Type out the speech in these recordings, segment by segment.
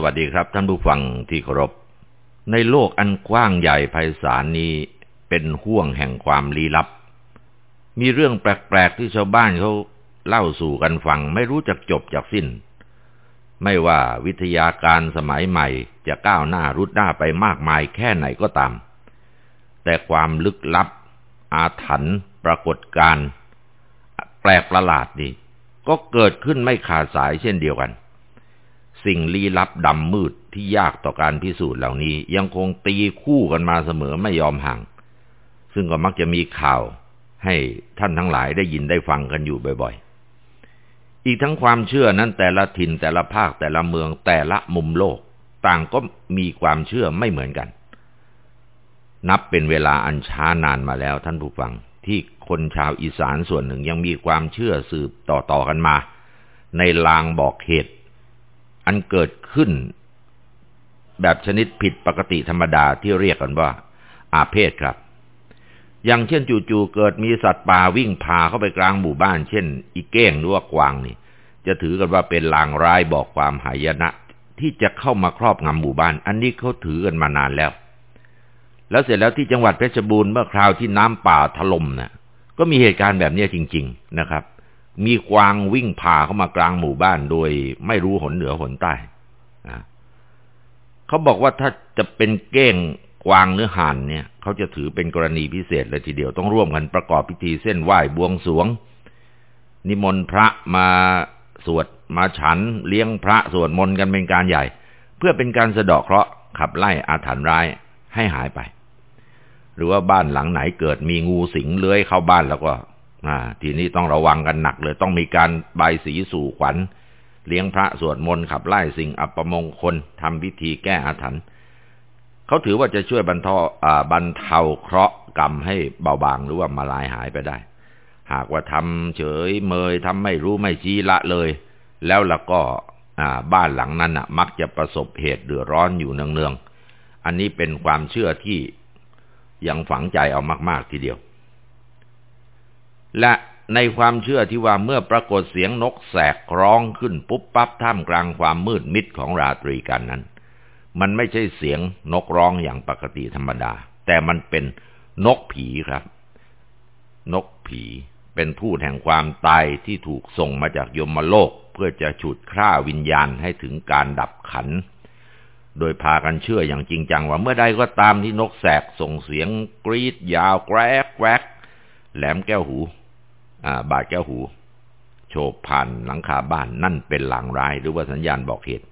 สวัสดีครับ ท่านผู้ฟังที่เคารพ ในโลกอันกว้างใหญ่ไพศาลนี้เป็นห่วงแห่งความลี้ลับ มีเรื่องแปลกๆที่ชาวบ้านเขาเล่าสู่กันฟัง ไม่รู้จักจบจากสิ้น ไม่ว่าวิทยาการสมัยใหม่จะก้าวหน้ารุดหน้าไปมากมายแค่ไหนก็ตาม แต่ความลึกลับ อาถรรพ์ปรากฏการ แปลกประหลาดนี่ก็เกิดขึ้นไม่ขาดสายเช่นเดียวกัน สิ่งลี้ลับดำมืดที่ยากต่อการพิสูจน์เหล่านี้ ยังคงตีคู่กันมาเสมอไม่ยอมห่าง ซึ่งก็มักจะมีข่าวให้ท่านทั้งหลายได้ยินได้ฟังกันอยู่บ่อยๆ อีกทั้งความเชื่อนั้นแต่ละถิ่นแต่ละภาคแต่ละเมืองแต่ละมุมโลก ต่างก็มีความเชื่อไม่เหมือนกัน นับเป็นเวลาอันช้านานมาแล้วท่านผู้ฟัง ที่คนชาวอีสานส่วนหนึ่งยังมีความเชื่อสืบต่อๆกันมา ในลางบอกเหตุ อันเกิดขึ้น แบบชนิดผิดปกติธรรมดาที่เรียกกันว่า อาเพศครับ อย่างเช่นจู่ๆเกิดมีสัตว์ป่าวิ่งพาเข้าไปกลางหมู่บ้าน เช่น อีเก้งหรือว่ากวางนี่ จะถือกันว่าเป็นลางร้ายบอกความหายนะที่จะเข้ามาครอบงำหมู่บ้าน อันนี้เขาถือกันมานานแล้ว แล้วเสร็จแล้วที่จังหวัดเพชรบูรณ์เมื่อคราวที่น้ำป่าถล่มนะ่ะ ก็มีเหตุการณ์แบบนี้จริง ๆ นะครับ มีกวางวิ่งผ่าเข้ามากลางหมู่บ้านโดยไม่รู้หนเหนือหนใต้เขาบอกว่าถ้าจะเป็นเก้งกวางหรือห่านเนี่ยเขาจะถือเป็นกรณีพิเศษเลยทีเดียวต้องร่วมกันประกอบพิธีเส้นไหว้บวงสวง นิมนต์พระมาสวดมาฉันเลี้ยงพระสวดมนต์กันเป็นการใหญ่ เพื่อเป็นการสะดอกเคราะห์ขับไล่อาถรรพ์ร้ายให้หายไป หรือว่าบ้านหลังไหนเกิดมีงูสิงเลื้อยเข้าบ้านแล้วก็ อ่า ทีนี้ต้องระวังกันหนักเลย ต้องมีการใบสีสู่ขวัญ เลี้ยงพระสวดมนต์ขับไล่สิ่งอัปมงคลทำพิธีแก้อาถรรพ์เขาถือว่าจะช่วยบรรเทาบรรเทาเคราะห์กรรมให้เบาบางหรือว่ามาลายหายไปได้ หากว่าทำเฉยเมยทำไม่รู้ไม่ชี้ละเลย แล้วแล้วก็บ้านหลังนั้นมักจะประสบเหตุเดือดร้อนอยู่เนืองๆอันนี้เป็นความเชื่อที่ยังฝังใจเอามาก ๆ ทีเดียว และในความเชื่อที่ว่าเมื่อปรากฏเสียงนกแสกร้องขึ้นปุ๊บปั๊บท่ามกลางความมืดมิดของราตรีกันนั้น มันไม่ใช่เสียงนกร้องอย่างปกติธรรมดา แต่มันเป็นนกผีครับ นกผีเป็นผู้แห่งความตายที่ถูกส่งมาจากยมโลก เพื่อจะฉุดฆ่าวิญญาณให้ถึงการดับขัน โดยพากันเชื่ออย่างจริงจังว่าเมื่อใดก็ตามที่นกแสกส่งเสียงกรีดยาวแกรกแกรกแหลมแก้วหู บาดแก้วหู โฉบผ่านหลังคาบ้านนั่นเป็นลางร้ายหรือว่าสัญญาณบอกเหตุ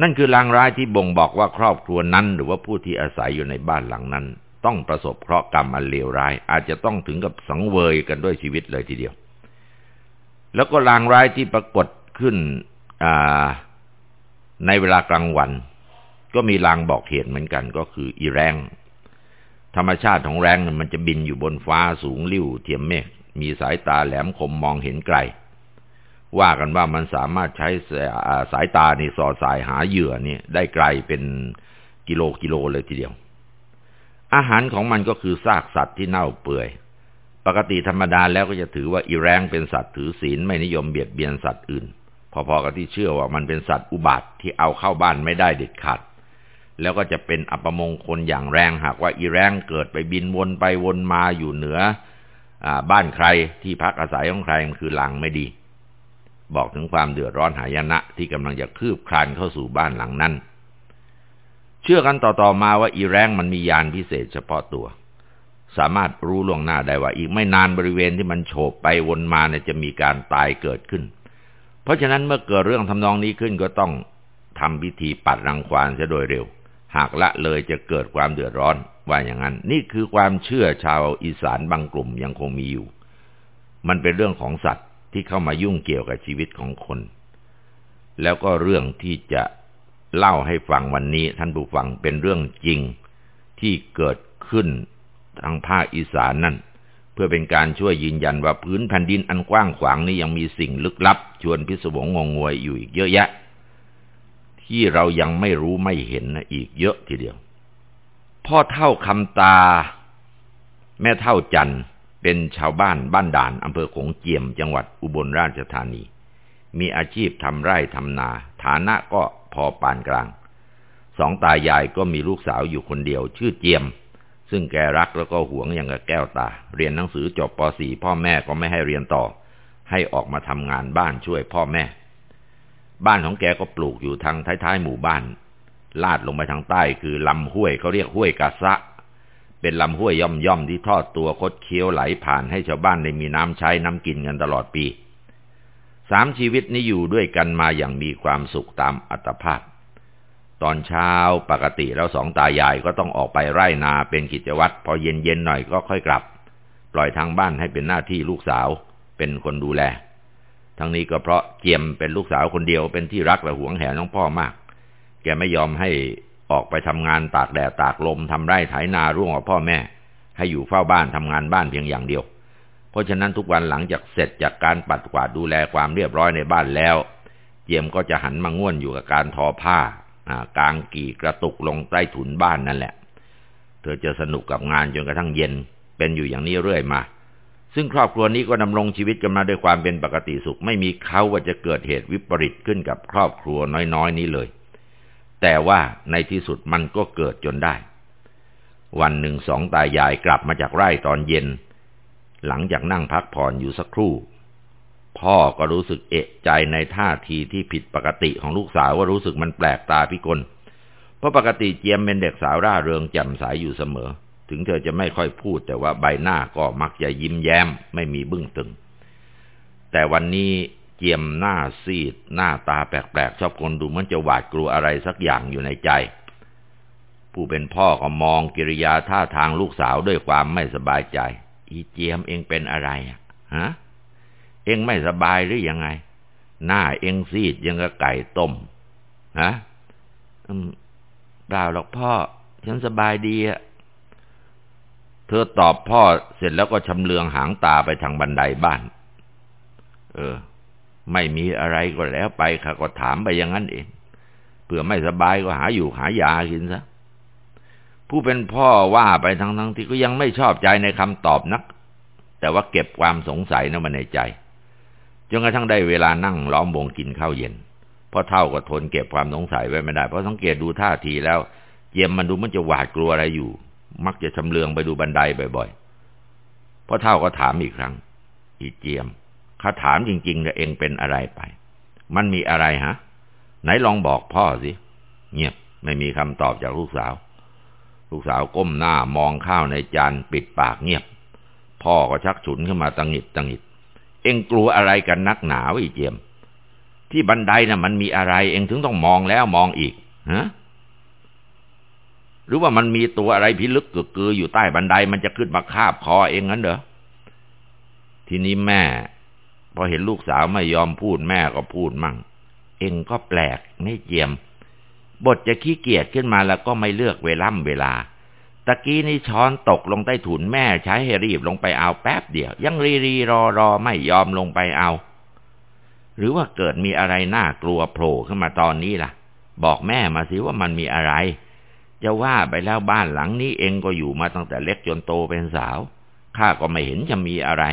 นั่นคือลางร้ายที่บ่งบอกว่าครอบครัวนั้นหรือว่าผู้ที่อาศัยอยู่ในบ้านหลังนั้น ต้องประสบเคราะห์กรรมอันเลวร้าย อาจจะต้องถึงกับสังเวยกันด้วยชีวิตเลยทีเดียว แล้วก็ลางร้ายที่ปรากฏขึ้นในเวลากลางวัน ก็มีลางบอกเหตุเหมือนกันก็คืออีแรง ธรรมชาติของแรงมันจะบินอยู่บนฟ้าสูงลิ่วเทียมเมฆมีสายตาแหลมคมมองเห็นไกล ว่ากันว่ามันสามารถใช้สายตานี่สอดสายหาเหยื่อนี่ได้ไกลเป็นกิโลกิโลเลยทีเดียว อาหารของมันก็คือซากสัตว์ที่เน่าเปื่อย ปกติธรรมดาแล้วก็จะถือว่าอีแรงเป็นสัตว์ถือศีลไม่นิยมเบียดเบียนสัตว์อื่น พอๆกับที่เชื่อว่ามันเป็นสัตว์อุบาทที่เอาเข้าบ้านไม่ได้เด็ดขาด แล้วก็จะเป็นอัปมงคลอย่างแรงหากว่าอีแรงเกิดไปบินวนไปวนมาอยู่เหนืออบ้านใครที่พักอาศัยของใครมันคือลางไม่ดี บอกถึงความเดือดร้อนหายนะที่กำลังจะคืบคลานเข้าสู่บ้านหลังนั้น เชื่อกันต่อๆมาว่าอีแรงมันมียานพิเศษเฉพาะตัว สามารถรู้ล่วงหน้าได้ว่า อีกไม่นานบริเวณที่มันโฉบไปวนมาเนี่ยจะมีการตายเกิดขึ้น เพราะฉะนั้นเมื่อเกิดเรื่องทำนองนี้ขึ้นก็ต้องทำพิธีปัดรังควานจะโดยเร็ว หากละเลยจะเกิดความเดือดร้อนว่าอย่างนั้น นี่คือความเชื่อชาวอีสานบางกลุ่มยังคงมีอยู่ มันเป็นเรื่องของสัตว์ที่เข้ามายุ่งเกี่ยวกับชีวิตของคน แล้วก็เรื่องที่จะเล่าให้ฟังวันนี้ ท่านผู้ฟังเป็นเรื่องจริงที่เกิดขึ้นทางภาคอีสานนั่น เพื่อเป็นการช่วยยืนยันว่าพื้นแผ่นดินอันกว้างขวางนี้ยังมีสิ่งลึกลับ ชวนพิศวงงงงวยอยู่อีกเยอะแยะ ที่เรายังไม่รู้ไม่เห็นนะอีกเยอะทีเดียว พ่อเท่าคำตา แม่เท่าจันเป็นชาวบ้านบ้านด่านอำเภอขงเจียมจังหวัดอุบลราชธานี มีอาชีพทำไร่ทำนา ฐานะก็พอปานกลาง สองตายายก็มีลูกสาวอยู่คนเดียว ชื่อเจียม ซึ่งแกรักแล้วก็หวงอย่างกับแก้วตา เรียนหนังสือจบป .4 พ่อแม่ก็ไม่ให้เรียนต่อ ให้ออกมาทำงานบ้านช่วยพ่อแม่ บ้านของแกก็ปลูกอยู่ทางท้ายๆหมู่บ้าน ลาดลงไปทางใต้คือลำห้วยเขาเรียกห้วยกะซะ เป็นลำห้วยย่อมๆที่ทอดตัวคดเคี้ยวไหลผ่านให้ชาวบ้านได้มีน้ำใช้น้ำกินกันตลอดปี สามชีวิตนี้อยู่ด้วยกันมาอย่างมีความสุขตามอัตภาพ ตอนเช้าปกติแล้วสองตายายก็ต้องออกไปไร่นาเป็นกิจวัตรพอเย็นเย็นหน่อยก็ค่อยกลับ ปล่อยทางบ้านให้เป็นหน้าที่ลูกสาวเป็นคนดูแล ทั้งนี้ก็เพราะเจียมเป็นลูกสาวคนเดียวเป็นที่รักและหวงแหนน้องพ่อมาก แกไม่ยอมให้ออกไปทำงานตากแดดตากลมทำไร่ไถนาร่วงกับพ่อแม่ ให้อยู่เฝ้าบ้านทำงานบ้านเพียงอย่างเดียว เพราะฉะนั้นทุกวันหลังจากเสร็จจากการปัดกวาดดูแลความเรียบร้อยในบ้านแล้ว เจียมก็จะหันมาง่วนอยู่กับการทอผ้ากางกี่กระตุกลงใต้ถุนบ้านนั่นแหละ เธอจะสนุกกับงานจนกระทั่งเย็น เป็นอยู่อย่างนี้เรื่อยมา ซึ่งครอบครัวนี้ก็ดำรงชีวิตกันมาด้วยความเป็นปกติสุข ไม่มีเขาว่าจะเกิดเหตุวิปริตขึ้นกับครอบครัวน้อยๆนี้เลย แต่ว่าในที่สุดมันก็เกิดจนได้ วันหนึ่งสองตายายกลับมาจากไร่ตอนเย็น หลังจากนั่งพักผ่อนอยู่สักครู่ พ่อก็รู้สึกเอะใจในท่าทีที่ผิดปกติของลูกสาวว่ารู้สึกมันแปลกตาพิกลเพราะปกติเจียมเป็นเด็กสาวร่าเริงแจ่มใสยอยู่เสมอ ถึงเธอจะไม่ค่อยพูด แต่ว่าใบหน้าก็มักจะยิ้มแย้ม ไม่มีบึ้งตึง แต่วันนี้เจียมหน้าซีด หน้าตาแปลกๆชอบคนดูเหมือนจะหวาดกลัวอะไรสักอย่างอยู่ในใจ ผู้เป็นพ่อก็มองกิริยาท่าทางลูกสาวด้วยความไม่สบายใจ อีเจียมเองเป็นอะไรฮะเองไม่สบายหรือยังไง หน้าเองซีดยังกับไก่ต้มฮะเปล่าหรอกพ่อ ฉันสบายดีอะ เธอตอบพ่อเสร็จแล้วก็ชำเลืองหางตาไปทางบันไดบ้าน เออ ไม่มีอะไรก็แล้วไปค่ะก็ถามไปอย่างนั้นเองเผื่อไม่สบายก็หาอยู่หายากินซะผู้เป็นพ่อว่าไปทั้งทั้งที่ก็ยังไม่ชอบใจในคำตอบนัก แต่ว่าเก็บความสงสัยนั้นมาในใจจนกระทั่งได้เวลานั่งล้อมวงกินข้าวเย็นพราะเท่าก็ทนเก็บความสงสัยไว้ไม่ได้เพราะสังเกตดูท่าทีแล้ว เจียมมันดูมันจะหวาดกลัวอะไรอยู่ มักจะชำเลืองไปดูบันไดบ่อยๆเพราะเท่าก็ถามอีกครั้ง อีเจียมข้าถามจริงๆเลยเองเป็นอะไรไป มันมีอะไรฮะ ไหนลองบอกพ่อสิ เงียบไม่มีคำตอบจากลูกสาว ลูกสาวก้มหน้ามองข้าวในจานปิดปากเงียบ พ่อก็ชักฉุนขึ้นมาตังหิดตังหิด เองกลัวอะไรกันนักหนาวอีเจียม ที่บันไดน่ะมันมีอะไร เองถึงต้องมองแล้วมองอีกฮะ หรือว่ามันมีตัวอะไรพิลึกกึกกืออยู่ใต้บันไดมันจะขึ้นมาคาบคอเองงั้นเหรอทีนี้แม่ พอเห็นลูกสาวไม่ยอมพูดแม่ก็พูดมั่ง เองก็แปลกไม่เจียม บทจะขี้เกียจขึ้นมาแล้วก็ไม่เลือกเวล่ำเวลาตะกี้นี่ช้อนตกลงใต้ถุนแม่ใช้ให้รีบลงไปเอาแป๊บเดียว ยังรีรีรอรอไม่ยอมลงไปเอา หรือว่าเกิดมีอะไรน่ากลัวโผล่ขึ้นมาตอนนี้ล่ะ บอกแม่มาสิว่ามันมีอะไร จะว่าไปแล้วบ้านหลังนี้เองก็อยู่มาตั้งแต่เล็กจนโตเป็นสาว ข้าก็ไม่เห็นจะมีอะไร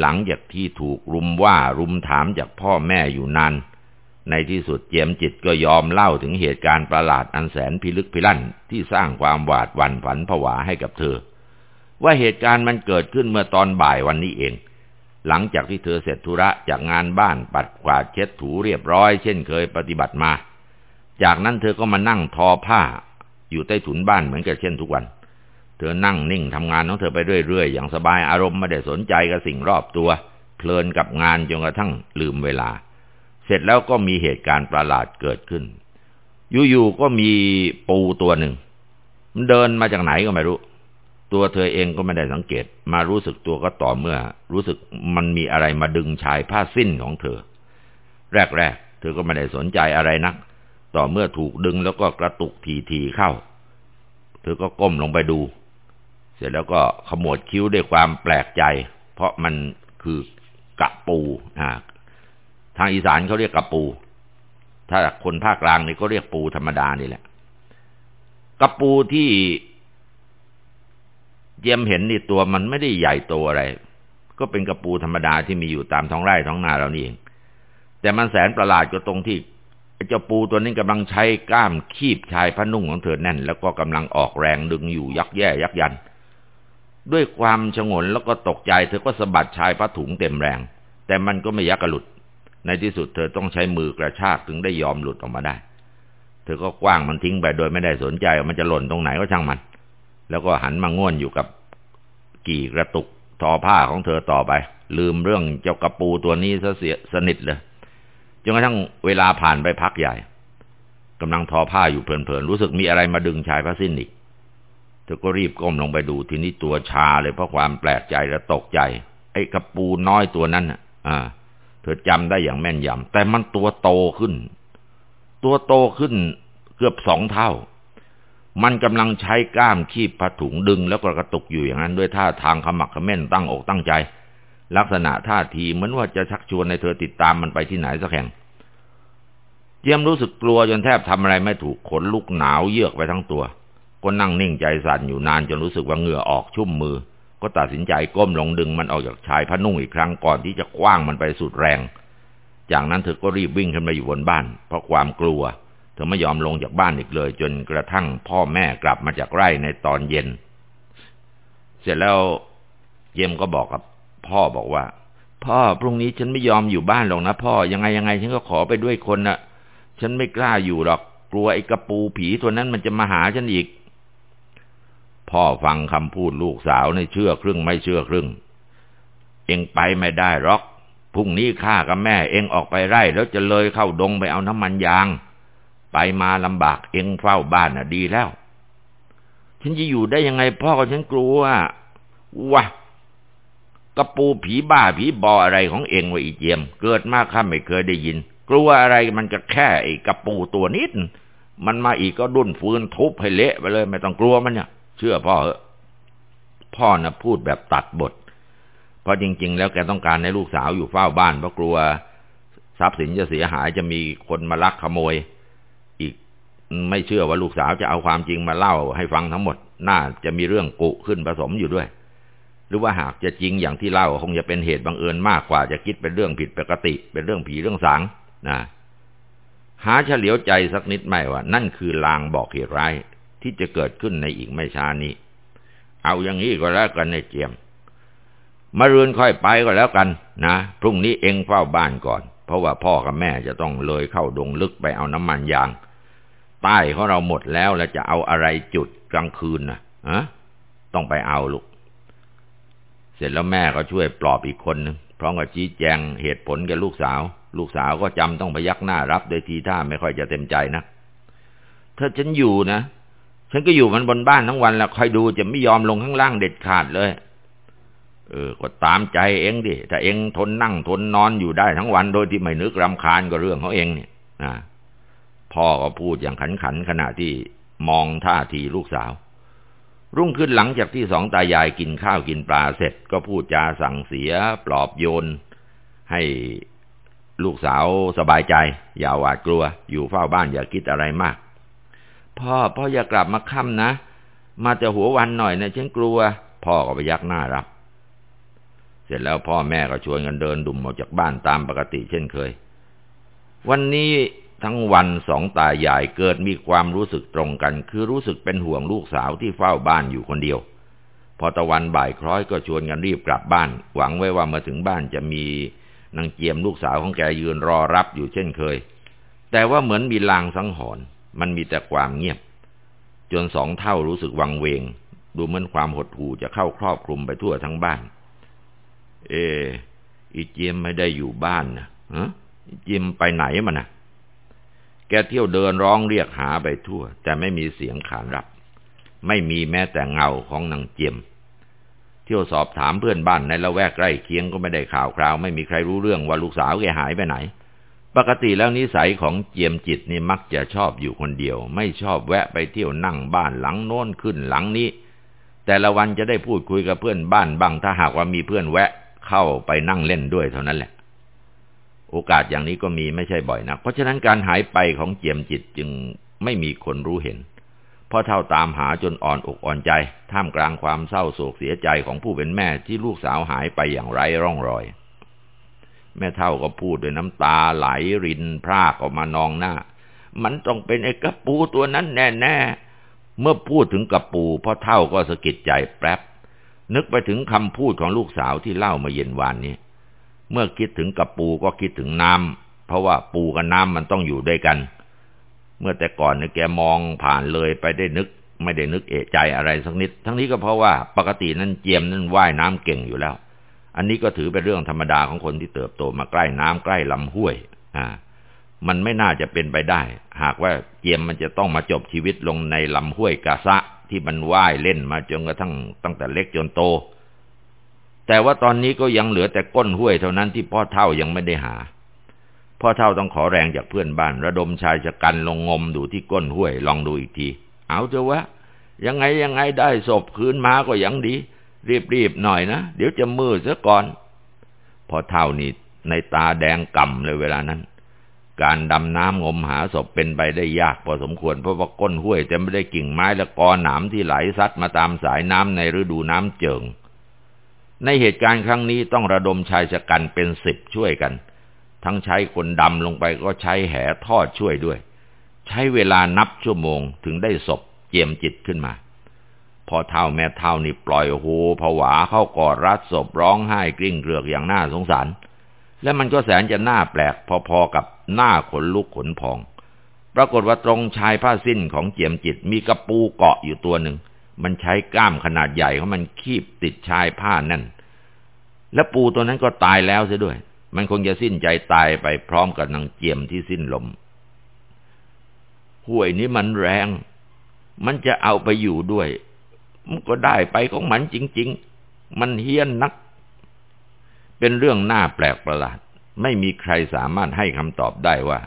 หลังจากที่ถูกรุมว่ารุมถามจากพ่อแม่อยู่นาน ในที่สุดเจียมจิตก็ยอมเล่าถึงเหตุการณ์ประหลาดอันแสนพิลึกพิลั่นที่สร้างความหวาดหวั่นฝันผวาให้กับเธอ ว่าเหตุการณ์มันเกิดขึ้นเมื่อตอนบ่ายวันนี้เองหลังจากที่เธอเสร็จธุระจากงานบ้านปัดกวาดเช็ดถูเรียบร้อยเช่นเคยปฏิบัติมา จากนั้นเธอก็มานั่งทอผ้า อยู่ใต้ถุนบ้านเหมือนกับเช่นทุกวัน เธอนั่งนิ่งทำงานของเธอไปเรื่อยๆ อย่างสบายอารมณ์ไม่ได้สนใจกับสิ่งรอบตัว เพลินกับงานจนกระทั่งลืมเวลา เสร็จแล้วก็มีเหตุการณ์ประหลาดเกิดขึ้น อยู่ๆก็มีปูตัวหนึ่ง มันเดินมาจากไหนก็ไม่รู้ ตัวเธอเองก็ไม่ได้สังเกต มารู้สึกตัวก็ต่อเมื่อ รู้สึกมันมีอะไรมาดึงชายผ้าสิ้นของเธอ แรกๆเธอก็ไม่ได้สนใจอะไรนัก ต่อเมื่อถูกดึงแล้วก็กระตุกทีๆเข้า เธอก็ก้มลงไปดู เสร็จแล้วก็ขมวดคิ้วด้วยความแปลกใจ เพราะมันคือกระปูอ่าทางอีสานเขาเรียกกระปู ถ้าคนภาคกลางนี่ก็เรียกปูธรรมดานี่แหละกระปูที่เยี่ยมเห็นนี่ตัวมันไม่ได้ใหญ่โตอะไร ก็เป็นกระปูธรรมดาที่มีอยู่ตามท้องไร่ท้องนาเรานี่เอง แต่มันแสนประหลาดก็ตรงที่ เจ้าปูตัวนี้กำลังใช้กล้ามคีบชายพนุ่งของเธอแน่น แล้วก็กำลังออกแรงดึงอยู่ยักแย่ยักยัน ด้วยความชงนแล้วก็ตกใจ เธอก็สะบัดชายผ้าถุงเต็มแรง แต่มันก็ไม่ยักกระหลุด ในที่สุดเธอต้องใช้มือกระชากถึงได้ยอมหลุดออกมาได้ เธอก็กว้างมันทิ้งไปโดยไม่ได้สนใจว่ามันจะหล่นตรงไหนก็ช่างมัน แล้วก็หันมาง่วนอยู่กับกี่กระตุกทอผ้าของเธอต่อไป ลืมเรื่องเจ้ากระปูตัวนี้ซะเสียสนิทเลย จนกระทั่งเวลาผ่านไปพักใหญ่กำลังทอผ้าอยู่เพลินๆรู้สึกมีอะไรมาดึงชายผ้าสิ้นอีกเธอก็รีบก้มลงไปดูทีนี้ตัวชาเลยเพราะความแปลกใจและตกใจ ไอ้กระปูน้อยตัวนั้นอ่า เธอจำได้อย่างแม่นยำแต่มันตัวโตขึ้น ตัวโตขึ้นเกือบสองเท่า มันกำลังใช้ก้ามคีบผ้าถุงดึงแล้วก็กระตุกอยู่อย่างนั้นด้วยท่าทางขมักขม้นตั้งอกตั้งใจ ลักษณะท่าทีเหมือนว่าจะชักชวนในเธอติดตามมันไปที่ไหนสักแห่ง เจียมรู้สึกกลัวจนแทบทำอะไรไม่ถูกขนลุกหนาวเยือกไปทั้งตัว ก็นั่งนิ่งใจสั่นอยู่นานจนรู้สึกว่าเหงื่อออกชุ่มมือ ก็ตัดสินใจก้มลงดึงมันออกจากชายพนุ่งอีกครั้งก่อนที่จะคว้างมันไปสุดแรง จากนั้นเธอก็รีบวิ่งขึ้นไปอยู่บนบ้าน เพราะความกลัว เธอไม่ยอมลงจากบ้านอีกเลย จนกระทั่งพ่อแม่กลับมาจากไร่ในตอนเย็น เสร็จแล้วเยมก็บอกกับ พ่อบอกว่า พ่อพรุ่งนี้ฉันไม่ยอมอยู่บ้านหรอกนะพ่อยังไงยังไง ฉันก็ขอไปด้วยคนนะ่ะ ฉันไม่กล้าอยู่หรอก กลัวไอ้กระปูผีตัวนั้นมันจะมาหาฉันอีก พ่อฟังคำพูดลูกสาวในเชื่อครึ่งไม่เชื่อครึ่ง เองไปไม่ได้หรอกพรุ่งนี้ข้ากับแม่เองออกไปไร่แล้วจะเลยเข้าดงไปเอาน้ำมันยาง ไปมาลำบากเองเฝ้าบ้านน่ะดีแล้ว ฉันจะอยู่ได้ยังไงพ่อก็ฉันกลัววะ กระปูผีบ้าผีบออะไรของเองวะอีเจียม เกิดมาข้าไม่เคยได้ยิน กลัวอะไรมันจะแค่ไอ้กระปูตัวนิด มันมาอีกก็ดุนฟืนทุบให้เละไปเลยไม่ต้องกลัวมันเนี่ย เชื่อพ่อเหอะพ่อนะ่ะพูดแบบตัดบท เพราะจริง ๆ แล้วแกต้องการให้ลูกสาวอยู่เฝ้าบ้านเพราะกลัว ทรัพย์สินจะเสียหายจะมีคนมาลักขโมย อีกไม่เชื่อว่าลูกสาวจะเอาความจริงมาเล่าให้ฟังทั้งหมด น่าจะมีเรื่องกุขึ้นผสมอยู่ด้วย รือว่าหากจะจริงอย่างที่เล่าคงจะเป็นเหตุบังเอิญมากกว่าจะคิดเป็นเรื่องผิดปกติ เป็นเรื่องผีเรื่องสางนะหาเฉลียวใจสักนิดไม่ว่า นั่นคือลางบอกเหตุร้าย ที่จะเกิดขึ้นในอีกไม่ช้านี้ เอาอย่างนี้ก็แล้วกันในเจียมมารืนค่อยไปก็แล้วกันนะพรุ่งนี้เองเฝ้าบ้านก่อน เพราะว่าพ่อกับแม่จะต้องเลยเข้าดงลึกไปเอาน้ำมันยาง ใต้ของเราหมดแล้วแล้วจะเอาอะไรจุดกลางคืนนะฮะต้องไปเอาลูก ร็จแล้วแม่ก็ช่วยปลอบอีกคนนึงพร้อมกับชี้แจงเหตุผลแกลูกสาว ลูกสาวก็จำต้องพยักหน้ารับโดยทีท่าไม่ค่อยจะเต็มใจนะถ้าฉันอยู่นะฉันก็อยู่มันบนบ้านทั้งวันแล้วคอยดูจะไม่ยอมลงข้างล่างเด็ดขาดเลย เออ ก็ตามใจเองดิถ้าเองทนนั่งทนนอนอยู่ได้ทั้งวันโดยที่ไม่นึกรำคาญก็เรื่องเของเองเนี่ยนะพ่อก็พูดอย่างขันขันขณะที่มองท่าทีลูกสาว รุ่งขึ้นหลังจากที่สองตายายกินข้าวกินปลาเสร็จก็พูดจาสั่งเสียปลอบโยน ให้ลูกสาวสบายใจ อย่าหวาดกลัว อยู่เฝ้าบ้านอย่าคิดอะไรมาก พ่อพ่ออย่ากลับมาค่ำนะ มาแต่หัววันหน่อยนะฉันกลัว พ่อก็ไปยักหน้ารับ เสร็จแล้วพ่อแม่ก็ชวนกันเดินดุ่มออกจากบ้านตามปกติเช่นเคย วันนี้ ทั้งวันสองตายายเกิดมีความรู้สึกตรงกัน คือรู้สึกเป็นห่วงลูกสาวที่เฝ้าบ้านอยู่คนเดียว พอตะวันบ่ายคล้อยก็ชวนกันรีบกลับบ้าน หวังไว้ว่ามาถึงบ้านจะมีนางเจียมลูกสาวของแกยืนรอรับอยู่เช่นเคย แต่ว่าเหมือนมีลางสังหรณ์มันมีแต่ความเงียบ จนสองเท่ารู้สึกวังเวง ดูเหมือนความหดหู่จะเข้าครอบคลุมไปทั่วทั้งบ้าน เออีเจียมไม่ได้อยู่บ้านนะฮะเจียมไปไหนมันนะ แกเที่ยวเดินร้องเรียกหาไปทั่ว แต่ไม่มีเสียงขานรับ ไม่มีแม้แต่เงาของนางเจียม เที่ยวสอบถามเพื่อนบ้านในละแวกใกล้เคียงก็ไม่ได้ข่าวคราว ไม่มีใครรู้เรื่องว่าลูกสาวแกหายไปไหน ปกติแล้วนิสัยของเจียมจิตนี่มักจะชอบอยู่คนเดียว ไม่ชอบแวะไปเที่ยวนั่งบ้านหลังโน้นขึ้นหลังนี้ แต่ละวันจะได้พูดคุยกับเพื่อนบ้านบ้างถ้าหากว่ามีเพื่อนแวะเข้าไปนั่งเล่นด้วยเท่านั้นแหละ โอกาสอย่างนี้ก็มีไม่ใช่บ่อยนัก เพราะฉะนั้นการหายไปของเจียมจิตจึงไม่มีคนรู้เห็น เพราะเท่าตามหาจนอ่อนอกอ่อนใจ ท่ามกลางความเศร้าโศกเสียใจของผู้เป็นแม่ที่ลูกสาวหายไปอย่างไร้ร่องรอย แม่เท่าก็พูดด้วยน้ำตาไหลรินพรากออกมานองหน้า มันต้องเป็นไอ้กระปูตัวนั้นแน่ๆ เมื่อพูดถึงกระปูพ่อเท่าก็สะกิดใจแป๊บนึกไปถึงคำพูดของลูกสาวที่เล่ามาเย็นวานนี้ เมื่อคิดถึงกระปูก็คิดถึงน้ำเพราะว่าปูกับน้ำมันต้องอยู่ด้วยกัน เมื่อแต่ก่อนเนี่ยแกมองผ่านเลยไปได้นึก ไม่ได้นึกเอะใจอะไรสักนิด ทั้งนี้ก็เพราะว่าปกตินั้นเจียมนั้นว่ายน้ำเก่งอยู่แล้ว อันนี้ก็ถือเป็นเรื่องธรรมดาของคนที่เติบโตมาใกล้น้ำใกล้ลำห้วย อ่า มันไม่น่าจะเป็นไปได้ หากว่าเจียมมันจะต้องมาจบชีวิตลงในลำห้วยกาซะที่มันว่ายเล่นมาจนกระทั่งตั้งแต่เล็กจนโต แต่ว่าตอนนี้ก็ยังเหลือแต่ก้นห้วยเท่านั้นที่พ่อเท่ายังไม่ได้หา พ่อเท่าต้องขอแรงจากเพื่อนบ้าน ระดมชายชะกันลงงมดูที่ก้นห้วย ลองดูอีกที เอาเถอะวะ ยังไงยังไงได้ศพคืนมาก็ยังดี รีบๆหน่อยนะ เดี๋ยวจะมืดซะก่อน พ่อเท่านี้ในตาแดงก่ำเลยเวลานั้น การดำน้ำงมหาศพเป็นไปได้ยากพอสมควรเพราะว่าก้นห้วยจะไม่ได้กิ่งไม้และกอหนามที่ไหลซัดมาตามสายน้ำในฤดูน้ำเจิง ในเหตุการณ์ครั้งนี้ต้องระดมชายชะกันเป็นสิบช่วยกัน ทั้งใช้คนดำลงไปก็ใช้แหทอดช่วยด้วย ใช้เวลานับชั่วโมงถึงได้ศพเจียมจิตขึ้นมา พอเท่าแม่เท่านี่ปล่อยโหผวาเข้ากอดรัดศพร้องไห้กลิ้งเกลือกอย่างน่าสงสาร และมันก็แสนจะน่าแปลกพอๆกับหน้าขนลุกขนพอง ปรากฏว่าตรงชายผ้าสิ้นของเจียมจิตมีกระปูเกาะอยู่ตัวหนึ่ง มันใช้ก้ามขนาดใหญ่ของมันคีบติดชายผ้านั่น และปูตัวนั้นก็ตายแล้วเสียด้วย มันคงจะสิ้นใจตายไปพร้อมกับนางเจียมที่สิ้นลมห้วยนี้มันแรง มันจะเอาไปอยู่ด้วย มันก็ได้ไปของมันจริง ๆ มันเฮี้ยนนัก เป็นเรื่องน่าแปลกประหลาด ไม่มีใครสามารถให้คำตอบได้ว่า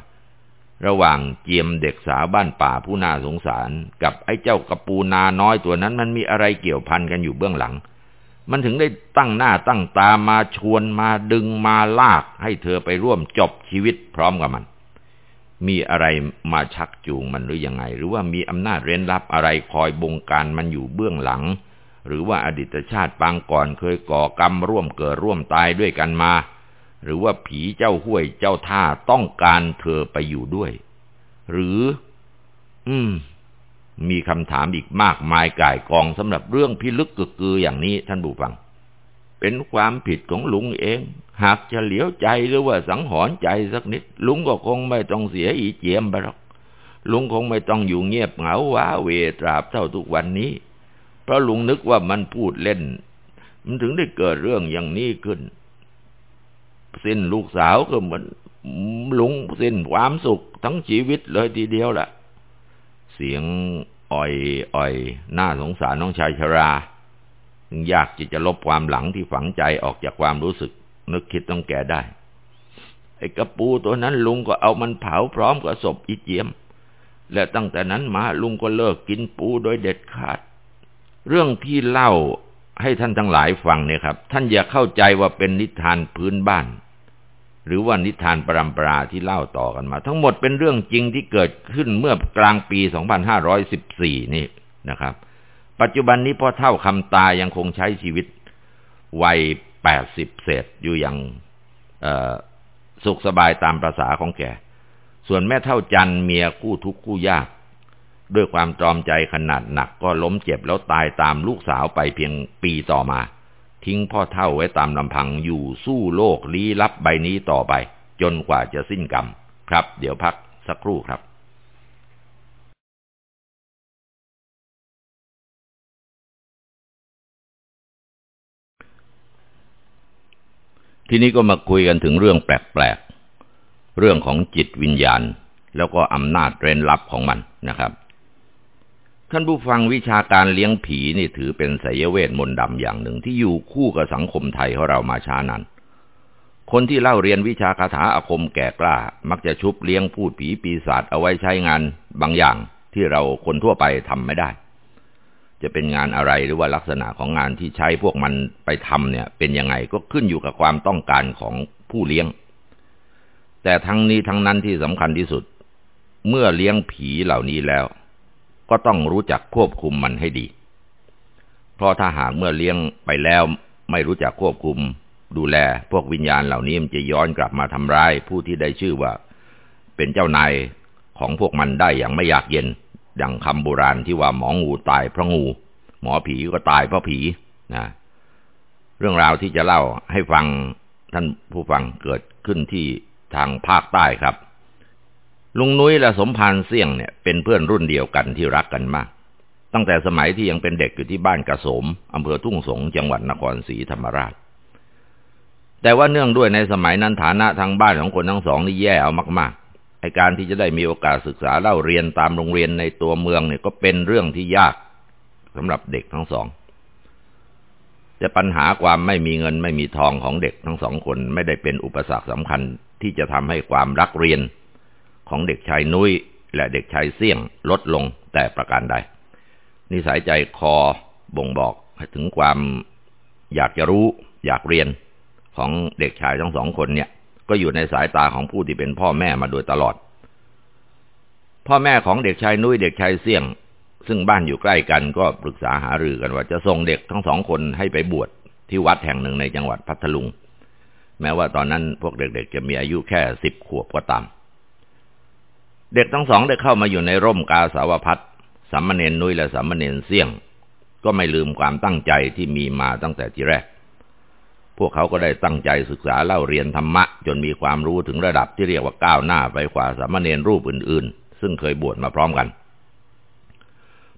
ระหว่างเจียมเด็กสาวบ้านป่าผู้น่าสงสาร กับไอ้เจ้ากระปูนาน้อยตัวนั้น มันมีอะไรเกี่ยวพันกันอยู่เบื้องหลัง มันถึงได้ตั้งหน้าตั้งตามาชวนมาดึงมาลาก ให้เธอไปร่วมจบชีวิตพร้อมกับมัน มีอะไรมาชักจูงมันหรือยังไง หรือว่ามีอำนาจเร้นลับอะไรคอยบงการมันอยู่เบื้องหลัง หรือว่าอดีตชาติปางก่อนเคยก่อกรรมร่วมเกิดร่วมตายด้วยกันมา หรือว่าผีเจ้าห้วยเจ้าท่าต้องการเธอไปอยู่ด้วย หรือ อืม มีคำถามอีกมากมายก่ายกองสำหรับเรื่องพิลึกกึกกืออย่างนี้ท่านผู้ฟัง เป็นความผิดของลุงเอง หากจะเหลียวใจหรือว่าสังหรณ์ใจสักนิด ลุงก็คงไม่ต้องเสียอีเจียมไปหรอกลุงคงไม่ต้องอยู่เงียบเหงาว้าเวตราบเท่าทุกวันนี้ เพราะลุงนึกว่ามันพูดเล่น มันถึงได้เกิดเรื่องอย่างนี้ขึ้น สิ้นลูกสาวก็เหมือนลุงสิ้นความสุขทั้งชีวิตเลยทีเดียวแหละเสียงอ่อยอ่อยน่าสงสารน้องชายชราถึงยากที่จะลบความหลังที่ฝังใจออกจากความรู้สึก นึกคิดต้องแก่ได้ ไอ้กระปูตัวนั้นลุงก็เอามันเผาพร้อมกับศพอีเจียม และตั้งแต่นั้นมาลุงก็เลิกกินปูโดยเด็ดขาด เรื่องที่เล่าให้ท่านทั้งหลายฟังเนี่ยครับ ท่านอย่าเข้าใจว่าเป็นนิทานพื้นบ้าน หรือว่านิทานปรำปราที่เล่าต่อกันมา ทั้งหมดเป็นเรื่องจริงที่เกิดขึ้นเมื่อกลางปี 2514 นี่นะครับ ปัจจุบันนี้พ่อเท่าคำตายังคงใช้ชีวิตวัยแปดสิบเศษอยู่อย่างสุขสบายตามประษาของแก ส่วนแม่เท่าจันเมียคู่ทุกข์คู่ยาก ด้วยความตรอมใจขนาดหนักก็ล้มเจ็บแล้วตายตามลูกสาวไปเพียงปีต่อมา ทิ้งพ่อเท่าไว้ตามลำพังอยู่สู้โลกลี้ลับใบนี้ต่อไป จนกว่าจะสิ้นกรรม ครับ เดี๋ยวพักสักครู่ครับทีนี้ก็มาคุยกันถึงเรื่องแปลกๆ เรื่องของจิตวิญญาณ แล้วก็อำนาจเร้นลับของมันนะครับ ท่านผู้ฟังวิชาการเลี้ยงผีนี่ถือเป็นสยเวทมนต์ดำอย่างหนึ่งที่อยู่คู่กับสังคมไทยของเรามาช้านานคนที่เล่าเรียนวิชาคาถาอาคมแก่กล้า มักจะชุบเลี้ยงพูดผีปีศาจเอาไว้ใช้งานบางอย่างที่เราคนทั่วไปทำไม่ได้ จะเป็นงานอะไรหรือว่าลักษณะของงานที่ใช้พวกมันไปทำเนี่ย เป็นยังไงก็ขึ้นอยู่กับความต้องการของผู้เลี้ยง แต่ทั้งนี้ทั้งนั้นที่สำคัญที่สุด เมื่อเลี้ยงผีเหล่านี้แล้ว ก็ต้องรู้จักควบคุมมันให้ดี เพราะถ้าหากเมื่อเลี้ยงไปแล้วไม่รู้จักควบคุม ดูแลพวกวิญญาณเหล่านี้มันจะย้อนกลับมาทำร้ายผู้ที่ได้ชื่อว่า เป็นเจ้านายของพวกมันได้อย่างไม่อยากเย็น ดังคำโบราณที่ว่าหมองูตายเพราะงู หมอผีก็ตายเพราะผีนะ เรื่องราวที่จะเล่าให้ฟังท่านผู้ฟังเกิดขึ้นที่ทางภาคใต้ครับ ลุงนุ้ยและสมพานเสี่ยงเนี่ยเป็นเพื่อนรุ่นเดียวกันที่รักกันมาก ตั้งแต่สมัยที่ยังเป็นเด็กอยู่ที่บ้านกระสมอำเภอทุ่งสงจังหวัดนครศรีธรรมราช แต่ว่าเนื่องด้วยในสมัยนั้นฐานะทางบ้านของคนทั้งสองนี่แย่เอามากๆไอการที่จะได้มีโอกาสศึกษาเล่าเรียนตามโรงเรียนในตัวเมืองเนี่ยก็เป็นเรื่องที่ยากสำหรับเด็กทั้งสองแต่ปัญหาความไม่มีเงินไม่มีทองของเด็กทั้งสองคนไม่ได้เป็นอุปสรรคสำคัญที่จะทำให้ความรักเรียน ของเด็กชายนุ้ยและเด็กชายเสี่ยงลดลงแต่ประการใด นิสัยใจคอบ่งบอกถึงความอยากจะรู้อยากเรียนของเด็กชายทั้งสองคนเนี่ย ก็อยู่ในสายตาของผู้ที่เป็นพ่อแม่มาโดยตลอด พ่อแม่ของเด็กชายนุ้ยเด็กชายเสี่ยง ซึ่งบ้านอยู่ใกล้กันก็ปรึกษาหารือกันว่าจะส่งเด็กทั้งสองคนให้ไปบวชที่วัดแห่งหนึ่งในจังหวัดพัทลุง แม้ว่าตอนนั้นพวกเด็กๆจะมีอายุแค่สิบขวบก็ตาม เด็กทั้งสองได้เข้ามาอยู่ในร่มกาสาวพัดสัมมเนนนุ้ยและสัมมเนนเสี่ยง ก็ไม่ลืมความตั้งใจที่มีมาตั้งแต่ทีแรก พวกเขาก็ได้ตั้งใจศึกษาเล่าเรียนธรรมะ จนมีความรู้ถึงระดับที่เรียกว่าก้าวหน้าไปกว่าสัมเนนรูปอื่น ๆ ซึ่งเคยบวชมาพร้อมกัน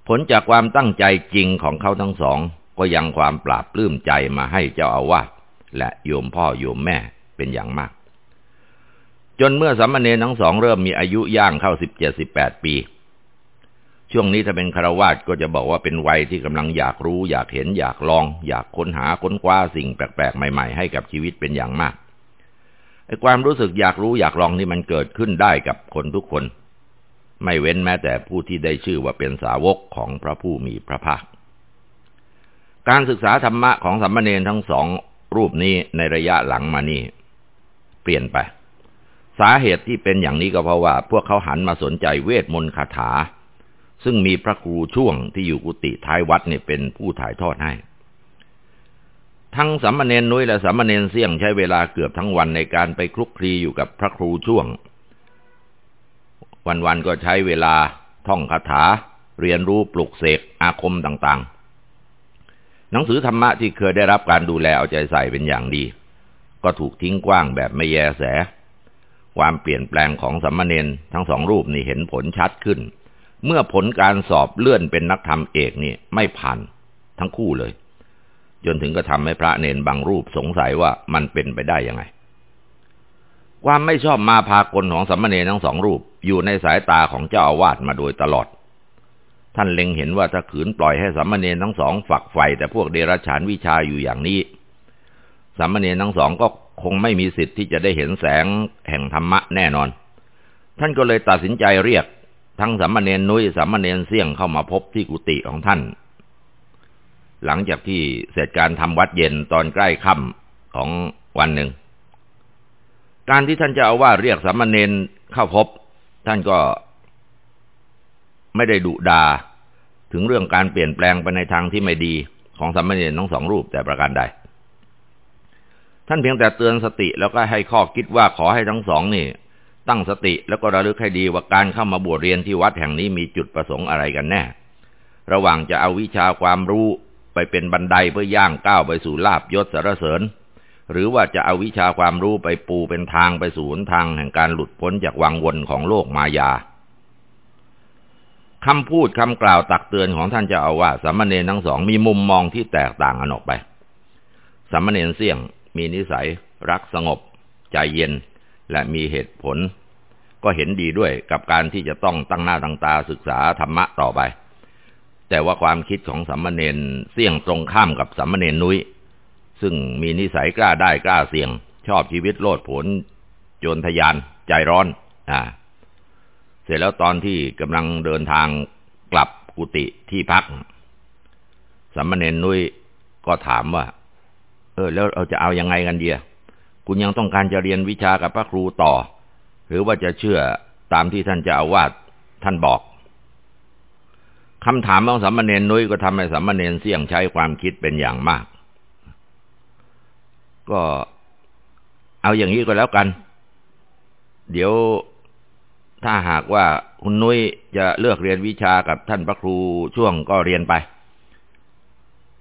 ผลจากความตั้งใจจริงของเขาทั้งสอง ก็ยังความปราบปลื้มใจมาให้เจ้าอาวาสและโยมพ่อโยมแม่เป็นอย่างมาก จนเมื่อสามเณรทั้งสองเริ่มมีอายุย่างเข้าสิบเจ็ดสิบแปดปี ช่วงนี้ถ้าเป็นคารวาสก็จะบอกว่าเป็นวัยที่กำลังอยากรู้ อยากเห็นอยากลอง อยากค้นหาค้นคว้าสิ่งแปลกๆใหม่ ๆ ให้กับชีวิตเป็นอย่างมากไอ้ความรู้สึกอยากรู้อยากลองนี่มันเกิดขึ้นได้กับคนทุกคน ไม่เว้นแม้แต่ผู้ที่ได้ชื่อว่าเป็นสาวกของพระผู้มีพระภาค การศึกษาธรรมะของสัมมาเนรทั้งสองรูปนี้ในระยะหลังมานี่เปลี่ยนไป สาเหตุที่เป็นอย่างนี้ก็เพราะว่า พวกเขาหันมาสนใจเวทมนต์คาถา ซึ่งมีพระครูช่วงที่อยู่กุฏิท้ายวัดเนี่ยเป็นผู้ถ่ายทอดให้ ทั้งสัมมาเนรนุ้ยและสัมมาเนรเสี่ยงใช้เวลาเกือบทั้งวันในการไปคลุกคลีอยู่กับพระครูช่วง วันๆก็ใช้เวลาท่องคาถา เรียนรู้ปลุกเสกอาคมต่างๆ หนังสือธรรมะที่เคยได้รับการดูแลเอาใจใส่เป็นอย่างดี ก็ถูกทิ้งกว้างแบบไม่แยแส ความเปลี่ยนแปลงของสัมมาเนนทั้งสองรูปนี่เห็นผลชัดขึ้น เมื่อผลการสอบเลื่อนเป็นนักธรรมเอกนี่ไม่ผ่านทั้งคู่เลย จนถึงก็ทำให้พระเนนบางรูปสงสัยว่ามันเป็นไปได้ยังไง ความไม่ชอบมาพากลของสัมมาเนทั้งสองรูป อยู่ในสายตาของเจ้าอาวาสมาโดยตลอด ท่านเล็งเห็นว่าถ้าขืนปล่อยให้สัมมาเนทั้งสองฝักใฝ่แต่พวกเดรัจฉานวิชาอยู่อย่างนี้สัมมาเนทั้งสองก็ คงไม่มีสิทธิ์ที่จะได้เห็นแสงแห่งธรรมะแน่นอน ท่านก็เลยตัดสินใจเรียก ทั้งสัมมาเนนุ้ยสัมมาเนเสี่ยงเข้ามาพบที่กุฏิของท่าน หลังจากที่เสร็จการทำวัดเย็นตอนใกล้ค่ำของวันหนึ่ง การที่ท่านจะเอาว่าเรียกสามเณรเข้าพบ ท่านก็ไม่ได้ดุดาถึงเรื่องการเปลี่ยนแปลงไปในทางที่ไม่ดีของสามเณรทั้งสองรูปแต่ประการใด ท่านเพียงแต่เตือนสติแล้วก็ให้ข้อคิดว่าขอให้ทั้งสองนี่ ตั้งสติแล้วก็ระลึกให้ดีว่าการเข้ามาบวชเรียนที่วัดแห่งนี้มีจุดประสงค์อะไรกันแน่ ระหว่างจะเอาวิชาความรู้ไปเป็นบันไดเพื่อย่างก้าวไปสู่ลาบยศสารเสริญ หรือว่าจะเอาวิชาความรู้ไปปูเป็นทางไปสู่ทางแห่งการหลุดพ้นจากวังวนของโลกมายาคำพูดคำกล่าวตักเตือนของท่านจะเอาว่าสามเณรทั้งสองมีมุมมองที่แตกต่างกันออกไปสามเณรเสี่ยง มีนิสัย รักสงบ ใจเย็น และมีเหตุผล ก็เห็นดีด้วยกับการที่จะต้องตั้งหน้าตั้งตาศึกษาธรรมะต่อไป แต่ว่าความคิดของสามมาเณรเสี่ยงตรงข้ามกับสามมาเณรนุ้ย ซึ่งมีนิสัยกล้าได้กล้าเสี่ยง ชอบชีวิตโลดผลโจนทยาน ใจร้อน อ่า เสร็จแล้วตอนที่กำลังเดินทางกลับกุฏิที่พักสัมมาเนนนุ้ยก็ถามว่า เออ แล้วเราจะเอาอยัางไงกันเดียคุณยังต้องการจะเรียนวิชากับพระครูต่อ หรือว่าจะเชื่อตามที่ท่านจะเอาวาดท่านบอกคำถามของสัมเนนนุ้ยก็ทำให้สัมเนนเสี่ยงใช้ความคิดเป็นอย่างมาก ก็เอาอย่างนี้ก็แล้วกัน เดี๋ยวถ้าหากว่าคุณนุ้ยจะเลือกเรียนวิชากับท่านพระครูช่วงก็เรียนไป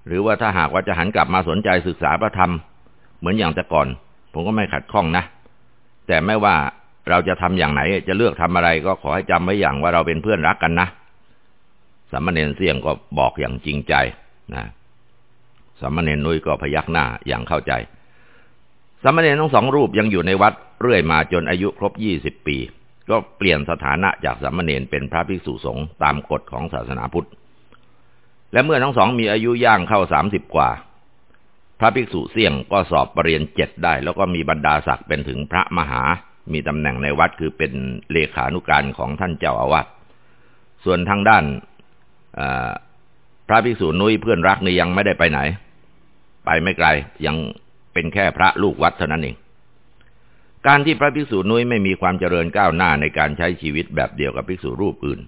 หรือว่าถ้าหากว่าจะหันกลับมาสนใจศึกษาพระธรรม เหมือนอย่างแต่ก่อน ผมก็ไม่ขัดข้องนะ แต่ไม่ว่าเราจะทำอย่างไหน จะเลือกทำอะไรก็ขอให้จำไว้อย่างว่าเราเป็นเพื่อนรักกันนะสามเณรเสี่ยงก็บอกอย่างจริงใจนะสามเณรนุ้ยก็พยักหน้าอย่างเข้าใจสามเณรทั้งสองรูปยังอยู่ในวัดเรื่อยมาจนอายุครบยี่สิบปี ก็เปลี่ยนสถานะจากสามเณรเป็นพระภิกษุสงฆ์ตามกฎของศาสนาพุทธ และเมื่อทั้งสองมีอายุย่างเข้าสามสิบกว่า พระภิกษุเสี่ยงก็สอบปรริญญาเจ็ดได้ แล้วก็มีบรรดาศักดิ์เป็นถึงพระมหา มีตำแหน่งในวัดคือเป็นเลขานุการของท่านเจ้าอาวาสส่วนทางด้านพระภิกษุนุ้ยเพื่อนรักนี่ยังไม่ได้ไปไหน ไปไม่ไกลยังเป็นแค่พระลูกวัดเท่านั้นเองการที่พระภิกษุนุ้ยไม่มีความเจริญก้าวหน้าในการใช้ชีวิตแบบเดียวกับภิกษุรูปอื่น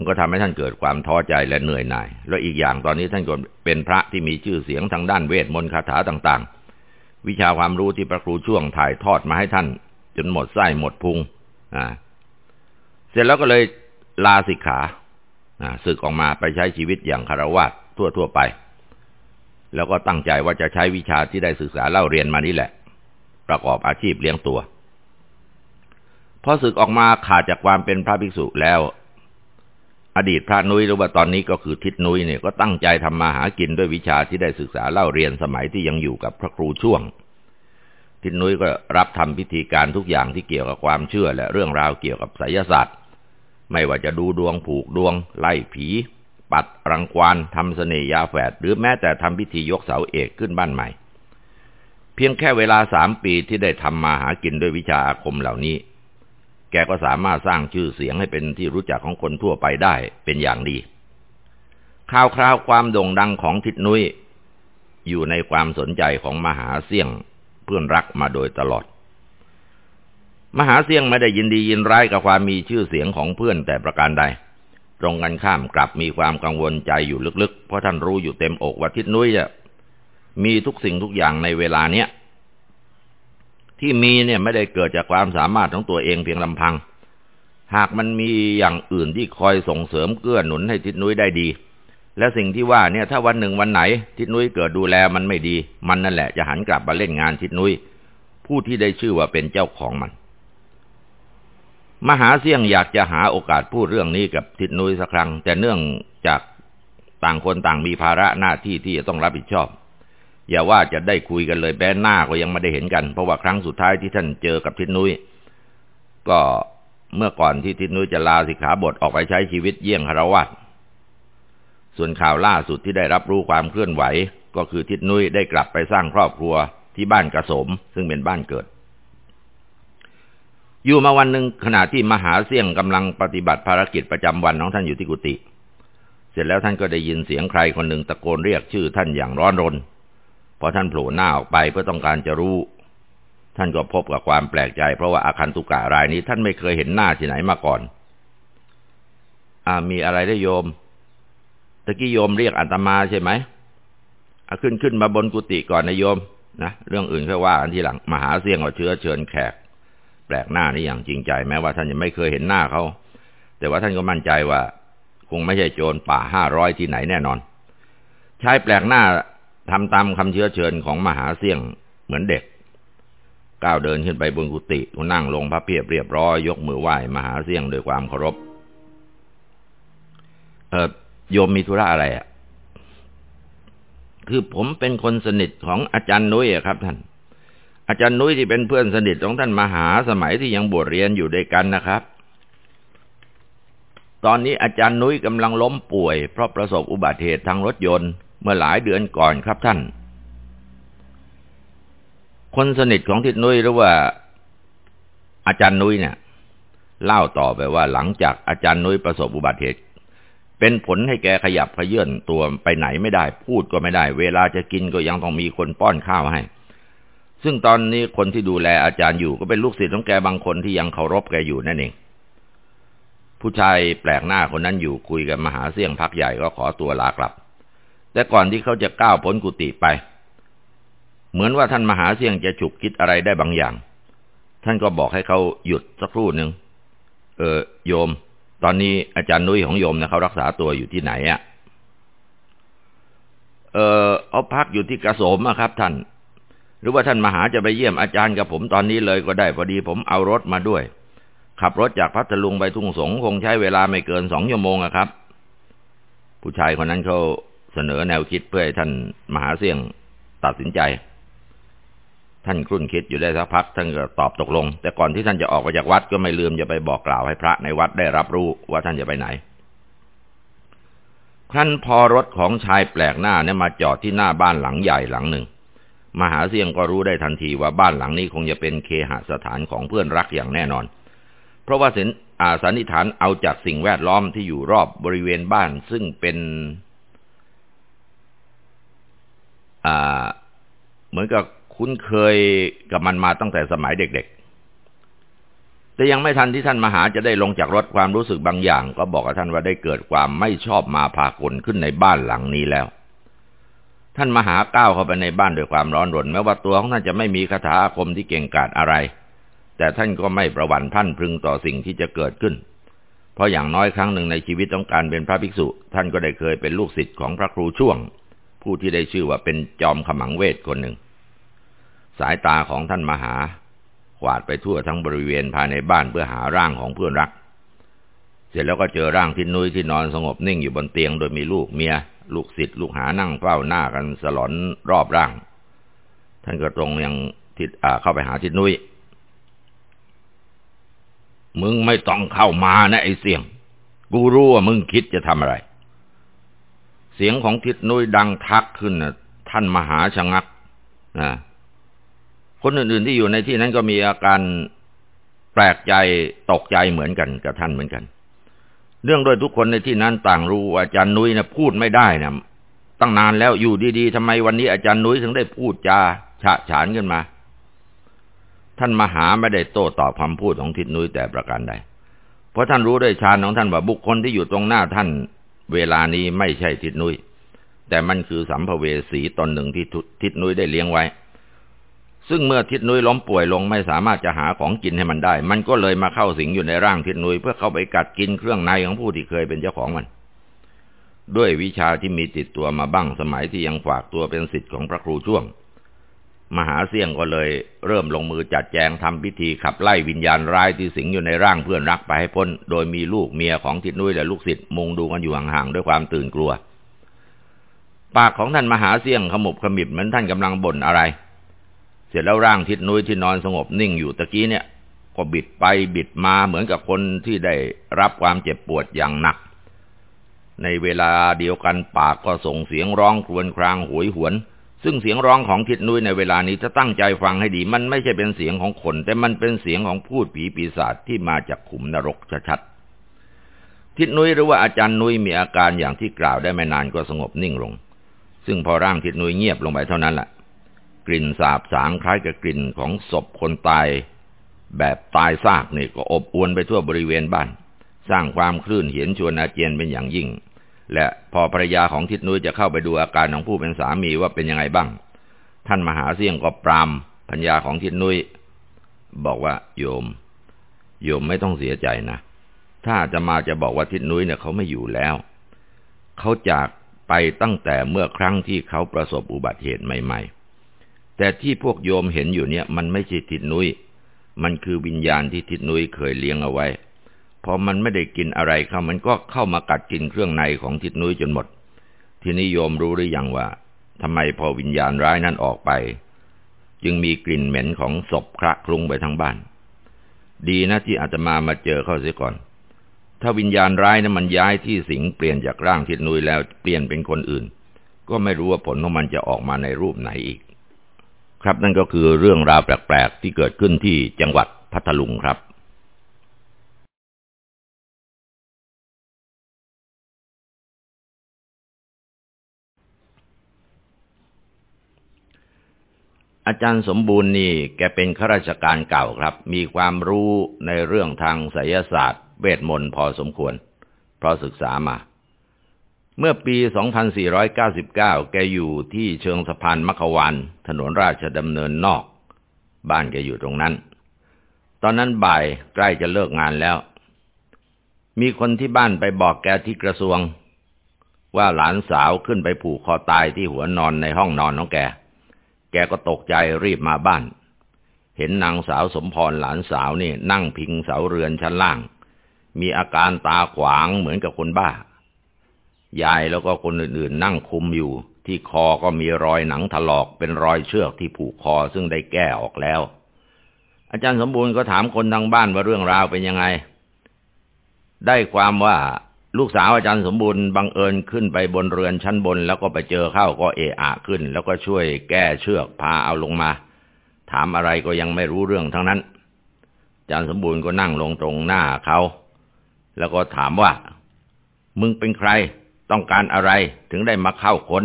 มันก็ทำให้ท่านเกิดความท้อใจและเหนื่อยหน่าย แล้วอีกอย่างตอนนี้ท่านก็เป็นพระที่มีชื่อเสียงทางด้านเวทมนต์คาถาต่างๆ วิชาความรู้ที่พระครูช่วงถ่ายทอดมาให้ท่าน จนหมดไส้หมดพุงอ่าเสร็จแล้วก็เลยลาสิกขาศึกออกมาไปใช้ชีวิตอย่างคารวะทั่วๆไป แล้วก็ตั้งใจว่าจะใช้วิชาที่ได้ศึกษาเล่าเรียนมานี่แหละ ประกอบอาชีพเลี้ยงตัวพอศึกออกมาขาดจากความเป็นพระภิกษุแล้ว อดีตพระนุ้ยหรือว่าตอนนี้ก็คือทิศนุ้ยเนี่ยก็ตั้งใจทำมาหากินด้วยวิชาที่ได้ศึกษาเล่าเรียนสมัยที่ยังอยู่กับพระครูช่วง ทิศนุ้ยก็รับทำพิธีการทุกอย่างที่เกี่ยวกับความเชื่อและเรื่องราวเกี่ยวกับไสยศาสตร์ ไม่ว่าจะดูดวงผูกดวง ไล่ผี ปัดรังควานทำเสน่ยาแฝดหรือแม้แต่ทำพิธียกเสาเอกขึ้นบ้านใหม่ เพียงแค่เวลาสามปีที่ได้ทำมาหากินด้วยวิชาอาคมเหล่านี้ แกก็สามารถสร้างชื่อเสียงให้เป็นที่รู้จักของคนทั่วไปได้เป็นอย่างดี ข่าวคราวความโด่งดังของทิดนุ้ยอยู่ในความสนใจของมหาเสี่ยงเพื่อนรักมาโดยตลอด มหาเสี่ยงไม่ได้ยินดียินร้ายกับความมีชื่อเสียงของเพื่อนแต่ประการใด ตรงกันข้ามกลับมีความกังวลใจอยู่ลึกๆ เพราะท่านรู้อยู่เต็มอกว่าทิศนุ้ยจะมีทุกสิ่งทุกอย่างในเวลาเนี้ย ที่มีเนี่ยไม่ได้เกิดจากความสามารถของตัวเองเพียงลำพัง หากมันมีอย่างอื่นที่คอยส่งเสริมเกื้อหนุนให้ทิศนุ้ยได้ดี และสิ่งที่ว่าเนี่ยถ้าวันหนึ่งวันไหน ทิศนุ้ยเกิดดูแลมันไม่ดี มันนั่นแหละจะหันกลับมาเล่นงานทิศนุ้ยผู้ที่ได้ชื่อว่าเป็นเจ้าของมัน มหาเสี่ยงอยากจะหาโอกาสพูดเรื่องนี้กับทิดนุ้ยสักครั้ง แต่เนื่องจากต่างคนต่างมีภาระหน้าที่ที่จะต้องรับผิดชอบ อย่าว่าจะได้คุยกันเลยแบนหน้าก็ยังไม่ได้เห็นกัน เพราะว่าครั้งสุดท้ายที่ท่านเจอกับทิดนุ้ยก็เมื่อก่อนที่ทิดนุ้ยจะลาสิกขาบทออกไปใช้ชีวิตเยี่ยงคารวะส่วนข่าวล่าสุดที่ได้รับรู้ความเคลื่อนไหว ก็คือทิดนุ้ยได้กลับไปสร้างครอบครัวที่บ้านกระสม ซึ่งเป็นบ้านเกิด อยู่มาวันหนึ่งขณะที่มหาเสี่ยงกำลังปฏิบัติภารกิจประจำวันของท่านอยู่ที่กุฏิเสร็จแล้วท่านก็ได้ยินเสียงใครคนหนึ่งตะโกนเรียกชื่อท่านอย่างร้อนรน พอท่านโผล่หน้าออกไปเพื่อต้องการจะรู้ ท่านก็พบกับความแปลกใจ เพราะว่าอาคันตุกะรายนี้ ท่านไม่เคยเห็นหน้าที่ไหนมาก่อน อ่ามีอะไรได้โยมตะกี้โยมเรียกอัตมาใช่ไหมอาขึ้นขึ้นมาบนกุฏิก่อนนะโยมนะเรื่องอื่นค่อยว่ากันทีหลังมหาเสี่ยงเอาเชื้อเชิญแขก แปลกหน้านี่อย่างจริงใจแม้ว่าท่านยังไม่เคยเห็นหน้าเขาแต่ว่าท่านก็มั่นใจว่า คงไม่ใช่โจรป่าห้าร้อยที่ไหนแน่นอน ชายแปลกหน้า ทำตามคำเชื้อเชิญของมหาเสี่ยงเหมือนเด็ก ก้าวเดินขึ้นไปบนกุฏิก็นั่งลงพระเพียบเรียบร้อยยกมือไหว้มหาเสี่ยงด้วยความเคารพ เออโยมมีธุระอะไรอะ คือผมเป็นคนสนิทของอาจารย์นุ้ยครับ ท่าน อาจารย์นุ้ยที่เป็นเพื่อนสนิทของท่านมหาสมัยที่ยังบวชเรียนอยู่ด้วยกันนะครับตอนนี้อาจารย์นุ้ยกำลังล้มป่วยเพราะประสบอุบัติเหตุทางรถยนต์ เมื่อหลายเดือนก่อนครับท่าน คนสนิทของทิดนุ้ยหรือว่า อาจารย์นุ้ยเนี่ย เล่าต่อไปว่าหลังจากอาจารย์นุ้ยประสบอุบัติเหตุเป็นผลให้แกขยับขยื่นตัวไปไหนไม่ได้ พูดก็ไม่ได้ เวลาจะกินก็ยังต้องมีคนป้อนข้าวให้ ซึ่งตอนนี้คนที่ดูแลอาจารย์อยู่ก็เป็นลูกศิษย์ของแกบางคนที่ยังเคารพแกอยู่นั่นเอง ผู้ชายแปลกหน้าคนนั้นอยู่คุยกับมหาเสี่ยงพักใหญ่ก็ขอตัวลากลับ แต่ก่อนที่เขาจะก้าวพ้นกุฏิไป เหมือนว่าท่านมหาเสี่ยงจะฉุกคิดอะไรได้บางอย่าง ท่านก็บอกให้เขาหยุดสักครู่หนึ่งเออโยม ตอนนี้อาจารย์นุ้ยของโยมนี่ยเขารักษาตัวอยู่ที่ไหนอะ่ะ เออเอาพักอยู่ที่กระสมอะครับ ท่าน หรือว่าท่านมหาจะไปเยี่ยมอาจารย์กับผมตอนนี้เลยก็ได้พอดีผมเอารถมาด้วย ขับรถจากพัทลุงไปทุ่งสงคงใช้เวลาไม่เกินสองชั่วโมงอะครับ ผู้ชายคนนั้นเขา เสนอแนวคิดเพื่อให้ท่านมหาเสี่ยงตัดสินใจ ท่านครุ่นคิดอยู่ได้สักพักท่านก็ตอบตกลง แต่ก่อนที่ท่านจะออกไปจากวัดก็ไม่ลืมจะไปบอกกล่าวให้พระในวัดได้รับรู้ว่าท่านจะไปไหน ครั้นพอรถของชายแปลกหน้าเนี่ยมาจอดที่หน้าบ้านหลังใหญ่หลังหนึ่ง มหาเสียงก็รู้ได้ทันทีว่าบ้านหลังนี้คงจะเป็นเคหสถานของเพื่อนรักอย่างแน่นอน เพราะว่าสินอาสันนิฐานเอาจากสิ่งแวดล้อมที่อยู่รอบบริเวณบ้านซึ่งเป็น เหมือนกับคุ้นเคยกับมันมาตั้งแต่สมัยเด็กๆ แต่ยังไม่ทันที่ท่านมหาจะได้ลงจากรถความรู้สึกบางอย่าง ก็บอกกับท่านว่าได้เกิดความไม่ชอบมาพากลขึ้นในบ้านหลังนี้แล้ว ท่านมหาก้าวเข้าไปในบ้านด้วยความร้อนรนแม้ว่าตัวของท่านจะไม่มีคาถาอาคมที่เก่งกาจอะไร แต่ท่านก็ไม่ประวันท่านพึงต่อสิ่งที่จะเกิดขึ้นเพราะอย่างน้อยครั้งหนึ่งในชีวิตต้องการเป็นพระภิกษุ ท่านก็ได้เคยเป็นลูกศิษย์ของพระครูช่วง ผู้ที่ได้ชื่อว่าเป็นจอมขมังเวทคนหนึ่ง สายตาของท่านมหากวาดไปทั่วทั้งบริเวณภายในบ้านเพื่อหาร่างของเพื่อนรัก เสร็จแล้วก็เจอร่างทิศนุ้ยที่นอนสงบนิ่งอยู่บนเตียงโดยมีลูกเมีย ลูกศิษย์ลูกหานั่งเฝ้าหน้ากันสลอนรอบร่าง ท่านก็ตรงยังทิศเข้าไปหาทิศนุ้ยมึงไม่ต้องเข้ามานะไอ้เสียง กูรู้ว่ามึงคิดจะทำอะไร สียงของทิศนุ้ยดังทักขึ้นนะท่านมหาชะงักนะคนอื่นๆที่อยู่ในที่นั้นก็มีอาการแปลกใจตกใจเหมือนกันกับท่านเหมือนกัน เรื่องโดยทุกคนในที่นั้นต่างรู้อาจารย์นุ้ยนะพูดไม่ได้นะตั้งนานแล้วอยู่ดีๆทำไมวันนี้อาจารย์นุ้ยถึงได้พูดจาฉะฉานขึ้นมา ท่านมหาไม่ได้โต้ตอบคำพูดของทิศนุ้ยแต่ประการใดเพราะท่านรู้ด้วยฌานของท่านว่าบุคคลที่อยู่ตรงหน้าท่าน เวลานี้ไม่ใช่ทิศนุ้ยแต่มันคือสัมภเวสีตนหนึ่งที่ทิศนุ้ยได้เลี้ยงไว้ ซึ่งเมื่อทิศนุ้ยล้มป่วยลงไม่สามารถจะหาของกินให้มันได้ มันก็เลยมาเข้าสิงอยู่ในร่างทิศนุ้ยเพื่อเข้าไปกัดกินเครื่องในของผู้ที่เคยเป็นเจ้าของมัน ด้วยวิชาที่มีติดตัวมาบ้างสมัยที่ยังฝากตัวเป็นสิทธิ์ของพระครูช่วง มหาเสี่ยงก็เลย เริ่มลงมือจัดแจงทำพิธีขับไล่วิญญาณร้ายที่สิงอยู่ในร่างเพื่อนรักไปให้พ้น โดยมีลูกเมียของทิศนุ้ยและลูกศิษย์มุงดูกันอยู่ห่างๆด้วยความตื่นกลัว ปากของท่านมหาเสี่ยงขมุบขมิบเหมือนท่านกำลังบ่นอะไร เสร็จแล้วร่างทิศนุ้ยที่นอนสงบนิ่งอยู่ตะกี้เนี่ย ก็บิดไปบิดมาเหมือนกับคนที่ได้รับความเจ็บปวดอย่างหนัก ในเวลาเดียวกันปากก็ส่งเสียงร้องครวญครางหวยหวน ซึ่งเสียงร้องของทิศนุ้ยในเวลานี้ถ้าตั้งใจฟังให้ดี มันไม่ใช่เป็นเสียงของคน แต่มันเป็นเสียงของพูดผีปีศาจที่มาจากขุมนรกชัดๆทิศนุ้ยหรือว่าอาจารย์นุ้ยมีอาการอย่างที่กล่าวได้ไม่นานก็สงบนิ่งลง ซึ่งพอร่างทิศนุ้ยเงียบลงไปเท่านั้นแหละกลิ่นสาบสางคล้ายกับกลิ่นของศพคนตาย แบบตายซากนี่ก็อบอวนไปทั่วบริเวณบ้าน สร้างความคลื่นเหียนชวนอาเจียนเป็นอย่างยิ่ง และพอภรรยาของทิศนุ้ยจะเข้าไปดูอาการของผู้เป็นสามีว่าเป็นยังไงบ้าง ท่านมหาเสี่ยงก็ปรามพัญญาของทิศนุ้ยบอกว่าโยม โยมไม่ต้องเสียใจนะ ถ้าจะมาจะบอกว่าทิศนุ้ยเนี่ยเขาไม่อยู่แล้ว เขาจากไปตั้งแต่เมื่อครั้งที่เขาประสบอุบัติเหตุใหม่ ๆ แต่ที่พวกโยมเห็นอยู่เนี่ย มันไม่ใช่ทิศนุย้ย มันคือวิญญาณที่ทิศนุ้ยเคยเลี้ยงเอาไว้ พอมันไม่ได้กินอะไรเข้ามันก็เข้ามากัดกินเครื่องในของทิศนุ้ยจนหมด ทีนี้โยมรู้หรือยังว่าทำไมพอวิญญาณร้ายนั้นออกไป จึงมีกลิ่นเหม็นของศพคระคลุ้งไปทั้งบ้าน ดีนะที่อาตมามาเจอเข้าเสียก่อน ถ้าวิญญาณร้ายนั้นมันย้ายที่สิงเปลี่ยนจากร่างทิศนุ้ยแล้วเปลี่ยนเป็นคนอื่น ก็ไม่รู้ว่าผลของมันจะออกมาในรูปไหนอีก ครับนั่นก็คือเรื่องราวแปลกๆที่เกิดขึ้นที่จังหวัดพัทลุงครับ อาจารย์สมบูรณ์นี่แกเป็นข้าราชการเก่าครับ มีความรู้ในเรื่องทางไสยศาสตร์ เวทมนต์พอสมควร เพราะศึกษามา เมื่อปี 2499 แกอยู่ที่เชิงสะพานมัควานถนนราชดำเนินนอก บ้านแกอยู่ตรงนั้น ตอนนั้นบ่ายใกล้จะเลิกงานแล้ว มีคนที่บ้านไปบอกแกที่กระทรวง ว่าหลานสาวขึ้นไปผูกคอตายที่หัวนอนในห้องนอนของแก แกก็ตกใจรีบมาบ้าน เห็นนางสาวสมพรหลานสาวนี่นั่งพิงเสาเรือนชั้นล่าง มีอาการตาขวางเหมือนกับคนบ้า ยายแล้วก็คนอื่นๆ นั่งคุมอยู่ ที่คอก็มีรอยหนังถลอกเป็นรอยเชือกที่ผูกคอซึ่งได้แก้ออกแล้ว อาจารย์สมบูรณ์ก็ถามคนทางบ้านว่าเรื่องราวเป็นยังไง ได้ความว่า ลูกสาวอาจารย์สมบูรณ์บังเอิญขึ้นไปบนเรือนชั้นบน แล้วก็ไปเจอเข้าก็เอะอะขึ้น แล้วก็ช่วยแก้เชือกพาเอาลงมา ถามอะไรก็ยังไม่รู้เรื่องทั้งนั้นอาจารย์สมบูรณ์ก็นั่งลงตรงหน้าเขา แล้วก็ถามว่า มึงเป็นใคร ต้องการอะไรถึงได้มาเข้าคน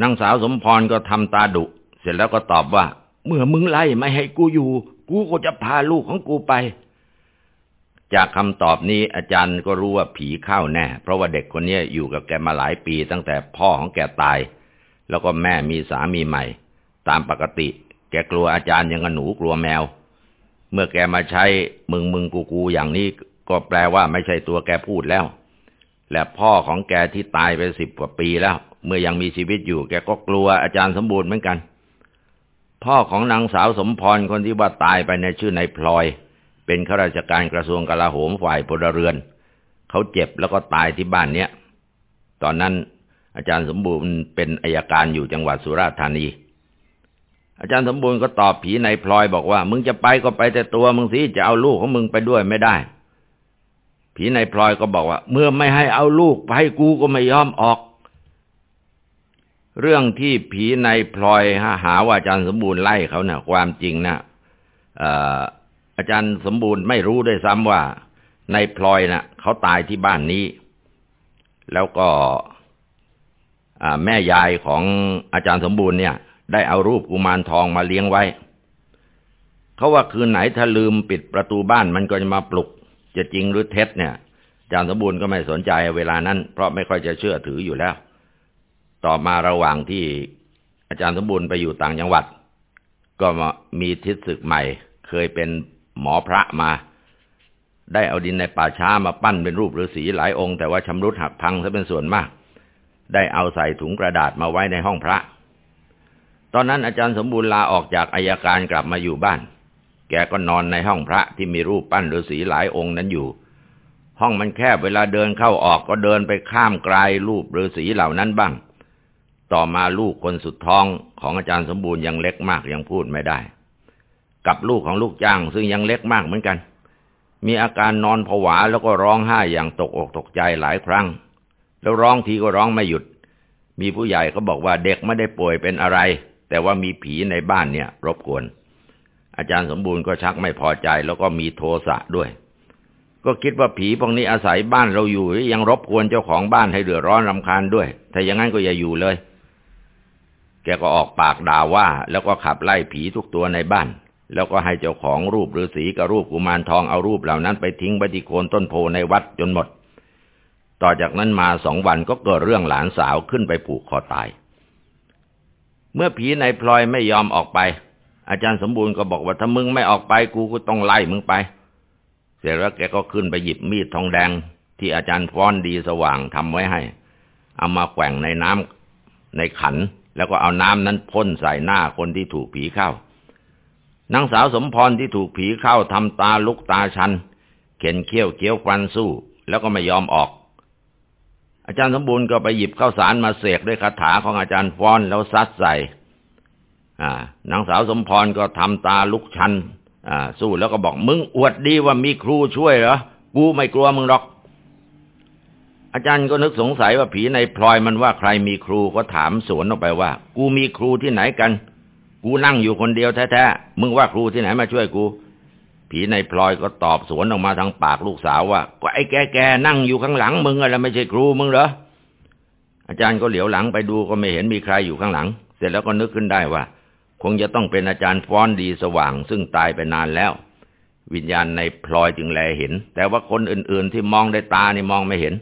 นางสาวสมพรก็ทำตาดุ เสร็จแล้วก็ตอบว่า เมื่อมึงไล่ไม่ให้กูอยู่ กูก็จะพาลูกของกูไป จากคำตอบนี้อาจารย์ก็รู้ว่าผีเข้าแน่ เพราะว่าเด็กคนนี้อยู่กับแกมาหลายปีตั้งแต่พ่อของแกตาย แล้วก็แม่มีสามีใหม่ ตามปกติ แกกลัวอาจารย์ยังกับหนูกลัวแมว เมื่อแกมาใช้มึงมึงกูกูอย่างนี้ก็แปลว่าไม่ใช่ตัวแกพูดแล้ว และพ่อของแกที่ตายไปสิบกว่าปีแล้ว เมื่อยังมีชีวิตอยู่ แกก็กลัวอาจารย์สมบูรณ์เหมือนกัน พ่อของนางสาวสมพรคนที่ว่าตายไปในชื่อนายพลอย เป็นข้าราชการกระทรวงกลาโหมฝ่ายพลเรือน เขาเจ็บแล้วก็ตายที่บ้านเนี้ย ตอนนั้นอาจารย์สมบูรณ์เป็นอายการอยู่จังหวัดสุราษฎร์ธานี อาจารย์สมบูรณ์ก็ตอบผีนายพลอยบอกว่า มึงจะไปก็ไปแต่ตัวมึงสิจะเอาลูกของมึงไปด้วยไม่ได้ ผีนายพลอยก็บอกว่า เมื่อไม่ให้เอาลูกไปกูก็ไม่ยอมออก เรื่องที่ผีนายพลอยหาว่าอาจารย์สมบูรณ์ไล่เขาเนะ่ะ ความจริงนะ่ะ อาจารย์สมบูรณ์ไม่รู้ด้วยซ้ำว่า ในพลอยนะ่ะเขาตายที่บ้านนี้ แล้วก็แม่ยายของอาจารย์สมบูรณ์เนี่ย ได้เอารูปกุมารทองมาเลี้ยงไว้ เขาว่าคืนไหนถ้าลืมปิดประตูบ้านมันก็จะมาปลุก จะจริงหรือเท็จเนี่ยอาจารย์สมบูรณ์ก็ไม่สนใจเวลานั้น เพราะไม่ค่อยจะเชื่อถืออยู่แล้ว ต่อมาระหว่างที่อาจารย์สมบูรณ์ไปอยู่ต่างจังหวัด ก็มีทิศศึกใหม่ เคยเป็น หมอพระมา ได้เอาดินในป่าช้ามาปั้นเป็นรูปฤาษีหลายองค์แต่ว่าชำรุดหักพังซะเป็นส่วนมาก ได้เอาใส่ถุงกระดาษมาไว้ในห้องพระ ตอนนั้นอาจารย์สมบูรณ์ลาออกจากอายการกลับมาอยู่บ้าน แกก็นอนในห้องพระที่มีรูปปั้นฤาษีหลายองค์นั้นอยู่ ห้องมันแคบเวลาเดินเข้าออกก็เดินไปข้ามกลายรูปฤาษีเหล่านั้นบ้าง ต่อมาลูกคนสุดท้องของอาจารย์สมบูรณ์ยังเล็กมากยังพูดไม่ได้ กับลูกของลูกจ้าง ซึ่งยังเล็กมากเหมือนกัน มีอาการนอนผวาแล้วก็ร้องไห้อย่างตกอกตกใจหลายครั้ง แล้วร้องทีก็ร้องไม่หยุด มีผู้ใหญ่ก็บอกว่าเด็กไม่ได้ป่วยเป็นอะไร แต่ว่ามีผีในบ้านเนี่ย รบกวน อาจารย์สมบูรณ์ก็ชักไม่พอใจแล้วก็มีโทสะด้วย ก็คิดว่าผีพวกนี้อาศัยบ้านเราอยู่ยังรบกวนเจ้าของบ้านให้เดือดร้อนรำคาญด้วยถ้าอย่างนั้นก็อย่าอยู่เลยแกก็ออกปากด่าว่า แล้วก็ขับไล่ผีทุกตัวในบ้าน แล้วก็ให้เจ้าของรูปฤาษีกับรูปกุมารทองเอารูปเหล่านั้นไปทิ้งไว้ที่โคนต้นโพในวัดจนหมด ต่อจากนั้นมาสองวันก็เกิดเรื่องหลานสาวขึ้นไปผูกคอตาย เมื่อผีในพลอยไม่ยอมออกไป อาจารย์สมบูรณ์ก็บอกว่าถ้ามึงไม่ออกไปกูก็ต้องไล่มึงไป เสร็จแล้วแกก็ขึ้นไปหยิบมีดทองแดง ที่อาจารย์ฟ้อนดีสว่างทำไว้ให้ เอามาแกว่งในน้ำในขัน แล้วก็เอาน้ำนั้นพ่นใส่หน้าคนที่ถูกผีเข้า นางสาวสมพรที่ถูกผีเข้าทำตาลุกตาชัน เข็นเขี้ยวเกี้ยวฟันสู้ แล้วก็ไม่ยอมออก อาจารย์สมบูรณ์ก็ไปหยิบข้าวสารมาเสกด้วยคาถาของอาจารย์ฟ้อนแล้วซัดใส่นางสาวสมพรก็ทำตาลุกชันสู้แล้วก็บอกมึงอวดดีว่ามีครูช่วยเหรอ กูไม่กลัวมึงหรอก อาจารย์ก็นึกสงสัยว่าผีในพลอยมันว่าใครมีครูก็ถามสวนออกไปว่า กูมีครูที่ไหนกัน กูนั่งอยู่คนเดียวแท้ๆ มึงว่าครูที่ไหนมาช่วยกู ผีในพลอยก็ตอบสวนออกมาทางปากลูกสาวว่า ก็ไอ้แกๆนั่งอยู่ข้างหลังมึงอะไรไม่ใช่ครูมึงเหรอ อาจารย์ก็เหลียวหลังไปดูก็ไม่เห็นมีใครอยู่ข้างหลัง เสร็จแล้วก็นึกขึ้นได้ว่า คงจะต้องเป็นอาจารย์ฟ้อนดีสว่าง ซึ่งตายไปนานแล้ว วิญญาณในพลอยจึงแลเห็น แต่ว่าคนอื่นๆที่มองได้ตานี่มองไม่เห็น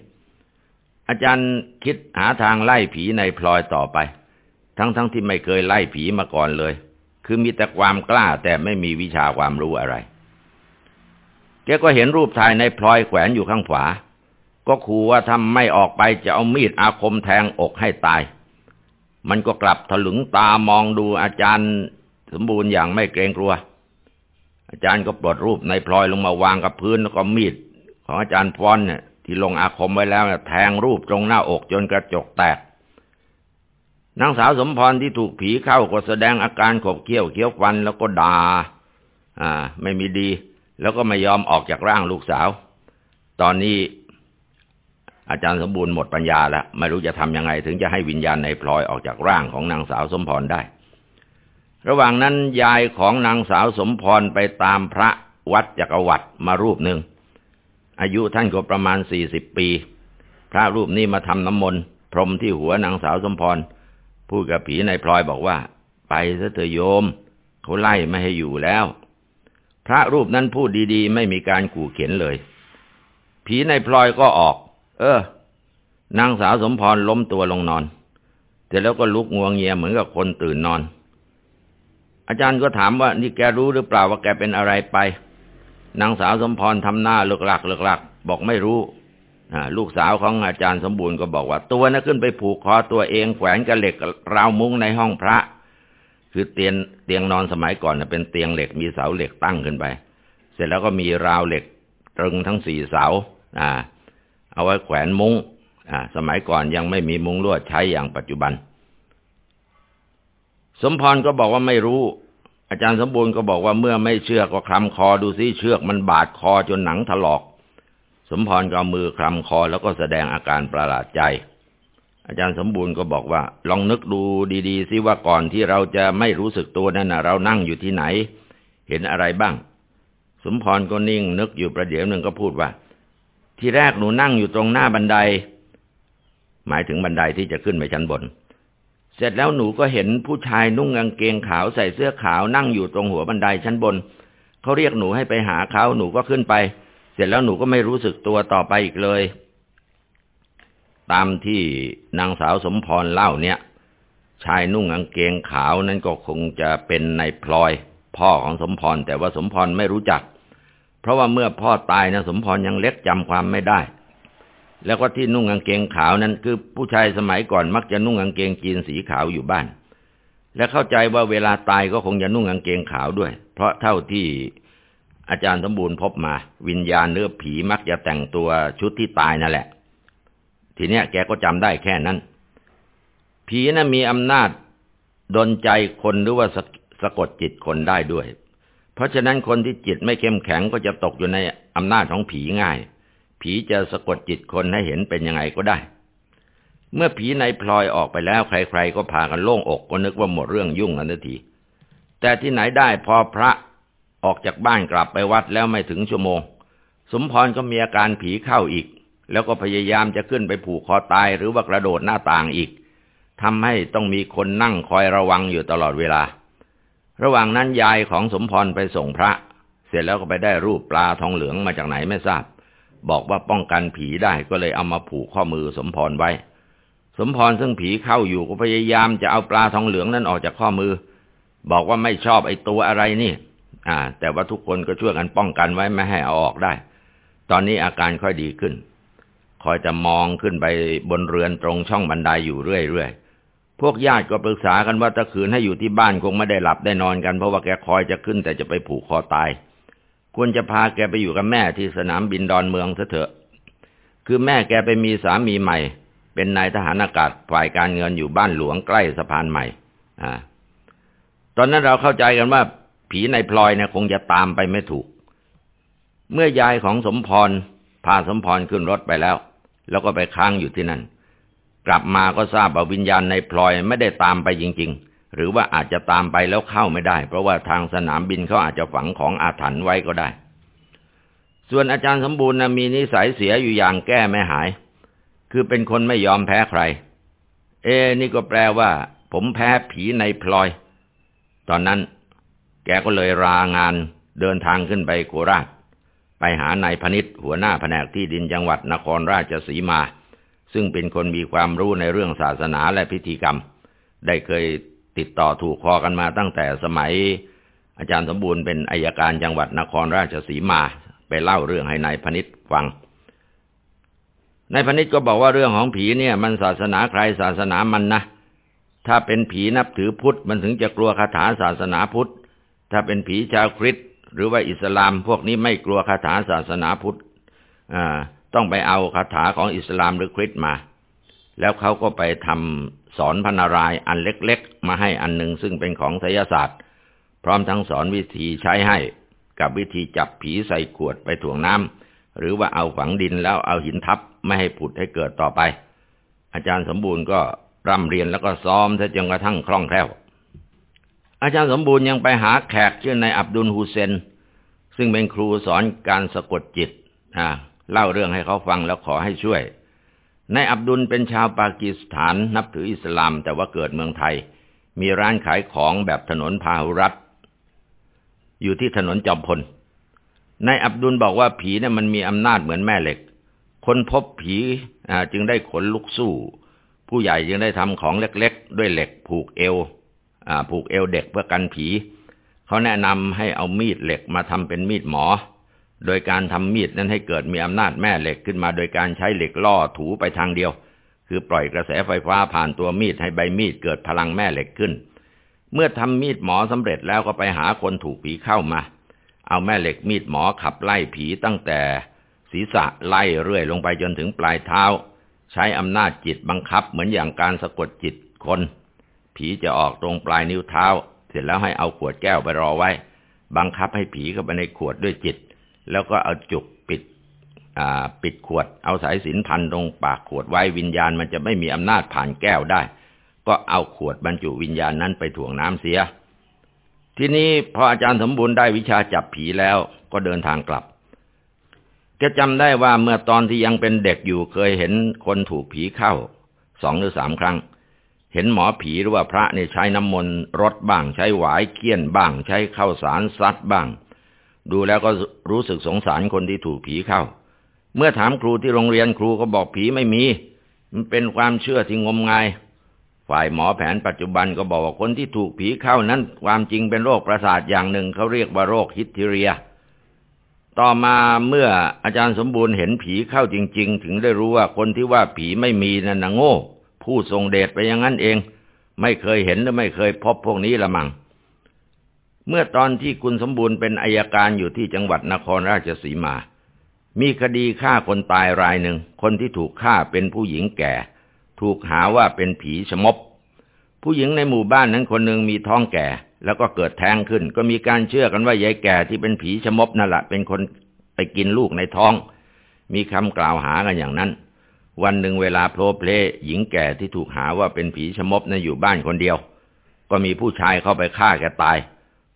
อาจารย์คิดหาทางไล่ผีในพลอยต่อไป ทั้งๆทที่ไม่เคยไล่ผีมาก่อนเลย คือมีแต่ความกล้าแต่ไม่มีวิชาความรู้อะไร แกก็เห็นรูปถ่ายในพลอยแขวนอยู่ข้างขวา ก็ขู่ว่าถ้าไม่ออกไปจะเอามีดอาคมแทงอกให้ตาย มันก็กลับถลึงตามองดูอาจารย์สมบูรณ์อย่างไม่เกรงกลัว อาจารย์ก็ปลดรูปในพลอยลงมาวางกับพื้นแล้วก็มีดของอาจารย์พรเนี่ยที่ลงอาคมไว้แล้วแทงรูปตรงหน้าอกจนกระจกแตก นางสาวสมพรที่ถูกผีเข้าก็แสดงอาการขบเคี้ยวเคี้ยวฟันแล้วก็ดา่าอ่า ไม่มีดี แล้วก็ไม่ยอมออกจากร่างลูกสาว ตอนนี้อาจารย์สมบูรณ์หมดปัญญาแล้วไม่รู้จะทำยังไง ถึงจะให้วิญญาณในพลอยออกจากร่างของนางสาวสมพรได้ ระหว่างนั้นยายของนางสาวสมพรไปตามพระวัดจักรวรรดิมารูปหนึ่ง อายุท่านก็ประมาณสี่สิบปี พระรูปนี้มาทำน้ำมนต์พรมที่หัวนางสาวสมพร พูดกับผีในพลอยบอกว่า ไปซะเถอะโยม เขาไล่ไม่ให้อยู่แล้ว พระรูปนั้นพูดดีๆ ไม่มีการขู่เข็นเลย ผีในพลอยก็ออก เออ นางสาวสมพรล้มตัวลงนอน เสร็จแล้วก็ลุกงวงเงียเหมือนกับคนตื่นนอน อาจารย์ก็ถามว่านี่แกรู้หรือเปล่าว่าแกเป็นอะไรไป นางสาวสมพรทำหน้าเลือกหลักเลือกหลัก บอกไม่รู้ ลูกสาวของอาจารย์สมบูรณ์ก็บอกว่า ตัวนั้นขึ้นไปผูกคอตัวเองแขวนกับเหล็กราวมุ้งในห้องพระ คือเตียงเตียงนอนสมัยก่อนเป็นเตียงเหล็กมีเสาเหล็กตั้งขึ้นไป เสร็จแล้วก็มีราวเหล็กตรึงทั้งสี่เสา อ่า เอาไว้แขวนมุ้ง อ่า สมัยก่อนยังไม่มีมุ้งลวดใช้อย่างปัจจุบัน สมพรก็บอกว่าไม่รู้ อาจารย์สมบูรณ์ก็บอกว่าเมื่อไม่เชื่อก็คลำคอดูซิเชือกมันบาดคอจนหนังถลอก สมพรก็เอามือคลำคอแล้วก็แสดงอาการประหลาดใจ อาจารย์สมบูรณ์ก็บอกว่า ลองนึกดูดีๆซิว่าก่อนที่เราจะไม่รู้สึกตัวนั่นนะเรานั่งอยู่ที่ไหน เห็นอะไรบ้าง สมพรก็นิ่งนึกอยู่ประเดี๋ยวหนึ่งก็พูดว่า ที่แรกหนูนั่งอยู่ตรงหน้าบันได หมายถึงบันไดที่จะขึ้นไปชั้นบน เสร็จแล้วหนูก็เห็นผู้ชายนุ่งกางเกงขาวใส่เสื้อขาวนั่งอยู่ตรงหัวบันไดชั้นบนเขาเรียกหนูให้ไปหาเขาหนูก็ขึ้นไป ร็จแล้วหนูก็ไม่รู้สึกตัวต่อไปอีกเลย ตามที่นางสาวสมพรเล่าเนี่ย ชายนุ่งกางเกงขาวนั้นก็คงจะเป็นนายพลอย พ่อของสมพร แต่ว่าสมพรไม่รู้จัก เพราะว่าเมื่อพ่อตายนะสมพรยังเล็กจำความไม่ได้ แล้วก็ที่นุ่งกางเกงขาวนั้น คือผู้ชายสมัยก่อนมักจะนุ่งกางเกงจีนสีขาวอยู่บ้าน และเข้าใจว่าเวลาตายก็คงจะนุ่งกางเกงขาวด้วย เพราะเท่าที่ อาจารย์สมบูรณ์พบมา วิญญาณเนื้อผีมักจะแต่งตัวชุดที่ตายนั่นแหละ ทีเนี้ยแกก็จำได้แค่นั้น ผีนะ่ะมีอำนาจดนใจคนหรือว่าสสะกดจิตคนได้ด้วย เพราะฉะนั้นคนที่จิตไม่เข้มแข็งก็จะตกอยู่ในอำนาจของผีง่าย ผีจะสะกดจิตคนให้เห็นเป็นยังไงก็ได้ เมื่อผีในพลอยออกไปแล้วใครๆก็พากันโล่งอกก็นึกว่าหมดเรื่องยุ่งกันทันทีแต่ที่ไหนได้พอพระ ออกจากบ้านกลับไปวัดแล้วไม่ถึงชั่วโมง สมพรก็มีอาการผีเข้าอีก แล้วก็พยายามจะขึ้นไปผูกคอตายหรือว่ากระโดดหน้าต่างอีกทำให้ต้องมีคนนั่งคอยระวังอยู่ตลอดเวลา ระหว่างนั้นยายของสมพรไปส่งพระ เสร็จแล้วก็ไปได้รูปปลาทองเหลืองมาจากไหนไม่ทราบ บอกว่าป้องกันผีได้ก็เลยเอามาผูกข้อมือสมพรไว้ สมพรซึ่งผีเข้าอยู่ก็พยายามจะเอาปลาทองเหลืองนั้นออกจากข้อมือ บอกว่าไม่ชอบไอ้ตัวอะไรนี่ อ่า แต่ว่าทุกคนก็ช่วยกันป้องกันไว้ไม่ให้เอาออกได้ ตอนนี้อาการค่อยดีขึ้น คอยจะมองขึ้นไปบนเรือนตรงช่องบันไดยอยู่เรื่อยๆ พวกญาติก็ปรึกษากันว่าถ้าคืนให้อยู่ที่บ้านคงไม่ได้หลับได้นอนกันเพราะว่าแกคอยจะขึ้นแต่จะไปผูกคอตาย ควรจะพาแกไปอยู่กับแม่ที่สนามบินดอนเมืองซะเถอะ คือแม่แกไปมีสามีใหม่ เป็นนายทหารอากาศฝ่ายการเงินอยู่บ้านหลวงใกล้สะพานใหม่ อ่าตอนนั้นเราเข้าใจกันว่า ผีในพลอยเนี่ยคงจะตามไปไม่ถูก เมื่อยายของสมพรพาสมพรขึ้นรถไปแล้ว แล้วก็ไปค้างอยู่ที่นั่น กลับมาก็ทราบว่าวิญญาณในพลอยไม่ได้ตามไปจริง ๆ หรือว่าอาจจะตามไปแล้วเข้าไม่ได้ เพราะว่าทางสนามบินเขาอาจจะฝังของอาถรรพ์ไว้ก็ได้ ส่วนอาจารย์สมบูรณ์นะมีนิสัยเสียอยู่อย่างแก้ไม่หาย คือเป็นคนไม่ยอมแพ้ใคร เอ นี่ก็แปลว่า ผมแพ้ผีในพลอย ตอนนั้น กก็เลยรางานเดินทางขึ้นไปโคราช ไปหานายพนิษฐ์หัวหน้าแผนกที่ดินจังหวัดนครราชสีมา ซึ่งเป็นคนมีความรู้ในเรื่องศาสนาและพิธีกรรม ได้เคยติดต่อถูกคอกันมาตั้งแต่สมัย อาจารย์สมบูรณ์เป็นอายการจังหวัดนครราชสีมา ไปเล่าเรื่องให้นายพนิษฟังนายพนิษก็บอกว่าเรื่องของผีเนี่ย มันศาสนาใครศาสนามันนะถ้าเป็นผีนับถือพุทธมันถึงจะกลัวคาถาศาสนาพุทธ ถ้าเป็นผีชาวคริสต์หรือว่าอิสลามพวกนี้ไม่กลัวคาถาศาสนาพุทธอ่าต้องไปเอาคาถาของอิสลามหรือคริสต์มา แล้วเขาก็ไปทำสอนพนารายอันเล็กๆ มาให้อันหนึ่งซึ่งเป็นของไสยศาสตร์ พร้อมทั้งสอนวิธีใช้ให้กับวิธีจับผีใส่ขวดไปถ่วงน้ำหรือว่าเอาฝังดินแล้วเอาหินทับไม่ให้ผุดให้เกิดต่อไป อาจารย์สมบูรณ์ก็ร่ำเรียนแล้วก็ซ้อมซะจนกระทั่งคล่องแคล่ว อาจารย์สมบูรณ์ยังไปหาแขกชื่อนายอับดุลฮูเซน ซึ่งเป็นครูสอนการสะกดจิตอ่าเล่าเรื่องให้เขาฟังแล้วขอให้ช่วยนายอับดุลเป็นชาวปากีสถานนับถืออิสลาม แต่ว่าเกิดเมืองไทย มีร้านขายของแบบถนนพาหุรัตอยู่ที่ถนนจอมพลนายอับดุลบอกว่าผีเนี่ยมันมีอำนาจเหมือนแม่เหล็ก คนพบผีจึงได้ขนลุกสู้ ผู้ใหญ่จึงได้ทำของเล็กๆ ด้วยเหล็กผูกเอว ผูกเอวเด็กเพื่อกันผี เขาแนะนำให้เอามีดเหล็กมาทำเป็นมีดหมอ โดยการทำมีดนั้นให้เกิดมีอำนาจแม่เหล็กขึ้นมาโดยการใช้เหล็กล่อถูไปทางเดียว คือปล่อยกระแสไฟฟ้าผ่านตัวมีดให้ใบมีดเกิดพลังแม่เหล็กขึ้น เมื่อทำมีดหมอสำเร็จแล้วก็ไปหาคนถูกผีเข้ามา เอาแม่เหล็กมีดหมอขับไล่ผีตั้งแต่ศีรษะไล่เรื่อยลงไปจนถึงปลายเท้า ใช้อำนาจจิตบังคับเหมือนอย่างการสะกดจิตคน ผีจะออกตรงปลายนิ้วเท้า เสร็จแล้วให้เอาขวดแก้วไปรอไว้ บังคับให้ผีเข้าไปในขวดด้วยจิต แล้วก็เอาจุกปิดปิดขวด เอาสายสินพันตรงปากขวดไว้วิญญาณมันจะไม่มีอำนาจผ่านแก้วได้ ก็เอาขวดบรรจุวิญญาณนั้นไปถ่วงน้ำเสีย ทีนี้พออาจารย์สมบูรณ์ได้วิชาจับผีแล้วก็เดินทางกลับแกจำได้ว่าเมื่อตอนที่ยังเป็นเด็กอยู่เคยเห็นคนถูกผีเข้าสองหรือสามครั้ง เห็นหมอผีหรือว่าพระเนี่ยใช้น้ำมนต์รดบ้าง ใช้หวายเคี่ยนบ้าง ใช้ข้าวสารซัดบ้าง ดูแล้วก็รู้สึกสงสารคนที่ถูกผีเข้า เมื่อถามครูที่โรงเรียนครูก็บอกผีไม่มี มันเป็นความเชื่อที่งมงาย ฝ่ายหมอแผนปัจจุบันก็บอกว่าคนที่ถูกผีเข้านั้นความจริงเป็นโรคประสาทอย่างหนึ่งเขาเรียกว่าโรคฮิสทีเรีย ต่อมาเมื่ออาจารย์สมบูรณ์เห็นผีเข้าจริง ๆ ถึงได้รู้ว่าคนที่ว่าผีไม่มีนั่นนะโง่ ผู้ทรงเดชไปอย่างนั้นเอง ไม่เคยเห็นและไม่เคยพบพวกนี้ละมังเมื่อตอนที่คุณสมบูรณ์เป็นอายการอยู่ที่จังหวัดนครราชสีมา มีคดีฆ่าคนตายรายหนึ่ง คนที่ถูกฆ่าเป็นผู้หญิงแก่ ถูกหาว่าเป็นผีชมบผู้หญิงในหมู่บ้านนั้นคนหนึ่งมีท้องแก่ แล้วก็เกิดแท้งขึ้น ก็มีการเชื่อกันว่ายายแก่ที่เป็นผีชมบนั่นแหละเป็นคนไปกินลูกในท้อง มีคำกล่าวหากันอย่างนั้น วันหนึ่งเวลาโพลเพลหญิงแก่ที่ถูกหาว่าเป็นผีชมบนั้นอยู่บ้านคนเดียว ก็มีผู้ชายเข้าไปฆ่าแกตาย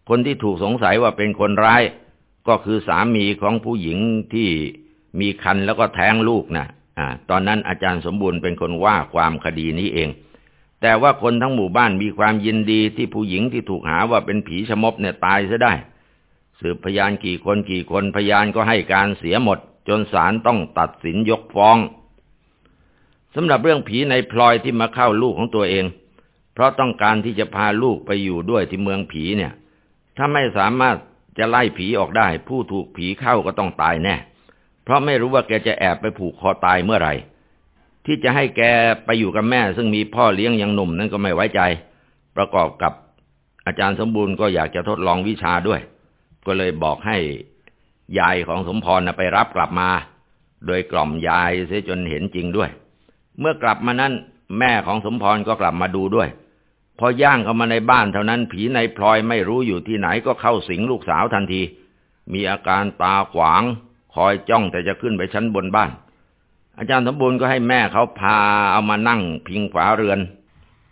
คนที่ถูกสงสัยว่าเป็นคนร้าย ก็คือสามีของผู้หญิงที่มีคันแล้วก็แท้งลูกนะอ่าตอนนั้นอาจารย์สมบูรณ์เป็นคนว่าความคดีนี้เอง แต่ว่าคนทั้งหมู่บ้านมีความยินดีที่ผู้หญิงที่ถูกหาว่าเป็นผีชมบเนี่ยตายซะได้ สืบพยานกี่คนกี่คนพยานก็ให้การเสียหมด จนศาลต้องตัดสินยกฟ้อง สำหรับเรื่องผีในพลอยที่มาเข้าลูกของตัวเอง เพราะต้องการที่จะพาลูกไปอยู่ด้วยที่เมืองผีเนี่ย ถ้าไม่สามารถจะไล่ผีออกได้ ผู้ถูกผีเข้าก็ต้องตายแน่ เพราะไม่รู้ว่าแกจะแอบไปผูกคอตายเมื่อไหร่ ที่จะให้แกไปอยู่กับแม่ ซึ่งมีพ่อเลี้ยงยังหนุ่มนั้นก็ไม่ไว้ใจ ประกอบกับอาจารย์สมบูรณ์ก็อยากจะทดลองวิชาด้วย ก็เลยบอกให้ยายของสมพรไปรับกลับมา โดยกล่อมยายเสียจนเห็นจริงด้วย เมื่อกลับมานั้น แม่ของสมพรก็กลับมาดูด้วย พอย่างเข้ามาในบ้านเท่านั้นผีในพลอยไม่รู้อยู่ที่ไหนก็เข้าสิงลูกสาวทันที มีอาการตาขวาง คอยจ้องแต่จะขึ้นไปชั้นบนบ้าน อาจารย์สมบูรณ์ก็ให้แม่เขาพาเอามานั่งพิงฝาเรือน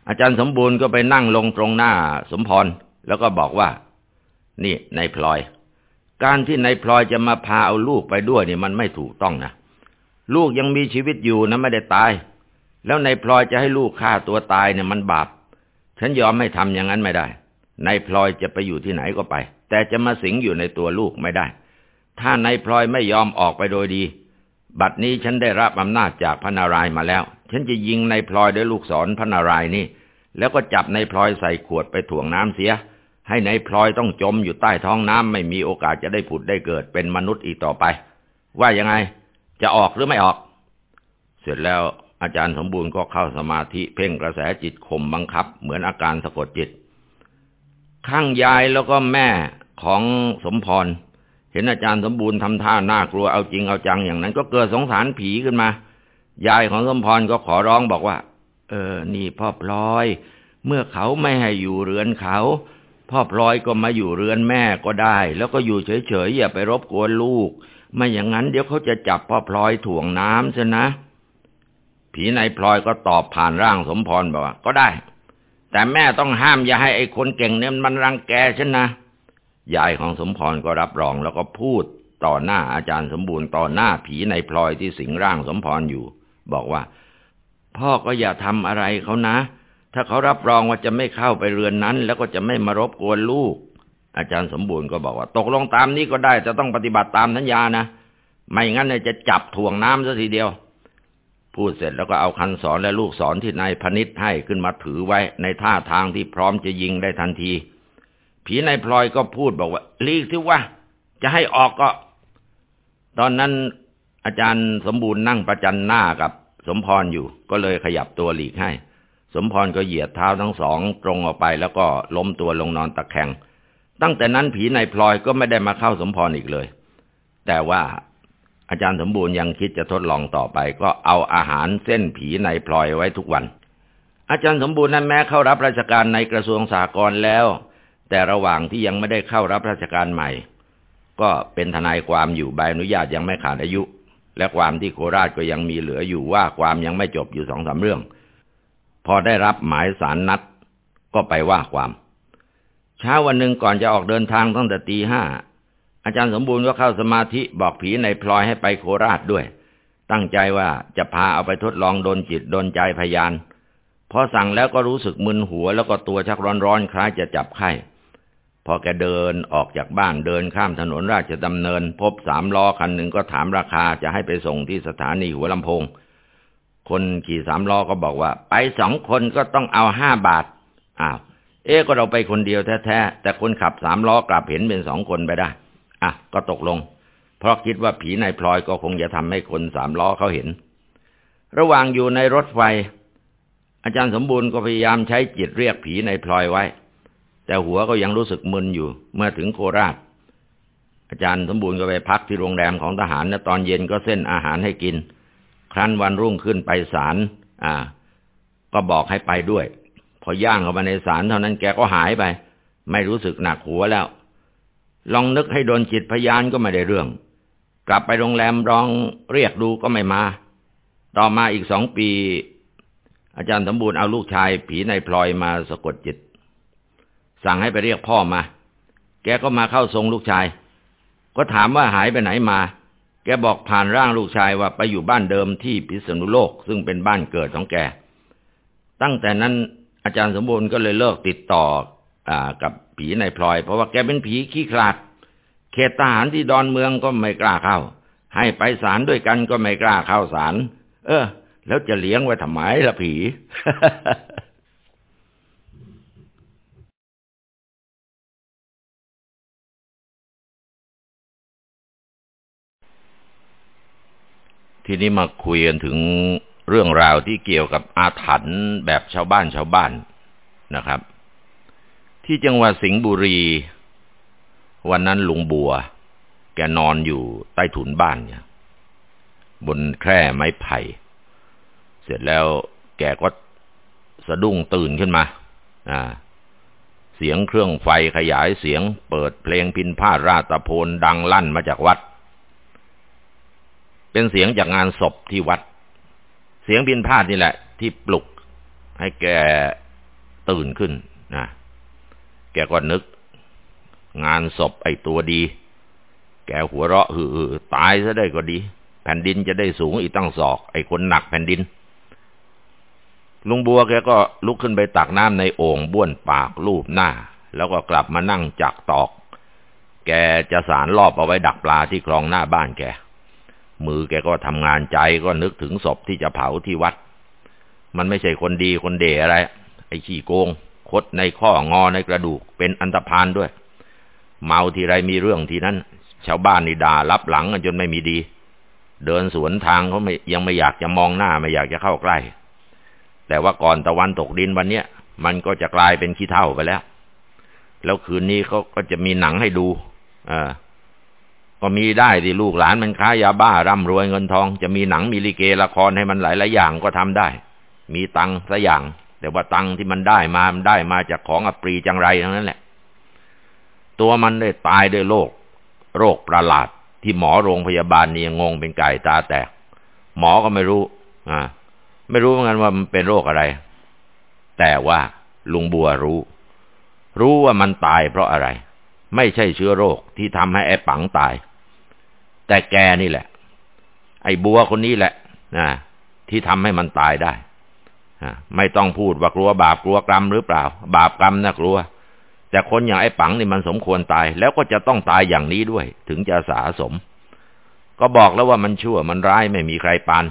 อาจารย์สมบูรณ์ก็ไปนั่งลงตรงหน้าสมพรแล้วก็บอกว่า นี่นายพลอย การที่นายพลอยจะมาพาเอาลูกไปด้วยนี่มันไม่ถูกต้องนะลูกยังมีชีวิตอยู่นะไม่ได้ตาย แล้วนายพลอยจะให้ลูกฆ่าตัวตายเนี่ยมันบาป ฉันยอมไม่ทำอย่างนั้นไม่ได้นายพลอยจะไปอยู่ที่ไหนก็ไป แต่จะมาสิงอยู่ในตัวลูกไม่ได้ ถ้านายพลอยไม่ยอมออกไปโดยดี บัดนี้ฉันได้รับอำนาจจากพระนารายณ์มาแล้ว ฉันจะยิงในพลอยด้วยลูกศรพระนารายนี่ แล้วก็จับในพลอยใส่ขวดไปถ่วงน้ำเสีย ให้ในพลอยต้องจมอยู่ใต้ท้องน้ำไม่มีโอกาสจะได้ผุดได้เกิดเป็นมนุษย์อีกต่อไป ว่ายังไง จะออกหรือไม่ออก เสร็จแล้ว อาจารย์สมบูรณ์ก็เข้าสมาธิเพ่งกระแสจิตข่มบังคับ เหมือนอาการสะกดจิต ข้างยายแล้วก็แม่ของสมพร เห็นอาจารย์สมบูรณ์ทำท่าน่ากลัวเอาจริงเอาจังอย่างนั้น ก็เกิดสงสารผีขึ้นมา ยายของสมพรก็ขอร้องบอกว่า เออ นี่พ่อพลอย เมื่อเขาไม่ให้อยู่เรือนเขา พ่อพลอยก็มาอยู่เรือนแม่ก็ได้ แล้วก็อยู่เฉยๆอย่าไปรบกวนลูก ไม่อย่างนั้นเดี๋ยวเขาจะจับพ่อพลอยถ่วงน้ำซะนะ ผีนายพลอยก็ตอบผ่านร่างสมพรบอกว่า ก็ได้ แต่แม่ต้องห้ามอย่าให้ไอ้คนเก่งเนี่ยมันรังแกฉันนะยายของสมพรก็รับรองแล้วก็พูดต่อหน้าอาจารย์สมบูรณ์ต่อหน้าผีในพลอยที่สิงร่างสมพรอยู่ บอกว่า พ่อก็อย่าทำอะไรเขานะ ถ้าเขารับรองว่าจะไม่เข้าไปเรือนนั้น แล้วก็จะไม่มารบกวนลูก อาจารย์สมบูรณ์ก็บอกว่า ตกลงตามนี้ก็ได้จะต้องปฏิบัติตามสัญญานะไม่งั้นเนี่ยจะจับถ่วงน้ำซะทีเดียว พูดเสร็จแล้วก็เอาคันสอนและลูกศรที่นายพนิษฐ์ให้ขึ้นมาถือไว้ ในท่าทางที่พร้อมจะยิงได้ทันที ผีนายพลอยก็พูดบอกว่าลีกที่ว่า จะให้ออกก็ ตอนนั้นอาจารย์สมบูรณ์นั่งประจันหน้ากับ สมพรอยู่ ก็เลยขยับตัวหลีกให้ สมพรก็เหยียดเท้าทั้งสองตรงออกไปแล้วก็ล้มตัวลงนอนตะแคงตั้งแต่นั้นผีนายพลอยก็ไม่ได้มาเข้าสมพรอีกเลย แต่ว่า อาจารย์สมบูรณ์ยังคิดจะทดลองต่อไป ก็เอาอาหารเส้นผีในพลอยไว้ทุกวัน อาจารย์สมบูรณ์นั้นแม้เข้ารับราชการในกระทรวงสากลแล้ว แต่ระหว่างที่ยังไม่ได้เข้ารับราชการใหม่ ก็เป็นทนายความอยู่ใบอนุญาตยังไม่ขาดอายุ และความที่โคราชก็ยังมีเหลืออยู่ว่าความยังไม่จบอยู่สองสาเรื่อง พอได้รับหมายสารนัดก็ไปว่าความ เช้าวันหนึ่งก่อนจะออกเดินทางตั้งแต่ตีห้า อาจารย์สมบูรณ์ก็เข้าสมาธิบอกผีในพลอยให้ไปโคราชด้วย ตั้งใจว่าจะพาเอาไปทดลองโดนจิตโดนใจพยานพอสั่งแล้วก็รู้สึกมึนหัวแล้วก็ตัวชักร้อนๆคล้ายจะจับไข้พอแกเดินออกจากบ้านเดินข้ามถนนราชดำเนิน พบสามล้อคันหนึ่งก็ถามราคาจะให้ไปส่งที่สถานีหัวลำโพง คนขี่สามล้อก็บอกว่า ไปสองคนก็ต้องเอาห้าบาทอ้าวเอ๊ก็เราไปคนเดียวแท้ๆแต่คนขับสามล้อกลับเห็นเป็นสองคนไปได้ อะก็ตกลง เพราะคิดว่าผีนายพลอยก็คงจะทำให้คนสามล้อเขาเห็น ระหว่างอยู่ในรถไฟ อาจารย์สมบูรณ์ก็พยายามใช้จิตเรียกผีนายพลอยไว้ แต่หัวก็ยังรู้สึกมึนอยู่ เมื่อถึงโคราช อาจารย์สมบูรณ์ก็ไปพักที่โรงแรมของทหารและตอนเย็นก็เส้นอาหารให้กิน ครั้นวันรุ่งขึ้นไปศาลอ่า ก็บอกให้ไปด้วย พอย่างเข้ามาในศาลเท่านั้นแกก็หายไป ไม่รู้สึกหนักหัวแล้ว ลองนึกให้โดนจิตพยานก็ไม่ได้เรื่อง กลับไปโรงแรมลองเรียกดูก็ไม่มา ต่อมาอีกสองปี อาจารย์สมบูรณ์เอาลูกชายผีในพลอยมาสะกดจิต สั่งให้ไปเรียกพ่อมา แกก็มาเข้าทรงลูกชาย ก็ถามว่าหายไปไหนมา แกบอกผ่านร่างลูกชายว่าไปอยู่บ้านเดิมที่พิษณุโลกซึ่งเป็นบ้านเกิดของแก ตั้งแต่นั้นอาจารย์สมบูรณ์ก็เลยเลิกติดต่ออกับ ผีในพลอย เพราะว่าแกเป็นผีขี้ขลาด เขตทหารที่ดอนเมืองก็ไม่กล้าเข้า ให้ไปศาลด้วยกันก็ไม่กล้าเข้าศาลเออ แล้วจะเลี้ยงไว้ทำไมล่ะผีทีนี้มาคุยกันถึงเรื่องราวที่เกี่ยวกับอาถรรพ์แบบชาวบ้านชาวบ้านนะครับ ที่จังหวัดสิงห์บุรี วันนั้นลุงบัว แกนอนอยู่ใต้ถุนบ้านเนี่ยบนแคร่ไม้ไผ่ เสร็จแล้วแกก็สะดุ้งตื่นขึ้นมา อ่า เสียงเครื่องไฟขยายเสียง เปิดเพลงพินพาดราตะโพนดังลั่นมาจากวัด เป็นเสียงจากงานศพที่วัด เสียงพินพาดนี่แหละ ที่ปลุกให้แกตื่นขึ้นนะ แกก็นึก งานศพไอ้ตัวดี แกหัวเราะหือตายซะได้ก็ดี แผ่นดินจะได้สูงอีกตั้งศอก ไอ้คนหนักแผ่นดิน ลุงบัวแกก็ลุกขึ้นไปตักน้ำในโอ่งบ้วนปากลูบหน้า แล้วก็กลับมานั่งจักตอก แกจะสารรอบเอาไว้ดักปลาที่คลองหน้าบ้านแก มือแกก็ทำงานใจก็นึกถึงศพที่จะเผาที่วัด มันไม่ใช่คนดีคนเดอะไร ไอ้ขี้โกง คดในข้องอในกระดูก เป็นอันตรพานด้วย เมาทีไรมีเรื่องทีนั้น ชาวบ้านนี่ด่ารับหลังกันจนไม่มีดี เดินสวนทางเขาไม่ยังไม่อยากจะมองหน้าไม่อยากจะเข้าใกล้ แต่ว่าก่อนตะวันตกดินวันเนี้ยมันก็จะกลายเป็นขี้เท่าไปแล้ว แล้วคืนนี้เขาก็จะมีหนังให้ดูอ่าก็มีได้ที่ลูกหลานมันค้ายาบ้าร่ำรวยเงินทอง จะมีหนังมีลิเกละครให้มันหลายหลายอย่างก็ทำได้ มีตังค์สัอย่าง แต่ว่าตังที่มันได้มา มันได้มาจากของอปรีจังไรทั้งนั้นแหละ ตัวมันได้ตายด้วยโรค โรคประหลาด ที่หมอโรงพยาบาลนี่งงเป็นไก่ตาแตก หมอก็ไม่รู้ อ่า ไม่รู้เหมือนกันว่ามันเป็นโรคอะไร แต่ว่าลุงบัวรู้ รู้ว่ามันตายเพราะอะไร ไม่ใช่เชื้อโรคที่ทำให้ไอ้ปังตาย แต่แกนี่แหละ ไอ้บัวคนนี้แหละนะที่ทำให้มันตายได้ ไม่ต้องพูดว่ากลัวบาปกลัวกรรมหรือเปล่า บาปกรรมนะกลัว แต่คนอย่างไอ้ปังนี่มันสมควรตาย แล้วก็จะต้องตายอย่างนี้ด้วย ถึงจะสาสม ก็บอกแล้วว่ามันชั่วมันร้ายไม่มีใครปาน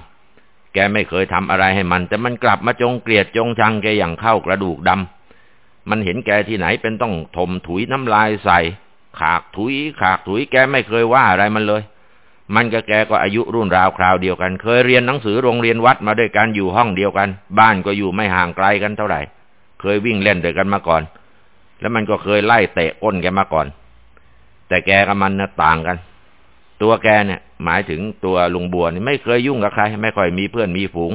แกไม่เคยทำอะไรให้มัน แต่มันกลับมาจงเกลียดจงชังแกอย่างเข้ากระดูกดำมันเห็นแกที่ไหนเป็นต้องถมถุยน้ำลายใส่ ขากถุยขากถุยแกไม่เคยว่าอะไรมันเลย มันกับแกก็อายุรุ่นราวคราวเดียวกัน เคยเรียนหนังสือโรงเรียนวัดมาด้วยกันอยู่ห้องเดียวกัน บ้านก็อยู่ไม่ห่างไกลกันเท่าไหร่ เคยวิ่งเล่นด้วยกันมาก่อน แล้วมันก็เคยไล่เตะก้นแกมาก่อน แต่แกกับมันนะต่างกัน ตัวแกเนี่ย หมายถึงตัวลุงบัวนี่ไม่เคยยุ่งกับใคร ไม่ค่อยมีเพื่อนมีฝูง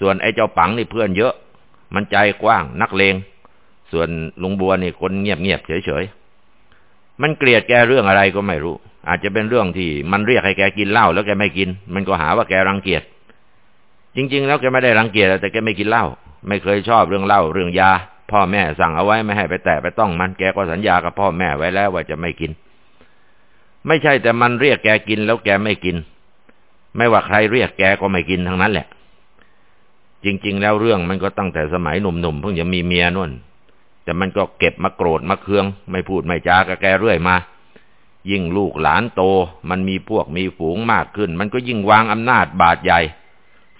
ส่วนไอ้เจ้าปังนี่เพื่อนเยอะ มันใจกว้างนักเลง ส่วนลุงบัวนี่คนเงียบเงียบเฉยเฉย มันเกลียดแกเรื่องอะไรก็ไม่รู้ อาจจะเป็นเรื่องที่มันเรียกให้แกกินเหล้าแล้วแกไม่กิน มันก็หาว่าแกรังเกียจ จริง ๆ แล้วแกไม่ได้รังเกียจแต่แกไม่กินเหล้า ไม่เคยชอบเรื่องเหล้าเรื่องยา พ่อแม่สั่งเอาไว้ไม่ให้ไปแตะไปต้องมัน แกก็สัญญากับพ่อแม่ไว้แล้วว่าจะไม่กิน ไม่ใช่แต่มันเรียกแกกินแล้วแกไม่กิน ไม่ว่าใครเรียกแกก็ไม่กินทั้งนั้นแหละ จริง ๆ แล้วเรื่องมันก็ตั้งแต่สมัยหนุ่มๆเพิ่งจะมีเมียนุ่น แต่มันก็เก็บมาโกรธมาเคือง ไม่พูดไม่จากับแกเรื่อยมา ยิ่งลูกหลานโต มันมีพวกมีฝูงมากขึ้น มันก็ยิ่งวางอำนาจบาดใหญ่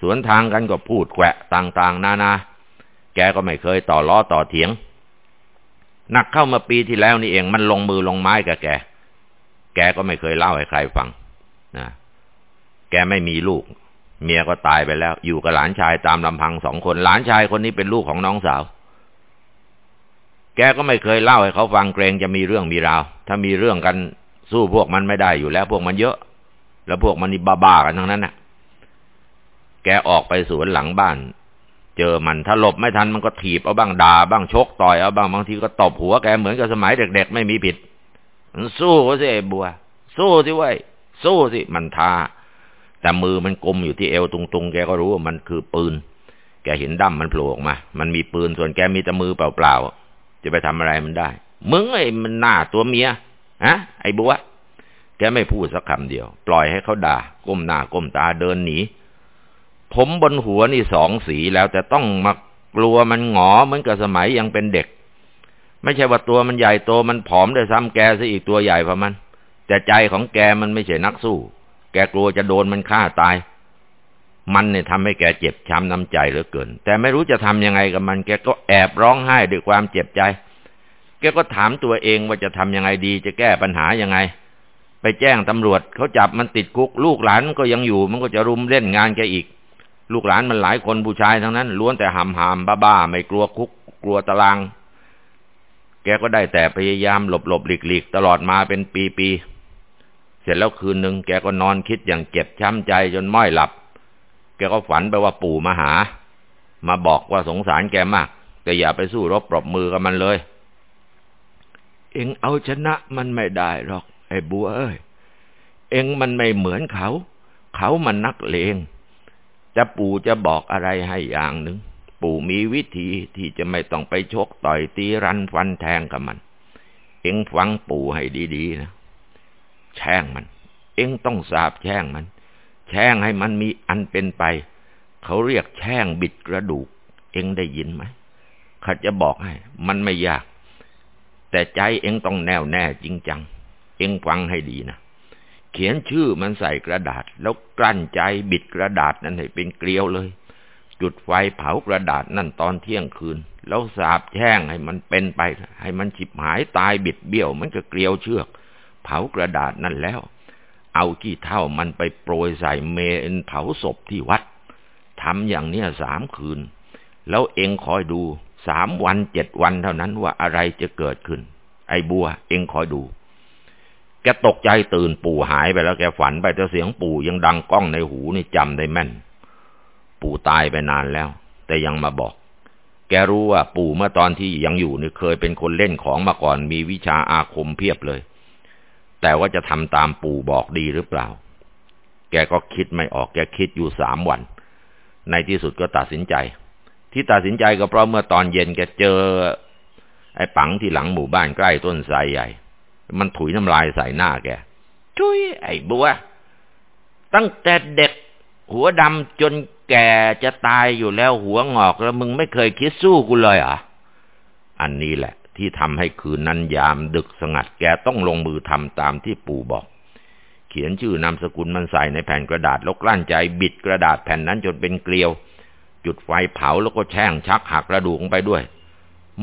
สวนทางกันก็พูดแกะต่างๆ นานา แกก็ไม่เคยต่อล้อต่อเถียง หนักเข้ามาปีที่แล้วนี่เองมันลงมือลงไม้กับแก แกก็ไม่เคยเล่าให้ใครฟังนะแกไม่มีลูก เมียก็ตายไปแล้ว อยู่กับหลานชายตามลำพังสองคน หลานชายคนนี้เป็นลูกของน้องสาว แกก็ไม่เคยเล่าให้เขาฟังเกรงจะมีเรื่องมีราว ถ้ามีเรื่องกันสู้พวกมันไม่ได้อยู่แล้ว พวกมันเยอะ แล้วพวกมันนี่บ้าๆกันทั้งนั้นน่ะ แกออกไปสวนหลังบ้าน เจอมันถ้าหลบไม่ทันมันก็ถีบเอาบ้างด่าบ้างชกต่อยเอาบ้างบางทีก็ตบหัวแกเหมือนกับสมัยเด็กๆไม่มีผิด มันสู้สิไอ้บัว สู้สิเว้ยสู้สิมันท้าแต่มือมันกลมอยู่ที่เอวตุงๆ แกก็รู้ว่ามันคือปืน แกเห็นดั้มมันโผล่ออกมา มันมีปืนส่วนแกมีแต่มือเปล่าๆ จะไปทำอะไรมันได้ มึงไอ้มันหน้าตัวเมียฮะไอ้บัวแกไม่พูดสักคำเดียว ปล่อยให้เขาด่า ก้มหน้าก้มตาเดินหนีผมบนหัวนี่สองสีแล้ว แต่ต้องมากลัวมันหงอเหมือนกับสมัยยังเป็นเด็ก ไม่ใช่ว่าตัวมันใหญ่โตมันผอมได้ซ้ำแกซะอีกตัวใหญ่พอมัน แต่ใจของแกมันไม่ใช่นักสู้ แกกลัวจะโดนมันฆ่าตาย มันเนี่ยทำให้แกเจ็บช้ำน้ำใจเหลือเกิน แต่ไม่รู้จะทำยังไงกับมัน แกก็แอบร้องไห้ด้วยความเจ็บใจ แกก็ถามตัวเองว่าจะทำยังไงดี จะแก้ปัญหายังไง ไปแจ้งตำรวจเขาจับมันติดคุก ลูกหลานก็ยังอยู่ มันก็จะรุมเล่นงานแกอีก ลูกหลานมันหลายคนผู้ชายทั้งนั้นล้วนแต่หำหามบ้าๆไม่กลัวคุก กลัวตาราง แกก็ได้แต่พยายามหลบหลบหลีกหลีกตลอดมาเป็นปีๆเสร็จแล้วคืนหนึ่งแกก็นอนคิดอย่างเจ็บช้ำใจจนม้อยหลับ แกก็ฝันไปว่าปู่มาหา มาบอกว่าสงสารแกมาก แต่อย่าไปสู้รบปรบมือกับมันเลย เอ็งเอาชนะมันไม่ได้หรอก ไอ้บัวเอ้ย เอ็งมันไม่เหมือนเขา เขามันนักเลงจะปู่จะบอกอะไรให้อย่างหนึ่ง ปู่มีวิธีที่จะไม่ต้องไปชกต่อยตีรันฟันแทงกับมัน เอ็งฟังปู่ให้ดีๆนะ แช่งมัน เอ็งต้องสาบแช่งมัน แช่งให้มันมีอันเป็นไป เขาเรียกแช่งบิดกระดูก เองได้ยินไหมข้าจะบอกให้ มันไม่ยาก แต่ใจเองต้องแน่วแน่จริงจัง เองฟังให้ดีนะ เขียนชื่อมันใส่กระดาษ แล้วกลั้นใจบิดกระดาษนั้นให้เป็นเกลียวเลย จุดไฟเผากระดาษนั่นตอนเที่ยงคืน แล้วสาบแช่งให้มันเป็นไป ให้มันฉิบหายตายบิดเบี้ยวมันก็เกลียวเชือก เผากระดาษนั่นแล้ว เอากี่เท่ามันไปโปรยใส่เมนเผาศพที่วัดทำอย่างเนี้ยสามคืน แล้วเองคอยดูสามวันเจ็ดวันเท่านั้นว่าอะไรจะเกิดขึ้น ไอ้บัว เองคอยดู แกตกใจตื่นปู่หายไปแล้วแกฝันไปแต่เสียงปู่ยังดังก้องในหูนี่จำได้แม่น ปู่ตายไปนานแล้ว แต่ยังมาบอก แกรู้ว่าปู่เมื่อตอนที่ยังอยู่นี่เคยเป็นคนเล่นของมาก่อนมีวิชาอาคมเพียบเลย แต่ว่าจะทำตามปู่บอกดีหรือเปล่า แกก็คิดไม่ออก แกคิดอยู่สามวัน ในที่สุดก็ตัดสินใจ ที่ตัดสินใจก็เพราะเมื่อตอนเย็นแกเจอ ไอ้ปังที่หลังหมู่บ้านใกล้ต้นไทรใหญ่ มันถุยน้ำลายใส่หน้าแกชุยไอ้บัว ตั้งแต่เด็ก หัวดำจนแกจะตายอยู่แล้วหัวงอกแล้วมึงไม่เคยคิดสู้กูเลยอะอันนี้แหละ ที่ทำให้คืนนั้นยามดึกสงัดแกต้องลงมือทำตามที่ปู่บอก เขียนชื่อนามสกุลมันใส่ในแผ่นกระดาษลกลั้นใจบิดกระดาษแผ่นนั้นจนเป็นเกลียว จุดไฟเผาแล้วก็แช่งชักหักกระดูกไปด้วย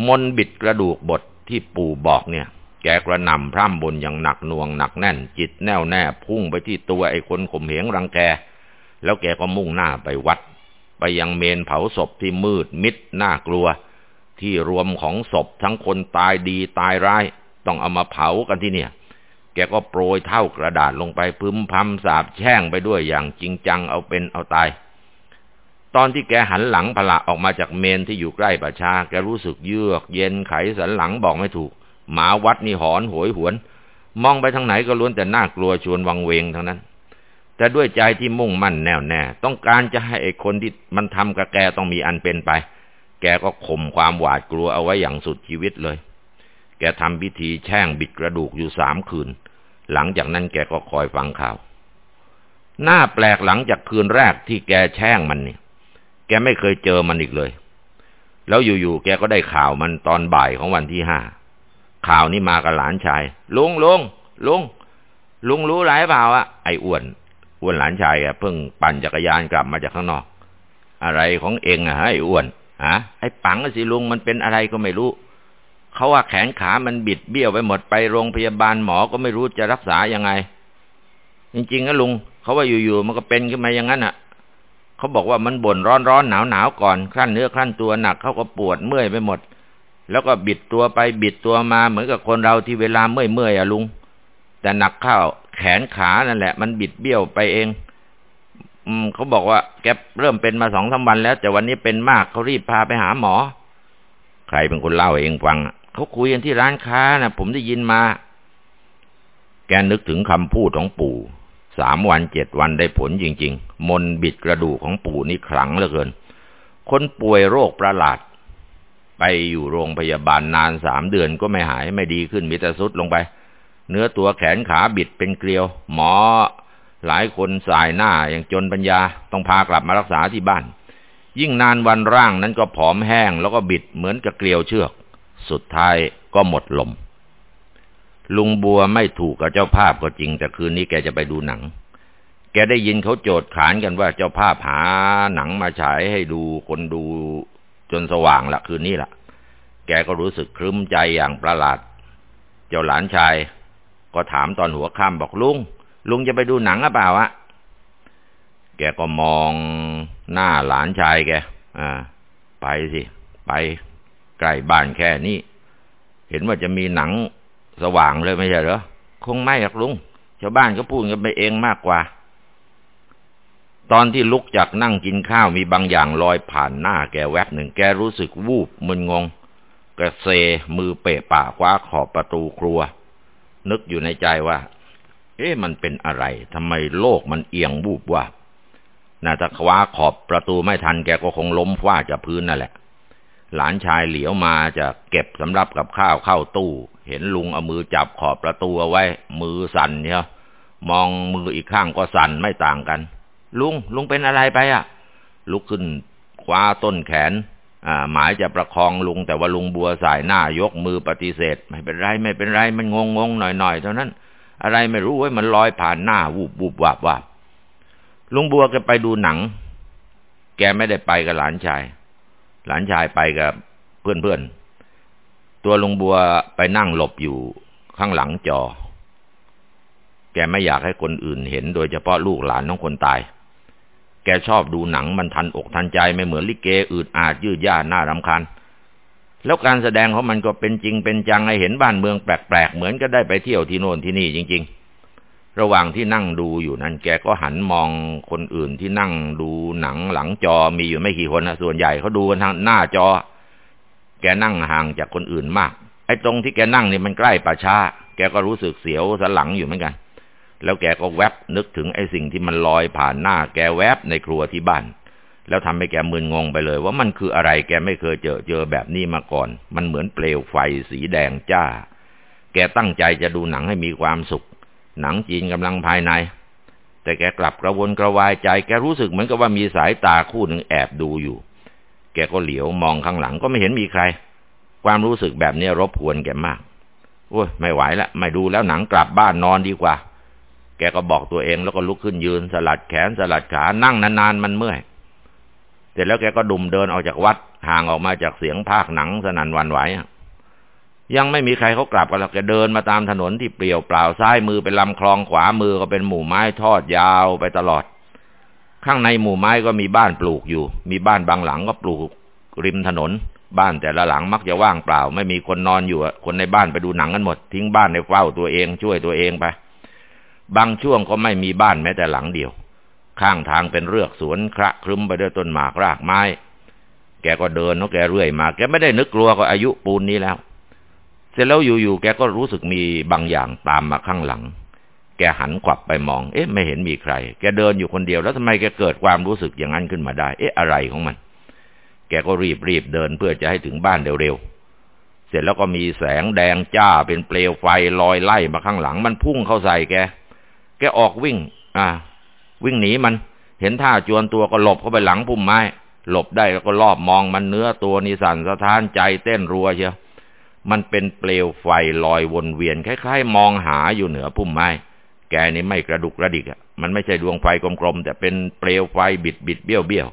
มนบิดกระดูกบทที่ปู่บอกเนี่ย แกกระนำพร่ำบนอย่างหนักหน่วงหนักแน่น จิตแน่วแน่พุ่งไปที่ตัวไอ้คนข่มเหงรังแก แล้วแกก็มุ่งหน้าไปวัด ไปยังเมนเผาศพที่มืดมิดน่ากลัว ที่รวมของศพทั้งคนตายดีตายร้าย ต้องเอามาเผากันที่เนี่ย แกก็โปรยเท่ากระดาษลงไปพึมพำสาบแช่งไปด้วยอย่างจริงจังเอาเป็นเอาตาย ตอนที่แกหันหลังพละออกมาจากเมนที่อยู่ใกล้ประชา แกรู้สึกเยือก เย็นไขสันหลังบอกไม่ถูก หมาวัดนี่หอนโหยหวน มองไปทางไหนก็ล้วนแต่น่ากลัวชวนวังเวงทั้งนั้นแต่ด้วยใจที่มุ่งมั่นแน่วแน่ ต้องการจะให้ไอ้คนที่มันทำกับแกต้องมีอันเป็นไป แกก็ข่มความหวาดกลัวเอาไว้อย่างสุดชีวิตเลย แกทำพิธีแช่งบิดกระดูกอยู่สามคืน หลังจากนั้นแกก็คอยฟังข่าว หน้าแปลกหลังจากคืนแรกที่แกแช่งมันเนี่ย แกไม่เคยเจอมันอีกเลย แล้วอยู่ๆแกก็ได้ข่าวมันตอนบ่ายของวันที่ห้า ข่าวนี้มากับหลานชาย ลุงลุงลุงลุงรู้ไรเปล่าอะไอ้อ้วนอ้วนหลานชายอะเพิ่งปั่นจักรยานกลับมาจากข้างนอก อะไรของเองอะไอ้อ้วน ฮะไอ้ปังสิลุงมันเป็นอะไรก็ไม่รู้เขาว่าแขนขามันบิดเบี้ยวไปหมดไปโรงพยาบาลหมอก็ไม่รู้จะรักษายังไง จริงๆนะลุงเขาว่าอยู่ๆมันก็เป็นขึ้นมาอย่างนั้นอะเขาบอกว่ามันบ่นร้อนร้อนหนาวหนาวก่อนคลั่นเนื้อคลั่นตัวหนักเขาก็ปวดเมื่อยไปหมด แล้วก็บิดตัวไปบิดตัวมาเหมือนกับคนเราที่เวลาเมื่อยเมื่อยอะลุง แต่หนักเข้าแขนขานั่นแหละ มันบิดเบี้ยวไปเอง อืมเขาบอกว่าแกเริ่มเป็นมาสองสาวันแล้ว แต่วันนี้เป็นมากเขารีบพาไปหาหมอ ใครเป็นคนเล่าเองฟังเขาคุยกันที่ร้านค้านะผมได้ยินมา แกนึกถึงคำพูดของปู่สามวันเจ็ดวันได้ผลจริง ๆ มนบิดกระดูกของปู่นี่ขลังเหลือเกิน คนป่วยโรคประหลาด ไปอยู่โรงพยาบาลนานสามเดือนก็ไม่หายไม่ดีขึ้นมีแต่สุดลงไป เนื้อตัวแขนขาบิดเป็นเกลียว หมอ หลายคนสายหน้าอย่างจนปัญญาต้องพากลับมารักษาที่บ้าน ยิ่งนานวันร่างนั้นก็ผอมแห้งแล้วก็บิดเหมือนกับเกลียวเชือก สุดท้ายก็หมดลม ลุงบัวไม่ถูกกับเจ้าภาพก็จริง แต่คืนนี้แกจะไปดูหนัง แกได้ยินเขาโจดขานกันว่าเจ้าภาพหาหนังมาฉายให้ดูคนดูจนสว่างละคืนนี้ละแกก็รู้สึกครึ้มใจอย่างประหลาด เจ้าหลานชาย ก็ถามตอนหัวค่ำบอกลุง ลุงจะไปดูหนังหรือเปล่าอะแกก็มองหน้าหลานชายแก อ่า ไปสิ ไปใกล้บ้านแค่นี้ เห็นว่าจะมีหนังสว่างเลยไม่ใช่เหรอ คงไม่หรอกลุง ชาวบ้านก็พูดกันไปเองมากกว่า ตอนที่ลุกจากนั่งกินข้าวมีบางอย่างลอยผ่านหน้าแกแวบหนึ่ง แกรู้สึกวูบมึนงง กระเซมือเปะปะคว้าขอบประตูครัว นึกอยู่ในใจว่า เอ๊ะมันเป็นอะไรทำไมโลกมันเอียงวูบว่าน่าจะคว้าขอบประตูไม่ทันแกก็คงล้มฟาดจากพื้นนั่นแหละ หลานชายเหลียวมาจะเก็บสำรับกับข้าวเข้าตู้ เห็นลุงเอามือจับขอบประตูเอาไว้ มือสั่นเนี่ยมองมืออีกข้างก็สั่นไม่ต่างกัน ลุงลุงเป็นอะไรไปอะ ลุกขึ้นคว้าต้นแขน อ่า หมายจะประคองลุงแต่ว่าลุงบัวสายหน้ายกมือปฏิเสธ ไม่เป็นไรไม่เป็นไรมันงงงงหน่อยหน่อยเท่านั้น อะไรไม่รู้เว้ยมันลอยผ่านหน้าวูบวูบวับวับลุงบัวแกไปดูหนัง แกไม่ได้ไปกับหลานชาย หลานชายไปกับเพื่อนๆ ตัวลุงบัวไปนั่งหลบอยู่ข้างหลังจอ แกไม่อยากให้คนอื่นเห็น โดยเฉพาะลูกหลานของคนตาย แกชอบดูหนังมันทันอกทันใจไม่เหมือนลิเกอืดอาดยืดย่าหน้ารำคาญ แล้วการแสดงของมันก็เป็นจริงเป็นจังให้เห็นบ้านเมืองแปลกๆ เหมือนก็ได้ไปเที่ยวที่โน่นที่นี่จริง ๆ ระหว่างที่นั่งดูอยู่นั้น แกก็หันมองคนอื่นที่นั่งดูหนังหลังจอมีอยู่ไม่กี่คนนะส่วนใหญ่เขาดูกันทางหน้าจอ แกนั่งห่างจากคนอื่นมาก ไอ้ตรงที่แกนั่งนี่มันใกล้ป่าช้า แกก็รู้สึกเสียวสันหลังอยู่เหมือนกัน แล้วแกก็แวบนึกถึงไอ้สิ่งที่มันลอยผ่านหน้า แกแวบในครัวที่บ้าน แล้วทำให้แกมึนงงไปเลย ว่ามันคืออะไรแกไม่เคยเจอเจอแบบนี้มาก่อน มันเหมือนเปลวไฟสีแดงจ้า แกตั้งใจจะดูหนังให้มีความสุข หนังจีนกำลังภายใน แต่แกกลับกระวนกระวายใจ แกรู้สึกเหมือนกับว่ามีสายตาคู่หนึ่งแอบดูอยู่ แกก็เหลียวมองข้างหลังก็ไม่เห็นมีใคร ความรู้สึกแบบนี้รบกวนแกมากโอ้ยไม่ไหวแล้วไม่ดูแล้วหนังกลับบ้านนอนดีกว่า แกก็บอกตัวเองแล้วก็ลุกขึ้นยืนสลัดแขนสลัดขานั่งนานๆมันเมื่อย สร็จแล้วแกก็ดุมเดินออกจากวัดห่างออกมาจากเสียงภาคหนังสนั่นวันไหวยังไม่มีใครเขากลับกันแล้วแกเดินมาตามถนนที่เปลี่ยวเปล่าซ้ายมือเป็นลำคลองขวามือก็เป็นหมู่ไม้ทอดยาวไปตลอด ข้างในหมู่ไม้ก็มีบ้านปลูกอยู่ มีบ้านบางหลังก็ปลูกริมถนน บ้านแต่ละหลังมักจะว่างเปล่า ไม่มีคนนอนอยู่คนในบ้านไปดูหนังกันหมด ทิ้งบ้านในเฝ้าตัวเองช่วยตัวเองไป บางช่วงก็ไม่มีบ้านแม้แต่หลังเดียว ข้างทางเป็นเรือกสวนคระครึ้มไปด้วยต้นหมากรากไม้ แกก็เดินเนาะแกเรื่อยมา แกไม่ได้นึกกลัวก็อายุปูนนี้แล้ว เสร็จแล้วอยู่ๆแกก็รู้สึกมีบางอย่างตามมาข้างหลัง แกหันขวับไปมอง เอ๊ะ ไม่เห็นมีใคร แกเดินอยู่คนเดียวแล้วทำไมแกเกิดความรู้สึกอย่างนั้นขึ้นมาได้ เอ๊ะ อะไรของมัน แกก็รีบรีบเดินเพื่อจะให้ถึงบ้านเร็วๆ เสร็จแล้วก็มีแสงแดงจ้าเป็นเปลวไฟลอยไล่มาข้างหลัง มันพุ่งเข้าใส่แก แกออกวิ่ง อ่า วิ่งหนีมัน เห็นท่าจวนตัวก็หลบเข้าไปหลังพุ่มไม้ หลบได้แล้วก็รอบมองมันเนื้อตัวนิสันสะท้านใจเต้นรัวเชียวมันเป็นเปลวไฟลอยวนเวียนคล้ายๆ มองหาอยู่เหนือพุ่มไม้ แกนี่ไม่กระดุกกระดิกอะ มันไม่ใช่ดวงไฟกลมๆแต่เป็นเปลวไฟบิดบิดเบี้ยวเบี้ยว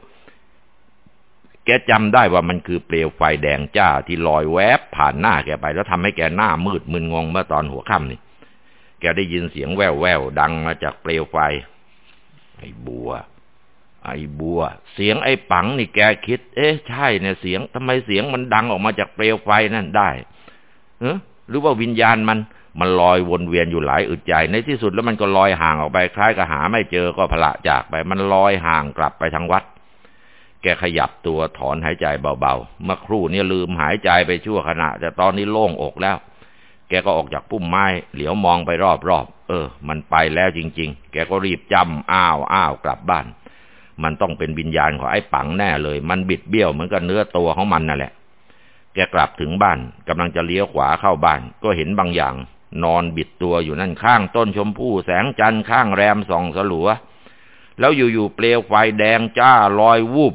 แกจำได้ว่ามันคือเปลวไฟแดงจ้าที่ลอยแวบผ่านหน้าแกไป แล้วทำให้แกหน้ามืดมึนงงเมื่อตอนหัวค่ำนี่ แกได้ยินเสียงแว่วแววดังมาจากเปลวไฟ อ้บัว ไอ้บัว เสียงไอ้ปังนี่แกคิด เอ๊ะใช่เนี่ยเสียงทำไมเสียงมันดังออกมาจากเปลวไฟนั่นได้เออหรือว่าวิญญาณมัน มันลอยวนเวียนอยู่หลายอึดใจ ในที่สุดแล้วมันก็ลอยห่างออกไปคล้ายกับหาไม่เจอก็พละจากไป มันลอยห่างกลับไปทางวัด แกขยับตัวถอนหายใจเบาๆเมื่อครู่นี้ลืมหายใจไปชั่วขณะ แต่ตอนนี้โล่งอกแล้ว แกก็ออกจากพุ่มไม้ เหลียวมองไปรอบๆ เออ มันไปแล้วจริง ๆ แกก็รีบจำอ้าวอ้าวกลับบ้าน มันต้องเป็นวิญญาณของไอ้ปังแน่เลย มันบิดเบี้ยวเหมือนกับเนื้อตัวของมันนั่นแหละ แกกลับถึงบ้านกำลังจะเลี้ยวขวาเข้าบ้าน ก็เห็นบางอย่าง นอนบิดตัวอยู่นั่นข้างต้นชมพู่แสงจันทร์ข้างแรมส่องสลัว แล้วอยู่ๆเปลวไฟแดงจ้าลอยวูบ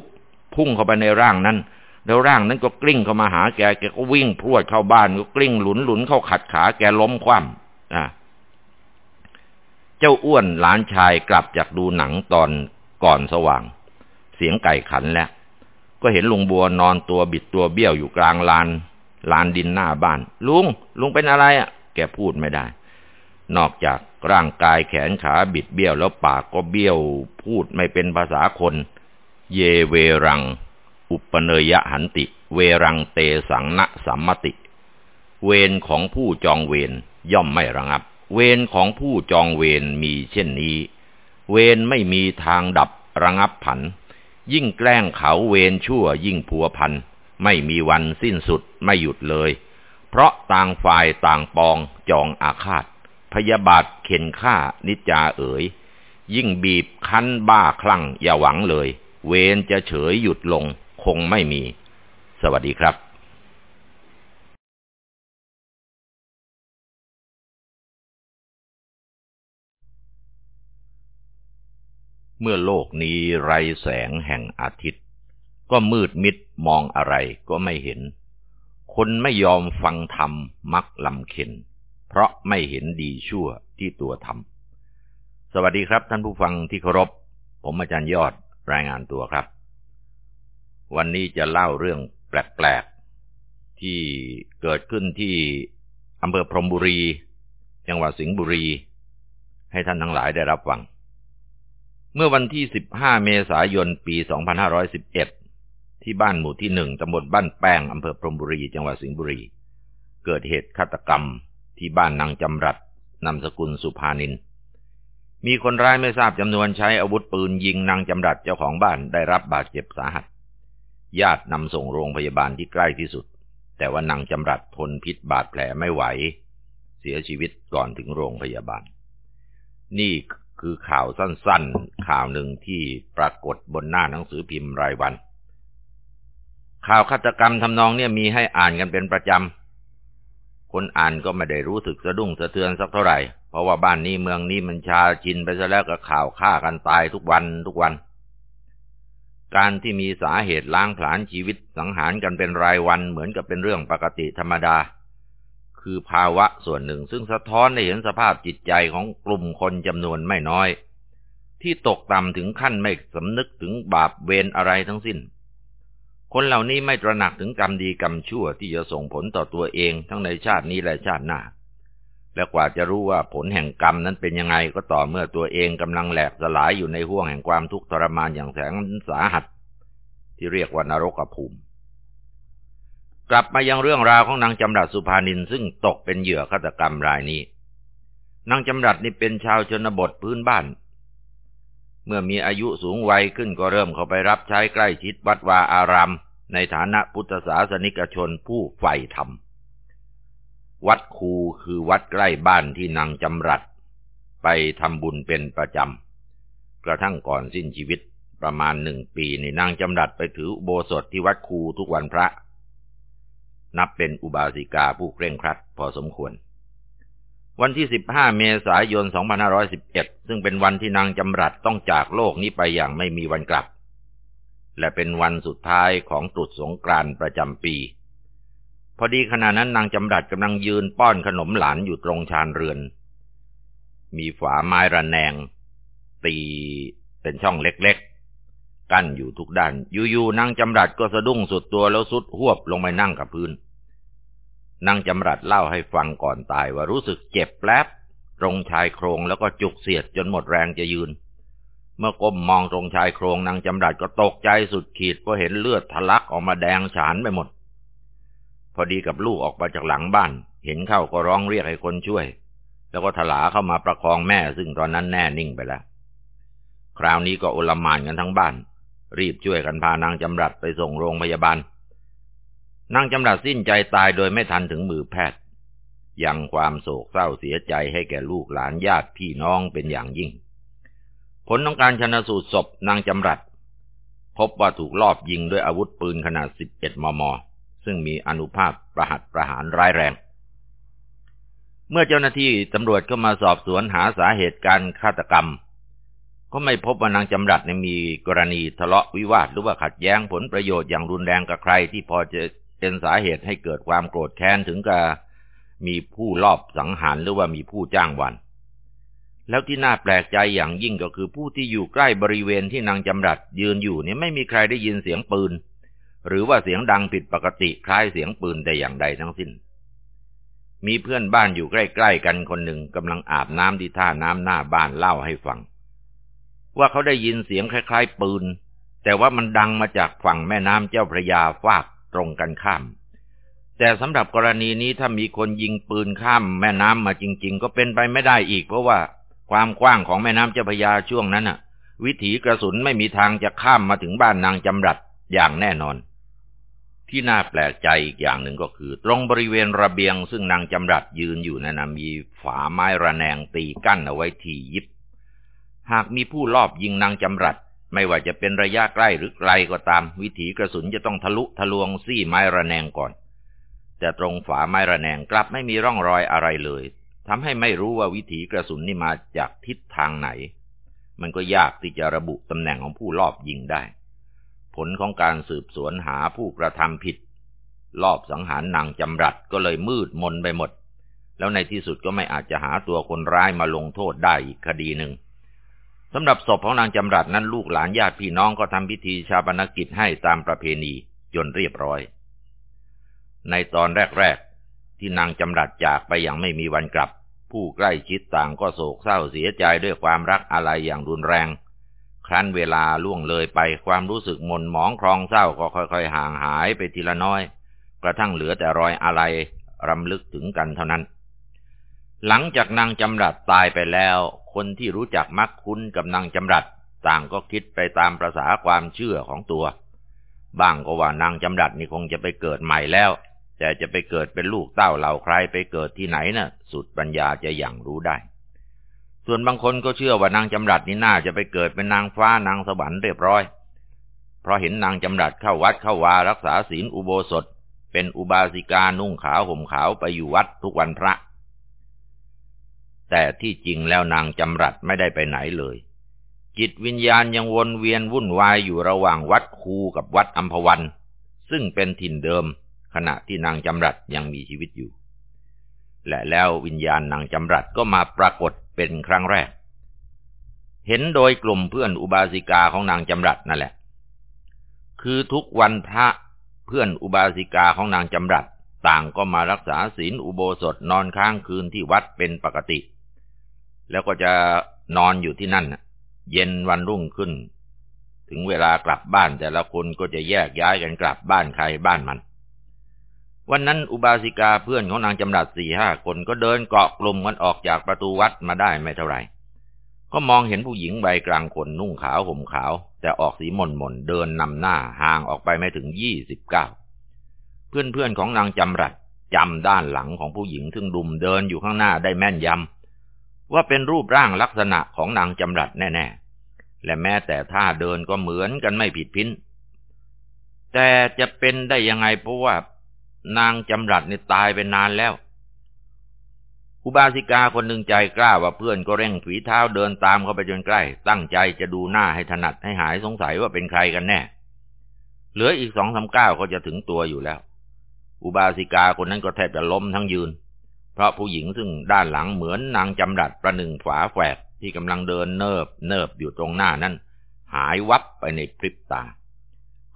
พุ่งเข้าไปในร่างนั้น แล้วร่างนั้นก็กลิ้งเข้ามาหาแกแกก็วิ่งพรวดเข้าบ้านก็กลิ้งหลุนหลุนเข้าขัดขาแกล้มคว่ำอ่าเจ้าอ้วนหลานชายกลับจากดูหนังตอนก่อนสว่าง เสียงไก่ขันแล้วก็เห็นลุงบัวนอนตัวบิดตัวเบี้ยวอยู่กลางลาน ลานดินหน้าบ้าน ลุง ลุงเป็นอะไรอะ แกพูดไม่ได้ นอกจากร่างกายแขนขาบิดเบี้ยวแล้วปากก็เบี้ยว พูดไม่เป็นภาษาคน เยเวรัง อุปเนยหันติ เวรังเตสังนะสัมมติ เวรของผู้จองเวรย่อมไม่ระงับ เวรของผู้จองเวรมีเช่นนี้ เวรไม่มีทางดับระงับผัน ยิ่งแกล้งเขาเวรชั่วยิ่งผัวพัน ไม่มีวันสิ้นสุดไม่หยุดเลย เพราะต่างฝ่ายต่างปองจองอาฆาต พยาบาทเข็นฆ่านิจาเอ๋ย ยิ่งบีบคั้นบ้าคลั่งอย่าหวังเลย เวรจะเฉยหยุดลง คงไม่มี สวัสดีครับเมื่อโลกนี้ไรแสงแห่งอาทิตย์ ก็มืดมิดมองอะไรก็ไม่เห็น คนไม่ยอมฟังธรรมมักลำเค็น เพราะไม่เห็นดีชั่วที่ตัวทำสวัสดีครับท่านผู้ฟังที่เคารพ ผมอาจารย์ยอดรายงานตัวครับ วันนี้จะเล่าเรื่องแปลกๆ ที่เกิดขึ้นที่อำเภอพรมบุรี จังหวัดสิงห์บุรี ให้ท่านทั้งหลายได้รับฟัง เมื่อวันที่ 15 เมษายน ปี 2511 ที่บ้านหมู่ที่หนึ่งตำบลบ้านแป้งอำเภอพรมบุรี จังหวัดสิงห์บุรี เกิดเหตุฆาตกรรมที่บ้านนางจำรัดนามสกุลสุภานิน มีคนร้ายไม่ทราบจำนวนใช้อาวุธปืนยิงนางจำรัดเจ้าของบ้านได้รับบาดเจ็บสาหัส ญาตินำส่งโรงพยาบาลที่ใกล้ที่สุด แต่ว่านางจำรัดทนพิษบาดแผลไม่ไหว เสียชีวิตก่อนถึงโรงพยาบาล นี่คือข่าวสั้นๆ ข่าวหนึ่งที่ปรากฏบนหน้าหนังสือพิมพ์รายวัน ข่าวฆาตกรรมทำนองเนี่ยมีให้อ่านกันเป็นประจำ คนอ่านก็ไม่ได้รู้สึกสะดุ้งสะเทือนสักเท่าไหร่ เพราะว่าบ้านนี้เมืองนี้มันชาชินไปซะแล้วกับข่าวฆ่ากันตายทุกวันทุกวัน การที่มีสาเหตุล้างผลาญชีวิตสังหารกันเป็นรายวันเหมือนกับเป็นเรื่องปกติธรรมดา คือภาวะส่วนหนึ่งซึ่งสะท้อนให้เห็นสภาพจิตใจของกลุ่มคนจำนวนไม่น้อย ที่ตกต่ำถึงขั้นไม่สำนึกถึงบาปเวรอะไรทั้งสิ้น คนเหล่านี้ไม่ตระหนักถึงกรรมดีกรรมชั่วที่จะส่งผลต่อตัวเองทั้งในชาตินี้และชาติหน้า และกว่าจะรู้ว่าผลแห่งกรรมนั้นเป็นยังไงก็ต่อเมื่อตัวเองกำลังแหลกสลายอยู่ในห่วงแห่งความทุกข์ทรมานอย่างแสนสาหัส ที่เรียกว่านรกภูมิ กลับมายังเรื่องราวของนางจำรัดสุภานินซึ่งตกเป็นเหยื่อฆาตกรรมรายนี้ นางจำรัดนี่เป็นชาวชนบทพื้นบ้าน เมื่อมีอายุสูงวัยขึ้นก็เริ่มเข้าไปรับใช้ใกล้ชิดวัดวาอารามในฐานะพุทธศาสนิกชนผู้ใฝ่ธรรม วัดคูคือวัดใกล้บ้านที่นางจำรัด ไปทำบุญเป็นประจำ กระทั่งก่อนสิ้นชีวิตประมาณหนึ่งปีในนางจำรัดไปถืออุโบสถที่วัดคูทุกวันพระ นับเป็นอุบาสิกาผู้เคร่งครัดพอสมควร วันที่ 15 เมษายน 2511 ซึ่งเป็นวันที่นางจำรัดต้องจากโลกนี้ไปอย่างไม่มีวันกลับ และเป็นวันสุดท้ายของตรุษสงกรานต์ประจำปี พอดีขณะนั้นนางจำรัดกำลังยืนป้อนขนมหลานอยู่ตรงชานเรือน มีฝาไม้ระแนง ตีเป็นช่องเล็กๆ กั้นอยู่ทุกด้าน อยู่ๆนางจำรัดก็สะดุ้งสุดตัวแล้วสุดหวบลงไปนั่งกับพื้นนางจำรัดเล่าให้ฟังก่อนตายว่ารู้สึกเจ็บแป๊บตรงชายโครงแล้วก็จุกเสียดจนหมดแรงจะยืน เมื่อก้มมองตรงชายโครงนางจำรัดก็ตกใจสุดขีดเพราะเห็นเลือดทะลักออกมาแดงฉานไปหมด พอดีกับลูกออกมาจากหลังบ้าน เห็นเข้าก็ร้องเรียกให้คนช่วย แล้วก็ถลาเข้ามาประคองแม่ซึ่งตอนนั้นแน่นิ่งไปแล้ว คราวนี้ก็โอลมานกันทั้งบ้าน รีบช่วยกันพานางจำรัดไปส่งโรงพยาบาล นางจำรัดสิ้นใจตายโดยไม่ทันถึงมือแพทย์ ยังความโศกเศร้าเสียใจให้แก่ลูกหลานญาติพี่น้องเป็นอย่างยิ่ง ผลของการชนะสูตรศพนางจำรัดพบว่าถูกลอบยิงด้วยอาวุธปืนขนาด 11 มม ซึ่งมีอนุภาพประหัตประหารร้ายแรง เมื่อเจ้าหน้าที่ตำรวจเข้ามาสอบสวนหาสาเหตุการฆาตกรรม ก็ไม่พบว่านางจำรัดมีกรณีทะเลาะวิวาทหรือว่าขัดแย้งผลประโยชน์อย่างรุนแรงกับใครที่พอจะเป็นสาเหตุให้เกิดความโกรธแค้นถึงกับมีผู้ลอบสังหารหรือว่ามีผู้จ้างวันแล้วที่น่าแปลกใจอย่างยิ่งก็คือผู้ที่อยู่ใกล้บริเวณที่นางจำรัดยืนอยู่เนี่ยไม่มีใครได้ยินเสียงปืน หรือว่าเสียงดังผิดปกติคล้ายเสียงปืนแต่อย่างใดทั้งสิ้น มีเพื่อนบ้านอยู่ใกล้ๆกันคนหนึ่งกำลังอาบน้ำที่ท่าน้ำหน้าบ้านเล่าให้ฟัง ว่าเขาได้ยินเสียงคล้ายๆปืน แต่ว่ามันดังมาจากฝั่งแม่น้ำเจ้าพระยาฟากตรงกันข้าม แต่สำหรับกรณีนี้ถ้ามีคนยิงปืนข้ามแม่น้ำมาจริง ๆ ก็เป็นไปไม่ได้อีก เพราะว่าความกว้างของแม่น้ำเจ้าพระยาช่วงนั้นน่ะ วิถีกระสุนไม่มีทางจะข้ามมาถึงบ้านนางจำรัดอย่างแน่นอน ที่น่าแปลกใจอีกอย่างหนึ่งก็คือ ตรงบริเวณระเบียง ซึ่งนางจำรัดยืนอยู่นั้นมีฝาไม้ระแนงตีกั้นเอาไว้ทียิบ หากมีผู้ลอบยิงนางจำรัด ไม่ว่าจะเป็นระยะใกล้หรือไกลก็ตาม วิถีกระสุนจะต้องทะลุทะลวงซี่ไม้ระแนงก่อน แต่ตรงฝาไม้ระแนงกลับไม่มีร่องรอยอะไรเลยทำให้ไม่รู้ว่าวิถีกระสุนนี่มาจากทิศทางไหน มันก็ยากที่จะระบุตำแหน่งของผู้ลอบยิงได้ ผลของการสืบสวนหาผู้กระทำผิดลอบสังหารนางจำรัดก็เลยมืดมนไปหมด แล้วในที่สุดก็ไม่อาจจะหาตัวคนร้ายมาลงโทษได้อีกคดีหนึ่งสำหรับศพของนางจำรัดนั้นลูกหลานญาติพี่น้องก็ทำพิธีชาปนกิจให้ตามประเพณีจนเรียบร้อย ในตอนแรกๆ ที่นางจำรัดจากไปอย่างไม่มีวันกลับ ผู้ใกล้ชิดต่างก็โศกเศร้าเสียใจด้วยความรักอะไรอย่างรุนแรง ครั้นเวลาล่วงเลยไปความรู้สึกหม่นหมองคลองเศร้าก็ค่อยๆ ห่างหายไปทีละน้อย กระทั่งเหลือแต่รอยอะไรรำลึกถึงกันเท่านั้น หลังจากนางจำรัดตายไปแล้ว คนที่รู้จักมักคุ้นกับนางจำรัดต่างก็คิดไปตามประษาความเชื่อของตัว บ้างก็ว่านางจำรัดนี่คงจะไปเกิดใหม่แล้ว แต่จะไปเกิดเป็นลูกเต้าเหล่าใครไปเกิดที่ไหนนะ่ะ สุดปัญญาจะอย่างรู้ได้ ส่วนบางคนก็เชื่อว่านางจำรัดนี่น่าจะไปเกิดเป็นนางฟ้านางสวรรค์เรียบร้อย เพราะเห็นนางจำรัดเข้าวัดเข้าวารักษาศีลอุโบสถ เป็นอุบาสิกานุ่งขาวห่มขาวไปอยู่วัดทุกวันพระ แต่ที่จริงแล้วนางจำรัดไม่ได้ไปไหนเลย จิตวิญญาณยังวนเวียนวุ่นวายอยู่ระหว่างวัดคูกับวัดอัมพวัน ซึ่งเป็นถิ่นเดิม ขณะที่นางจำรัดยังมีชีวิตอยู่ และแล้ววิญญาณนางจำรัดก็มาปรากฏเป็นครั้งแรก เห็นโดยกลุ่มเพื่อนอุบาสิกาของนางจำรัดนั่นแหละ คือทุกวันพระเพื่อนอุบาสิกาของนางจำรัดต่างก็มารักษาศีลอุโบสถนอนค้างคืนที่วัดเป็นปกติ แล้วก็จะนอนอยู่ที่นั่นเย็นวันรุ่งขึ้น ถึงเวลากลับบ้านแต่ละคนก็จะแยกย้ายกันกลับบ้านใครบ้านมัน วันนั้นอุบาสิกาเพื่อนของนางจำรัดสี่ห้าคนก็เดินเกาะกลุ่มกันออกจากประตูวัดมาได้ไม่เท่าไหร่ ก็มองเห็นผู้หญิงใบกลางคนนุ่งขาวห่มขาว แต่ออกสีมนมนเดินนำหน้าห่างออกไปไม่ถึงยี่สิบเก้าเพื่อนๆของนางจำรัดจำด้านหลังของผู้หญิงซึ่งดุมเดินอยู่ข้างหน้าได้แม่นยำว่าเป็นรูปร่างลักษณะของนางจำรัดแน่ๆ และแม้แต่ท่าเดินก็เหมือนกันไม่ผิดพิ้น แต่จะเป็นได้ยังไงเพราะว่า นางจำรัดนี่ตายไปนานแล้ว อุบาสิกาคนหนึ่งใจกล้าว่าเพื่อนก็เร่งฝีเท้าเดินตามเข้าไปจนใกล้ ตั้งใจจะดูหน้าให้ถนัดให้หายสงสัยว่าเป็นใครกันแน่ เหลืออีกสองสาก้าวก็จะถึงตัวอยู่แล้ว อุบาสิกาคนนั้นก็แทบจะล้มทั้งยืน เพราะผู้หญิงซึ่งด้านหลังเหมือนนางจำรัดประหนึ่งฝาแฝดที่กำลังเดินเนิบเนิบอยู่ตรงหน้านั้นหายวับไปในพริบตา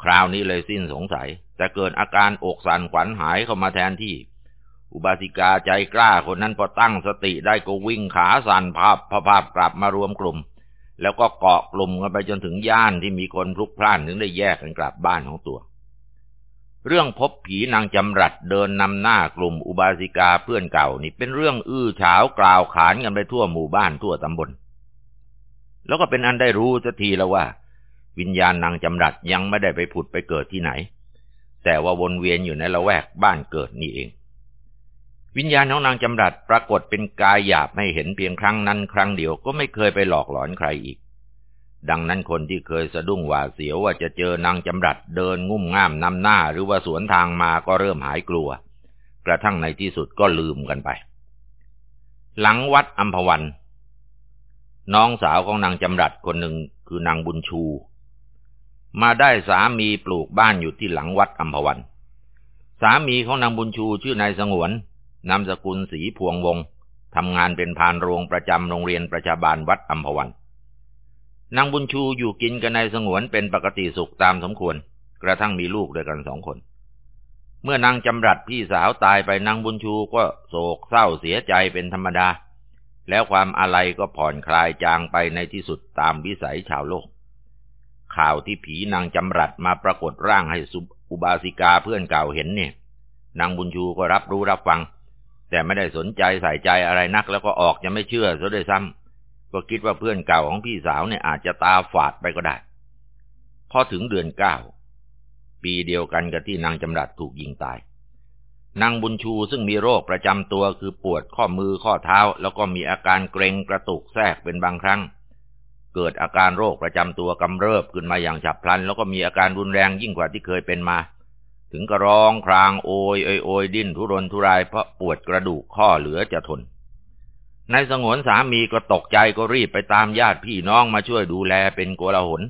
คราวนี้เลยสิ้นสงสัย แต่เกิดอาการอกสั่นขวัญหายเข้ามาแทนที่ อุบาสิกาใจกล้าคนนั้นพอตั้งสติได้ก็วิ่งขาสั่นภาพพภาพกลับมารวมกลุ่ม แล้วก็เกาะกลุ่มกันไปจนถึงย่านที่มีคนพลุกพล่านถึงได้แยกกันกลับบ้านของตัว เรื่องพบผีนางจำรัดเดินนำหน้ากลุ่มอุบาสิกาเพื่อนเก่านี่เป็นเรื่องอื้อฉาวกล่าวขานกันไปทั่วหมู่บ้านทั่วตำบล แล้วก็เป็นอันได้รู้สักทีแล้วว่า วิญญาณนางจำรัดยังไม่ได้ไปผุดไปเกิดที่ไหน แต่ว่าวนเวียนอยู่ในละแวกบ้านเกิดนี่เอง วิญญาณของนางจำรัดปรากฏเป็นกายหยาบให้เห็นเพียงครั้งนั้นครั้งเดียวก็ไม่เคยไปหลอกหลอนใครอีก ดังนั้นคนที่เคยสะดุ้งหวาดเสียวว่าจะเจอนางจำรัดเดินงุ่มง่ามนำหน้าหรือว่าสวนทางมาก็เริ่มหายกลัว กระทั่งในที่สุดก็ลืมกันไป หลังวัดอัมพวัน น้องสาวของนางจำรัดคนหนึ่งคือนางบุญชู มาได้สามีปลูกบ้านอยู่ที่หลังวัดอัมพวัน สามีของนางบุญชูชื่อนายสงวน นามสกุลศรีพวงวง ทำงานเป็นพานโรงประจำโรงเรียนประชาบาลวัดอัมพวัน นางบุญชูอยู่กินกับนในสงวนเป็นปกติสุขตามสมควร กระทั่งมีลูกด้วยกันสองคน เมื่อนางจำรัดพี่สาวตายไปนางบุญชูก็โศกเศร้าเสียใจเป็นธรรมดา แล้วความอะไรก็ผ่อนคลายจางไปในที่สุดตามวิสัยชาวโลก ข่าวที่ผีนางจำรัดมาปรากฏร่างให้สุอุบาสิกาเพื่อนเก่าเห็นเนี่ย นางบุญชูก็รับรู้รับฟัง แต่ไม่ได้สนใจใส่ใจอะไรนักแล้วก็ออกจะไม่เชื่อซะด้วยซ้ำก็คิดว่าเพื่อนเก่าของพี่สาวเนี่ยอาจจะตาฝาดไปก็ได้ พอถึงเดือนเก้าปีเดียวกันกับที่นางจำรัดถูกยิงตาย นางบุญชูซึ่งมีโรคประจำตัวคือปวดข้อมือข้อเท้า แล้วก็มีอาการเกรงกระตุกแทรกเป็นบางครั้ง เกิดอาการโรคประจำตัวกำเริบขึ้นมาอย่างฉับพลัน แล้วก็มีอาการรุนแรงยิ่งกว่าที่เคยเป็นมา ถึงกระร้องครางโอยโอยโอยดิ้นทุรนทุรายเพราะปวดกระดูกข้อเหลือจะทนนายสงวนสามีก็ตกใจก็รีบไปตามญาติพี่น้องมาช่วยดูแลเป็นโกลาหล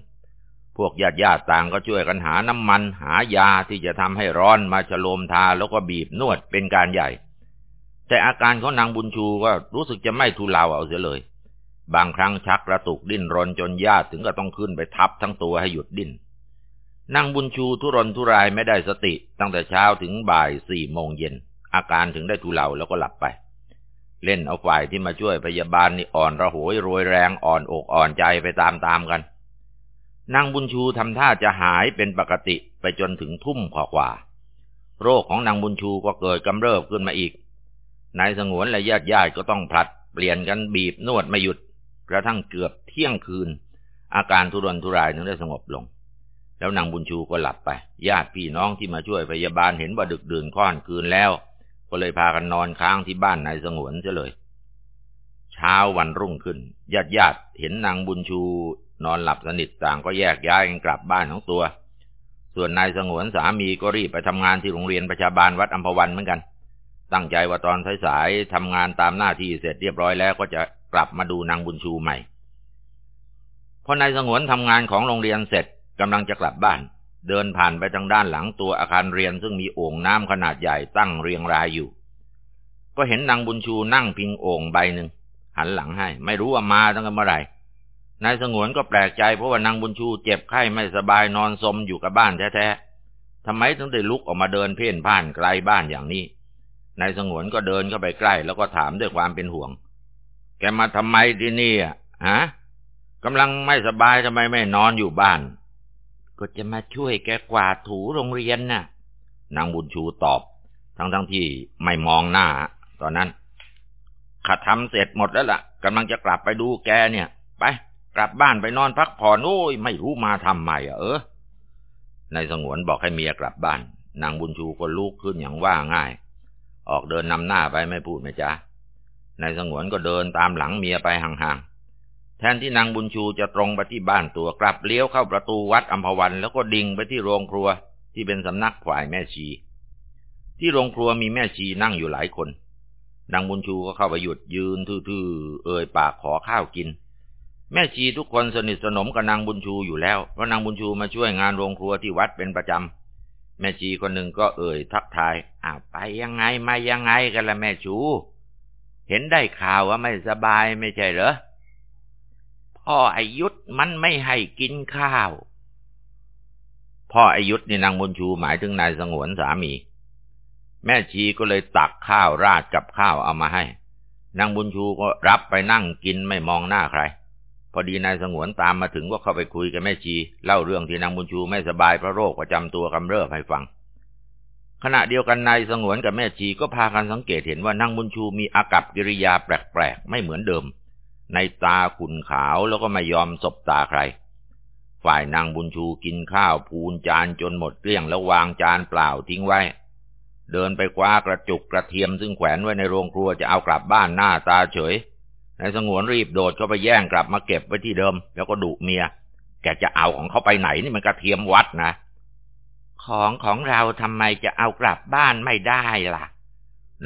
พวกญาติญาติต่างก็ช่วยกันหาน้ำมัน หายาที่จะทำให้ร้อนมาฉโลมทาแล้วก็บีบนวดเป็นการใหญ่ แต่อาการของนางบุญชูก็รู้สึกจะไม่ทุเลาเอาเสียเลย บางครั้งชักกระตุกดิ้นรนจนญาติถึงก็ต้องขึ้นไปทับทั้งตัวให้หยุดดิ้นนางบุญชูทุรนทุรายไม่ได้สติ ตั้งแต่เช้าถึงบ่ายสี่โมงเย็น อาการถึงได้ทุเลาแล้วก็หลับไป เล่นเอาฝ่ายที่มาช่วยพยาบาลนี่อ่อนระหวยรวยแรงอ่อนอกอ่อนใจไปตามๆกันนางบุญชูทำท่าจะหายเป็นปกติไปจนถึงทุ่มกว่า โรคของนางบุญชูก็เกิดกำเริบขึ้นมาอีกนายสงวนและญาติญาติก็ต้องผลัด เปลี่ยนกันบีบนวดไม่หยุด กระทั่งเกือบเที่ยงคืน อาการทุรนทุรายถึงได้สงบลง แล้วนางบุญชูก็หลับไป ญาติพี่น้องที่มาช่วยพยาบาลเห็นว่าดึกดื่นค่อนคืนแล้ว ก็เลยพากันนอนค้างที่บ้านนายสงวนเสียเลย เช้าวันรุ่งขึ้น ญาติญาติเห็นนางบุญชู นอนหลับสนิทต่างก็แยกย้ายกันกลับบ้านของตัว ส่วนนายสงวนสามีก็รีบไปทำงานที่โรงเรียนประชาบาลวัดอัมพวันเหมือนกัน ตั้งใจว่าตอนสายๆทำงานตามหน้าที่เสร็จเรียบร้อยแล้วก็จะ กลับมาดูนางบุญชูใหม่ พอนายสงวนทำงานของโรงเรียนเสร็จกำลังจะกลับบ้าน เดินผ่านไปทางด้านหลังตัวอาคารเรียนซึ่งมีโอ่งน้ำขนาดใหญ่ตั้งเรียงรายอยู่ ก็เห็นนางบุญชูนั่งพิงโอ่งใบหนึ่งหันหลังให้ ไม่รู้ว่ามาตั้งแต่เมื่อไหร่นายสงวนก็แปลกใจเพราะว่านางบุญชูเจ็บไข้ไม่สบายนอนสมอยู่กับบ้านแท้ๆทำไมถึงได้ลุกออกมาเดินเพ่นพ่านไกลบ้านอย่างนี้นายสงวนก็เดินเข้าไปใกล้แล้วก็ถามด้วยความเป็นห่วง มาทำไมที่นี่อะฮะกำลังไม่สบายทำไมไม่นอนอยู่บ้าน ก็จะมาช่วยแกกวาดถูโรงเรียนน่ะ นางบุญชูตอบ ทั้งทั้งที่ไม่มองหน้า ตอนนั้นข้าทำเสร็จหมดแล้วล่ะกำลังจะกลับไปดูแกเนี่ย ไป กลับบ้านไปนอนพักผ่อนโอ้ยไม่รู้มาทำไมอะเออนายสงวนบอกให้เมียกลับบ้าน นางบุญชูก็ลุกขึ้นอย่างว่าง่าย ออกเดินนำหน้าไปไม่พูดไม่จ้า นายสงวนก็เดินตามหลังเมียไปห่างๆ แทนที่นางบุญชูจะตรงไปที่บ้านตัวกลับเลี้ยวเข้าประตูวัดอัมพวัน แล้วก็ดิ่งไปที่โรงครัวที่เป็นสำนักฝ่ายแม่ชี ที่โรงครัวมีแม่ชีนั่งอยู่หลายคน นางบุญชูก็เข้าไปหยุดยืนทื่อๆ เอ่ยปากขอข้าวกิน แม่ชีทุกคนสนิทสนมกับนางบุญชูอยู่แล้วเพราะนางบุญชูมาช่วยงานโรงครัวที่วัดเป็นประจำ แม่ชีคนหนึ่งก็เอ่ยทักทายอ้าวไปยังไงมายังไงกันละแม่ชู เห็นได้ข่าวว่าไม่สบายไม่ใช่เหรอ พ่ออายุธมันไม่ให้กินข้าว พ่ออายุธนี่นางบุญชูหมายถึงนายสงวนสามี แม่ชีก็เลยตักข้าวราดกับข้าวเอามาให้ นางบุญชูก็รับไปนั่งกินไม่มองหน้าใคร พอดีนายสงวนตามมาถึงก็เข้าไปคุยกับแม่ชี เล่าเรื่องที่นางบุญชูไม่สบายเพราะโรคประจำตัวกำเริบให้ฟัง ขณะเดียวกันนายสงวนกับแม่ชีก็พากันสังเกตเห็นว่านางบุญชูมีอากับกิริยาแปลกๆ ไม่เหมือนเดิม ในตาขุนขาวแล้วก็ไม่ยอมสบตาใคร ฝ่ายนางบุญชูกินข้าวพูนจานจนหมดเกลี้ยงแล้ววางจานเปล่าทิ้งไว้ เดินไปคว้ากระจุกกระเทียมซึ่งแขวนไว้ในโรงครัวจะเอากลับบ้านหน้าตาเฉยนายสงวนรีบโดดเข้าไปแย่งกลับมาเก็บไว้ที่เดิม แล้วก็ดุเมีย แกจะเอาของเขาไปไหนนี่มันกระเทียมวัดนะ ของของเราทำไมจะเอากลับบ้านไม่ได้ล่ะ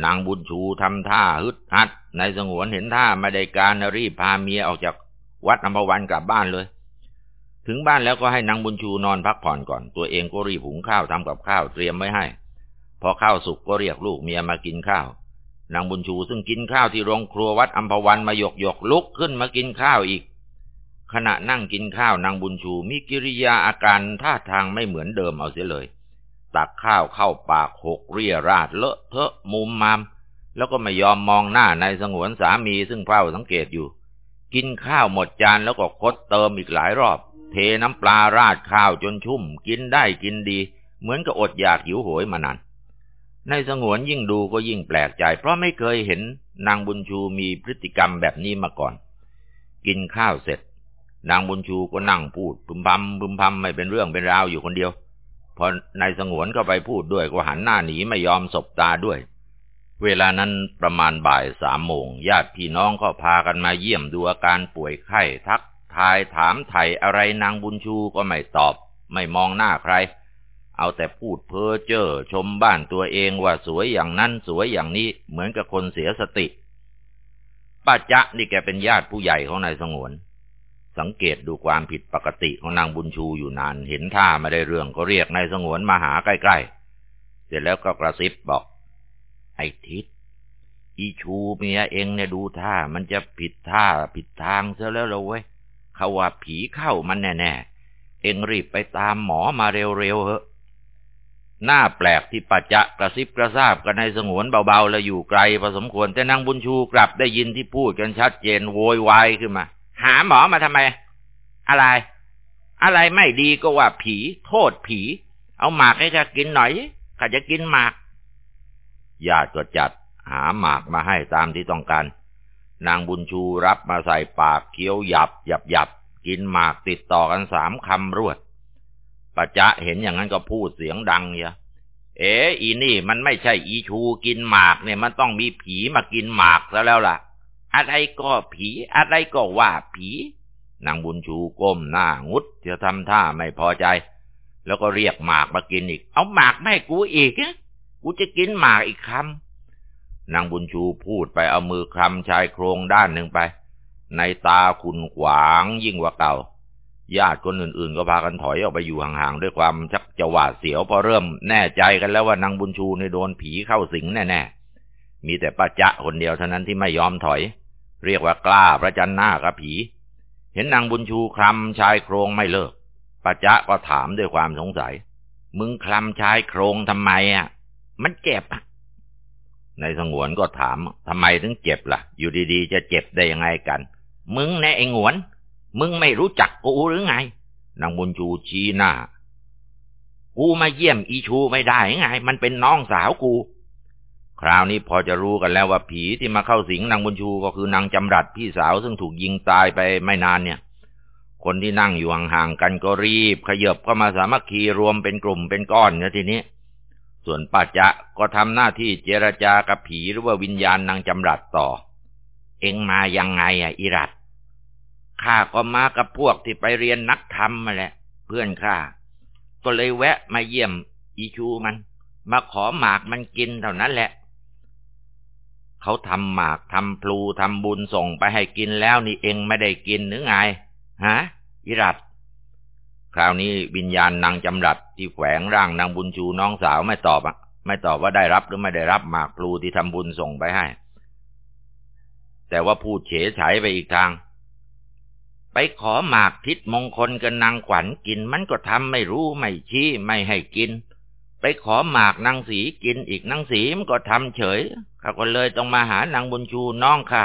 นางบุญชูทำท่าฮึดฮัดนายสงวนเห็นท่าไม่ได้การรีบพาเมียออกจากวัดอัมพวันกลับบ้านเลย ถึงบ้านแล้วก็ให้นางบุญชูนอนพักผ่อนก่อน ตัวเองก็รีบหุงข้าวทำกับข้าวเตรียมไว้ให้ พอข้าวสุกก็เรียกลูกเมียมากินข้าวนางบุญชูซึ่งกินข้าวที่โรงครัววัดอัมพวันมาหยกหยกลุกขึ้นมากินข้าวอีก ขณะนั่งกินข้าวนางบุญชู มีกิริยาอาการท่าทางไม่เหมือนเดิมเอาเสียเลย ตักข้าวเข้าปากหกเรียราดเลอะเทอะมุมมาม แล้วก็ไม่ยอมมองหน้านายสงวนสามีซึ่งเฝ้าสังเกตอยู่ กินข้าวหมดจานแล้วก็คดเติมอีกหลายรอบ เทน้ำปลาราดข้าวจนชุ่ม กินได้กินดี เหมือนกับอดอยากหิวโหยมานานในสงวนยิ่งดูก็ยิ่งแปลกใจ เพราะไม่เคยเห็นนางบุญชูมีพฤติกรรมแบบนี้มาก่อน กินข้าวเสร็จ นางบุญชูก็นั่งพูดพึมพำพึมพำไม่เป็นเรื่องเป็นราวอยู่คนเดียว พอนายสงวนก็ไปพูดด้วยก็หันหน้าหนีไม่ยอมสบตาด้วย เวลานั้นประมาณบ่ายสามโมงญาติพี่น้องก็พากันมาเยี่ยมดูอาการป่วยไข้ทักทายถามไถ่อะไรนางบุญชูก็ไม่ตอบ ไม่มองหน้าใคร เอาแต่พูดเพ้อเจ้อชมบ้านตัวเองว่าสวยอย่างนั้นสวยอย่างนี้เหมือนกับคนเสียสติป้าจ๊ะนี่แกเป็นญาติผู้ใหญ่ของนายสงวน สังเกตดูความผิดปกติของนางบุญชูอยู่นาน เห็นท่าไม่ได้เรื่องก็เรียกนายสงวนมาหาใกล้ๆ เสร็จแล้วก็กระซิบบอก ไอ้ทิศอีชูเมียเองเนี่ยดูท่า มันจะผิดท่าผิดทางซะแล้วเราเว้ยเขาว่าผีเข้ามันแน่ๆ เองรีบไปตามหมอมาเร็วๆเถอะหน้าแปลกที่ปัจจะกระซิบกระซาบกันในสงวนเบาๆ แล้วอยู่ไกลพอสมควร แต่นางบุญชูกลับได้ยินที่พูดกันชัดเจนโวยวายขึ้นมา หาหมอมาทำไม อะไร อะไรไม่ดีก็ว่าผี โทษผี เอาหมากให้ข้ากินหน่อยข้าจะกินหมากญาติก็จัดหาหมากมาให้ตามที่ต้องการ นางบุญชูรับมาใส่ปากเคี้ยวหยับหยับหยับกินหมากติดต่อกันสามคำรวดปะจะเห็นอย่างนั้นก็พูดเสียงดังเยอะเอ๋อีนี่มันไม่ใช่อีชูกินหมากเนี่ยมันต้องมีผีมากินหมากซะแล้วล่ะ อะไรก็ผี อะไรก็ว่าผีนางบุญชูก้มหน้างุดจะทำท่าไม่พอใจ แล้วก็เรียกหมากมากินอีก เอาหมากไม่กูอีกกูจะกินหมากอีกคำนางบุญชูพูดไปเอามือคลำชายโครงด้านหนึ่งไป ในตาขุนขวางยิ่งกว่าเก่า ญาติคนอื่นๆ ก็พากันถอยออกไปอยู่ห่างๆด้วยความชักจะหวาดเสียวพอเริ่มแน่ใจกันแล้วว่านางบุญชูในโดนผีเข้าสิงแน่ๆมีแต่ป้าจะคนเดียวเท่านั้นที่ไม่ยอมถอย เรียกว่ากล้าประจันหน้ากับผี เห็นนางบุญชูคลำชายโครงไม่เลิกป้าจะก็ถามด้วยความสงสัย มึงคลำชายโครงทำไมอะ มันเจ็บอะในสงวนก็ถามทำไมถึงเจ็บล่ะ อยู่ดีๆ จะเจ็บได้ยังไงกัน มึงแน่ไอ้งวน มึงไม่รู้จักกูหรือไง นางบุญชูชี้หน้า กูมาเยี่ยมอีชูไม่ได้ไง มันเป็นน้องสาวกู คราวนี้พอจะรู้กันแล้วว่าผีที่มาเข้าสิงนางบุญชูก็คือนางจำรัดพี่สาวซึ่งถูกยิงตายไปไม่นานเนี่ย คนที่นั่งอยู่ห่างๆกันก็รีบ ขยบเข้ามาสามัคคีรวมเป็นกลุ่มเป็นก้อนนะทีนี้ ส่วนปัจจะก็ทำหน้าที่เจรจากับผีหรือว่าวิญญาณนางจำรัดต่อ เอ็งมายังไงอะอิรัตข้าก็มากับพวกที่ไปเรียนนักธรรมมาแหละ เพื่อนข้าก็เลยแวะมาเยี่ยมอีชูมัน มาขอหมากมันกินเท่านั้นแหละ เขาทำหมากทำพลูทำบุญส่งไปให้กินแล้วนี่เองไม่ได้กินหรือไงฮะอิรัตคราวนี้วิญญาณนางจำรัดที่แฝงร่างนางบุญชูน้องสาวไม่ตอบอะ ไม่ตอบว่าได้รับหรือไม่ได้รับหมากพลูที่ทำบุญส่งไปให้ แต่ว่าพูดเฉยฉายไปอีกทาง ไปขอหมากทิศมงคลกับนางขวัญกิน มันก็ทำไม่รู้ไม่ชี้ไม่ให้กิน ไปขอหมากนางสีกินอีกนางสีมันก็ทำเฉยข้าก็เลยต้องมาหานางบุญชูน้องข้า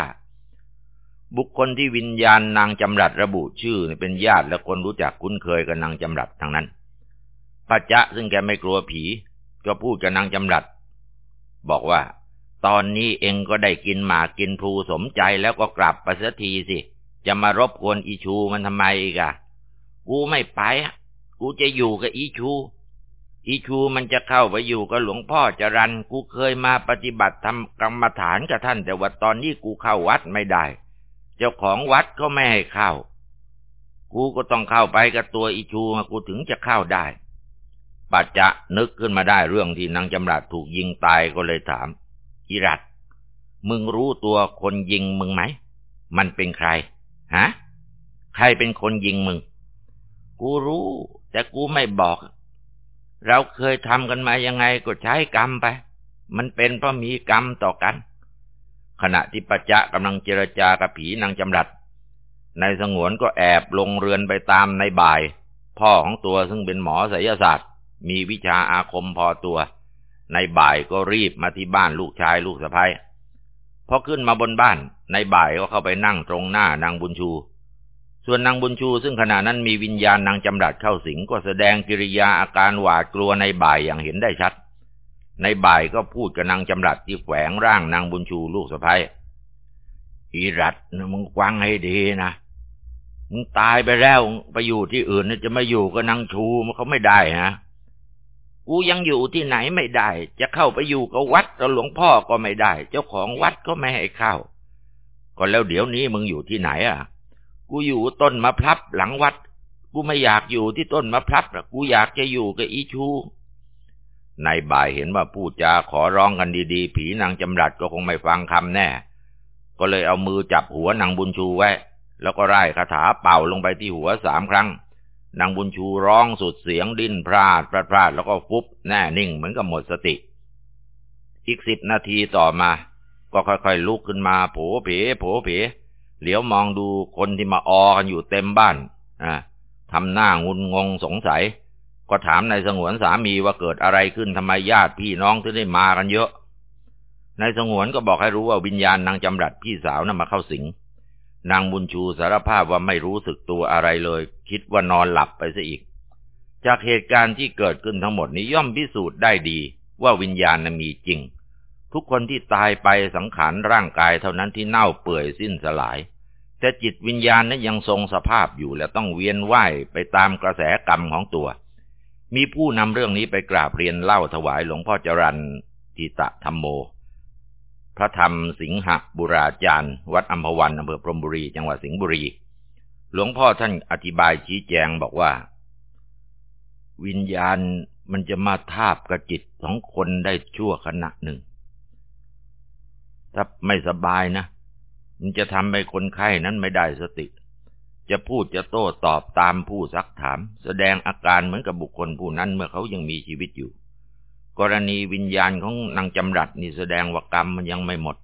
บุคคลที่วิญญาณนางจำรัดระบุชื่อเป็นญาติและคนรู้จักคุ้นเคยกับนางจำรัดทั้งนั้นปัจจะซึ่งแกไม่กลัวผี ก็พูดกับนางจำรัด บอกว่า ตอนนี้เองก็ได้กินหมากกินพลูสมใจแล้วก็กลับไปเสียทีสิ จะมารบกวนอีชูมันทำไมอีกอะกูไม่ไปกูจะอยู่กับอีชู อีชูมันจะเข้าไปอยู่กับหลวงพ่อจรันกูเคยมาปฏิบัติทำกรรมฐานกับท่านแต่ว่าตอนนี้กูเข้าวัดไม่ได้ เจ้าของวัดก็ไม่ให้เข้า กูก็ต้องเข้าไปกับตัวอีชูกูถึงจะเข้าได้ปัจจะนึกขึ้นมาได้เรื่องที่นางจำรัดถูกยิงตายก็เลยถามอิรัตมึงรู้ตัวคนยิงมึงไหม มันเป็นใคร ฮะ ใครเป็นคนยิงมึง กูรู้ แต่กูไม่บอก เราเคยทำกันมายังไงก็ใช้กรรมไป มันเป็นเพราะมีกรรมต่อกัน ขณะที่ปัจจะกำลังเจรจากับผีนางจำรัดในสงวนก็แอบลงเรือนไปตามในบ่าย พ่อของตัวซึ่งเป็นหมอศิลศาสตร์ มีวิชาอาคมพอตัว ในบ่ายก็รีบมาที่บ้านลูกชายลูกสะพ้ายพอขึ้นมาบนบ้านในบ่ายก็เข้าไปนั่งตรงหน้านางบุญชู ส่วนนางบุญชูซึ่งขณะนั้นมีวิญญาณนางจำรัดเข้าสิงก็แสดงกิริยาอาการหวาดกลัวในบ่ายอย่างเห็นได้ชัด ในบ่ายก็พูดกับนางจำรัดที่แฝงร่างนางบุญชูลูกสะพ้ายอีรัตนะมึงฟังให้ดีนะมึงตายไปแล้วไปอยู่ที่อื่นจะมาอยู่กับนางชูมันเขาไม่ได้นะกูยังอยู่ที่ไหนไม่ได้ จะเข้าไปอยู่กับวัดกับหลวงพ่อก็ไม่ได้ เจ้าของวัดก็ไม่ให้เข้า ก็แล้วเดี๋ยวนี้มึงอยู่ที่ไหนอะ กูอยู่ต้นมะพร้าวหลังวัด กูไม่อยากอยู่ที่ต้นมะพร้าวกูอยากจะอยู่กับอีชูนายบ่ายเห็นว่าพูดจาขอร้องกันดีๆ ผีนางจำรัดก็คงไม่ฟังคำแน่ ก็เลยเอามือจับหัวนางบุญชูไว้ แล้วก็ไล่คาถาเป่าลงไปที่หัวสามครั้ง นางบุญชูร้องสุดเสียงดิ้นพลาดพลาดพลาดแล้วก็ฟุบแน่นิ่งเหมือนกับหมดสติ อีกสิบนาทีต่อมา ก็ค่อยๆลุกขึ้นมาโผเผโผเผ เหลียวมองดูคนที่มาออกันอยู่เต็มบ้าน อ่าทำหน้างุนงงสงสัย ก็ถามนายสงวนสามีว่าเกิดอะไรขึ้นทำไมญาติพี่น้องถึงได้มากันเยอะนายสงวนก็บอกให้รู้ว่าวิญญาณนางจำรัดพี่สาวนั้นมาเข้าสิง นางบุญชูสารภาพว่าไม่รู้สึกตัวอะไรเลย คิดว่านอนหลับไปซะอีก จากเหตุการณ์ที่เกิดขึ้นทั้งหมดนี้ย่อมพิสูจน์ได้ดี ว่าวิญญาณนั้นมีจริง ทุกคนที่ตายไปสังขารร่างกายเท่านั้นที่เน่าเปื่อยสิ้นสลาย แต่จิตวิญญาณนั้นยังทรงสภาพอยู่และต้องเวียนว่ายไปตามกระแสกรรมของตัว มีผู้นำเรื่องนี้ไปกราบเรียนเล่าถวายหลวงพ่อจรันทิตะธรรมโม พระธรรมสิงหบุราจารย์ วัดอัมพวันอำเภอพรมบุรี จังหวัดสิงห์บุรี หลวงพ่อท่านอธิบายชี้แจงบอกว่า วิญญาณมันจะมาทาบกระจิตของคนได้ชั่วขณะหนึ่ง ถ้าไม่สบายนะ มันจะทำให้คนไข้นั้นไม่ได้สติ จะพูดจะโต้ตอบตามผู้ซักถาม แสดงอาการเหมือนกับบุคคลผู้นั้นเมื่อเขายังมีชีวิตอยู่ กรณีวิญญาณของนางจำรัดนี่แสดงว่ากรรมมันยังไม่หมด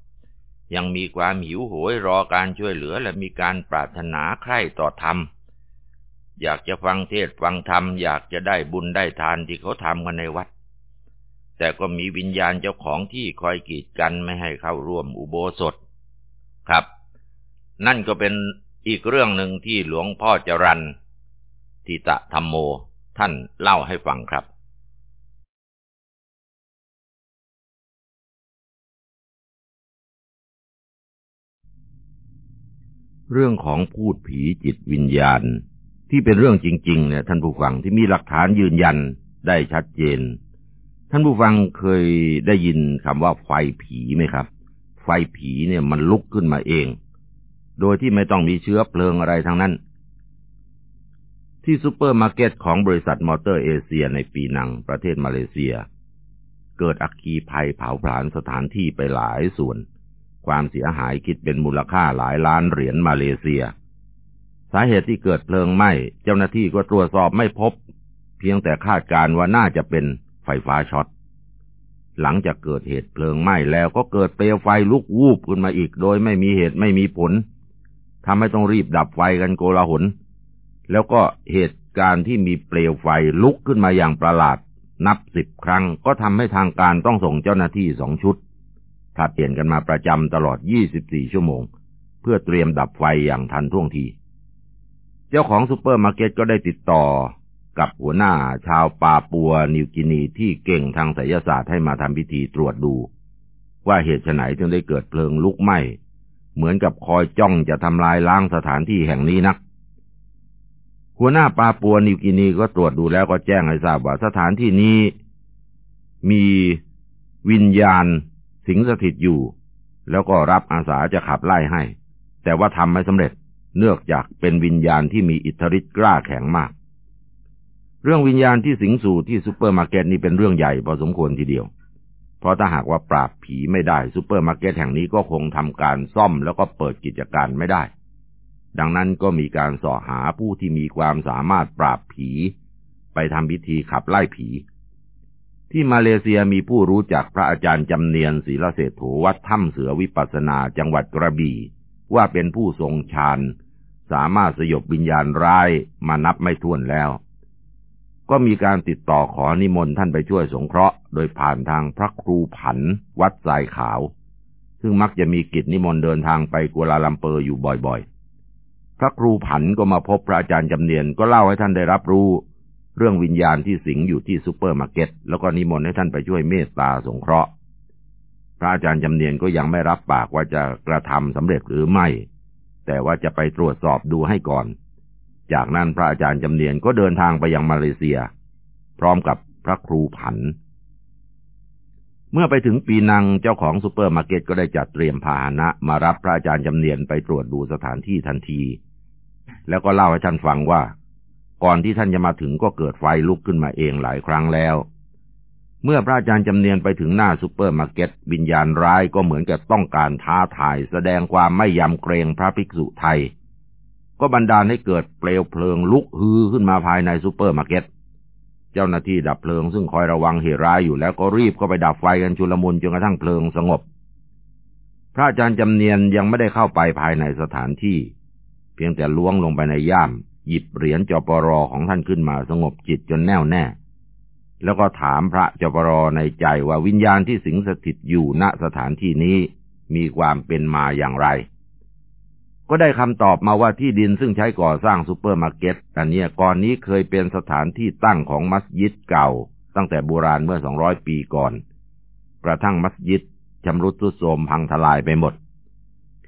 ยังมีความหิวโหยรอการช่วยเหลือและมีการปรารถนาใคร่ต่อธรรม อยากจะฟังเทศฟังธรรมอยากจะได้บุญได้ทานที่เขาทำกันในวัดแต่ก็มีวิญญาณเจ้าของที่คอยกีดกันไม่ให้เข้าร่วมอุโบสถ ครับ นั่นก็เป็นอีกเรื่องหนึ่งที่หลวงพ่อจรันทิตะธรรมโมท่านเล่าให้ฟังครับ เรื่องของพูดผีจิตวิญญาณ ที่เป็นเรื่องจริง ๆ เนี่ยท่านผู้ฟังที่มีหลักฐานยืนยันได้ชัดเจน ท่านผู้ฟังเคยได้ยินคำว่าไฟผีไหมครับ ไฟผีเนี่ยมันลุกขึ้นมาเอง โดยที่ไม่ต้องมีเชื้อเพลิงอะไรทั้งนั้น ที่ซูเปอร์มาร์เก็ตของบริษัทมอเตอร์เอเชียในปีนังประเทศมาเลเซีย เกิดอัคคีภัยเผาผลาญสถานที่ไปหลายส่วน ความเสียหายคิดเป็นมูลค่าหลายล้านเหรียญมาเลเซีย สาเหตุที่เกิดเพลิงไหม้เจ้าหน้าที่ก็ตรวจสอบไม่พบ เพียงแต่คาดการว่าน่าจะเป็นไฟฟ้าช็อต หลังจากเกิดเหตุเพลิงไหม้แล้วก็เกิดเปลวไฟลุกวูบขึ้นมาอีกโดยไม่มีเหตุไม่มีผลทำให้ต้องรีบดับไฟกันโกลาหล แล้วก็เหตุการณ์ที่มีเปลวไฟลุกขึ้นมาอย่างประหลาด นับสิบครั้ง ก็ทำให้ทางการต้องส่งเจ้าหน้าที่สองชุดผลัดเปลี่ยนกันมาประจำตลอด 24 ชั่วโมง เพื่อเตรียมดับไฟอย่างทันท่วงที เจ้าของซูเปอร์มาร์เก็ตก็ได้ติดต่อ กับหัวหน้าชาวปาปัวนิวกินีที่เก่งทางไสยศาสตร์ให้มาทำพิธีตรวจดู ว่าเหตุไหนจึงได้เกิดเพลิงลุกไหม้เหมือนกับคอยจ้องจะทำลายล้างสถานที่แห่งนี้นัก หัวหน้าปาปัวนิวกินีก็ตรวจดูแล้วก็แจ้งให้ทราบว่าสถานที่นี้ มีวิญญาณสิงสถิตอยู่ แล้วก็รับอาสาจะขับไล่ให้ แต่ว่าทำไม่สำเร็จเนื่องจากเป็นวิญญาณที่มีอิทธิฤทธิ์กล้าแข็งมาก เรื่องวิญญาณที่สิงสู่ที่ซูเปอร์มาร์เก็ตนี่เป็นเรื่องใหญ่พอสมควรทีเดียว เพราะถ้าหากว่าปราบผีไม่ได้ซูเปอร์มาร์เก็ตแห่งนี้ก็คงทำการซ่อมแล้วก็เปิดกิจการไม่ได้ ดังนั้นก็มีการเสาะหาผู้ที่มีความสามารถปราบผี ไปทำพิธีขับไล่ผี ที่มาเลเซียมีผู้รู้จักพระอาจารย์จำเนียนศีลเศรษฐวัดถ้ำเสือวิปัสนาจังหวัดกระบี่ว่าเป็นผู้ทรงฌานสามารถสยบวิญญาณร้ายมานับไม่ถ้วนแล้ว ก็มีการติดต่อขอนิมนต์ท่านไปช่วยสงเคราะห์ โดยผ่านทางพระครูผัน วัดสายขาว ซึ่งมักจะมีกิจนิมนต์เดินทางไปกัวลาลัมเปอร์อยู่บ่อยๆ พระครูผันก็มาพบพระอาจารย์จำเนียรก็เล่าให้ท่านได้รับรู้ เรื่องวิญญาณที่สิงอยู่ที่ซูเปอร์มาร์เก็ต แล้วก็นิมนต์ให้ท่านไปช่วยเมตตาสงเคราะห์พระอาจารย์จำเนียรก็ยังไม่รับปากว่าจะกระทำสำเร็จหรือไม่ แต่ว่าจะไปตรวจสอบดูให้ก่อน จากนั้นพระอาจารย์จำเนียรก็เดินทางไปยังมาเลเซีย พร้อมกับพระครูผัน เมื่อไปถึงปีนังเจ้าของซูเปอร์มาร์เก็ตก็ได้จัดเตรียมพาหนะ มารับพระอาจารย์จำเนียรไปตรวจดูสถานที่ทันที แล้วก็เล่าให้ท่านฟังว่า ก่อนที่ท่านจะมาถึงก็เกิดไฟลุกขึ้นมาเองหลายครั้งแล้ว เมื่อพระอาจารย์จำเนียรไปถึงหน้าซูเปอร์มาร์เก็ตวิญญาณร้ายก็เหมือนกับต้องการท้าทาย แสดงความไม่ยำเกรงพระภิกษุไทย ก็บันดาลให้เกิดเปลวเพลิงลุกฮือขึ้นมาภายในซูเปอร์มาร์เก็ต เจ้าหน้าที่ดับเพลิงซึ่งคอยระวังเหตุร้ายอยู่แล้วก็รีบเข้าไปดับไฟกันชุลมุนจนกระทั่งเพลิงสงบ พระอาจารย์จำเนียรยังไม่ได้เข้าไปภายในสถานที่ เพียงแต่ล้วงลงไปในย่าม หยิบเหรียญ จ.ป.ร.ของท่านขึ้นมาสงบจิตจนแน่วแน่แล้วก็ถามพระ จ.ป.ร.ในใจว่าวิญญาณที่สิงสถิตอยู่ณสถานที่นี้มีความเป็นมาอย่างไร ก็ได้คำตอบมาว่าที่ดินซึ่งใช้ก่อสร้างซูเปอร์มาร์เก็ตอันนี้ก่อนนี้เคยเป็นสถานที่ตั้งของมัสยิดเก่า ตั้งแต่โบราณเมื่อสองร้อยปีก่อน กระทั่งมัสยิดชำรุดทรุดโทรมพังทลายไปหมด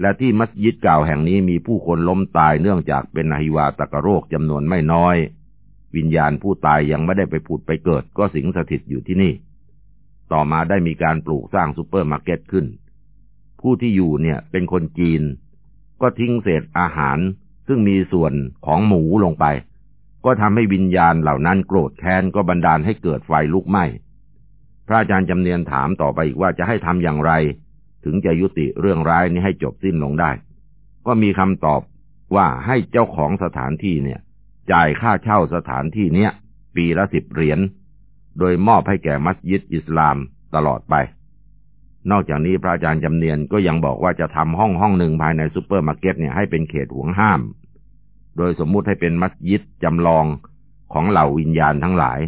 และที่มัสยิดเก่าแห่งนี้มีผู้คนล้มตายเนื่องจากเป็นอหิวาตกโรคจำนวนไม่น้อย วิญญาณผู้ตายยังไม่ได้ไปผุดไปเกิด ก็สิงสถิตอยู่ที่นี่ ต่อมาได้มีการปลูกสร้างซูเปอร์มาร์เก็ตขึ้น ผู้ที่อยู่เนี่ยเป็นคนจีน ก็ทิ้งเศษอาหาร ซึ่งมีส่วนของหมูลงไป ก็ทำให้วิญญาณเหล่านั้นโกรธแค้นก็บันดาลให้เกิดไฟลุกไหม้พระอาจารย์จำเนียรถามต่อไปอีกว่าจะให้ทำอย่างไร ถึงจะยุติเรื่องร้ายนี้ให้จบสิ้นลงได้ ก็มีคำตอบว่าให้เจ้าของสถานที่เนี่ย จ่ายค่าเช่าสถานที่เนี้ยปีละสิบเหรียญโดยมอบให้แก่มัสยิดอิสลามตลอดไป นอกจากนี้พระอาจารย์จำเนียรก็ยังบอกว่าจะทำห้องห้องหนึ่งภายในซูเปอร์มาร์เก็ตเนี่ยให้เป็นเขตห่วงห้าม โดยสมมุติให้เป็นมัสยิดจำลองของเหล่าวิญญาณทั้งหลาย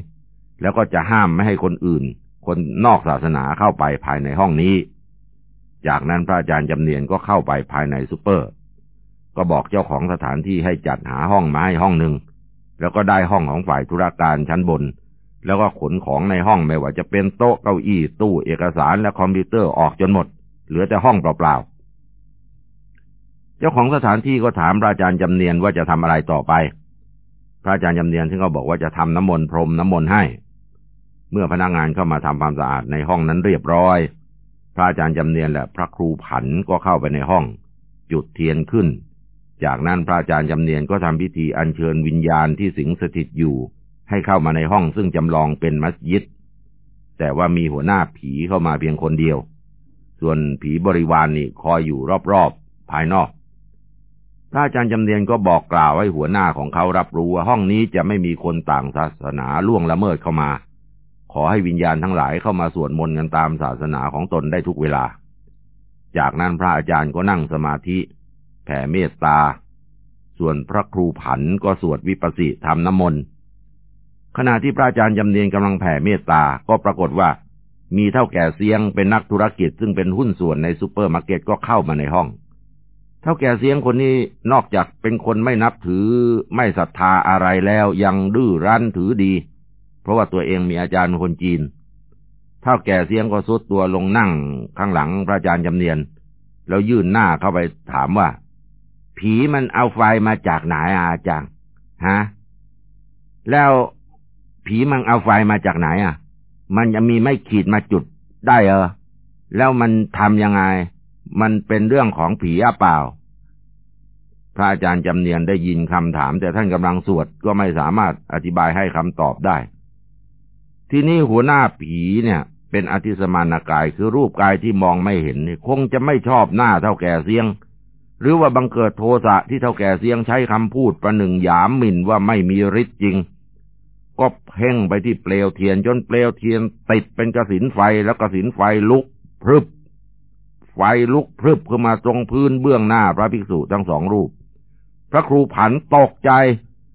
แล้วก็จะห้ามไม่ให้คนอื่น คนนอกศาสนาเข้าไปภายในห้องนี้ จากนั้นพระอาจารย์จำเนียนก็เข้าไปภายในซูเปอร์ ก็บอกเจ้าของสถานที่ให้จัดหาห้องมาให้ห้องหนึ่ง แล้วก็ได้ห้องของฝ่ายธุรการชั้นบน แล้วก็ขนของในห้องไม่ว่าจะเป็นโต๊ะเก้าอี้ตู้เอกสารและคอมพิวเตอร์ออกจนหมด เหลือแต่ห้องเปล่าๆ เจ้าของสถานที่ก็ถามพระอาจารย์จำเนียนว่าจะทำอะไรต่อไป พระอาจารย์จำเนียนที่เขาบอกว่าจะทำน้ำมนต์พรมน้ำมนต์ให้ เมื่อพนักงานเข้ามาทำความสะอาดในห้องนั้นเรียบร้อย พระอาจารย์จำเนียนและพระครูผันก็เข้าไปในห้อง จุดเทียนขึ้น จากนั้นพระอาจารย์จำเนียนก็ทำพิธีอัญเชิญวิญญาณที่สิงสถิตอยู่ ให้เข้ามาในห้องซึ่งจำลองเป็นมัสยิด แต่ว่ามีหัวหน้าผีเข้ามาเพียงคนเดียว ส่วนผีบริวารนนี่คอยอยู่รอบๆ ภายนอก พระอาจารย์จำเนียรก็บอกกล่าวให้หัวหน้าของเขารับรู้ว่าห้องนี้จะไม่มีคนต่างศาสนาล่วงละเมิดเข้ามา ขอให้วิญญาณทั้งหลายเข้ามาสวดมนต์กันตามศาสนาของตนได้ทุกเวลา จากนั้นพระอาจารย์ก็นั่งสมาธิ แผ่เมตตา ส่วนพระครูผันก็สวดวิปัสสิทำน้ำมนต์ ขณะที่พระอาจารย์จำเนียรกำลังแผ่เมตตา ก็ปรากฏว่า มีเถ้าแก่เสียงเป็นนักธุรกิจซึ่งเป็นหุ้นส่วนในซูเปอร์มาร์เก็ตก็เข้ามาในห้อง เท่าแก่เสียงคนนี้นอกจากเป็นคนไม่นับถือไม่ศรัทธาอะไรแล้วยังดื้อรั้นถือดี เพราะว่าตัวเองมีอาจารย์คนจีน เท่าแก่เสียงก็สุดตัวลงนั่งข้างหลังพระอาจารย์จำเนียน แล้วยื่นหน้าเข้าไปถามว่า ผีมันเอาไฟมาจากไหนอาจารย์ฮะแล้ว ผีมันเอาไฟมาจากไหนอะ มันจะมีไม่ขีดมาจุดได้เออ แล้วมันทำยังไง มันเป็นเรื่องของผีอะเปล่า พระอาจารย์จำเนียนได้ยินคำถาม แต่ท่านกำลังสวดก็ไม่สามารถอธิบายให้คำตอบได้ ที่นี่หัวหน้าผีเนี่ย เป็นอธิสมานกายคือรูปกายที่มองไม่เห็นคงจะไม่ชอบหน้าเท่าแก่เสียง หรือว่าบังเกิดโทสะที่เท่าแก่เสียงใช้คำพูดประหนึ่งหยามหมิ่นว่าไม่มีฤทธิ์จริง ก็เพ่งไปที่เปลวเทียนจนเปลวเทียนติดเป็นกระสินไฟแล้วกระสินไฟลุกพรึบ ไฟลุกพรึบขึ้นมาตรงพื้นเบื้องหน้าพระภิกษุทั้งสองรูป พระครูผันตกใจ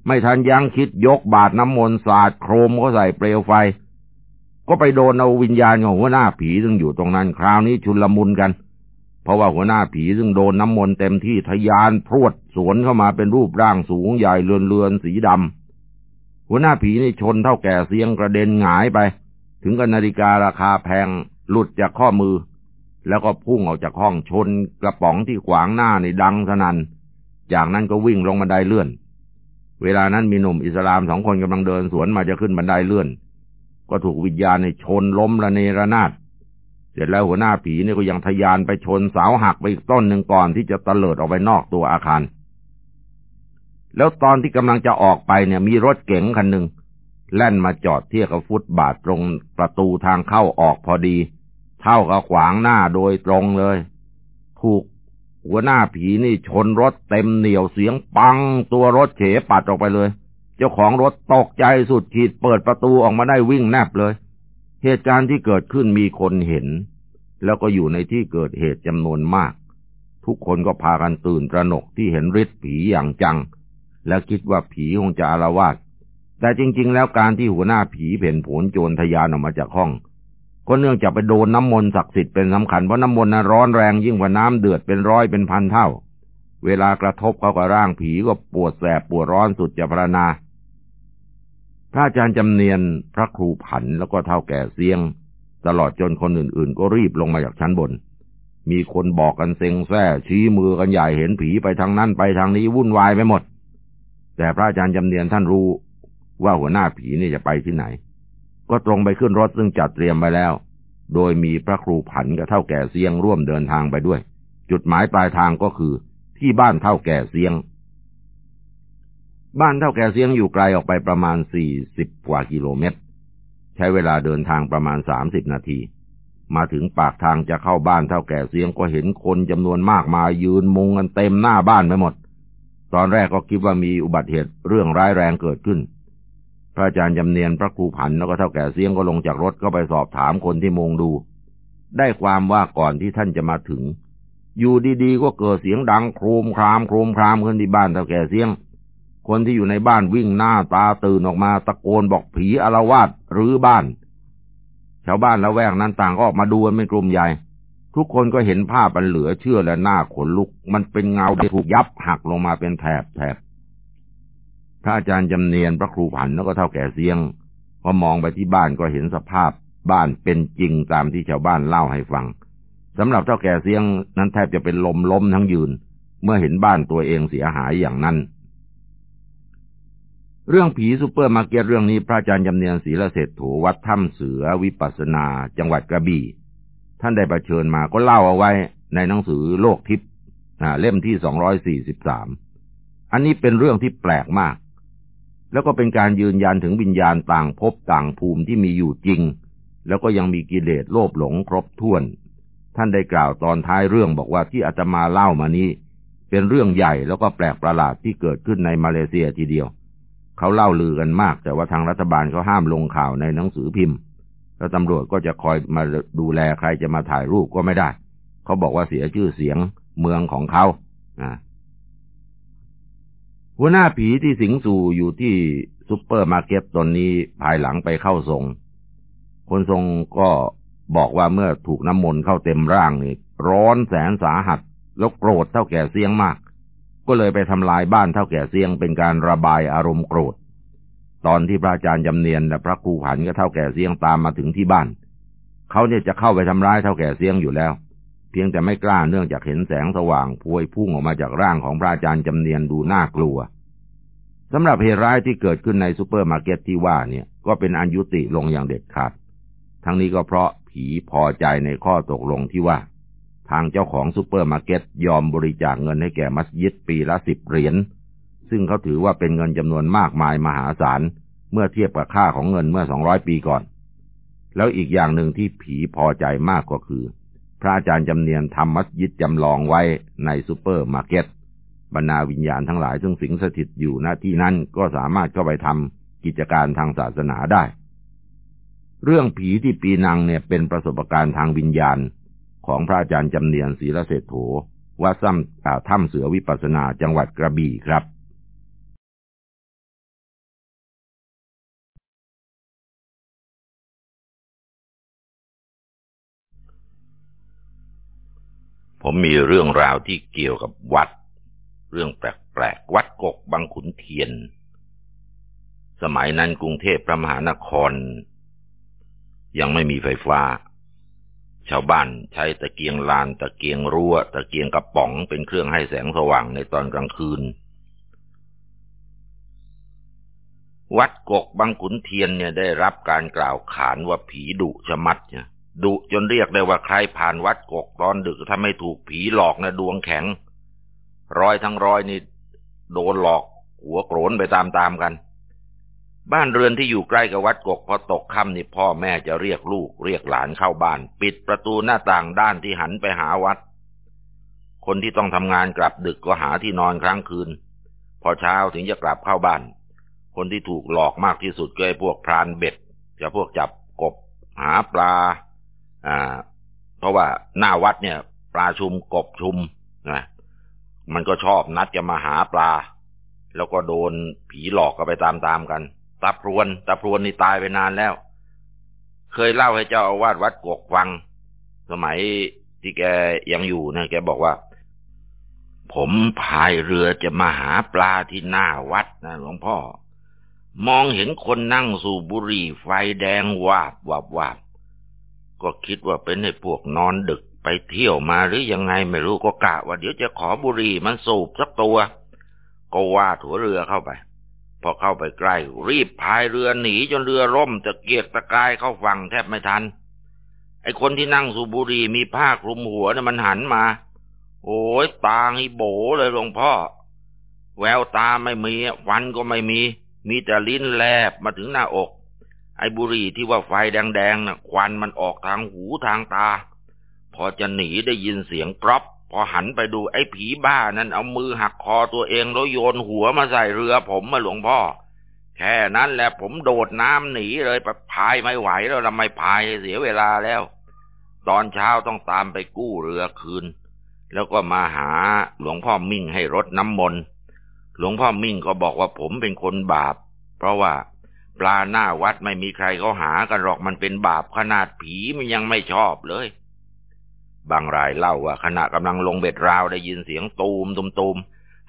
ไม่ทันยังคิดยกบาทน้ำมนต์สาดโครมเขาใส่เปลวไฟ ก็ไปโดนเอาวิญญาณของหัวหน้าผีซึ่งอยู่ตรงนั้นคราวนี้ชุนลมุนกัน เพราะว่าหัวหน้าผีซึ่งโดนน้ำมนต์เต็มที่ทยานพรวดสวนเข้ามาเป็นรูปร่างสูงใหญ่เลือนๆสีดำ หัวหน้าผีนี่ชนเท่าแก่เสียงกระเด็นหงายไป ถึงกับนาฬิการาคาแพงหลุดจากข้อมือ แล้วก็พุ่งออกจากห้องชนกระป๋องที่ขวางหน้าในดังสนันจากนั้นก็วิ่งลงบันไดเลื่อน เวลานั้นมีหนุ่มอิสลามสองคนกำลังเดินสวนมาจะขึ้นบันไดเลื่อน ก็ถูกวิญญาณในชนล้มระเนระนาดเสร็จแล้วหัวหน้าผีนี่ก็ยังทยานไปชนเสาหักไปอีกต้นหนึ่งก่อนที่จะตะเลิดออกไปนอกตัวอาคาร แล้วตอนที่กำลังจะออกไปเนี่ยมีรถเก๋งคันหนึ่งแล่นมาจอดเทียบกับฟุตบาทตรงประตูทางเข้าออกพอดี เท่ากับขวางหน้าโดยตรงเลย ถูกหัวหน้าผีนี่ชนรถเต็มเหนียวเสียงปัง ตัวรถเฉปัดออกไปเลย เจ้าของรถตกใจสุดขีดเปิดประตูออกมาได้วิ่งแนบเลย เหตุการณ์ที่เกิดขึ้นมีคนเห็น แล้วก็อยู่ในที่เกิดเหตุจำนวนมาก ทุกคนก็พากันตื่นตระหนกที่เห็นฤทธิ์ผีอย่างจัง และคิดว่าผีคงจะอารวาสแต่จริง ๆ แล้วการที่หัวหน้าผีเพ่นผลโจรทยานออกมาจากห้อง ก็เนื่องจากไปโดนน้ำมนต์ศักดิ์สิทธิ์เป็นสำคัญเพราะน้ำมนต์นั้นร้อนแรงยิ่งกว่าน้ำเดือดเป็นร้อยเป็นพันเท่า เวลากระทบเข้ากับร่างผีก็ปวดแสบปวดร้อนสุดจะพรรณนาพระอาจารย์จำเนียนพระครูผันแล้วก็เท่าแก่เสียง ตลอดจนคนอื่น ๆ ก็รีบลงมาจากชั้นบน มีคนบอกกันเซ็งแซ่ชี้มือกันใหญ่เห็นผีไปทางนั้นไปทางนี้วุ่นวายไปหมด แต่พระอาจารย์จำเนียนท่านรู้ว่าหัวหน้าผีนี่จะไปที่ไหน ก็ตรงไปขึ้นรถซึ่งจัดเตรียมไปแล้ว โดยมีพระครูผันกับเท่าแก่เสียงร่วมเดินทางไปด้วย จุดหมายปลายทางก็คือ ที่บ้านเท่าแก่เสียง บ้านเท่าแก่เสียงอยู่ไกลออกไปประมาณสี่สิบกว่ากิโลเมตร ใช้เวลาเดินทางประมาณสามสิบนาที มาถึงปากทางจะเข้าบ้านเท่าแก่เสียงก็เห็นคนจำนวนมากมายืนมุงกันเต็มหน้าบ้านไปหมด ตอนแรกก็คิดว่ามีอุบัติเหตุเรื่องร้ายแรงเกิดขึ้น พระอาจารย์จำเนียนพระครูผันแล้วก็เท่าแก่เสียงก็ลงจากรถก็ไปสอบถามคนที่มุงดู ได้ความว่าก่อนที่ท่านจะมาถึง อยู่ดีๆก็เกิดเสียงดังโครมครามโครมครามขึ้นที่บ้านเท่าแก่เสียง คนที่อยู่ในบ้านวิ่งหน้าตาตื่นออกมาตะโกนบอกผีอารวาสหรือบ้าน ชาวบ้านละแวกนั้นต่างก็ออกมาดูเป็นกลุ่มใหญ่ ทุกคนก็เห็นภาพอันเหลือเชื่อและหน้าขนลุก มันเป็นเงาที่ถูกยับหักลงมาเป็นแถบแถบพระอาจารย์จำเนียนพระครูผันแล้วก็เท่าแก่เสียงพอมองไปที่บ้านก็เห็นสภาพบ้านเป็นจริงตามที่ชาวบ้านเล่าให้ฟังสำหรับเท่าแก่เสียงนั้นแทบจะเป็นลมล้มทั้งยืน เมื่อเห็นบ้านตัวเองเสียหายอย่างนั้น เรื่องผีซูเปอร์มาร์เก็ตเรื่องนี้พระอาจารย์จำเนียร สีลเสฏฺโฐ วัดถ้ำเสือวิปัสสนา จังหวัดกระบี่ ท่านได้ประเชิญมาก็เล่าเอาไว้ในหนังสือโลกทิพย์เล่มที่สองร้อยสี่สิบสามอันนี้เป็นเรื่องที่แปลกมาก แล้วก็เป็นการยืนยันถึงวิญญาณต่างภพต่างภูมิที่มีอยู่จริง แล้วก็ยังมีกิเลสโลภหลงครบถ้วน ท่านได้กล่าวตอนท้ายเรื่องบอกว่าที่อาตมาเล่ามานี้เป็นเรื่องใหญ่แล้วก็แปลกประหลาดที่เกิดขึ้นในมาเลเซียทีเดียว เขาเล่าลือกันมาก แต่ว่าทางรัฐบาลเขาห้ามลงข่าวในหนังสือพิมพ์ แล้วตำรวจก็จะคอยมาดูแลใครจะมาถ่ายรูปก็ไม่ได้ เขาบอกว่าเสียชื่อเสียงเมืองของเขาหัวหน้าผีที่สิงสู่อยู่ที่ซุปเปอร์มาร์เก็ตตนนี้ภายหลังไปเข้าทรง คนทรงก็บอกว่าเมื่อถูกน้ำมนต์เข้าเต็มร่างนี่ร้อนแสนสาหัส แล้วโกรธเท่าแก่เสียงมาก ก็เลยไปทำลายบ้านเท่าแก่เสียงเป็นการระบายอารมณ์โกรธ ตอนที่พระอาจารย์จำเนียนและพระครูผันก็เท่าแก่เสียงตามมาถึงที่บ้าน เขาเนี่ยจะเข้าไปทำร้ายเท่าแก่เสียงอยู่แล้ว เพียงแต่ไม่กล้าเนื่องจากเห็นแสงสว่างพวยพุ่งออกมาจากร่างของพระอาจารย์จำเนียนดูน่ากลัวสำหรับเหตุร้ายที่เกิดขึ้นในซูเปอร์มาร์เก็ตที่ว่าเนี่ยก็เป็นอันยุติลงอย่างเด็ดขาด ทั้งนี้ก็เพราะผีพอใจในข้อตกลงที่ว่า ทางเจ้าของซูเปอร์มาร์เก็ตยอมบริจาคเงินให้แก่มัสยิดปีละสิบเหรียญ ซึ่งเขาถือว่าเป็นเงินจำนวนมากมายมหาศาลเมื่อเทียบกับค่าของเงินเมื่อสองร้อยปีก่อน แล้วอีกอย่างหนึ่งที่ผีพอใจมากก็คือ พระอาจารย์จำเนียรทำมัสยิดจำลองไว้ในซูเปอร์มาร์เก็ตบรรดาวิญญาณทั้งหลายซึ่งสิงสถิตอยู่ณที่นั้นก็สามารถเข้าไปทำกิจการทางศาสนาได้ เรื่องผีที่ปีนังเนี่ยเป็นประสบการณ์ทางวิญญาณ ของพระอาจารย์จำเนียร สีลเสฏฺโฐ วัดถ้ำถ้ำเสือวิปัสสนาจังหวัดกระบี่ครับ ผมมีเรื่องราวที่เกี่ยวกับวัด เรื่องแปลกๆ วัดกกบางขุนเทียน สมัยนั้นกรุงเทพพระมหานคร ยังไม่มีไฟฟ้า ชาวบ้านใช้ตะเกียงลาน ตะเกียงรั้วตะเกียงกระป๋องเป็นเครื่องให้แสงสว่างในตอนกลางคืน วัดกกบางขุนเทียนเนี่ยได้รับการกล่าวขานว่าผีดุชะมัดเนี่ย ดุจนเรียกได้ว่าใครผ่านวัดกกตอนดึกถ้าไม่ถูกผีหลอกนะดวงแข็ง ร้อยทั้งร้อยนี่โดนหลอกหัวโกรนไปตามๆกัน บ้านเรือนที่อยู่ใกล้กับวัดกกพอตกค่ำนี่พ่อแม่จะเรียกลูกเรียกหลานเข้าบ้าน ปิดประตูหน้าต่างด้านที่หันไปหาวัด คนที่ต้องทำงานกลับดึกก็หาที่นอนครั้งคืน พอเช้าถึงจะกลับเข้าบ้าน คนที่ถูกหลอกมากที่สุดก็ไอ้พวกพรานเบ็ดจะพวกจับกบหาปลา อ่า เพราะว่าหน้าวัดเนี่ย ปลาชุมกบชุมนะมันก็ชอบนัดจะมาหาปลา แล้วก็โดนผีหลอกกันไปตามๆกันตาพรวนตาพรวนนี่ตายไปนานแล้ว เคยเล่าให้เจ้าอาวาสวัดกกฟัง สมัยที่แกยังอยู่นะแกบอกว่า ผมพายเรือจะมาหาปลาที่หน้าวัดนะหลวงพ่อ มองเห็นคนนั่งสูบบุหรี่ไฟแดงวาบวาบวาบ ก็คิดว่าเป็นไอ้พวกนอนดึกไปเที่ยวมาหรือยังไงไม่รู้ก็กะว่าเดี๋ยวจะขอบุหรี่มันสูบสักตัว ก็ว่าถัวเรือเข้าไป พอเข้าไปใกล้รีบพายเรือหนีจนเรือร่มจะเกียกตะกายเข้าฝั่งแทบไม่ทัน ไอ้คนที่นั่งสูบบุหรี่มีผ้าคลุมหัวเนี่ยมันหันมา โอ้ยตาให้โบเลยหลวงพ่อ แววตาไม่มีฟันก็ไม่มี มีแต่ลิ้นแลบมาถึงหน้าอก ไอ้บุหรี่ที่ว่าไฟแดงๆนะ่ะ ควันมันออกทางหูทางตา พอจะหนีได้ยินเสียงกรอบพอหันไปดูไอ้ผีบ้านั้นเอามือหักคอตัวเองแล้วโยนหัวมาใส่เรือผมมาหลวงพ่อ แค่นั้นแหละผมโดดน้ำหนีเลยไปพายไม่ไหวแล้วทำไมพายเสียเวลาแล้ว ตอนเช้าต้องตามไปกู้เรือคืน แล้วก็มาหาหลวงพ่อมิ่งให้รดน้ำมนต์หลวงพ่อมิ่งก็บอกว่าผมเป็นคนบาป เพราะว่า ปลาหน้าวัดไม่มีใครเขาหากันหรอกมันเป็นบาปขนาดผีมันยังไม่ชอบเลย บางรายเล่าว่าขณะกำลังลงเบ็ดราวได้ยินเสียงตูมตูมตูม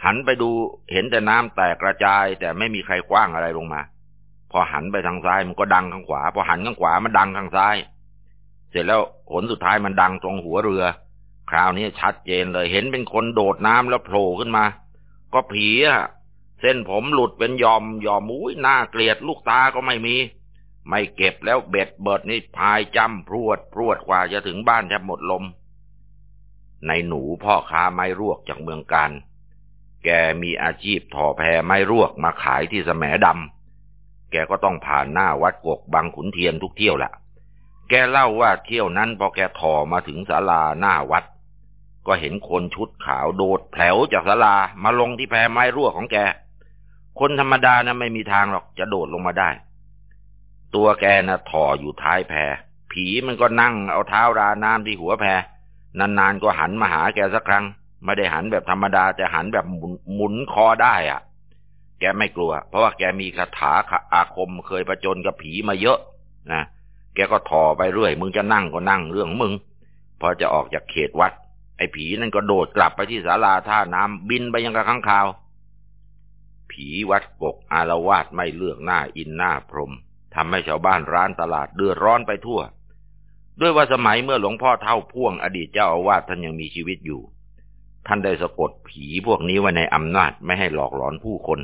หันไปดูเห็นแต่น้ำแตกกระจาย แต่ไม่มีใครคว้างอะไรลงมา พอหันไปทางซ้ายมันก็ดังข้างขวา พอหันข้างขวามันดังข้างซ้าย เสร็จแล้วผลสุดท้ายมันดังตรงหัวเรือ คราวนี้ชัดเจนเลยเห็นเป็นคนโดดน้ำแล้วโผล่ขึ้นมา ก็ผีอะ เส้นผมหลุดเป็นยอมยอมมุ้ยหน้าเกลียดลูกตาก็ไม่มี ไม่เก็บแล้วเบ็ดเบิดนี่พายจำพรวดพรวดกว่าจะถึงบ้านแทบหมดลม ในหนูพ่อค้าไม้รวกจากเมืองการ แกมีอาชีพถ่อแพไม้รวกมาขายที่สมดำ แกก็ต้องผ่านหน้าวัดกกบางขุนเทียนทุกเที่ยวแหละแกเล่าว่าเที่ยวนั้นพอแกถ่อมาถึงศาลาหน้าวัด ก็เห็นคนชุดขาวโดดแผลวจากศาลามาลงที่แพไม้รั่วของแก คนธรรมดานะไม่มีทางหรอกจะโดดลงมาได้ ตัวแกนะถ่ออยู่ท้ายแพผีมันก็นั่งเอาเท้าราน้ำที่หัวแพนานๆก็หันมาหาแกสักครั้ง ไม่ได้หันแบบธรรมดาแต่หันแบบหมุนคอได้อะ่ะ แกไม่กลัว เพราะว่าแกมีคาถาอาคมเคยประจนกับผีมาเยอะนะแกก็ถ่อไปเรื่อย มึงจะนั่งก็นั่งเรื่องมึง พอจะออกจากเขตวัด ไอ้ผีนั่นก็โดดกลับไปที่ศาลาท่าน้ำบินไปยังกระข้างคาว ผีวัดกกอารวาสไม่เลือกหน้าอินหน้าพรมทำให้ชาวบ้านร้านตลาดเดือดร้อนไปทั่ว ด้วยว่าสมัยเมื่อหลวงพ่อเท่าพ่วงอดีตเจ้าอาวาสท่านยังมีชีวิตอยู่ ท่านได้สะกดผีพวกนี้ไว้ในอำนาจไม่ให้หลอกหลอนผู้คน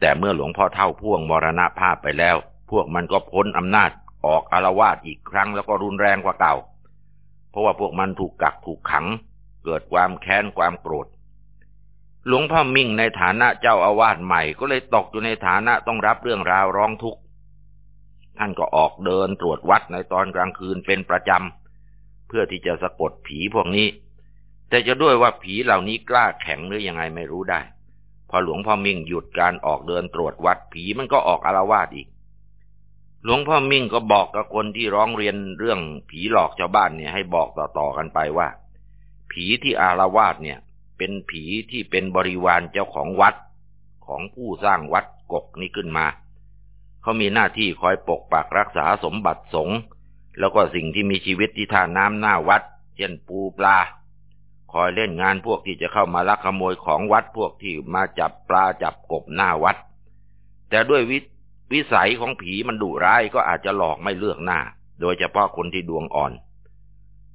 แต่เมื่อหลวงพ่อเท่าพ่วงมรณภาพไปแล้ว พวกมันก็พ้นอำนาจออกอารวาสอีกครั้งแล้วก็รุนแรงกว่าเก่า เพราะว่าพวกมันถูกกักถูกขัง เกิดความแค้นความโกรธ หลวงพ่อมิ่งในฐานะเจ้าอาวาสใหม่ก็เลยตกอยู่ในฐานะต้องรับเรื่องราวร้องทุกข์ท่านก็ออกเดินตรวจวัดในตอนกลางคืนเป็นประจำเพื่อที่จะสะกดผีพวกนี้ แต่จะด้วยว่าผีเหล่านี้กล้าแข็งหรือยังไงไม่รู้ได้ พอหลวงพ่อมิ่งหยุดการออกเดินตรวจวัดผีมันก็ออกอารวาสอีก หลวงพ่อมิ่งก็บอกกับคนที่ร้องเรียนเรื่องผีหลอกชาวบ้านเนี่ยให้บอกต่อๆกันไปว่า ผีที่อารวาสเนี่ย เป็นผีที่เป็นบริวารเจ้าของวัดของผู้สร้างวัดกกนี้ขึ้นมา เขามีหน้าที่คอยปกปักรักษาสมบัติสงฆ์แล้วก็สิ่งที่มีชีวิตที่ท่าน้ำหน้าวัด เช่นปูปลา คอยเล่นงานพวกที่จะเข้ามาลักขโมยของวัดพวกที่มาจับปลาจับกบหน้าวัด แต่ด้วยวิวิสัยของผีมันดุร้ายก็อาจจะหลอกไม่เลือกหน้า โดยเฉพาะคนที่ดวงอ่อน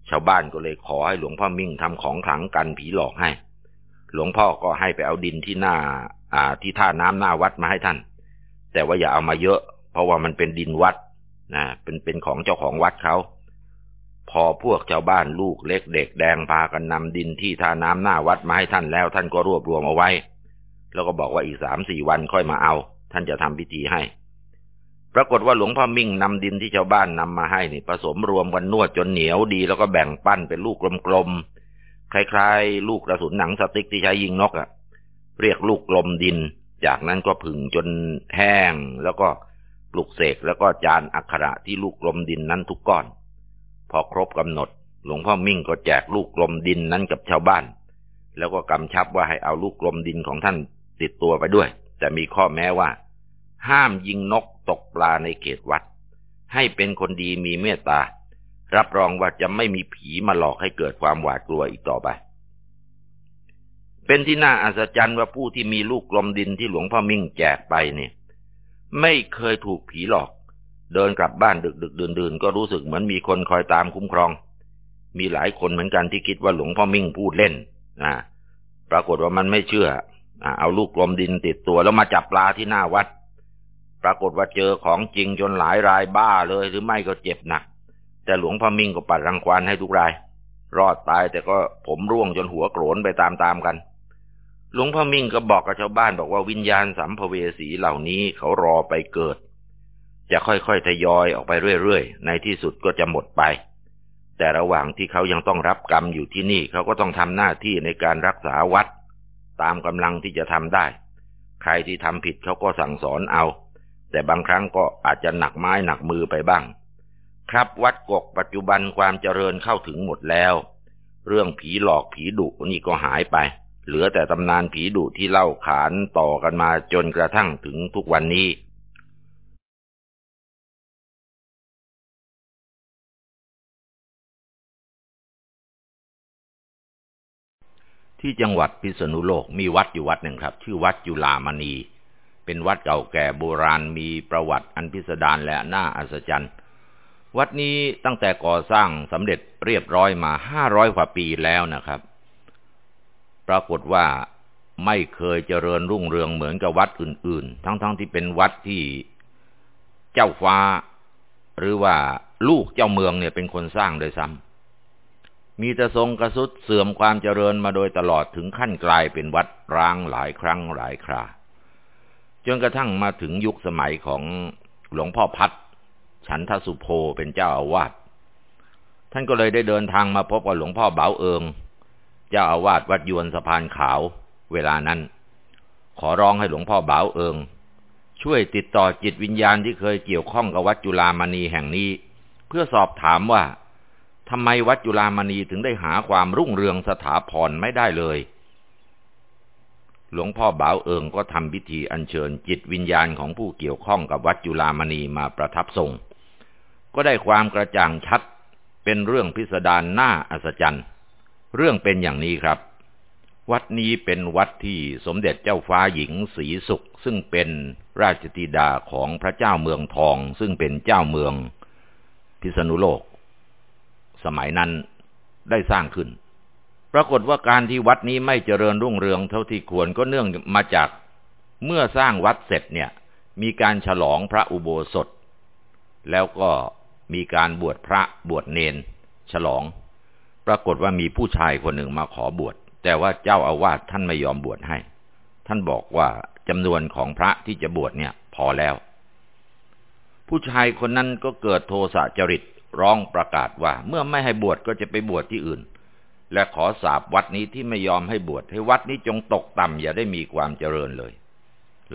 ชาวบ้านก็เลยขอให้หลวงพ่อมิ่งทำของขลังกันผีหลอกให้ หลวงพ่อก็ให้ไปเอาดินที่หน้า อ่า ที่ท่าน้ำหน้าวัดมาให้ท่าน แต่ว่าอย่าเอามาเยอะ เพราะว่ามันเป็นดินวัดนะเป็นเป็นของเจ้าของวัดเขาพอพวกชาวบ้านลูกเล็กเด็กแดงพากันนำดินที่ท่าน้ำหน้าวัดมาให้ท่านแล้ว ท่านก็รวบรวมเอาไว้ แล้วก็บอกว่าอีกสามสี่วันค่อยมาเอา ท่านจะทำพิธีให้ ปรากฏว่าหลวงพ่อมิ่งนำดินที่ชาวบ้านนำมาให้นี่ผสมรวมกันนวดจนเหนียวดี แล้วก็แบ่งปั้นเป็นลูกกลม คล้ายๆ ลูกกระสุนหนังสติ๊กที่ใช้ยิงนกอะ่ะ เรียกลูกลมดิน จากนั้นก็ผึ่งจนแห้ง แล้วก็ปลุกเสกแล้วก็จานอักขระที่ลูกลมดินนั้นทุกก้อน พอครบกำหนด หลวงพ่อมิ่งก็แจกลูกลมดินนั้นกับชาวบ้าน แล้วก็กำชับว่าให้เอาลูกลมดินของท่านติดตัวไปด้วย แต่มีข้อแม้ว่า ห้ามยิงนกตกปลาในเขตวัด ให้เป็นคนดีมีเมตตา รับรองว่าจะไม่มีผีมาหลอกให้เกิดความหวาดกลัวอีกต่อไป เป็นที่น่าอัศจรรย์ว่าผู้ที่มีลูกกลมดินที่หลวงพ่อมิ่งแจกไปเนี่ย ไม่เคยถูกผีหลอก เดินกลับบ้านดึกดึกดื่นดื่นก็รู้สึกเหมือนมีคนคอยตามคุ้มครอง มีหลายคนเหมือนกันที่คิดว่าหลวงพ่อมิ่งพูดเล่นนะปรากฏว่ามันไม่เชื่อเอาลูกกลมดินติดตัวแล้วมาจับปลาที่หน้าวัด ปรากฏว่าเจอของจริงจนหลายรายบ้าเลยหรือไม่ก็เจ็บหนัก แต่หลวงพ่อมิ่งก็ปัดรังควานให้ทุกราย รอดตายแต่ก็ผมร่วงจนหัวโกรนไปตามๆกัน หลวงพ่อมิ่งก็บอกกับชาวบ้านบอกว่าวิญญาณสัมภเวสีเหล่านี้เขารอไปเกิด จะค่อยๆทยอยออกไปเรื่อยๆ ในที่สุดก็จะหมดไป แต่ระหว่างที่เขายังต้องรับกรรมอยู่ที่นี่เขาก็ต้องทำหน้าที่ในการรักษาวัด ตามกำลังที่จะทำได้ ใครที่ทำผิดเขาก็สั่งสอนเอา แต่บางครั้งก็อาจจะหนักไม้หนักมือไปบ้าง ครับ วัดกกปัจจุบันความเจริญเข้าถึงหมดแล้ว เรื่องผีหลอกผีดุนี่ก็หายไป เหลือแต่ตำนานผีดุที่เล่าขานต่อกันมาจนกระทั่งถึงทุกวันนี้ที่จังหวัดพิษณุโลกมีวัดอยู่วัดหนึ่งครับ ชื่อวัดจุลามณี เป็นวัดเก่าแก่โบราณมีประวัติอันพิสดารและน่าอัศจรรย์ วัดนี้ตั้งแต่ก่อสร้างสำเร็จเรียบร้อยมาห้าร้อยกว่าปีแล้วนะครับ ปรากฏว่าไม่เคยเจริญรุ่งเรืองเหมือนกับวัดอื่น ๆ ทั้งๆทที่เป็นวัดที่เจ้าฟ้า หรือว่าลูกเจ้าเมืองเนี่ยเป็นคนสร้างโดยซ้ำมีแต่ทรงกระสุดเสื่อมความเจริญมาโดยตลอดถึงขั้นกลายเป็นวัดร้างหลายครั้งหลายครา จนกระทั่งมาถึงยุคสมัยของหลวงพ่อพัด ฉันทสุโภเป็นเจ้าอาวาสท่านก็เลยได้เดินทางมาพบกับหลวงพ่อเบาเอิง เจ้าอาวาสวัดยวนสะพานขาว เวลานั้น ขอร้องให้หลวงพ่อเบาเอิง ช่วยติดต่อจิตวิญญาณที่เคยเกี่ยวข้องกับวัดจุลามณีแห่งนี้ เพื่อสอบถามว่าทำไมวัดจุฬามณีถึงได้หาความรุ่งเรืองสถาพรไม่ได้เลย หลวงพ่อเบาเอิงก็ทำพิธีอัญเชิญจิตวิญญาณของผู้เกี่ยวข้องกับวัดจุฬามณีมาประทับทรง ก็ได้ความกระจ่างชัด เป็นเรื่องพิสดารน้าอัศจรรย์ เรื่องเป็นอย่างนี้ครับ วัดนี้เป็นวัดที่สมเด็จเจ้าฟ้าหญิงศรีสุข ซึ่งเป็นราชธิดาของพระเจ้าเมืองทอง ซึ่งเป็นเจ้าเมืองพิษณุโลก สมัยนั้นได้สร้างขึ้น ปรากฏว่าการที่วัดนี้ไม่เจริญรุ่งเรืองเท่าที่ควรก็เนื่องมาจากเมื่อสร้างวัดเสร็จเนี่ย มีการฉลองพระอุโบสถ แล้วก็ มีการบวชพระบวชเนน ฉลอง ปรากฏว่ามีผู้ชายคนหนึ่งมาขอบวช แต่ว่าเจ้าอาวาสท่านไม่ยอมบวชให้ ท่านบอกว่าจำนวนของพระที่จะบวชเนี่ย พอแล้ว ผู้ชายคนนั้นก็เกิดโทสะจริตร้องประกาศว่า เมื่อไม่ให้บวชก็จะไปบวชที่อื่น และขอสาบวัดนี้ที่ไม่ยอมให้บวชให้วัดนี้จงตกต่ำอย่าได้มีความเจริญเลย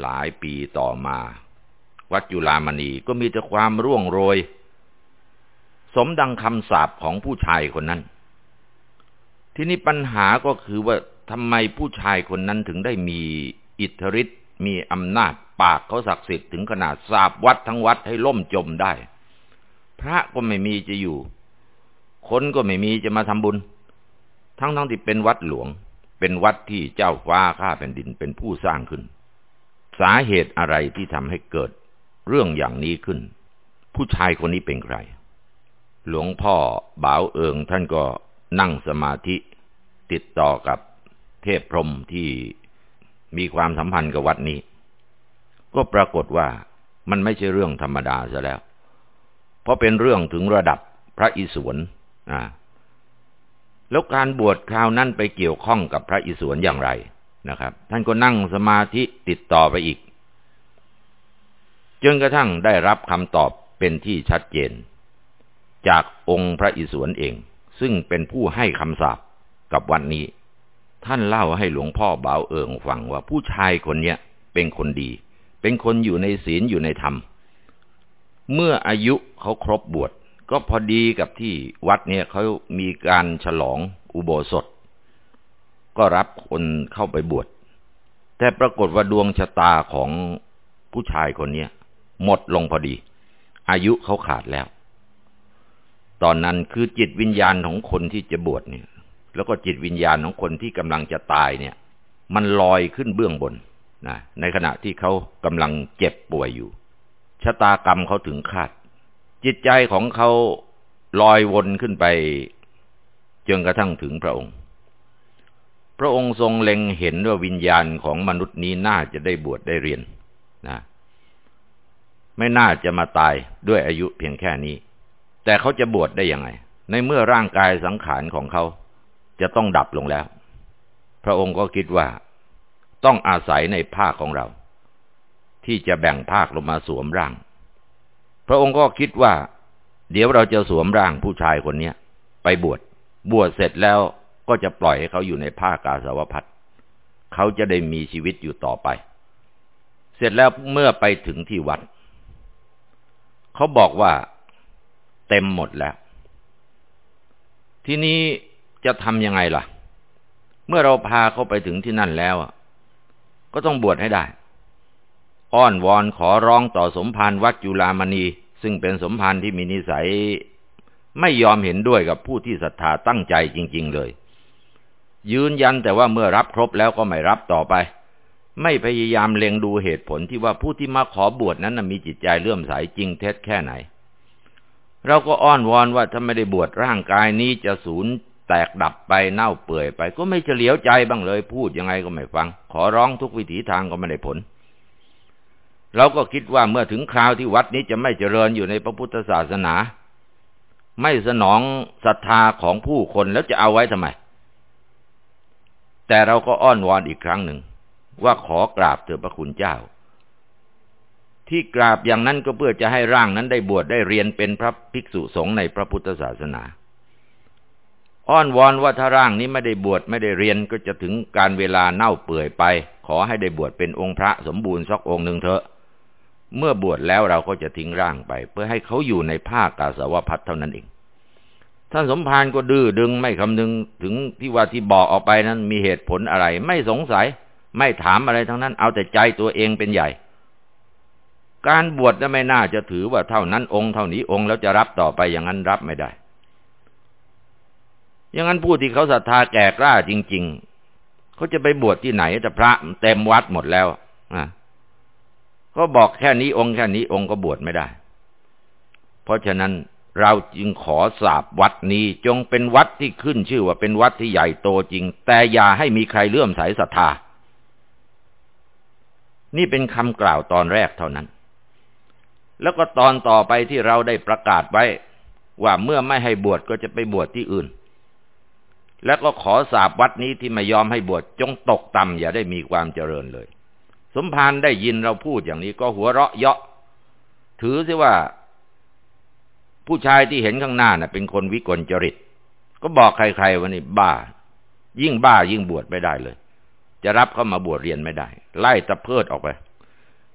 หลายปีต่อมา วัดจุลามณีก็มีแต่ความร่วงโรย สมดังคำสาบของผู้ชายคนนั้น ทีนี้ปัญหาก็คือว่าทำไมผู้ชายคนนั้นถึงได้มีอิทธิฤทธิ์มีอำนาจปากเขาศักดิ์สิทธิ์ถึงขนาดสาบวัดทั้งวัดให้ล่มจมได้ พระก็ไม่มีจะอยู่ คนก็ไม่มีจะมาทำบุญ ทั้งทั้งที่เป็นวัดหลวง เป็นวัดที่เจ้าฟ้าข้าแผ่นดินเป็นผู้สร้างขึ้น สาเหตุอะไรที่ทำให้เกิดเรื่องอย่างนี้ขึ้น ผู้ชายคนนี้เป็นใคร หลวงพ่อบ่าวเอิงท่านก็นั่งสมาธิติดต่อกับเทพพรหมที่มีความสัมพันธ์กับวัดนี้ ก็ปรากฏว่ามันไม่ใช่เรื่องธรรมดาซะแล้ว เพราะเป็นเรื่องถึงระดับพระอิศวรนะแล้วการบวชคราวนั้นไปเกี่ยวข้องกับพระอิศวรอย่างไรนะครับ ท่านก็นั่งสมาธิติดต่อไปอีกจนกระทั่งได้รับคำตอบเป็นที่ชัดเจน จากองค์พระอิศวรเอง ซึ่งเป็นผู้ให้คำสาปกับวันนี้ ท่านเล่าให้หลวงพ่อเบาเอิงฟังว่าผู้ชายคนเนี้ยเป็นคนดี เป็นคนอยู่ในศีลอยู่ในธรรม เมื่ออายุเขาครบบวชก็พอดีกับที่วัดเนี่ยเขามีการฉลองอุโบสถ ก็รับคนเข้าไปบวชแต่ปรากฏว่าดวงชะตาของผู้ชายคนนี้หมดลงพอดี อายุเขาขาดแล้ว ตอนนั้นคือจิตวิญญาณของคนที่จะบวชเนี่ย แล้วก็จิตวิญญาณของคนที่กำลังจะตายเนี่ย มันลอยขึ้นเบื้องบนนะในขณะที่เขากำลังเจ็บป่วยอยู่ ชะตากรรมเขาถึงคาด จิตใจของเขาลอยวนขึ้นไปจนกระทั่งถึงพระองค์ พระองค์ทรงเล็งเห็นว่าวิญญาณของมนุษย์นี้น่าจะได้บวชได้เรียนนะไม่น่าจะมาตายด้วยอายุเพียงแค่นี้ แต่เขาจะบวชได้ยังไง ในเมื่อร่างกายสังขารของเขาจะต้องดับลงแล้ว พระองค์ก็คิดว่าต้องอาศัยในภาคของเรา ที่จะแบ่งภาคลงมาสวมร่าง พระองค์ก็คิดว่า เดี๋ยวเราจะสวมร่างผู้ชายคนนี้ไปบวชบวชเสร็จแล้วก็จะปล่อยให้เขาอยู่ในภาคกาสาวพัดเขาจะได้มีชีวิตอยู่ต่อไป เสร็จแล้วเมื่อไปถึงที่วัด เขาบอกว่า เต็มหมดแล้ว ทีนี้จะทำยังไงล่ะ เมื่อเราพาเขาไปถึงที่นั่นแล้วก็ต้องบวชให้ได้ อ้อนวอนขอร้องต่อสมภารวัดจุลามณี ซึ่งเป็นสมภารที่มีนิสัย ไม่ยอมเห็นด้วยกับผู้ที่ศรัทธาตั้งใจจริง ๆ เลย ยืนยันแต่ว่าเมื่อรับครบแล้วก็ไม่รับต่อไป ไม่พยายามเล็งดูเหตุผลที่ว่าผู้ที่มาขอบวชนั้นมีจิตใจเลื่อมใสจริงเท็จแค่ไหน เราก็อ้อนวอนว่าถ้าไม่ได้บวชร่างกายนี้จะสูญแตกดับไปเน่าเปื่อยไป ก็ไม่เฉลียวใจบ้างเลย พูดยังไงก็ไม่ฟัง ขอร้องทุกวิถีทางก็ไม่ได้ผล เราก็คิดว่าเมื่อถึงคราวที่วัดนี้จะไม่เจริญอยู่ในพระพุทธศาสนา ไม่สนองศรัทธาของผู้คนแล้วจะเอาไว้ทำไม แต่เราก็อ้อนวอนอีกครั้งหนึ่ง ว่าขอกราบเถิดพระคุณเจ้า ที่กราบอย่างนั้นก็เพื่อจะให้ร่างนั้นได้บวชได้เรียนเป็นพระภิกษุสงฆ์ในพระพุทธศาสนา อ้อนวอนว่าถ้าร่างนี้ไม่ได้บวชไม่ได้เรียนก็จะถึงการเวลาเน่าเปื่อยไป ขอให้ได้บวชเป็นองค์พระสมบูรณ์สักองค์หนึ่งเถอะ เมื่อบวชแล้วเราก็จะทิ้งร่างไป เพื่อให้เขาอยู่ในภาคกาสาวพัฒเท่านั้นเองท่านสมภารก็ดื้อดึงไม่คำนึงถึงที่ว่าที่บอกออกไปนั้นมีเหตุผลอะไร ไม่สงสัย ไม่ถามอะไรทั้งนั้น เอาแต่ใจตัวเองเป็นใหญ่ การบวชนั้นไม่น่าจะถือว่าเท่านั้นองค์เท่านี้องค์แล้วจะรับต่อไปอย่างนั้นรับไม่ได้ อย่างนั้นผู้ที่เขาศรัทธาแก่กล้าจริง ๆ เขาจะไปบวชที่ไหนแต่พระเต็มวัดหมดแล้วอะก็บอกแค่นี้องค์แค่นี้องค์ก็บวชไม่ได้ เพราะฉะนั้นเราจึงขอสาบวัดนี้จงเป็นวัดที่ขึ้นชื่อว่าเป็นวัดที่ใหญ่โตจริง แต่อย่าให้มีใครเลื่อมใสศรัทธา นี่เป็นคำกล่าวตอนแรกเท่านั้น แล้วก็ตอนต่อไปที่เราได้ประกาศไว้ ว่าเมื่อไม่ให้บวชก็จะไปบวชที่อื่น แล้วก็ขอสาบวัดนี้ที่ไม่ยอมให้บวชจงตกต่ำอย่าได้มีความเจริญเลย สมภารได้ยินเราพูดอย่างนี้ก็หัวเราะเยาะ ถือซิว่า ผู้ชายที่เห็นข้างหน้าน่ะ เป็นคนวิกลจริต ก็บอกใครๆว่านี่บ้า ยิ่งบ้ายิ่งบวชไม่ได้เลย จะรับเข้ามาบวชเรียนไม่ได้ ไล่ตะเพิดออกไป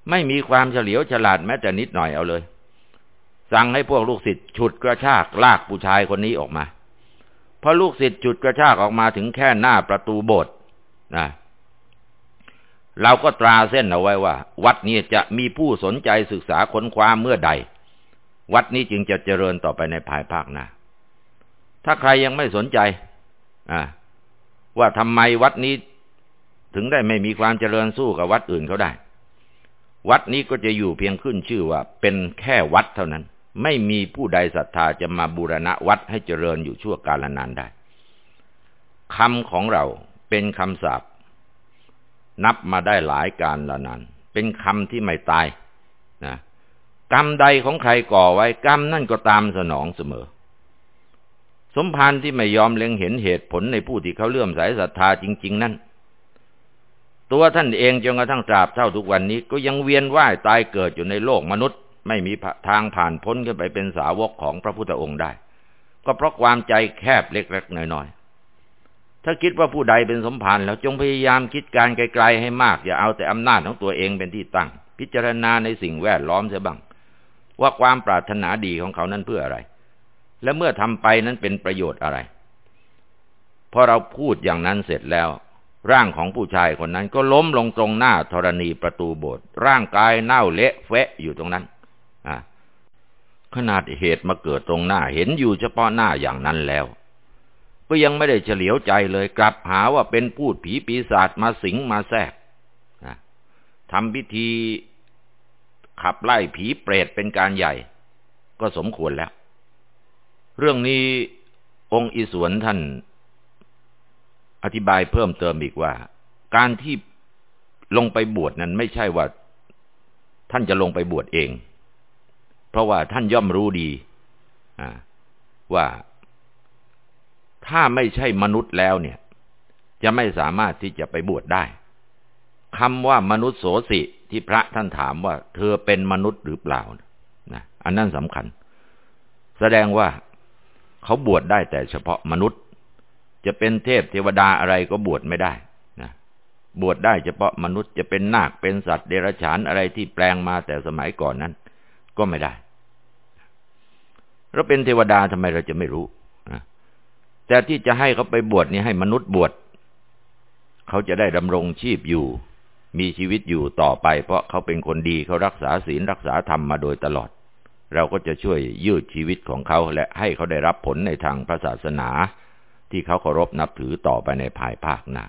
ไม่มีความเฉลียวฉลาดแม้แต่นิดหน่อยเอาเลย สั่งให้พวกลูกศิษย์ฉุดกระชากลากผู้ชายคนนี้ออกมาพอลูกศิษย์จุดกระชากออกมาถึงแค่หน้าประตูโบสถ์นะเราก็ตราเส้นเอาไว้ว่า วัดนี้จะมีผู้สนใจศึกษาค้นคว้าเมื่อใด วัดนี้จึงจะเจริญต่อไปในภายภาคหน้าถ้าใครยังไม่สนใจอ่าว่าทำไมวัดนี้ถึงได้ไม่มีความเจริญสู้กับวัดอื่นเขาได้ วัดนี้ก็จะอยู่เพียงขึ้นชื่อว่า เป็นแค่วัดเท่านั้น ไม่มีผู้ใดศรัทธาจะมาบูรณะวัดให้เจริญอยู่ชั่วกาลนานได้คำของเราเป็นคำสาปนับมาได้หลายการละนานเป็นคำที่ไม่ตายนะกรรมใดของใครก่อไว้กรรมนั่นก็ตามสนองเสมอ สมภารที่ไม่ยอมเล็งเห็นเหตุผลในผู้ที่เขาเลื่อมใสศรัทธาจริง ๆ นั่น ตัวท่านเองจนกระทั่งตราบเท่าทุกวันนี้ ก็ยังเวียนว่ายตายเกิดอยู่ในโลกมนุษย์ ไม่มีทางผ่านพ้นขึ้นไปเป็นสาวกของพระพุทธองค์ได้ ก็เพราะความใจแคบเล็กๆน้อยๆถ้าคิดว่าผู้ใดเป็นสมภารแล้วจงพยายามคิดการไกลๆให้มากอย่าเอาแต่อำนาจของตัวเองเป็นที่ตั้ง พิจารณาในสิ่งแวดล้อมเสียบ้าง ว่าความปรารถนาดีของเขานั้นเพื่ออะไร และเมื่อทำไปนั้นเป็นประโยชน์อะไรพอเราพูดอย่างนั้นเสร็จแล้ว ร่างของผู้ชายคนนั้นก็ล้มลงตรงหน้าธรณีประตูโบสถ์ร่างกายเน่าเละเฟะอยู่ตรงนั้นอ่าขนาดเหตุมาเกิดตรงหน้าเห็นอยู่เฉพาะหน้าอย่างนั้นแล้ว ก็ยังไม่ได้เฉลียวใจเลยกลับหาว่าเป็นพูดผีปีศาจมาสิงมาแทรกทำพิธีขับไล่ผีเปรตเป็นการใหญ่ ก็สมควรแล้ว เรื่องนี้องค์อิสวนท่าน อธิบายเพิ่มเติมอีกว่า การที่ลงไปบวชนั้นไม่ใช่ว่า ท่านจะลงไปบวชเอง เพราะว่าท่านย่อมรู้ดีว่าถ้าไม่ใช่มนุษย์แล้วเนี่ย จะไม่สามารถที่จะไปบวชได้คำว่ามนุษย์โสสิที่พระท่านถามว่า เธอเป็นมนุษย์หรือเปล่านะอันนั้นสำคัญ แสดงว่าเขาบวชได้แต่เฉพาะมนุษย์ จะเป็นเทพเทวดาอะไรก็บวชไม่ได้นะบวชได้เฉพาะมนุษย์จะเป็นนาคเป็นสัตว์เดรัจฉานอะไรที่แปลงมาแต่สมัยก่อนนั้น ก็ไม่ได้เราเป็นเทวดาทำไมเราจะไม่รู้นะแต่ที่จะให้เขาไปบวชนี่ให้มนุษย์บวชเขาจะได้ดำรงชีพอยู่ มีชีวิตอยู่ต่อไป เพราะเขาเป็นคนดีเขารักษาศีลรักษาธรรมมาโดยตลอด เราก็จะช่วยยืดชีวิตของเขาและให้เขาได้รับผลในทางพระศาสนา ที่เขาเคารพนับถือต่อไปในภายภาคหน้า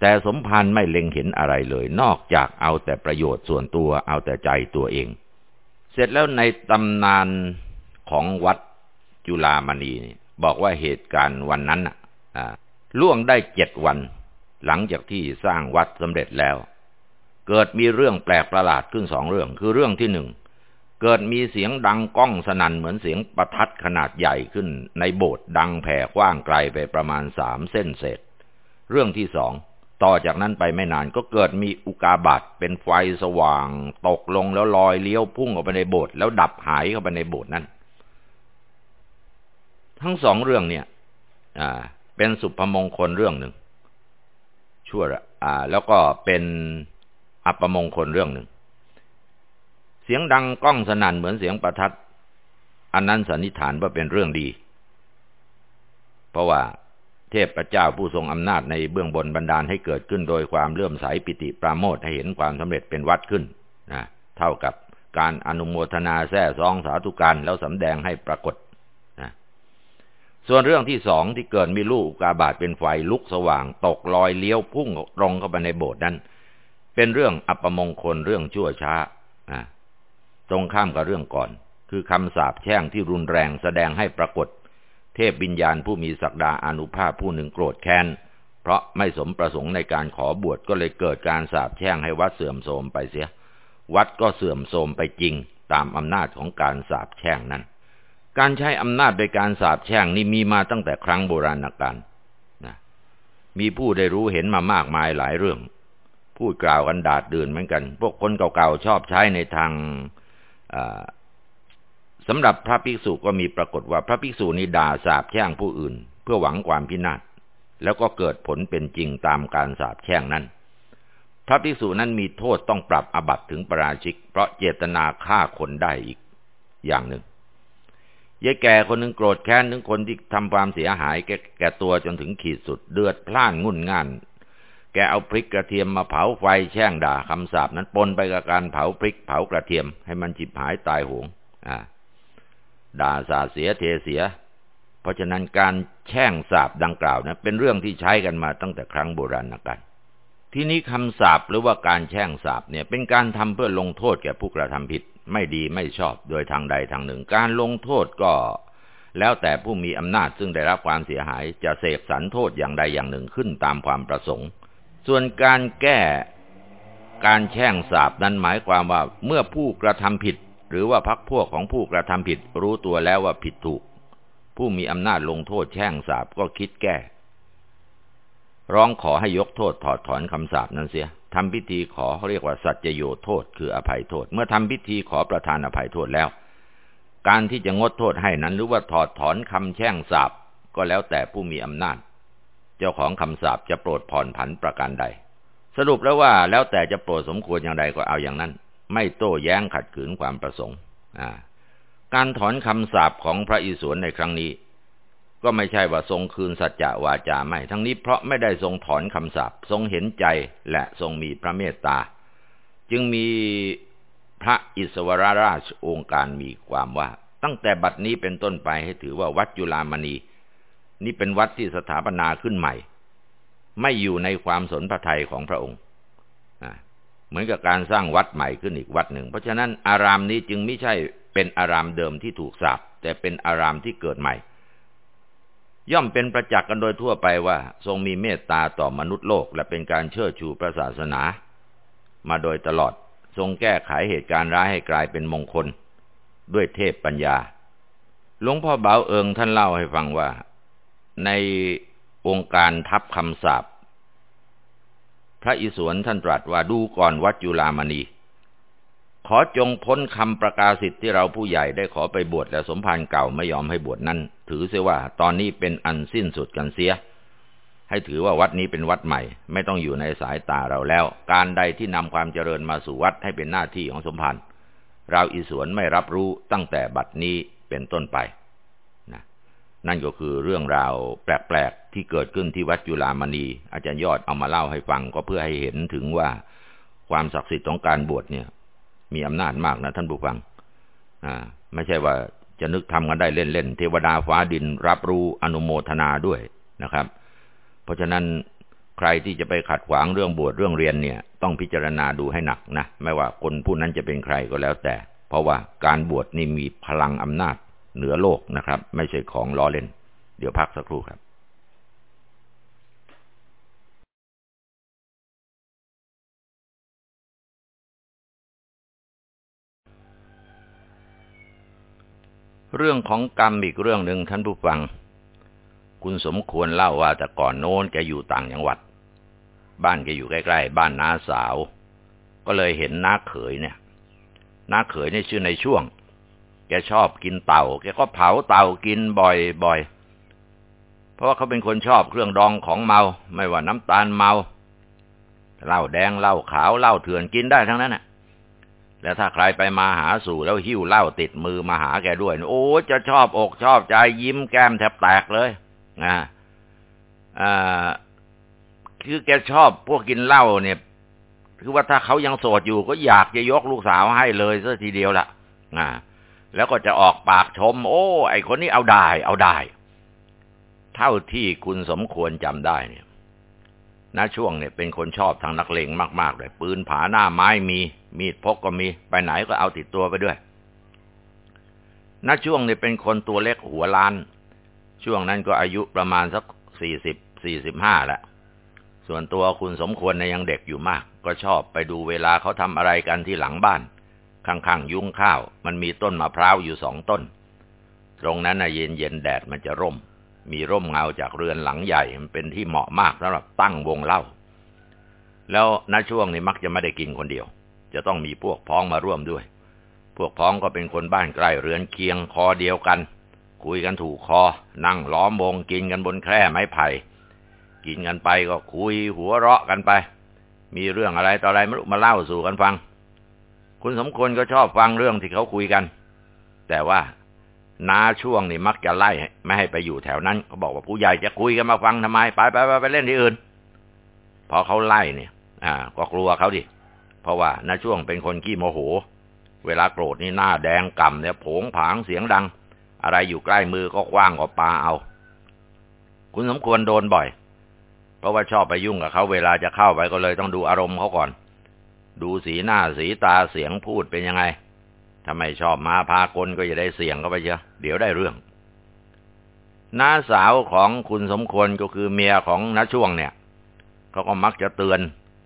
แต่สมภารไม่เล็งเห็นอะไรเลย นอกจากเอาแต่ประโยชน์ส่วนตัวเอาแต่ใจตัวเอง เสร็จแล้วในตำนานของวัดจุลามณีบอกว่าเหตุการณ์วันนั้นล่วงได้เจ็ดวัน หลังจากที่สร้างวัดสำเร็จแล้ว เกิดมีเรื่องแปลกประหลาดขึ้นสองเรื่อง คือเรื่องที่หนึ่ง เกิดมีเสียงดังก้องสนั่นเหมือนเสียงประทัดขนาดใหญ่ขึ้น ในโบสถ์ดังแผ่กว้างไกลไปประมาณสามเส้นเศษ เรื่องที่สองต่อจากนั้นไปไม่นานก็เกิดมีอุกาบาตเป็นไฟสว่าง ตกลงแล้วลอยเลี้ยวพุ่งออกไปในโบสถ์แล้วดับหายเข้าไปในโบสถ์นั้น ทั้งสองเรื่องเนี่ยอ่าเป็นสุภมงคลเรื่องหนึ่งชั่วอ่า แล้วก็เป็นอัปมงคลเรื่องหนึ่ง สียงดังก้องสนั่นเหมือนเสียงประทัด อันนั้นสันนิษฐานว่าเป็นเรื่องดี เพราะว่าเทพเจ้าผู้ทรงอำนาจในเบื้องบนบันดาลให้เกิดขึ้นโดยความเลื่อมใสปิติปราโมทให้เห็นความสำเร็จเป็นวัดขึ้นนะเท่ากับการอนุโมทนาแท้ซองสาธุการแล้วสำแดงให้ปรากฏส่วนเรื่องที่สองที่เกิดมีลูกกาบาดเป็นไฟลุกสว่าง ตกลอยเลี้ยวพุ่งตรงเข้าไปในโบสถ์นั้น เป็นเรื่องอัปมงคลเรื่องชั่วช้า ตรงข้ามกับเรื่องก่อน คือคำสาปแช่งที่รุนแรงแสดงให้ปรากฏ เทพบิญญาณผู้มีศักดาอนุภาพผู้หนึ่งโกรธแค้น เพราะไม่สมประสงค์ในการขอบวชก็เลยเกิดการสาปแช่งให้วัดเสื่อมโทรมไปเสีย วัดก็เสื่อมโทรมไปจริง ตามอำนาจของการสาปแช่งนั้น การใช้อำนาจโดยการสาบแช่งนี่มีมาตั้งแต่ครั้งโบราณกาลนะมีผู้ได้รู้เห็นมามากมายหลายเรื่องพูดกล่าวกันดาดดื่นเหมือนกัน พวกคนเก่าๆชอบใช้ในทาง สำหรับพระภิกษุก็มีปรากฏว่าพระภิกษุนี้ด่าสาบแช่งผู้อื่น เพื่อหวังความพินาศแล้วก็เกิดผลเป็นจริงตามการสาบแช่งนั้น พระภิกษุนั้นมีโทษต้องปรับอบัตถึงประราชิก เพราะเจตนาฆ่าคนได้อีกอย่างหนึ่งยายแก่คนหนึ่งโกรธแค้นถึงคนที่ทำความเสียหายแกแก่ตัวจนถึงขีดสุดเดือดพล่านงุ่นง่าน แกเอาพริกกระเทียมมาเผาไฟแช่งด่าคำสาปนั้นปนไปกับการเผาพริกเผากระเทียม ให้มันจิบหายตายหงอ่า ด่าสาเสียเทเสีย เพราะฉะนั้นการแช่งสาบดังกล่าวนะเป็นเรื่องที่ใช้กันมาตั้งแต่ครั้งโบราณกาลที่นี้คำสาปหรือว่าการแช่งสาบเนี่ย เป็นการทำเพื่อลงโทษแก่ผู้กระทำผิด ไม่ดีไม่ชอบโดยทางใดทางหนึ่ง การลงโทษก็ แล้วแต่ผู้มีอำนาจซึ่งได้รับความเสียหายจะเสกสรรโทษอย่างใดอย่างหนึ่งขึ้นตามความประสงค์ ส่วนการแก้การแช่งสาบนั้นหมายความว่าเมื่อผู้กระทำผิด หรือว่าพักพวกของผู้กระทำผิด รู้ตัวแล้วว่าผิดถูก ผู้มีอำนาจลงโทษแช่งสาบก็คิดแก้ ร้องขอให้ยกโทษถอดถอนคำสาบนั้นเสียทำพิธีขอเขาเรียกว่าสัจโยโทษ คืออภัยโทษ เมื่อทำพิธีขอประทานอภัยโทษแล้ว การที่จะงดโทษให้นั้นหรือว่าถอดถอนคำแช่งสาบก็แล้วแต่ผู้มีอำนาจ เจ้าของคำสาบจะโปรดผ่อนผันประการใด สรุปแล้วว่าแล้วแต่จะโปรดสมควรอย่างใดก็เอาอย่างนั้น ไม่โต้แย้งขัดขืนความประสงค์การถอนคำสาปของพระอิศวรในครั้งนี้ ก็ไม่ใช่ว่าทรงคืนสัจจะวาจาไม่ ทั้งนี้เพราะไม่ได้ทรงถอนคำสาปทรงเห็นใจและทรงมีพระเมตตา จึงมีพระอิศวรราชองค์การมีความว่า ตั้งแต่บัดนี้เป็นต้นไปให้ถือว่าวัดจุลามณี นี่เป็นวัดที่สถาปนาขึ้นใหม่ ไม่อยู่ในความสนพระทัยของพระองค์เหมือนกับการสร้างวัดใหม่ขึ้นอีกวัดหนึ่ง เพราะฉะนั้นอารามนี้จึงไม่ใช่เป็นอารามเดิมที่ถูกสาปแต่เป็นอารามที่เกิดใหม่ ย่อมเป็นประจักษ์กันโดยทั่วไปว่า ทรงมีเมตตาต่อมนุษย์โลก และเป็นการเชิดชูพระศาสนา มาโดยตลอดทรงแก้ไขเหตุการณ์ร้ายให้กลายเป็นมงคล ด้วยเทพปัญญาหลวงพ่อเบาเอิงท่านเล่าให้ฟังว่า ในองค์การทับคำสาปพระอิศวรท่านตรัสว่าดูก่อนวัดจุลามณี ขอจงพ้นคำประกาศสิทธิ์ที่เราผู้ใหญ่ได้ขอไปบวชและสมภารเก่าไม่ยอมให้บวชนั้น ถือเสียว่าตอนนี้เป็นอันสิ้นสุดกันเสีย ให้ถือว่าวัดนี้เป็นวัดใหม่ ไม่ต้องอยู่ในสายตาเราแล้ว การใดที่นำความเจริญมาสู่วัดให้เป็นหน้าที่ของสมภารเราอิศวรไม่รับรู้ตั้งแต่บัดนี้เป็นต้นไป นั่นก็คือเรื่องราวแปลกๆที่เกิดขึ้นที่วัดจุฬามณี อาจารย์ยอดเอามาเล่าให้ฟังก็เพื่อให้เห็นถึงว่าความศักดิ์สิทธิ์ของการบวชเนี่ย มีอำนาจมากนะท่านผู้ฟัง อ่า ไม่ใช่ว่าจะนึกทำกันได้เล่นๆเทวดาฟ้าดินรับรู้อนุโมทนาด้วยนะครับ เพราะฉะนั้นใครที่จะไปขัดขวางเรื่องบวชเรื่องเรียนเนี่ย ต้องพิจารณาดูให้หนักนะไม่ว่าคนผู้นั้นจะเป็นใครก็แล้วแต่ เพราะว่าการบวชนี่มีพลังอำนาจ เหนือโลกนะครับ ไม่ใช่ของล้อเล่น เดี๋ยวพักสักครู่ครับเรื่องของกรรมอีกเรื่องหนึ่งท่านผู้ฟัง คุณสมควรเล่าว่าแต่ก่อนโน้นแกอยู่ต่างจังหวัด บ้านแกอยู่ใกล้ๆ บ้านน้าสาว ก็เลยเห็นน้าเขยเนี่ยน้าเขยนี่ชื่อในช่วง กชอบกินเต่า แกก็เผาเต่ากินบ่อยๆ เพราะว่าเขาเป็นคนชอบเครื่องดองของเมา ไม่ว่าน้ำตาลเมาเหล้าแดงเหล้าขาวเหล้าเถื่อนกินได้ทั้งนั้นน่ะ แล้วถ้าใครไปมาหาสู่แล้วหิ้วเหล้าติดมือมาหาแกด้วย โอ้จะชอบอกชอบใจยิ้มแก้มแทบแตกเลยนะอ่าคือแกชอบพวกกินเหล้าเนี่ย คือว่าถ้าเขายังโสดอยู่ก็อยากจะยกลูกสาวให้เลยซะทีเดียวละอ่า แล้วก็จะออกปากชม โอ้ ไอคนนี้เอาได้ เอาได้ เท่าที่คุณสมควรจำได้เนี่ยณช่วงเนี่ยเป็นคนชอบทางนักเลงมากๆเลยปืนผาหน้าไม้มี มีดพกก็มี ไปไหนก็เอาติดตัวไปด้วยณช่วงเนี่ยเป็นคนตัวเล็กหัวล้าน ช่วงนั้นก็อายุประมาณสักสี่สิบสี่สิบห้าแล้วส่วนตัวคุณสมควรในยังเด็กอยู่มาก ก็ชอบไปดูเวลาเขาทำอะไรกันที่หลังบ้าน ข้างๆ ยุ้งข้าว มันมีต้นมะพร้าวอยู่สองต้น ตรงนั้นนะเย็นเย็นแดดมันจะร่ม มีร่มเงาจากเรือนหลังใหญ่ มันเป็นที่เหมาะมากสำหรับตั้งวงเล่า แล้วณช่วงนี้มักจะไม่ได้กินคนเดียว จะต้องมีพวกพ้องมาร่วมด้วย พวกพ้องก็เป็นคนบ้านใกล้เรือนเคียงคอเดียวกัน คุยกันถูกคอ นั่งล้อมวงกินกันบนแคร่ไม้ไผ่ กินกันไปก็คุยหัวเราะกันไป มีเรื่องอะไรต่ออะไรไม่รู้มาเล่าสู่กันฟัง คุณสมควรก็ชอบฟังเรื่องที่เขาคุยกัน แต่ว่านาช่วงนี่มักจะไล่ไม่ให้ไปอยู่แถวนั้นเขาบอกว่าผู้ใหญ่จะคุยกันมาฟังทำไมไปไปไปไปเล่นที่อื่น พอเขาไล่เนี่ย อ่า ก็กลัวเขาดิเพราะว่านาช่วงเป็นคนขี้โมโห เวลาโกรธนี่หน้าแดงก่ำเนี่ยผงผางเสียงดัง อะไรอยู่ใกล้มือก็คว้างก็ปาเอา คุณสมควรโดนบ่อย เพราะว่าชอบไปยุ่งกับเขาเวลาจะเข้าไปก็เลยต้องดูอารมณ์เขาก่อน ดูสีหน้าสีตาเสียงพูดเป็นยังไง ถ้าไม่ชอบมาพากลก็จะได้เสี่ยงก็ไปเชอะเดี๋ยวได้เรื่องน้าสาวของคุณสมควรก็คือเมียของน้าช่วงเนี่ยเขาก็มักจะเตือน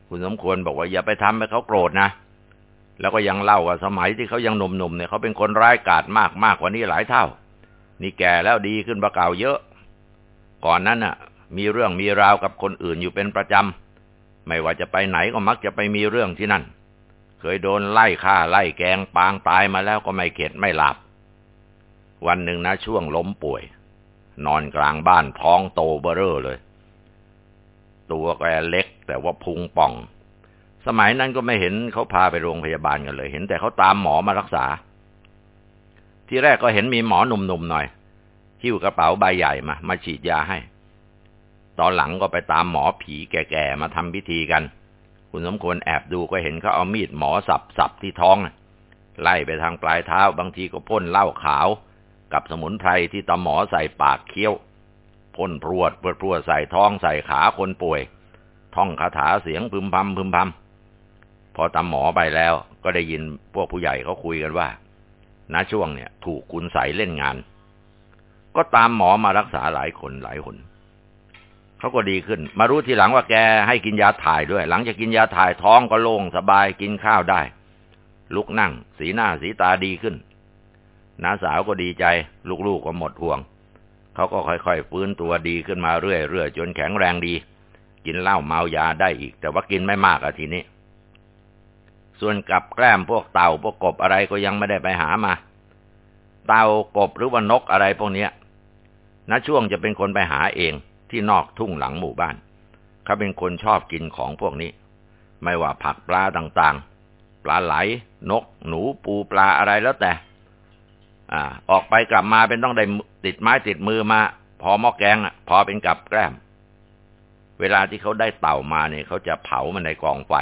คุณสมควรบอกว่าอย่าไปทำให้เขาโกรธนะ แล้วก็ยังเล่าว่าสมัยที่เขายังหนุ่มๆเนี่ยเขาเป็นคนร้ายกาจมากมากกว่านี้หลายเท่า นี่แก่แล้วดีขึ้นประเก่าเยอะ ก่อนนั้นน่ะ มีเรื่องมีราวกับคนอื่นอยู่เป็นประจำ ไม่ว่าจะไปไหนก็มักจะไปมีเรื่องที่นั่น เคยโดนไล่ฆ่าไล่แกงปางตายมาแล้วก็ไม่เข็ดไม่หลับ วันหนึ่งนะช่วงล้มป่วย นอนกลางบ้านท้องโตเบ้อเร่อเลย ตัวแกเล็กแต่ว่าพุงป่อง สมัยนั้นก็ไม่เห็นเขาพาไปโรงพยาบาลกันเลย เห็นแต่เขาตามหมอมารักษา ที่แรกก็เห็นมีหมอหนุ่มๆหน่อยหิ้วกระเป๋าใบใหญ่มา มาฉีดยาให้ ตอนหลังก็ไปตามหมอผีแก่ๆมาทำพิธีกัน คุณสมควรแอบดูก็เห็นเขาเอามีดหมอสับสับที่ท้อง ไล่ไปทางปลายเท้าบางทีก็พ่นเหล้าขาว กับสมุนไพรที่ตาหมอใส่ปากเคี้ยวพ่นพรวดพรวดพรวดใส่ท้องใส่ขาคนป่วย ท่องคาถาเสียงพึมพำพึมพำพอตาหมอไปแล้วก็ได้ยินพวกผู้ใหญ่เขาคุยกันว่าณช่วงเนี่ย ถูกคุณใส่เล่นงาน ก็ตามหมอมารักษาหลายคนหลายคน เขาก็ดีขึ้น มารู้ทีหลังว่าแกให้กินยาถ่ายด้วย หลังจากกินยาถ่ายท้องก็โล่งสบายกินข้าวได้ ลุกนั่ง สีหน้าสีตาดีขึ้นน้าสาวก็ดีใจ ลูกๆก็หมดห่วง เขาก็ค่อยๆฟื้นตัวดีขึ้นมาเรื่อยๆจนแข็งแรงดี กินเหล้าเมายาได้อีก แต่ว่ากินไม่มากอะทีนี้ ส่วนกับแกล้มพวกเต่าพวกกบอะไรก็ยังไม่ได้ไปหามา เต่ากบหรือว่านกอะไรพวกนี้ณช่วงจะเป็นคนไปหาเอง ที่นอกทุ่งหลังหมู่บ้าน เขาเป็นคนชอบกินของพวกนี้ ไม่ว่าผักปลาต่างๆ ปลาไหล นก หนูปูปลาอะไรแล้วแต่ อ่า ออกไปกลับมาเป็นต้องได้ติดไม้ติดมือมา พอหม้อแกงอะพอเป็นกับแกล้ม เวลาที่เขาได้เต่ามาเนี่ยเขาจะเผามันในกองไฟ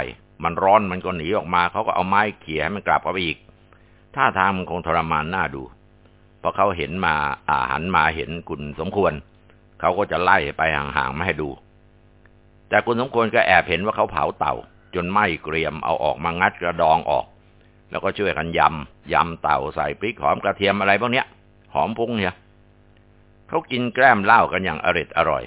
มันร้อนมันก็หนีออกมา เขาก็เอาไม้เขี่ยให้มันกลับเข้าไปอีกท่าทางมันคงทรมานน่าดูพอเขาเห็นมาอาหันมาเห็นคุณสมควร เขาก็จะไล่ไปห่างๆไม่ให้ดู แต่คุณสมควรก็แอบเห็นว่าเขาเผาเต่า จนไหม้เกรียมเอาออกมางัดกระดองออก แล้วก็ช่วยกันยำยำเต่าใส่พริกหอมกระเทียมอะไรพวกเนี้ย หอมพุ้งเนี่ยเขากินแกล้มเหล้ากันอย่างอริดอร่อย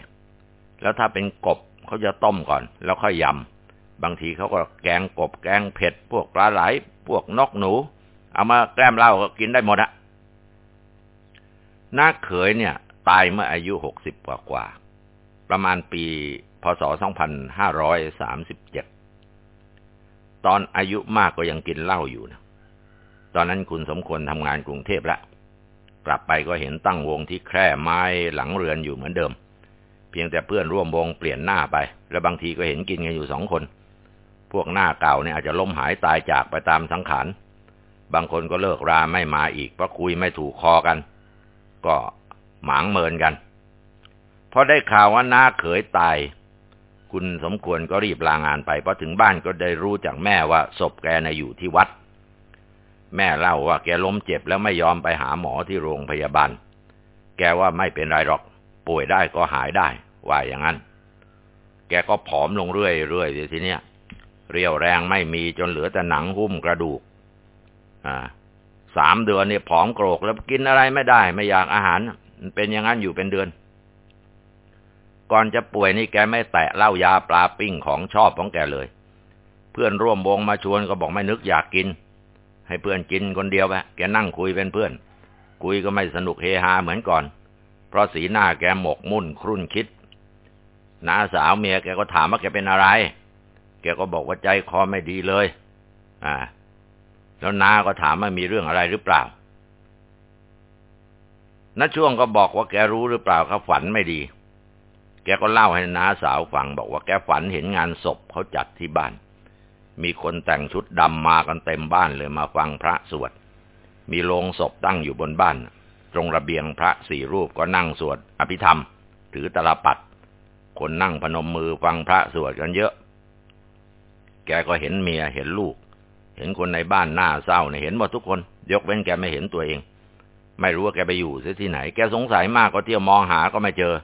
แล้วถ้าเป็นกบเขาจะต้มก่อน แล้วค่อยยำบางทีเขาก็แกงกบแกงเผ็ด พวกปลาไหล พวกนกหนู เอามาแกล้มเหล้าก็กินได้หมดอะน้าเขยเนี่ย ตายเมื่ออายุหกสิบกว่ากว่า ประมาณปี พศสองพันห้าร้อยสามสิบเจ็ดตอนอายุมากก็ยังกินเหล้าอยู่นะตอนนั้นคุณสมควรทำงานกรุงเทพแล้วกลับไปก็เห็นตั้งวงที่แคร่ไม้หลังเรือนอยู่เหมือนเดิม เพียงแต่เพื่อนร่วมวงเปลี่ยนหน้าไป และบางทีก็เห็นกินกันอยู่สองคน พวกหน้าเก่าเนี่ยอาจจะล้มหายตายจากไปตามสังขารบางคนก็เลิกราไม่มาอีกเพราะคุยไม่ถูกคอกัน ก็ หมางเมินกันพอได้ข่าวว่าน้าเขยตาย คุณสมควรก็รีบลางานไปพอถึงบ้านก็ได้รู้จากแม่ว่าศพแกน่ะอยู่ที่วัด แม่เล่าว่าแกล้มเจ็บแล้วไม่ยอมไปหาหมอที่โรงพยาบาล แกว่าไม่เป็นไรหรอก ป่วยได้ก็หายได้ ว่าอย่างนั้น แกก็ผอมลงเรื่อยๆทีเนี้ยเรียวแรงไม่มีจนเหลือแต่หนังหุ้มกระดูก อ่า สามเดือนเนี่ยผอมโกรกแล้วกินอะไรไม่ได้ ไม่อยากอาหาร เป็นอย่างนั้นอยู่เป็นเดือน ก่อนจะป่วยนี่แกไม่แตะเหล้ายาปลาปิ้งของชอบของแกเลย เพื่อนร่วมวงมาชวนก็บอกไม่นึกอยากกิน ให้เพื่อนกินคนเดียวไปแกนั่งคุยเป็นเพื่อน คุยก็ไม่สนุกเฮฮาเหมือนก่อน เพราะสีหน้าแกหมกมุ่นครุ่นคิดน้าสาวเมียแกก็ถามว่าแกเป็นอะไร แกก็บอกว่าใจคอไม่ดีเลย อ่า แล้วน้าก็ถามว่ามีเรื่องอะไรหรือเปล่า ณช่วงก็บอกว่าแกรู้หรือเปล่าเขาฝันไม่ดี แกก็เล่าให้น้าสาวฟังบอกว่าแกฝันเห็นงานศพเขาจัดที่บ้าน มีคนแต่งชุดดำมากันเต็มบ้านเลยมาฟังพระสวด มีโลงศพตั้งอยู่บนบ้าน ตรงระเบียงพระสี่รูปก็นั่งสวดอภิธรรม ถือตลปัด คนนั่งพนมมือฟังพระสวดกันเยอะ แกก็เห็นเมียเห็นลูก เห็นคนในบ้านหน้าเศร้าเนี่ยเห็นหมดทุกคน ยกเว้นแกไม่เห็นตัวเอง ไม่รู้ว่าแกไปอยู่ที่ไหน แกสงสัยมากก็เที่ยวมองหาก็ไม่เจอ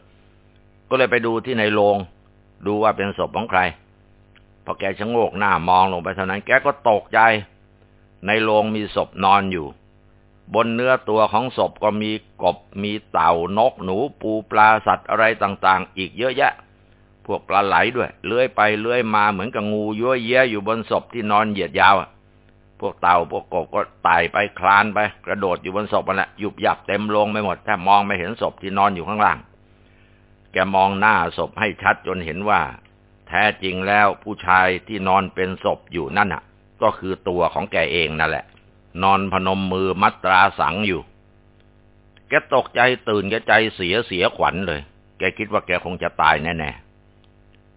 ก็เลยไปดูที่ในโรงดูว่าเป็นศพของใคร พอแกชะโงกหน้ามองลงไปเท่านั้น แกก็ตกใจ ในโรงมีศพนอนอยู่ บนเนื้อตัวของศพก็มีกบ มีเต่านกหนูปูปลาสัตว์อะไรต่างๆ อีกเยอะแยะ พวกปลาไหลด้วย เลื้อยไปเลื้อยมาเหมือนกับงูยั่วเย้ยอยู่บนศพที่นอนเหยียดยาว วกเต่าพวกกบก็ไต่ไปคลานไป กระโดดอยู่บนศพนั่นแหละยุบยับเต็มโรงไปหมดแทบมองไม่เห็นศพที่นอนอยู่ข้างล่าง แกมองหน้าศพให้ชัดจนเห็นว่า แท้จริงแล้วผู้ชายที่นอนเป็นศพอยู่นั่นน่ะ ก็คือตัวของแกเองนั่นแหละ นอนพนมมือมัตราสังอยู่ แกตกใจตื่นแกใจเสียเสียขวัญเลย แกคิดว่าแกคงจะตายแน่ๆ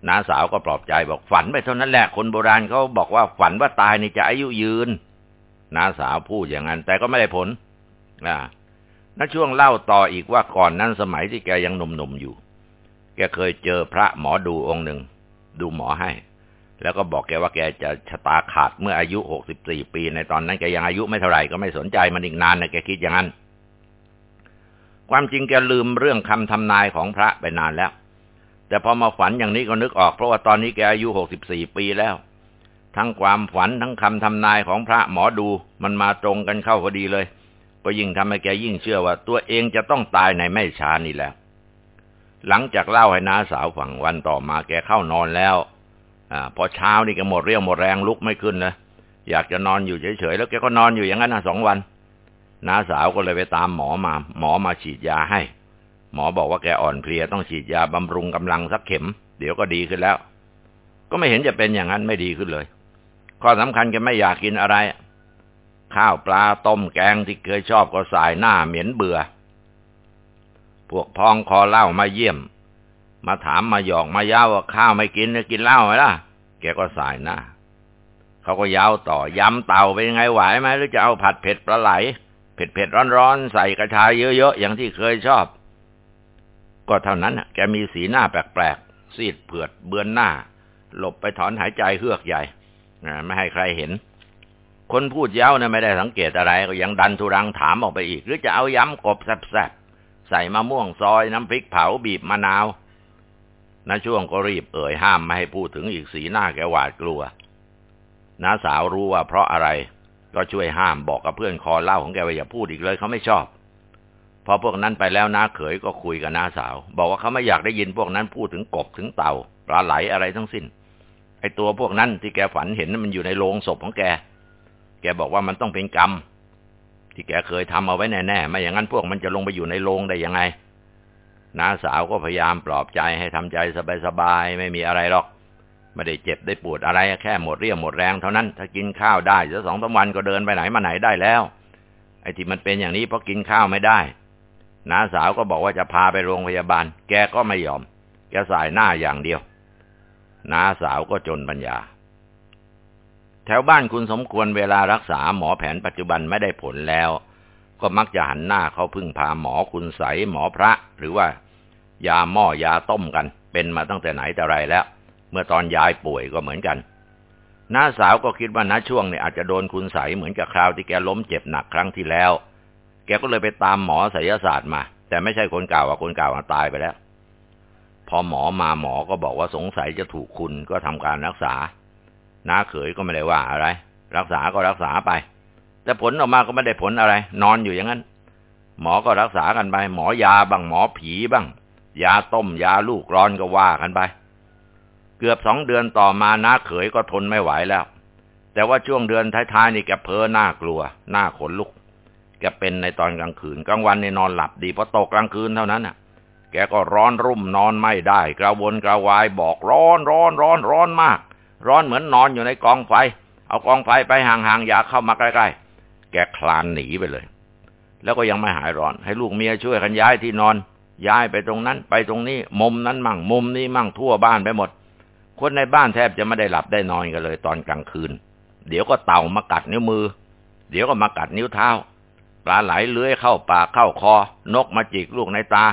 น้าสาวก็ปลอบใจบอกฝันไปเท่านั้นแหละคนโบราณเขาบอกว่าฝันว่าตายนี่จะอายุยืนน้าสาวพูดอย่างนั้น แต่ก็ไม่ได้ผลอ่าณช่วงเล่าต่ออีกว่าก่อนนั้นสมัยที่แกยังหนุ่มๆอยู่ แกเคยเจอพระหมอดูองค์หนึ่งดูหมอให้ แล้วก็บอกแกว่าแกจะชะตาขาดเมื่ออายุหกสิบสี่ปีในตอนนั้นแกยังอายุไม่เท่าไหร่ก็ไม่สนใจมันอีกนานนะแกคิดอย่างนั้น ความจริงแกลืมเรื่องคำทำนายของพระไปนานแล้ว แต่พอมาฝันอย่างนี้ก็นึกออกเพราะว่าตอนนี้แกอายุหกสิบสี่ปีแล้ว ทั้งความฝันทั้งคำทำนายของพระหมอดูมันมาตรงกันเข้าพอดีเลย ก็ยิ่งทำให้แกยิ่งเชื่อว่า ตัวเองจะต้องตายในไม่ช้านี่แล้ว หลังจากเล่าให้น้าสาวฟังวันต่อมาแกเข้านอนแล้วอพอเช้านี่แกหมดเรี่ยวหมดแรงลุกไม่ขึ้นนะอยากจะนอนอยู่เฉยๆแล้วแกก็นอนอยู่อย่างนั้นนะสองวันน้าสาวก็เลยไปตามหมอมา หมอมาฉีดยาให้ หมอบอกว่าแกอ่อนเพลียต้องฉีดยาบำรุงกำลังสักเข็ม เดี๋ยวก็ดีขึ้นแล้ว ก็ไม่เห็นจะเป็นอย่างนั้นไม่ดีขึ้นเลย ข้อสำคัญแกไม่อยากกินอะไร ข้าวปลาต้มแกงที่เคยชอบก็สายหน้าเหม็นเบื่อ พวกพ้องคอเล่ามาเยี่ยม มาถามมาหยอกมาย้าว่าข้าวไม่กินจะกินเหล้าไหมล่ะ แกก็สายหน้าเขาก็ย้าต่อ ยำเต่าเป็นยังไงไหวไหมหรือจะเอาผัดเผ็ดปลาไหล เผ็ดเผ็ดร้อนๆ ใส่กระชายเยอะๆ อย่างที่เคยชอบ ก็เท่านั้นแกมีสีหน้าแปลกๆ ซีดเผือดเบือนหน้า หลบไปถอนหายใจเฮือกใหญ่ไม่ให้ใครเห็น คนพูดเย้าเนี่ยไม่ได้สังเกตอะไร ก็ยังดันทุรังถามออกไปอีก หรือจะเอาย้ำกบแซ่บๆ ใส่มะม่วงซอยน้ำพริกเผาบีบมะนาวน้าช่วงก็รีบเอ่ยห้ามไม่ให้พูดถึงอีกสีหน้าแกหวาดกลัวน้าสาวรู้ว่าเพราะอะไร ก็ช่วยห้ามบอกกับเพื่อนคอเล่าของแกว่าอย่าพูดอีกเลยเขาไม่ชอบ พอพวกนั้นไปแล้วน้าเขยก็คุยกับน้าสาว บอกว่าเขาไม่อยากได้ยินพวกนั้นพูดถึงกบถึงเต่าปลาไหลอะไรทั้งสิ้น ไอตัวพวกนั้นที่แกฝันเห็นมันอยู่ในโรงศพของแก แกบอกว่ามันต้องเป็นกรรม ที่แกเคยทำเอาไว้แน่ๆไม่อย่างนั้นพวกมันจะลงไปอยู่ในโรงได้ยังไงน้าสาวก็พยายามปลอบใจให้ทำใจสบายๆไม่มีอะไรหรอกไม่ได้เจ็บได้ปวดอะไรแค่หมดเรี่ยวหมดแรงเท่านั้น ถ้ากินข้าวได้จะสองสาวันก็เดินไปไหนมาไหนได้แล้ว ไอ้ที่มันเป็นอย่างนี้เพราะกินข้าวไม่ได้ น้าสาวก็บอกว่าจะพาไปโรงพยาบาล แกก็ไม่ยอม แกสายหน้าอย่างเดียว น้าสาวก็จนปัญญา แถวบ้านคุณสมควรเวลารักษาหมอแผนปัจจุบันไม่ได้ผลแล้ว ก็มักจะหันหน้าเขาพึ่งพาหมอคุณใสหมอพระ หรือว่า ยาหม้อยาต้มกัน เป็นมาตั้งแต่ไหนแต่ไรแล้ว เมื่อตอนยายป่วยก็เหมือนกันน้าสาวก็คิดว่าน้าช่วงเนี่ยอาจจะโดนคุณใสเหมือนกับคราวที่แกล้มเจ็บหนักครั้งที่แล้ว แกก็เลยไปตามหมอศิลศาสตร์มา แต่ไม่ใช่คนเก่าอะคนเก่าตายไปแล้ว พอหมอมาหมอก็บอกว่าสงสัยจะถูกคุณก็ทำการรักษาน้าเขยก็ไม่ได้ว่าอะไร รักษาก็รักษาไป แต่ผลออกมาก็ไม่ได้ผลอะไร นอนอยู่อย่างนั้น หมอก็รักษากันไป หมอยาบ้างหมอผีบ้าง ยาต้มยาลูกร้อนก็ว่ากันไป เกือบสองเดือนต่อมาน้าเขยก็ทนไม่ไหวแล้ว แต่ว่าช่วงเดือนท้ายๆนี่แกเพ้อหน้ากลัว หน้าขนลุก แกเป็นในตอนกลางคืน กลางวันในนอนหลับดีพอตกกลางคืนเท่านั้นน่ะ แกก็ร้อนรุ่มนอนไม่ได้ กระวนกระวายบอกร้อนร้อนร้อนร้อนมาก ร้อนเหมือนนอนอยู่ในกองไฟ เอากองไฟไปห่างๆอย่าเข้ามาใกล้ๆแกคลานหนีไปเลย แล้วก็ยังไม่หายร้อน ให้ลูกเมียช่วยกันย้ายที่นอน ย้ายไปตรงนั้น ไปตรงนี้มุมนั้นมั่งมุมนี้มั่งทั่วบ้านไปหมด คนในบ้านแทบจะไม่ได้หลับได้นอนกันเลย ตอนกลางคืน เดี๋ยวก็เต่ามากัดนิ้วมือ เดี๋ยวก็มากัดนิ้วเท้า ลาไหลเลื้อยเข้าปากเข้าคอ นกมาจิกลูกในตา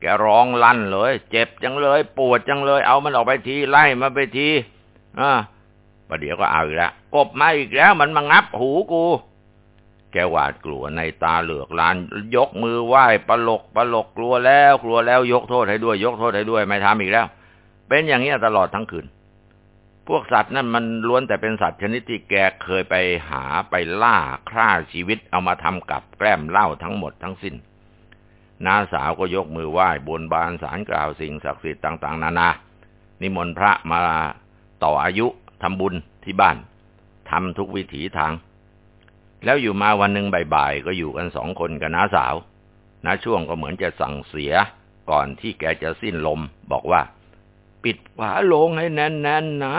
แกร้องลั่นเลย เจ็บจังเลย ปวดจังเลย เอามันออกไปทีไล่มาไปทีอ่าประเดี๋ยวก็เอาอีกแล้วกบมาอีกแล้ว มันมางับหูกู แกหวาดกลัวในตาเหลือกลานยกมือไหว้ปลกปลกกลัวแล้ว กลัวแล้วยกโทษให้ด้วย ยกโทษให้ด้วยไม่ทำอีกแล้ว เป็นอย่างนี้ตลอดทั้งคืน พวกสัตว์นั่นมันล้วนแต่เป็นสัตว์ชนิดที่แกเคยไปหาไปล่าฆ่าชีวิตเอามาทำกับแกล้มเล่าทั้งหมดทั้งสิ้นน้าสาวก็ยกมือไหว้บนบานสารกล่าวสิ่งศักดิ์สิทธิ์ต่างๆ นานา นิมนต์พระมาต่ออายุทำบุญที่บ้านทำทุกวิถีทาง แล้วอยู่มาวันหนึ่งบ่ายๆก็อยู่กันสองคนกับน้าสาวน้าช่วงก็เหมือนจะสั่งเสียก่อนที่แกจะสิ้นลมบอกว่า ปิดฝาลงให้แน่นๆนะ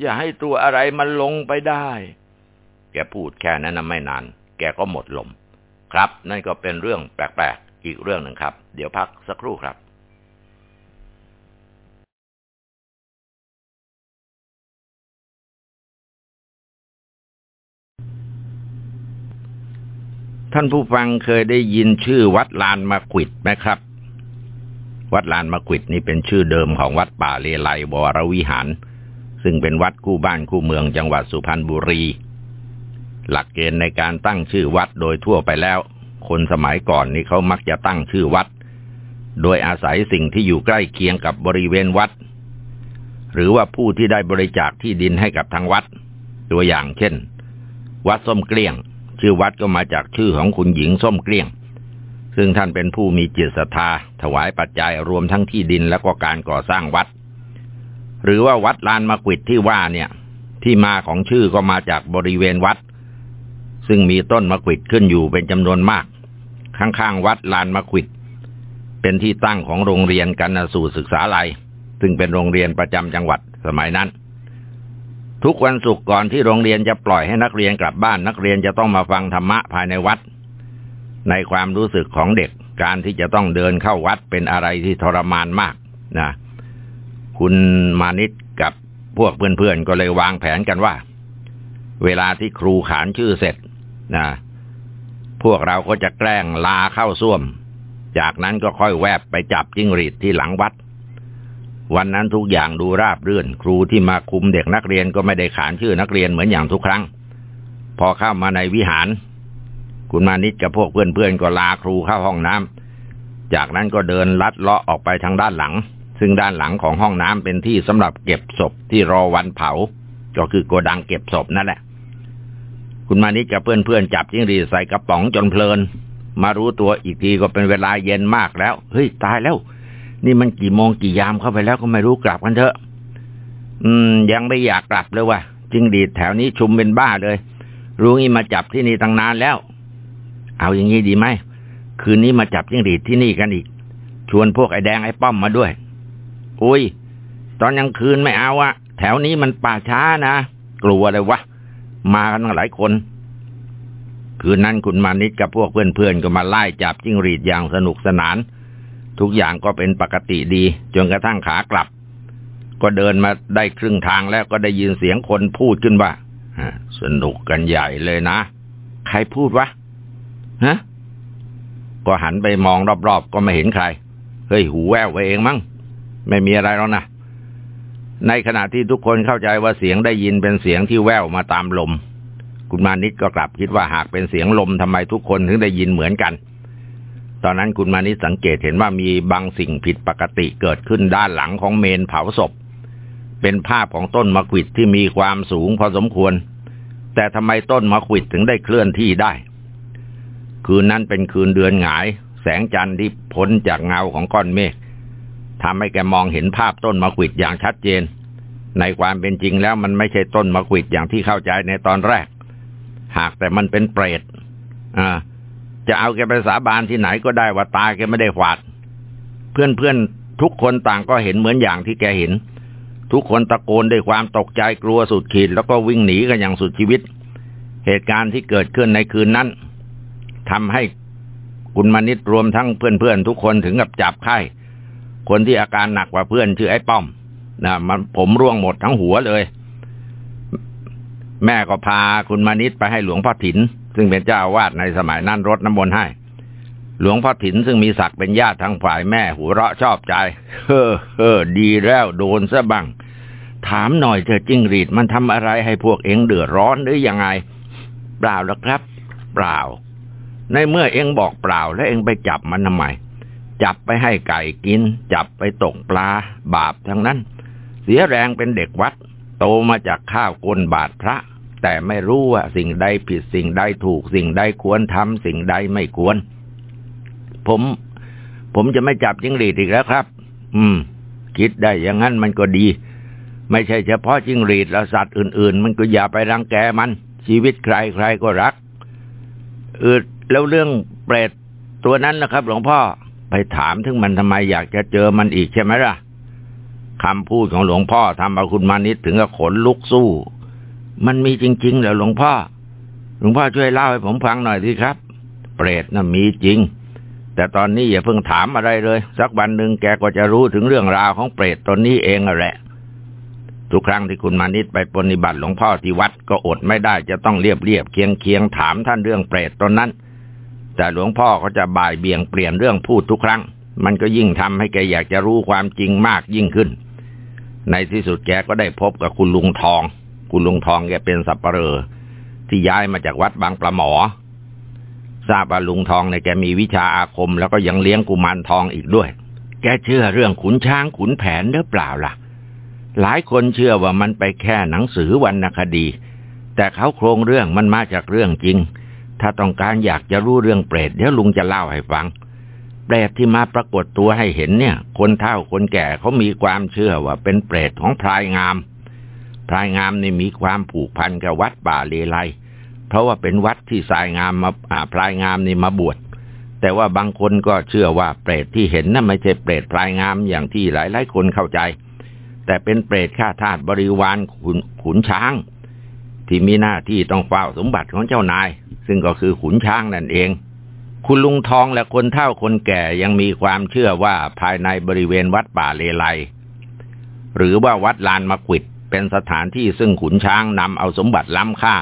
อย่าให้ตัวอะไรมันลงไปได้ แกพูดแค่นั้นนะไม่นาน แกก็หมดลม ครับ นั่นก็เป็นเรื่องแปลกๆ อีกเรื่องหนึ่งครับ เดี๋ยวพักสักครู่ครับท่านผู้ฟังเคยได้ยินชื่อวัดลานมาขิดไหมครับ วัดลานมาขิดนี่เป็นชื่อเดิมของวัดป่าเลไลบวรวิหาร ซึ่งเป็นวัดคู่บ้านคู่เมืองจังหวัดสุพรรณบุรี หลักเกณฑ์ในการตั้งชื่อวัดโดยทั่วไปแล้ว คนสมัยก่อนนี่เขามักจะตั้งชื่อวัด โดยอาศัยสิ่งที่อยู่ใกล้เคียงกับบริเวณวัด หรือว่าผู้ที่ได้บริจาคที่ดินให้กับทางวัด ตัวอย่างเช่น วัดส้มเกลี้ยง ชื่อวัดก็มาจากชื่อของคุณหญิงส้มเกลี้ยง ซึ่งท่านเป็นผู้มีจิตศรัทธา ถวายปัจจัยรวมทั้งที่ดินและก็การก่อสร้างวัด หรือว่าวัดลานมะกวิดที่ว่าเนี่ย ที่มาของชื่อก็มาจากบริเวณวัด ซึ่งมีต้นมะกวิดขึ้นอยู่เป็นจำนวนมาก ข้างๆวัดลานมะกวิดเป็นที่ตั้งของโรงเรียนกันสูตรศึกษาลัย ซึ่งเป็นโรงเรียนประจำจังหวัดสมัยนั้น ทุกวันศุกร์ก่อนที่โรงเรียนจะปล่อยให้นักเรียนกลับบ้าน นักเรียนจะต้องมาฟังธรรมะภายในวัด ในความรู้สึกของเด็ก การที่จะต้องเดินเข้าวัดเป็นอะไรที่ทรมานมากนะคุณมานิตกับพวกเพื่อนๆก็เลยวางแผนกันว่า เวลาที่ครูขานชื่อเสร็จนะพวกเราก็จะแกล้งลาเข้าส้วม จากนั้นก็ค่อยแวบไปจับจิ้งหรีดที่หลังวัด วันนั้นทุกอย่างดูราบรื่น ครูที่มาคุมเด็กนักเรียนก็ไม่ได้ขานชื่อนักเรียนเหมือนอย่างทุกครั้ง พอเข้ามาในวิหาร คุณมานิดกับพวกเพื่อนๆก็ลาครูเข้าห้องน้ำจากนั้นก็เดินลัดเลาะออกไปทางด้านหลัง ซึ่งด้านหลังของห้องน้ำเป็นที่สำหรับเก็บศพที่รอวันเผา ก็คือโกดังเก็บศพนั่นแหละ คุณมานิดกับเพื่อนๆจับจิ้งหรีดใส่กระป๋องจนเพลิน มารู้ตัวอีกทีก็เป็นเวลาเย็นมากแล้ว เฮ้ยตายแล้ว นี่มันกี่โมงกี่ยามเข้าไปแล้วก็ไม่รู้กลับกันเถอะ อืม ยังไม่อยากกลับเลยว่ะจิงดีดแถวนี้ชุมเป็นบ้าเลยรู้งี้มาจับที่นี่ตั้งนานแล้ว เอาอย่างนี้ดีไหม คืนนี้มาจับจิ้งดีดที่นี่กันอีก ชวนพวกไอ้แดงไอ้ป้อมมาด้วย อุ้ย ตอนยังคืนไม่เอาอะแถวนี้มันป่าช้านะ กลัวเลยวะ มากันหลายคน คืนนั้นคุณมานิดกับพวกเพื่อนๆก็มาไล่จับจิ้งหรีดอย่างสนุกสนาน ทุกอย่างก็เป็นปกติดี จนกระทั่งขากลับ ก็เดินมาได้ครึ่งทางแล้วก็ได้ยินเสียงคนพูดขึ้นว่าสนุกกันใหญ่เลยนะ ใครพูดวะ ฮะ ก็หันไปมองรอบๆ ก็ไม่เห็นใคร เฮ้ย หูแววไปเองมั้ง ไม่มีอะไรแล้วนะ ในขณะที่ทุกคนเข้าใจว่าเสียงได้ยินเป็นเสียงที่แววมาตามลม คุณมานิดก็กลับคิดว่าหากเป็นเสียงลมทำไมทุกคนถึงได้ยินเหมือนกัน ตอนนั้นคุณมานิดสังเกตเห็นว่ามีบางสิ่งผิดปกติเกิดขึ้นด้านหลังของเมนเผาศพ เป็นภาพของต้นมะขิดที่มีความสูงพอสมควรแต่ทำไมต้นมะขิดถึงได้เคลื่อนที่ได้ คืนนั้นเป็นคืนเดือนหงาย แสงจันทร์ที่พ้นจากเงาของก้อนเมฆทำให้แกมองเห็นภาพต้นมะขิดอย่างชัดเจน ในความเป็นจริงแล้วมันไม่ใช่ต้นมะขิดอย่างที่เข้าใจในตอนแรก หากแต่มันเป็นเปรตอ่าจะเอาแกไปสาบานที่ไหนก็ได้ว่าตาแกไม่ได้ขวาด เพื่อนๆทุกคนต่างก็เห็นเหมือนอย่างที่แกเห็น ทุกคนตะโกนด้วยความตกใจกลัวสุดขีดแล้วก็วิ่งหนีกันอย่างสุดชีวิต เหตุการณ์ที่เกิดขึ้นในคืนนั้น ทำให้คุณมณิตรวมทั้งเพื่อนๆทุกคนถึงกับจับไข้ คนที่อาการหนักกว่าเพื่อนชื่อไอ้ป้อมนะมันผมร่วงหมดทั้งหัวเลย แม่ก็พาคุณมณิตไปให้หลวงพ่อถิน ซึ่งเป็นเจ้าวาดในสมัยนั้นรดน้ำมนต์ให้ หลวงพ่อถินซึ่งมีศักดิ์เป็นญาติทางฝ่ายแม่หัวเราะชอบใจ เฮ้อเฮ้อดีแล้วโดนซะบ้างถามหน่อยเธอจิ้งรีดมันทำอะไรให้พวกเองเดือดร้อนหรือยังไง เปล่าหรอกครับ เปล่า ในเมื่อเองบอกเปล่าแล้วเองไปจับมันทำไม จับไปให้ไก่กิน จับไปตกปลา บาปทั้งนั้น เสียแรงเป็นเด็กวัด โตมาจากข้าวกลบาทพระ แต่ไม่รู้ว่าสิ่งใดผิดสิ่งใดถูกสิ่งใดควรทำสิ่งใดไม่ควร ผม ผมจะไม่จับจิ้งหรีดอีกแล้วครับ อืม คิดได้อย่างนั้นมันก็ดี ไม่ใช่เฉพาะจิ้งหรีดและสัตว์อื่น ๆ มันก็อย่าไปรังแกมัน ชีวิตใครใครก็รักเออ แล้วเรื่องเปรตตัวนั้นนะครับ หลวงพ่อไปถามถึงมันทำไมอยากจะเจอมันอีกใช่ไหมล่ะคำพูดของหลวงพ่อทำเอาคุณมานิดถึงกับขนลุกสู้ มันมีจริงๆเหรอหลวงพ่อ หลวงพ่อช่วยเล่าให้ผมฟังหน่อยสิครับ เปรตนะ่ะมีจริง แต่ตอนนี้อย่าเพิ่งถามอะไรเลย สักวันหนึ่งแกก็จะรู้ถึงเรื่องราวของเปรตตนนี้เองแหละ ทุกครั้งที่คุณมานิดไปปฏิบัติหลวงพ่อที่วัดก็อดไม่ได้จะต้องเรียบเรียบเคียงเคียงถามท่านเรื่องเปรตตนนั้น แต่หลวงพ่อเขาจะบ่ายเบี่ยงเปลี่ยนเรื่องพูดทุกครั้ง มันก็ยิ่งทำให้แกอยากจะรู้ความจริงมากยิ่งขึ้น ในที่สุดแกก็ได้พบกับคุณลุงทอง คุณลุงทองแกเป็นสับปเหร่อที่ย้ายมาจากวัดบางปลาหมอ ทราบว่าลุงทองในแกมีวิชาอาคม แล้วก็ยังเลี้ยงกุมารทองอีกด้วย แกเชื่อเรื่องขุนช้างขุนแผนหรือเปล่าล่ะ หลายคนเชื่อว่ามันไปแค่หนังสือวรรณคดี แต่เขาโครงเรื่องมันมาจากเรื่องจริง ถ้าต้องการอยากจะรู้เรื่องเปรตเดี๋ยวลุงจะเล่าให้ฟัง เปรตที่มาปรากฏตัวให้เห็นเนี่ย คนเฒ่าคนแก่เขามีความเชื่อว่าเป็นเปรตของพรายงาม พรายงามนี่มีความผูกพันกับวัดป่าเลไลเพราะว่าเป็นวัดที่สายงามมาพรายงามนี่มาบวชแต่ว่าบางคนก็เชื่อว่าเปรตที่เห็นนั่นไม่ใช่เปรตพรายงามอย่างที่หลายๆคนเข้าใจ แต่เป็นเปรตข้าทาสบริวารขุนขุนช้าง ที่มีหน้าที่ต้องเฝ้าสมบัติของเจ้านาย ซึ่งก็คือขุนช้างนั่นเอง คุณลุงทองและคนเฒ่าคนแก่ยังมีความเชื่อว่าภายในบริเวณวัดป่าเลไลหรือว่าวัดลานมะกิดเป็นสถานที่ซึ่งขุนช้างนำเอาสมบัติล้ำค่า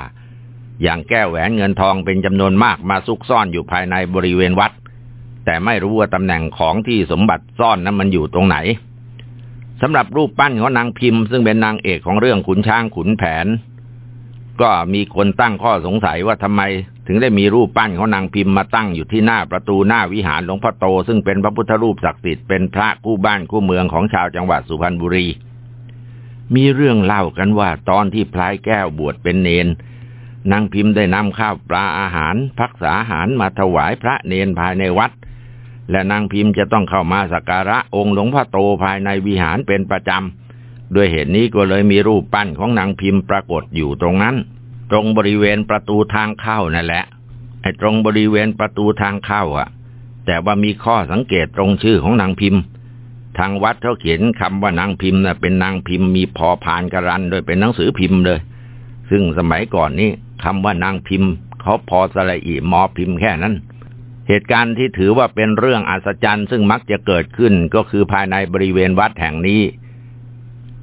อย่างแก้วแหวนเงินทองเป็นจำนวนมากมาซุกซ่อนอยู่ภายในบริเวณวัด แต่ไม่รู้ว่าตำแหน่งของที่สมบัติซ่อนนั้นมันอยู่ตรงไหนสำหรับรูปปั้นของนางพิมพ์ ซึ่งเป็นนางเอกของเรื่องขุนช้างขุนแผน ก็มีคนตั้งข้อสงสัยว่าทำไม ถึงได้มีรูปปั้นของนางพิมพ์มาตั้งอยู่ที่หน้าประตูหน้าวิหารหลวงพ่อโต ซึ่งเป็นพระพุทธรูปศักดิ์สิทธิ์เป็นพระคู่บ้านคู่เมืองของชาวจังหวัดสุพรรณบุรี มีเรื่องเล่ากันว่าตอนที่พลายแก้วบวชเป็นเนนนางพิมพ์ได้นำข้าวปลาอาหาร พักษาอาหารมาถวายพระเนนภายในวัด และนางพิมพ์จะต้องเข้ามาสักการะองค์หลวงพ่อโตภายในวิหารเป็นประจำด้วยเหตุนี้ก็เลยมีรูปปั้นของนางพิมพ์ปรากฏอยู่ตรงนั้น ตรงบริเวณประตูทางเข้านั่นแหละไอ้ตรงบริเวณประตูทางเข้าอะ แต่ว่ามีข้อสังเกตตรงชื่อของนางพิมพ์ ทางวัดเขาเขียนคำว่านางพิมพ์นะเป็นนางพิมพ์มีพอพานกรันโดยเป็นหนังสือพิมพ์เลย ซึ่งสมัยก่อนนี้คำว่านางพิมพ์เขาพอสละอีมอพิมพ์แค่นั้น เหตุการณ์ที่ถือว่าเป็นเรื่องอัศจรรย์ ซึ่งมักจะเกิดขึ้นก็คือภายในบริเวณวัดแห่งนี้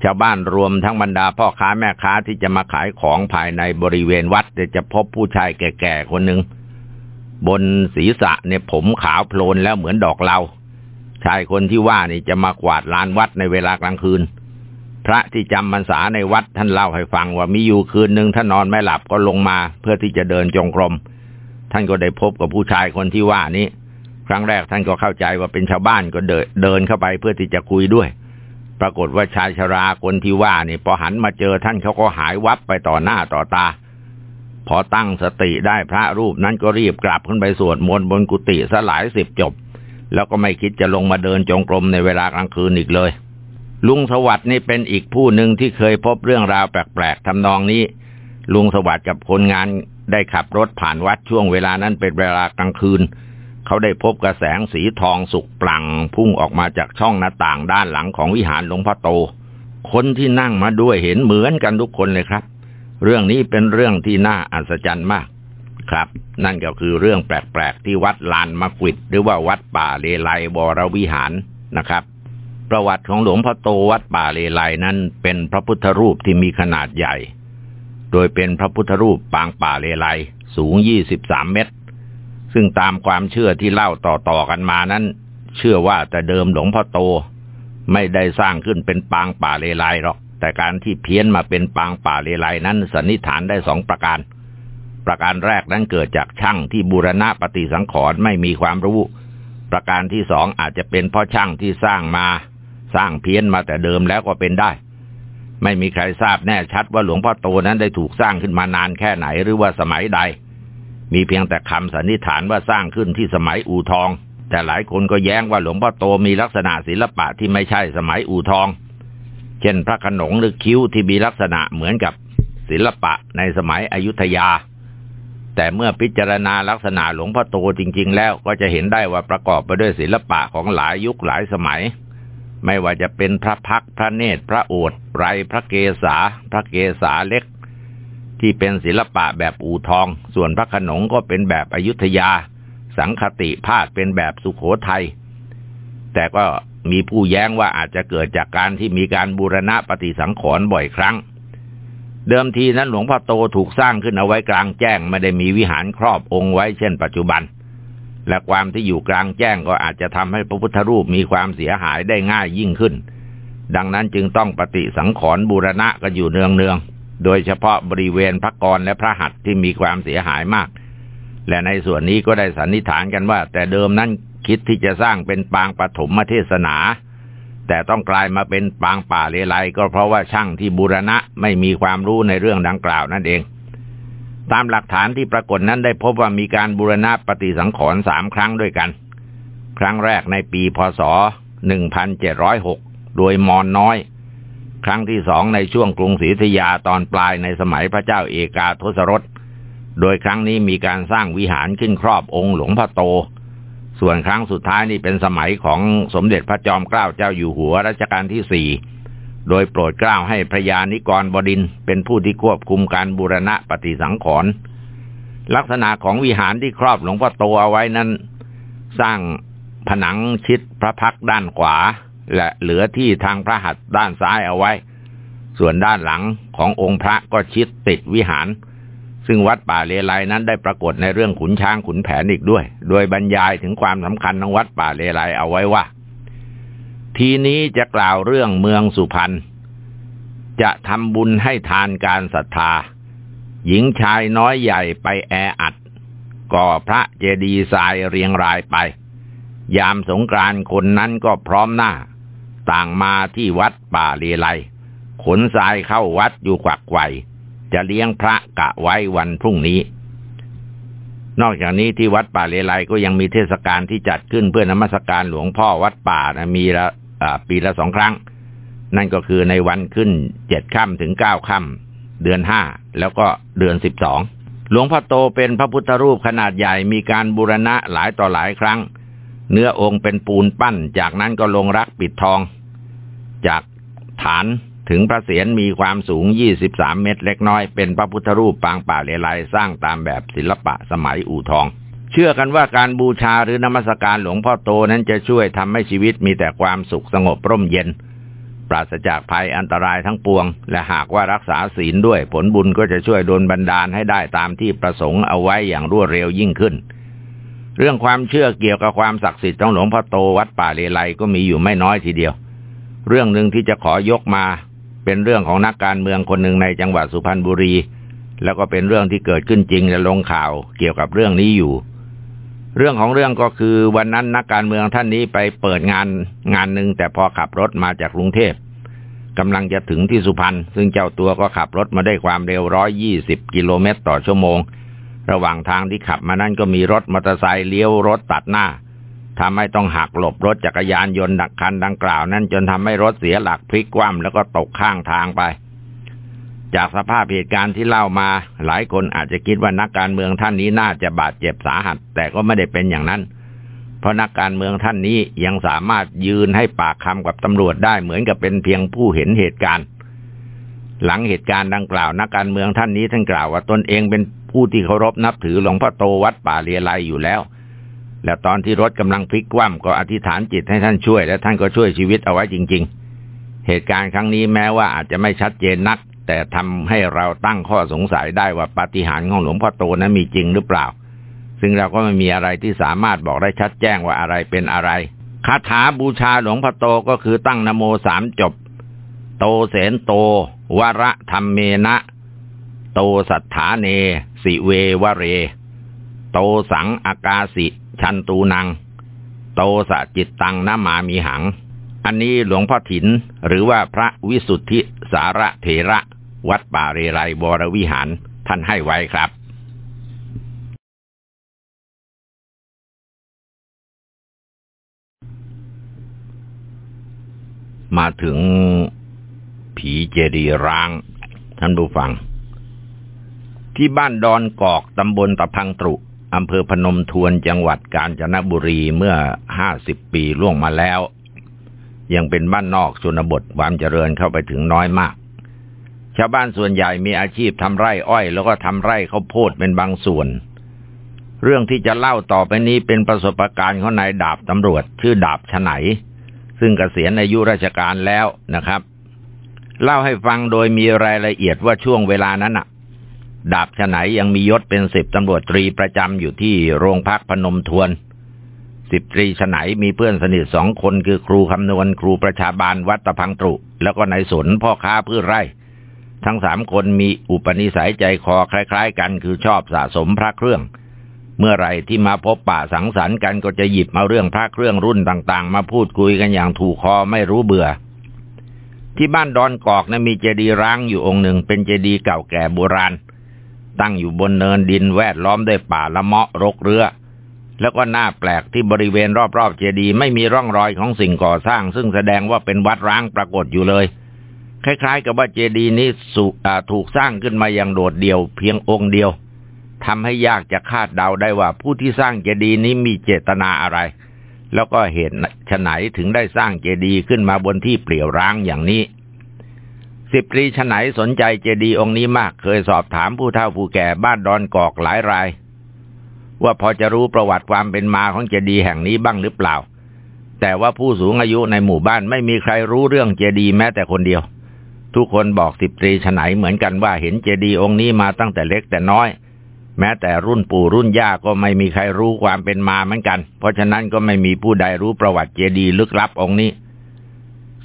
ชาวบ้านรวมทั้งบรรดาพ่อค้าแม่ค้าที่จะมาขายของภายในบริเวณวัดจะพบผู้ชายแก่ๆคนหนึ่งบนศีรษะเนี่ยผมขาวโพลนแล้วเหมือนดอกเลาชายคนที่ว่านี่จะมากวาดลานวัดในเวลากลางคืน พระที่จำพรรษาในวัดท่านเล่าให้ฟังว่ามีอยู่คืนหนึ่งท่านนอนไม่หลับก็ลงมาเพื่อที่จะเดินจงกรม ท่านก็ได้พบกับผู้ชายคนที่ว่านี้ ครั้งแรกท่านก็เข้าใจว่าเป็นชาวบ้านก็เดินเดินเข้าไปเพื่อที่จะคุยด้วย ปรากฏว่าชายชราคนที่ว่านี่พอหันมาเจอท่านเขาก็หายวับไปต่อหน้าต่อตา พอตั้งสติได้พระรูปนั้นก็รีบกลับขึ้นไปสวดมนต์บนกุฏิสลายสิบจบ แล้วก็ไม่คิดจะลงมาเดินจงกรมในเวลากลางคืนอีกเลย ลุงสวัสดิ์นี่เป็นอีกผู้หนึ่งที่เคยพบเรื่องราวแปลกๆทำนองนี้ ลุงสวัสดิ์กับคนงานได้ขับรถผ่านวัดช่วงเวลานั้นเป็นเวลากลางคืน เขาได้พบกระแสงสีทองสุกปลั่งพุ่งออกมาจากช่องหน้าต่างด้านหลังของวิหารหลวงพ่อโต คนที่นั่งมาด้วยเห็นเหมือนกันทุกคนเลยครับ เรื่องนี้เป็นเรื่องที่น่าอัศจรรย์มากครับ นั่นก็คือเรื่องแปลกๆที่วัดลานมะกิดหรือว่าวัดป่าเลไลบรวิหารนะครับ ประวัติของหลวงพ่อโตวัดป่าเลไลนั้นเป็นพระพุทธรูปที่มีขนาดใหญ่ โดยเป็นพระพุทธรูปปางป่าเลไลสูง 23 เมตร ซึ่งตามความเชื่อที่เล่าต่อๆกันมานั้น เชื่อว่าแต่เดิมหลวงพ่อโต ไม่ได้สร้างขึ้นเป็นปางป่าเลไลหรอกแต่การที่เพี้ยนมาเป็นปางป่าเลไลนั้นสันนิษฐานได้สองประการ ประการแรกนั้นเกิดจากช่างที่บูรณะปฏิสังขรณ์ไม่มีความรู้ ประการที่สองอาจจะเป็นเพราะช่างที่สร้างมา สร้างเพี้ยนมาแต่เดิมแล้วก็เป็นได้ ไม่มีใครทราบแน่ชัดว่าหลวงพ่อโตนั้นได้ถูกสร้างขึ้นมานานแค่ไหนหรือว่าสมัยใด มีเพียงแต่คำสันนิษฐานว่าสร้างขึ้นที่สมัยอู่ทอง แต่หลายคนก็แย้งว่าหลวงพ่อโตมีลักษณะศิลปะที่ไม่ใช่สมัยอู่ทอง เช่นพระขนงหรือคิ้วที่มีลักษณะเหมือนกับศิลปะในสมัยอยุธยา แต่เมื่อพิจารณาลักษณะหลวงพ่อโตจริง ๆ แล้วก็จะเห็นได้ว่าประกอบไปด้วยศิลปะของหลายยุคหลายสมัย ไม่ว่าจะเป็นพระพักพระเนตร พระโอษฐ์ไรพระเกศาพระเกศาเล็ก ที่เป็นศิลปะแบบอู่ทอง ส่วนพระขนงก็เป็นแบบอยุธยา สังคติพาดเป็นแบบสุขโขทยัย แต่ก็มีผู้แย้งว่าอาจจะเกิดจากการที่มีการบูรณะปฏิสังขรณ์บ่อยครั้ง เดิมทีนั้นหลวงพ่อโตถูกสร้างขึ้นเอาไว้กลางแจ้ง ไม่ได้มีวิหารครอบองค์ไว้เช่นปัจจุบัน และความที่อยู่กลางแจ้งก็อาจจะทำให้พระพุทธรูปมีความเสียหายได้ง่ายยิ่งขึ้น ดังนั้นจึงต้องปฏิสังขรณ์บูรณะกันอยู่เนืองๆ โดยเฉพาะบริเวณพระกรและพระหัตถ์ที่มีความเสียหายมาก และในส่วนนี้ก็ได้สันนิษฐานกันว่า แต่เดิมนั้นคิดที่จะสร้างเป็นปางปฐมเทศนา แต่ต้องกลายมาเป็นปางป่าเลไลก็เพราะว่าช่างที่บูรณะไม่มีความรู้ในเรื่องดังกล่าวนั่นเอง ตามหลักฐานที่ปรากฏนั้นได้พบว่ามีการบูรณะปฏิสังขรณ์สามครั้งด้วยกัน ครั้งแรกในปีพศ 1706 โดยมอนน้อย ครั้งที่สองในช่วงกรุงศรีธยาตอนปลายในสมัยพระเจ้าเอกาทศรส โดยครั้งนี้มีการสร้างวิหารขึ้นครอบองค์หลวงพ่อโต ส่วนครั้งสุดท้ายนี่เป็นสมัยของสมเด็จพระจอมเกล้าเจ้าอยู่หัวรัชกาลที่สี่โดยโปรดเกล้าให้พระยานิกรบดินเป็นผู้ที่ควบคุมการบูรณะปฏิสังขรณ์ลักษณะของวิหารที่ครอบหลวงพ่อโตเอาไว้นั้น สร้างผนังชิดพระพักด้านขวา และเหลือที่ทางพระหัตถ์ด้านซ้ายเอาไว้ ส่วนด้านหลังขององค์พระก็ชิดติดวิหาร ซึ่งวัดป่าเลไลนั้นได้ปรากฏในเรื่องขุนช้างขุนแผนอีกด้วย โดยบรรยายถึงความสำคัญของวัดป่าเลไลเอาไว้ว่า ทีนี้จะกล่าวเรื่องเมืองสุพรรณจะทำบุญให้ทานการศรัทธา หญิงชายน้อยใหญ่ไปแออัด ก่อพระเจดีย์ทรายเรียงรายไป ยามสงกรานคนนั้นก็พร้อมหน้า ต่างมาที่วัดป่าเลไลขนทรายเข้าวัดอยู่กวักไกวจะเลี้ยงพระกะไว้วันพรุ่งนี้ นอกจากนี้ที่วัดป่าเลไลก็ยังมีเทศกาลที่จัดขึ้นเพื่อนมัสการหลวงพ่อวัดป่านะมีละปีละสองครั้ง นั่นก็คือในวันขึ้นเจ็ดค่ำถึงเก้าค่ำเดือนห้าแล้วก็เดือนสิบสองหลวงพ่อโตเป็นพระพุทธรูปขนาดใหญ่มีการบูรณะหลายต่อหลายครั้ง เนื้อองค์เป็นปูนปั้น จากนั้นก็ลงรักปิดทอง จากฐานถึงพระเศียรมีความสูง 23 เมตรเล็กน้อย เป็นพระพุทธรูปปางป่าเลไลสร้างตามแบบศิลปะสมัยอู่ทอง เชื่อกันว่าการบูชาหรือนมัสการหลวงพ่อโตนั้นจะช่วยทำให้ชีวิตมีแต่ความสุขสงบร่มเย็น ปราศจากภัยอันตรายทั้งปวง และหากว่ารักษาศีลด้วยผลบุญก็จะช่วยโดนบันดาลให้ได้ตามที่ประสงค์เอาไว้อย่างรวดเร็วยิ่งขึ้น เรื่องความเชื่อเกี่ยวกับความศักดิ์สิทธิ์ของหลวงพ่อโตวัดป่าเลไลก็มีอยู่ไม่น้อยทีเดียว เรื่องหนึ่งที่จะขอยกมา เป็นเรื่องของนักการเมืองคนหนึ่งในจังหวัดสุพรรณบุรี แล้วก็เป็นเรื่องที่เกิดขึ้นจริงและลงข่าวเกี่ยวกับเรื่องนี้อยู่ เรื่องของเรื่องก็คือวันนั้นนักการเมืองท่านนี้ไปเปิดงานงานหนึ่งแต่พอขับรถมาจากกรุงเทพกำลังจะถึงที่สุพรรณซึ่งเจ้าตัวก็ขับรถมาได้ความเร็วร้อยยี่สิบกิโลเมตรต่อชั่วโมง ระหว่างทางที่ขับมานั้นก็มีรถมอเตอร์ไซค์เลี้ยวรถตัดหน้าทำให้ต้องหักหลบรถจักรยานยนต์ดักคันดังกล่าว นั้นจนทำให้รถเสียหลักพลิกคว่ำแล้วก็ตกข้างทางไป จากสภาพเหตุการณ์ที่เล่ามา หลายคนอาจจะคิดว่านักการเมืองท่านนี้น่าจะบาดเจ็บสาหัส แต่ก็ไม่ได้เป็นอย่างนั้น เพราะนักการเมืองท่านนี้ยังสามารถยืนให้ปากคำกับตำรวจได้เหมือนกับเป็นเพียงผู้เห็นเหตุการณ์ หลังเหตุการณ์ดังกล่าว นักการเมืองท่านนี้ท่านกล่าวว่าตนเองเป็น ผู้ที่เคารพนับถือหลวงพ่อโตวัดป่าเรียไลอยู่แล้ว และตอนที่รถกำลังพลิกคว่ำก็อธิษฐานจิตให้ท่านช่วย และท่านก็ช่วยชีวิตเอาไว้จริง ๆ เหตุการณ์ครั้งนี้แม้ว่าอาจจะไม่ชัดเจนนัก แต่ทำให้เราตั้งข้อสงสัยได้ว่าปาฏิหาริย์ของหลวงพ่อโตนั้นมีจริงหรือเปล่า ซึ่งเราก็ไม่มีอะไรที่สามารถบอกได้ชัดแจ้งว่าอะไรเป็นอะไรคาถาบูชาหลวงพ่อโตก็คือตั้งนโมสามจบ โตเสนโต วระธรรมเมนะ โตสัทธาเน สิเววเร โตสังอากาสิชันตูนัง โตสะจิตตังนามามีหัง อันนี้หลวงพ่อถินหรือว่าพระวิสุทธิสาระเถระ วัดป่าเรไรบรวิหารท่านให้ไว้ครับมาถึงผีเจดีร้าง ท่านผู้ฟัง ที่บ้านดอนกอกตำบลตะพังตรุอำเภอพนมทวนจังหวัดกาญจนบุรีเมื่อห้าสิบปีล่วงมาแล้ว ยังเป็นบ้านนอกชนบทความเจริญเข้าไปถึงน้อยมาก ชาวบ้านส่วนใหญ่มีอาชีพทำไร่อ้อย แล้วก็ทำไร่ข้าวโพดเป็นบางส่วน เรื่องที่จะเล่าต่อไปนี้เป็นประสบการณ์ของนายดาบตำรวจ ชื่อดาบฉไนซึ่งเกษียณอายุราชการแล้วนะครับ เล่าให้ฟังโดยมีรายละเอียดว่าช่วงเวลานั้นน่ะ ดาบฉไนยังมียศเป็นสิบตำรวจตรีประจำอยู่ที่โรงพักพนมทวน สิบตรีฉไหนมีเพื่อนสนิทสองคนคือครูคำนวณครูประชาบาลวัดตะพังตรุ แล้วก็นายสนพ่อค้าพืชไร่ ทั้งสามคนมีอุปนิสัยใจคอคล้าย ๆ กันคือชอบสะสมพระเครื่อง เมื่อไรที่มาพบป่าสังสรรค์กันก็จะหยิบมาเรื่องพระเครื่องรุ่นต่างๆ มาพูดคุยกันอย่างถูกคอไม่รู้เบื่อที่บ้านดอนกอกนะมีเจดีย์ร้างอยู่องค์หนึ่งเป็นเจดีย์เก่าแก่โบราณ ตั้งอยู่บนเนินดินแวดล้อมด้วยป่าละเมาะรกเรือ แล้วก็น่าแปลกที่บริเวณรอบๆเจดีย์ไม่มีร่องรอยของสิ่งก่อสร้าง ซึ่งแสดงว่าเป็นวัดร้างปรากฏอยู่เลย คล้ายๆ กับว่าเจดีย์นี้ถูกสร้างขึ้นมาอย่างโดดเดี่ยวเพียงองค์เดียวทำให้ยากจะคาดเดาได้ว่าผู้ที่สร้างเจดีย์นี้มีเจตนาอะไร แล้วก็เหตุฉไหนถึงได้สร้างเจดีย์ขึ้นมาบนที่เปลี่ยวร้างอย่างนี้ สิบรีฉไหนสนใจเจดีย์องค์นี้มาก เคยสอบถามผู้เฒ่าผู้แก่บ้านดอนกอกหลายราย ว่าพอจะรู้ประวัติความเป็นมาของเจดีย์แห่งนี้บ้างหรือเปล่า แต่ว่าผู้สูงอายุในหมู่บ้านไม่มีใครรู้เรื่องเจดีย์แม้แต่คนเดียว ทุกคนบอกสิบตรีฉไหนเหมือนกันว่าเห็นเจดีย์องค์นี้มาตั้งแต่เล็กแต่น้อย แม้แต่รุ่นปู่รุ่นย่าก็ไม่มีใครรู้ความเป็นมาเหมือนกัน เพราะฉะนั้นก็ไม่มีผู้ใดรู้ประวัติเจดีย์ลึกลับองค์นี้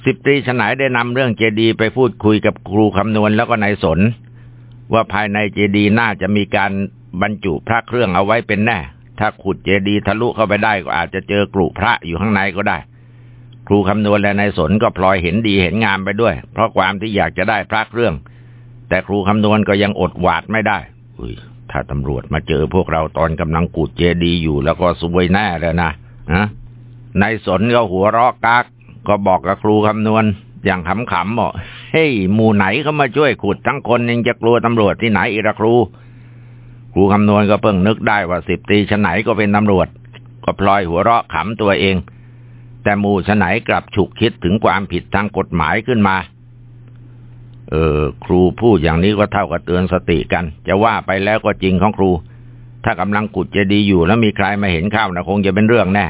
สิบตรีฉไหนได้นำเรื่องเจดีย์ไปพูดคุยกับครูคำนวณแล้วก็นายสน ว่าภายในเจดีย์น่าจะมีการบรรจุพระเครื่องเอาไว้เป็นแน่ ถ้าขุดเจดีย์ทะลุเข้าไปได้ก็อาจจะเจอกรุพระอยู่ข้างในก็ได้ ครูคำนวณและนายสนก็พลอยเห็นดีเห็นงามไปด้วย เพราะความที่อยากจะได้พระเครื่อง แต่ครูคำนวณก็ยังอดหวาดไม่ได้อุ้ยถ้าตำรวจมาเจอพวกเราตอนกำลังกุดเจดีย์อยู่แล้วก็สวยแน่เลยนะนะนายสนก็หัวเราะกาก ก็บอกกับครูคำนวณ อย่างขำๆบอกเฮ้ยหมู่ไหนเขามาช่วยขุดทั้งคนยังจะกลัวตำรวจที่ไหนอีกครู ครูคำนวณก็เพิ่งนึกได้ว่าสิบตีชนไหนก็เป็นตำรวจ ก็พลอยหัวเราะขำตัวเอง แต่หมู่ชนไหนกลับฉุกคิดถึงความผิดทางกฎหมายขึ้นมา เออ ครูพูดอย่างนี้ก็เท่ากับเตือนสติกัน จะว่าไปแล้วก็จริงของครู ถ้ากำลังกุดเจดีอยู่แล้วมีใครมาเห็นข้าวนะคงจะเป็นเรื่องแน่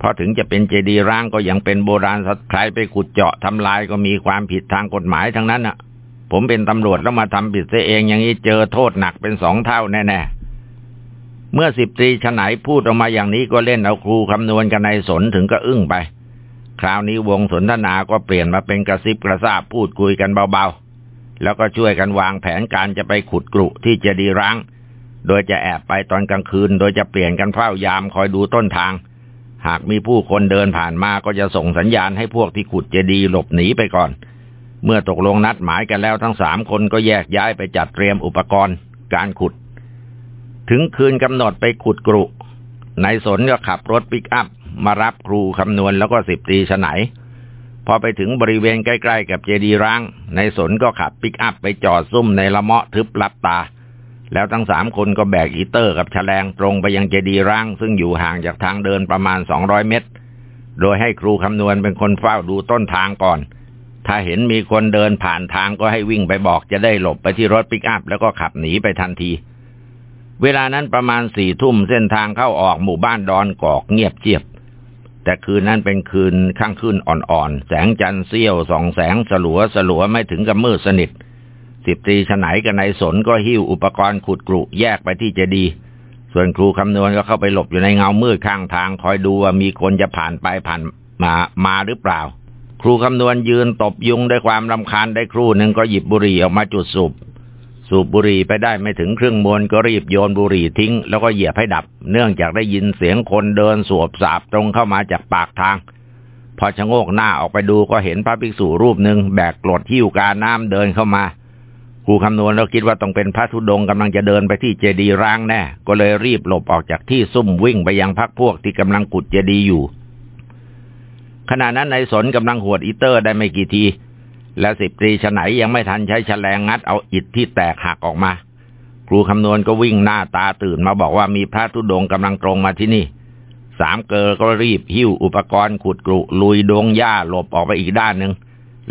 เพราะถึงจะเป็นเจดีย์ร้างก็ยังเป็นโบราณสักใครไปขุดเจาะทำลายก็มีความผิดทางกฎหมายทั้งนั้นอะ ผมเป็นตำรวจแล้วมาทำผิดเสียเองอย่างนี้เจอโทษหนักเป็นสองเท่าแน่ๆ เมื่อสิบตรีฉไหนพูดออกมาอย่างนี้ก็เล่นเอาครูคำนวณกันในสนถึงก็อึ้งไป คราวนี้วงสนทนาก็เปลี่ยนมาเป็นกระซิบกระซาบพูดคุยกันเบาๆ แล้วก็ช่วยกันวางแผนการจะไปขุดกรุที่เจดีร้าง โดยจะแอบไปตอนกลางคืน โดยจะเปลี่ยนกันเฝ้ายามคอยดูต้นทาง หากมีผู้คนเดินผ่านมาก็จะส่งสัญญาณให้พวกที่ขุดเจดีหลบหนีไปก่อน เมื่อตกลงนัดหมายกันแล้วทั้งสามคนก็แยกย้ายไปจัดเตรียมอุปกรณ์ การขุด ถึงคืนกำหนดไปขุดกรุนายสนก็ขับรถปิกอัพ มารับครูคำนวณแล้วก็สิบตีฉไหนพอไปถึงบริเวณใกล้ ๆ กับเจดีร้างนายสนก็ขับปิกอัพไปจอดซุ่มในละเมาะทึบลับตา แล้วทั้งสามคนก็แบกอีเต้อกับชะแลงตรงไปยังเจดีย์ร้าง ซึ่งอยู่ห่างจากทางเดินประมาณสองร้อยเมตร โดยให้ครูคำนวณเป็นคนเฝ้าดูต้นทางก่อน ถ้าเห็นมีคนเดินผ่านทางก็ให้วิ่งไปบอกจะได้หลบไปที่รถปิกอัพ แล้วก็ขับหนีไปทันที เวลานั้นประมาณสี่ทุ่มเส้นทางเข้าออกหมู่บ้านดอนกอกเงียบเชียบ แต่คืนนั้นเป็นคืนข้างขึ้นอ่อนๆ แสงจันทร์เสี้ยวส่องแสงสลัวสลัวไม่ถึงกับมืดสนิท สิบตรีฉไหนกับนายสนก็หิ้วอุปกรณ์ขุดกรุแยกไปที่เจดีส่วนครูคำนวณก็เข้าไปหลบอยู่ในเงามืดข้างทาง คอยดูว่ามีคนจะผ่านไปผ่านมามาหรือเปล่า ครูคำนวณยืนตบยุงด้วยความรำคาญได้ครู่หนึ่งก็หยิบบุหรี่ออกมาจุดสูบสูบบุหรี่ไปได้ไม่ถึงครึ่งมวนก็รีบโยนบุหรี่ทิ้ง แล้วก็เหยียบให้ดับ เนื่องจากได้ยินเสียงคนเดินสวบสาบตรงเข้ามาจากปากทาง พอชะโงกหน้าออกไปดูก็เห็นพระภิกษุรูปหนึ่งแบกกรดหิ้วกาน้ำเดินเข้ามา รูคำนวณแล้วคิดว่าต้องเป็นพระธุดงกำลังจะเดินไปที่เจดีร้างแน่ ก็เลยรีบหลบออกจากที่ซุ่มวิ่งไปยังพักพวกที่กำลังกุดเจดีอยู่ ขณะนั้นนายสนกำลังหวดอีเตอร์ได้ไม่กี่ที และสิบตรีฉไหนยังไม่ทันใช้แฉลงงัดเอาอิฐที่แตกหักออกมา ครูคำนวณก็วิ่งหน้าตาตื่นมาบอกว่ามีพระธุดงกำลังตรงมาที่นี่ สามเกอก็รีบหิ้วอุปกรณ์ขุดกรุลุยดงหญ้าหลบออกไปอีกด้านหนึ่ง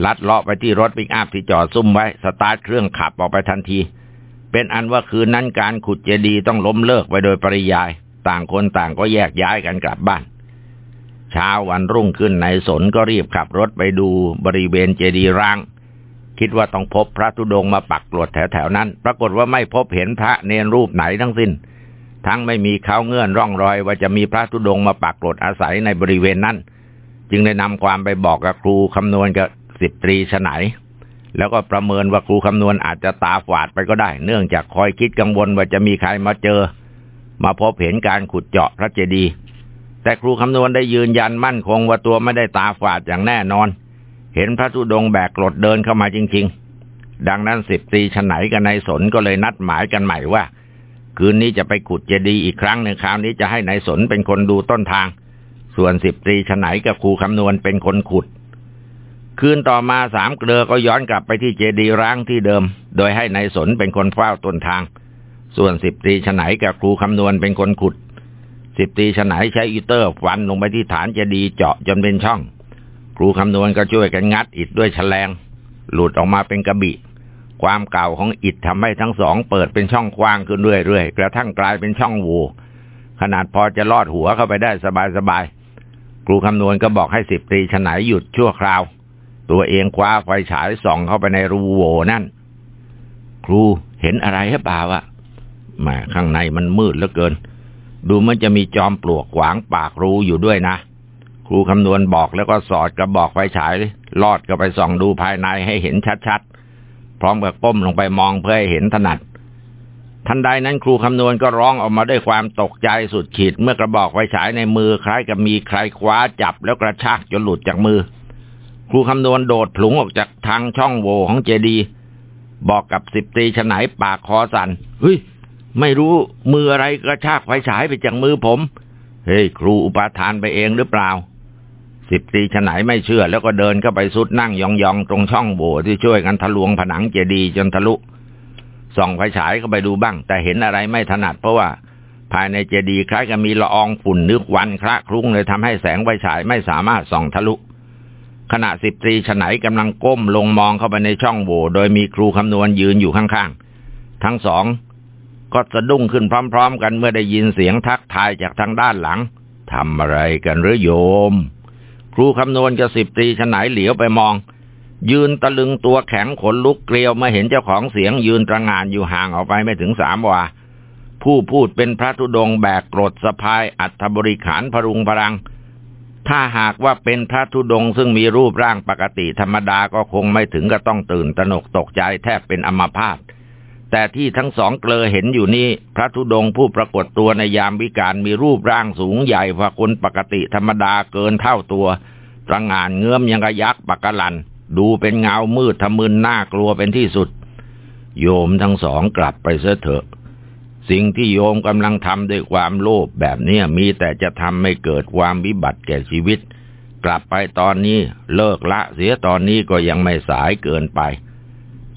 ลัดเลาะไปที่รถปิกอัพที่จอดซุ่มไว้ สตาร์ทเครื่องขับออกไปทันที เป็นอันว่าคืนนั้นการขุดเจดีย์ต้องล้มเลิกไปโดยปริยาย ต่างคนต่างก็แยกย้ายกันกลับบ้านเช้าวันรุ่งขึ้นนายสนก็รีบขับรถไปดูบริเวณเจดีย์ร้าง คิดว่าต้องพบพระธุดงมาปักกลดแถวๆนั้น ปรากฏว่าไม่พบเห็นพระเนรรูปไหนทั้งสิ้น ทั้งไม่มีเขาเงื่อนร่องรอย ว่าจะมีพระธุดงมาปักกรดอาศัยในบริเวณนั้น จึงได้นำความไปบอกกับครูคำนวณกับ สิบตรีฉไนแล้วก็ประเมินว่าครูคำนวณอาจจะตาฝาดไปก็ได้ เนื่องจากคอยคิดกังวลว่าจะมีใครมาเจอ มาพบเห็นการขุดเจาะพระเจดีย์แต่ครูคำนวณได้ยืนยันมั่นคงว่าตัวไม่ได้ตาฝาดอย่างแน่นอน เห็นพระธุดงแบกกรดเดินเข้ามาจริง ๆ ดังนั้นสิบตรีฉไนกับนายสนก็เลยนัดหมายกันใหม่ว่า คืนนี้จะไปขุดเจดีย์อีกครั้งหนึ่งคราวนี้จะให้นายสนเป็นคนดูต้นทาง ส่วนสิบตรีฉไนกับครูคำนวณเป็นคนขุด คืนต่อมาสามเกลือก็ย้อนกลับไปที่เจดีร้างที่เดิม โดยให้ในายสนเป็นคนเฝ้าต้นทาง ส่วนสิบตีฉไนกับครูคำนวณเป็นคนขุด สิบตีฉไนใช้อีเตอร์ฟันลงไปที่ฐานเจดีเจาะจนเป็นช่อง ครูคำนวณก็ช่วยกันงัดอิฐด้วยแฉลง หลุดออกมาเป็นกระบี่ความเก่าของอิฐทำให้ทั้งสองเปิดเป็นช่องกว้างขึ้นเรื่อยๆกระทั่งกลายเป็นช่องโหว่ขนาดพอจะลอดหัวเข้าไปได้สบายๆครูคำนวณก็บอกให้สิบตีฉไนหยุดชั่วคราว ตัวเองคว้าไฟฉายส่องเข้าไปในรูโหว่นั่น ครูเห็นอะไรหรือเปล่าอะม่ข้างในมันมืดเหลือเกิน ดูมันจะมีจอมปลวกขวางปากรูอยู่ด้วยนะ ครูคำนวณบอกแล้วก็สอดกระบอกไฟฉายลอดก็ไปส่องดูภายในให้เห็นชัดๆ พร้อมกับก้มลงไปมองเพื่อให้เห็นถนัด ทันใดนั้นครูคำนวณก็ร้องออกมาด้วยความตกใจสุดขีดเมื่อกระบอกไฟฉายในมือคล้ายกับมีใครคว้าจับแล้วกระชากจนหลุดจากมือ ครูคำนวณโดดผลุงออกจากทางช่องโหว่ของเจดี บอกกับสิบตีฉนไนปากคอสันเฮ้ย ไม่รู้มืออะไรกระชากไฟฉายไปจากมือผม เฮ้ย ครูอุปาทานไปเองหรือเปล่า สิบตีฉนไนไม่เชื่อ แล้วก็เดินเข้าไปสุดนั่งยองๆ ตรงช่องโหว่ที่ช่วยกันทะลวงผนังเจดีจนทะลุส่องไฟฉายเข้าไปดูบ้าง แต่เห็นอะไรไม่ถนัดเพราะว่าภายในเจดีคล้ายกับมีละอองฝุ่นนึกวันคละคลุ้งเลยทำให้แสงไฟฉายไม่สามารถส่องทะลุ ขณะสิบตรีฉไนกำลังก้มลงมองเข้าไปในช่องโหว่โดยมีครูคำนวณยืนอยู่ข้างๆ ทั้งสองก็สะดุ้งขึ้นพร้อม ๆ กันเมื่อได้ยินเสียงทักทายจากทางด้านหลังทำอะไรกันหรือโยม ครูคำนวณกับสิบตรีฉไนเหลียวไปมอง ยืนตะลึงตัวแข็งขนลุกเกลียวเมื่อเห็นเจ้าของเสียงยืนตระงานอยู่ห่างออกไปไม่ถึงสามวา ผู้พูดเป็นพระธุดงแบกกรดสะพายอัฐบริขารพรุงพรัง ถ้าหากว่าเป็นพระธุดงค์ซึ่งมีรูปร่างปกติธรรมดาก็คงไม่ถึงก็ต้องตื่นตระหนกตกใจแทบเป็นอมพาตแต่ที่ทั้งสองเกลอเห็นอยู่นี้ พระธุดงค์ผู้ปรากฏตัวในยามวิการมีรูปร่างสูงใหญ่กว่าคนปกติธรรมดาเกินเท่าตัวตระงานเงื้อมยังกระยักปักกลัน ดูเป็นเงามืดทะมึนน่ากลัวเป็นที่สุด โยมทั้งสองกลับไปเสเถอะ สิ่งที่โยมกำลังทำด้วยความโลภแบบนี้มีแต่จะทำให้เกิดความวิบัติแก่ชีวิต กลับไปตอนนี้เลิกละเสียตอนนี้ก็ยังไม่สายเกินไป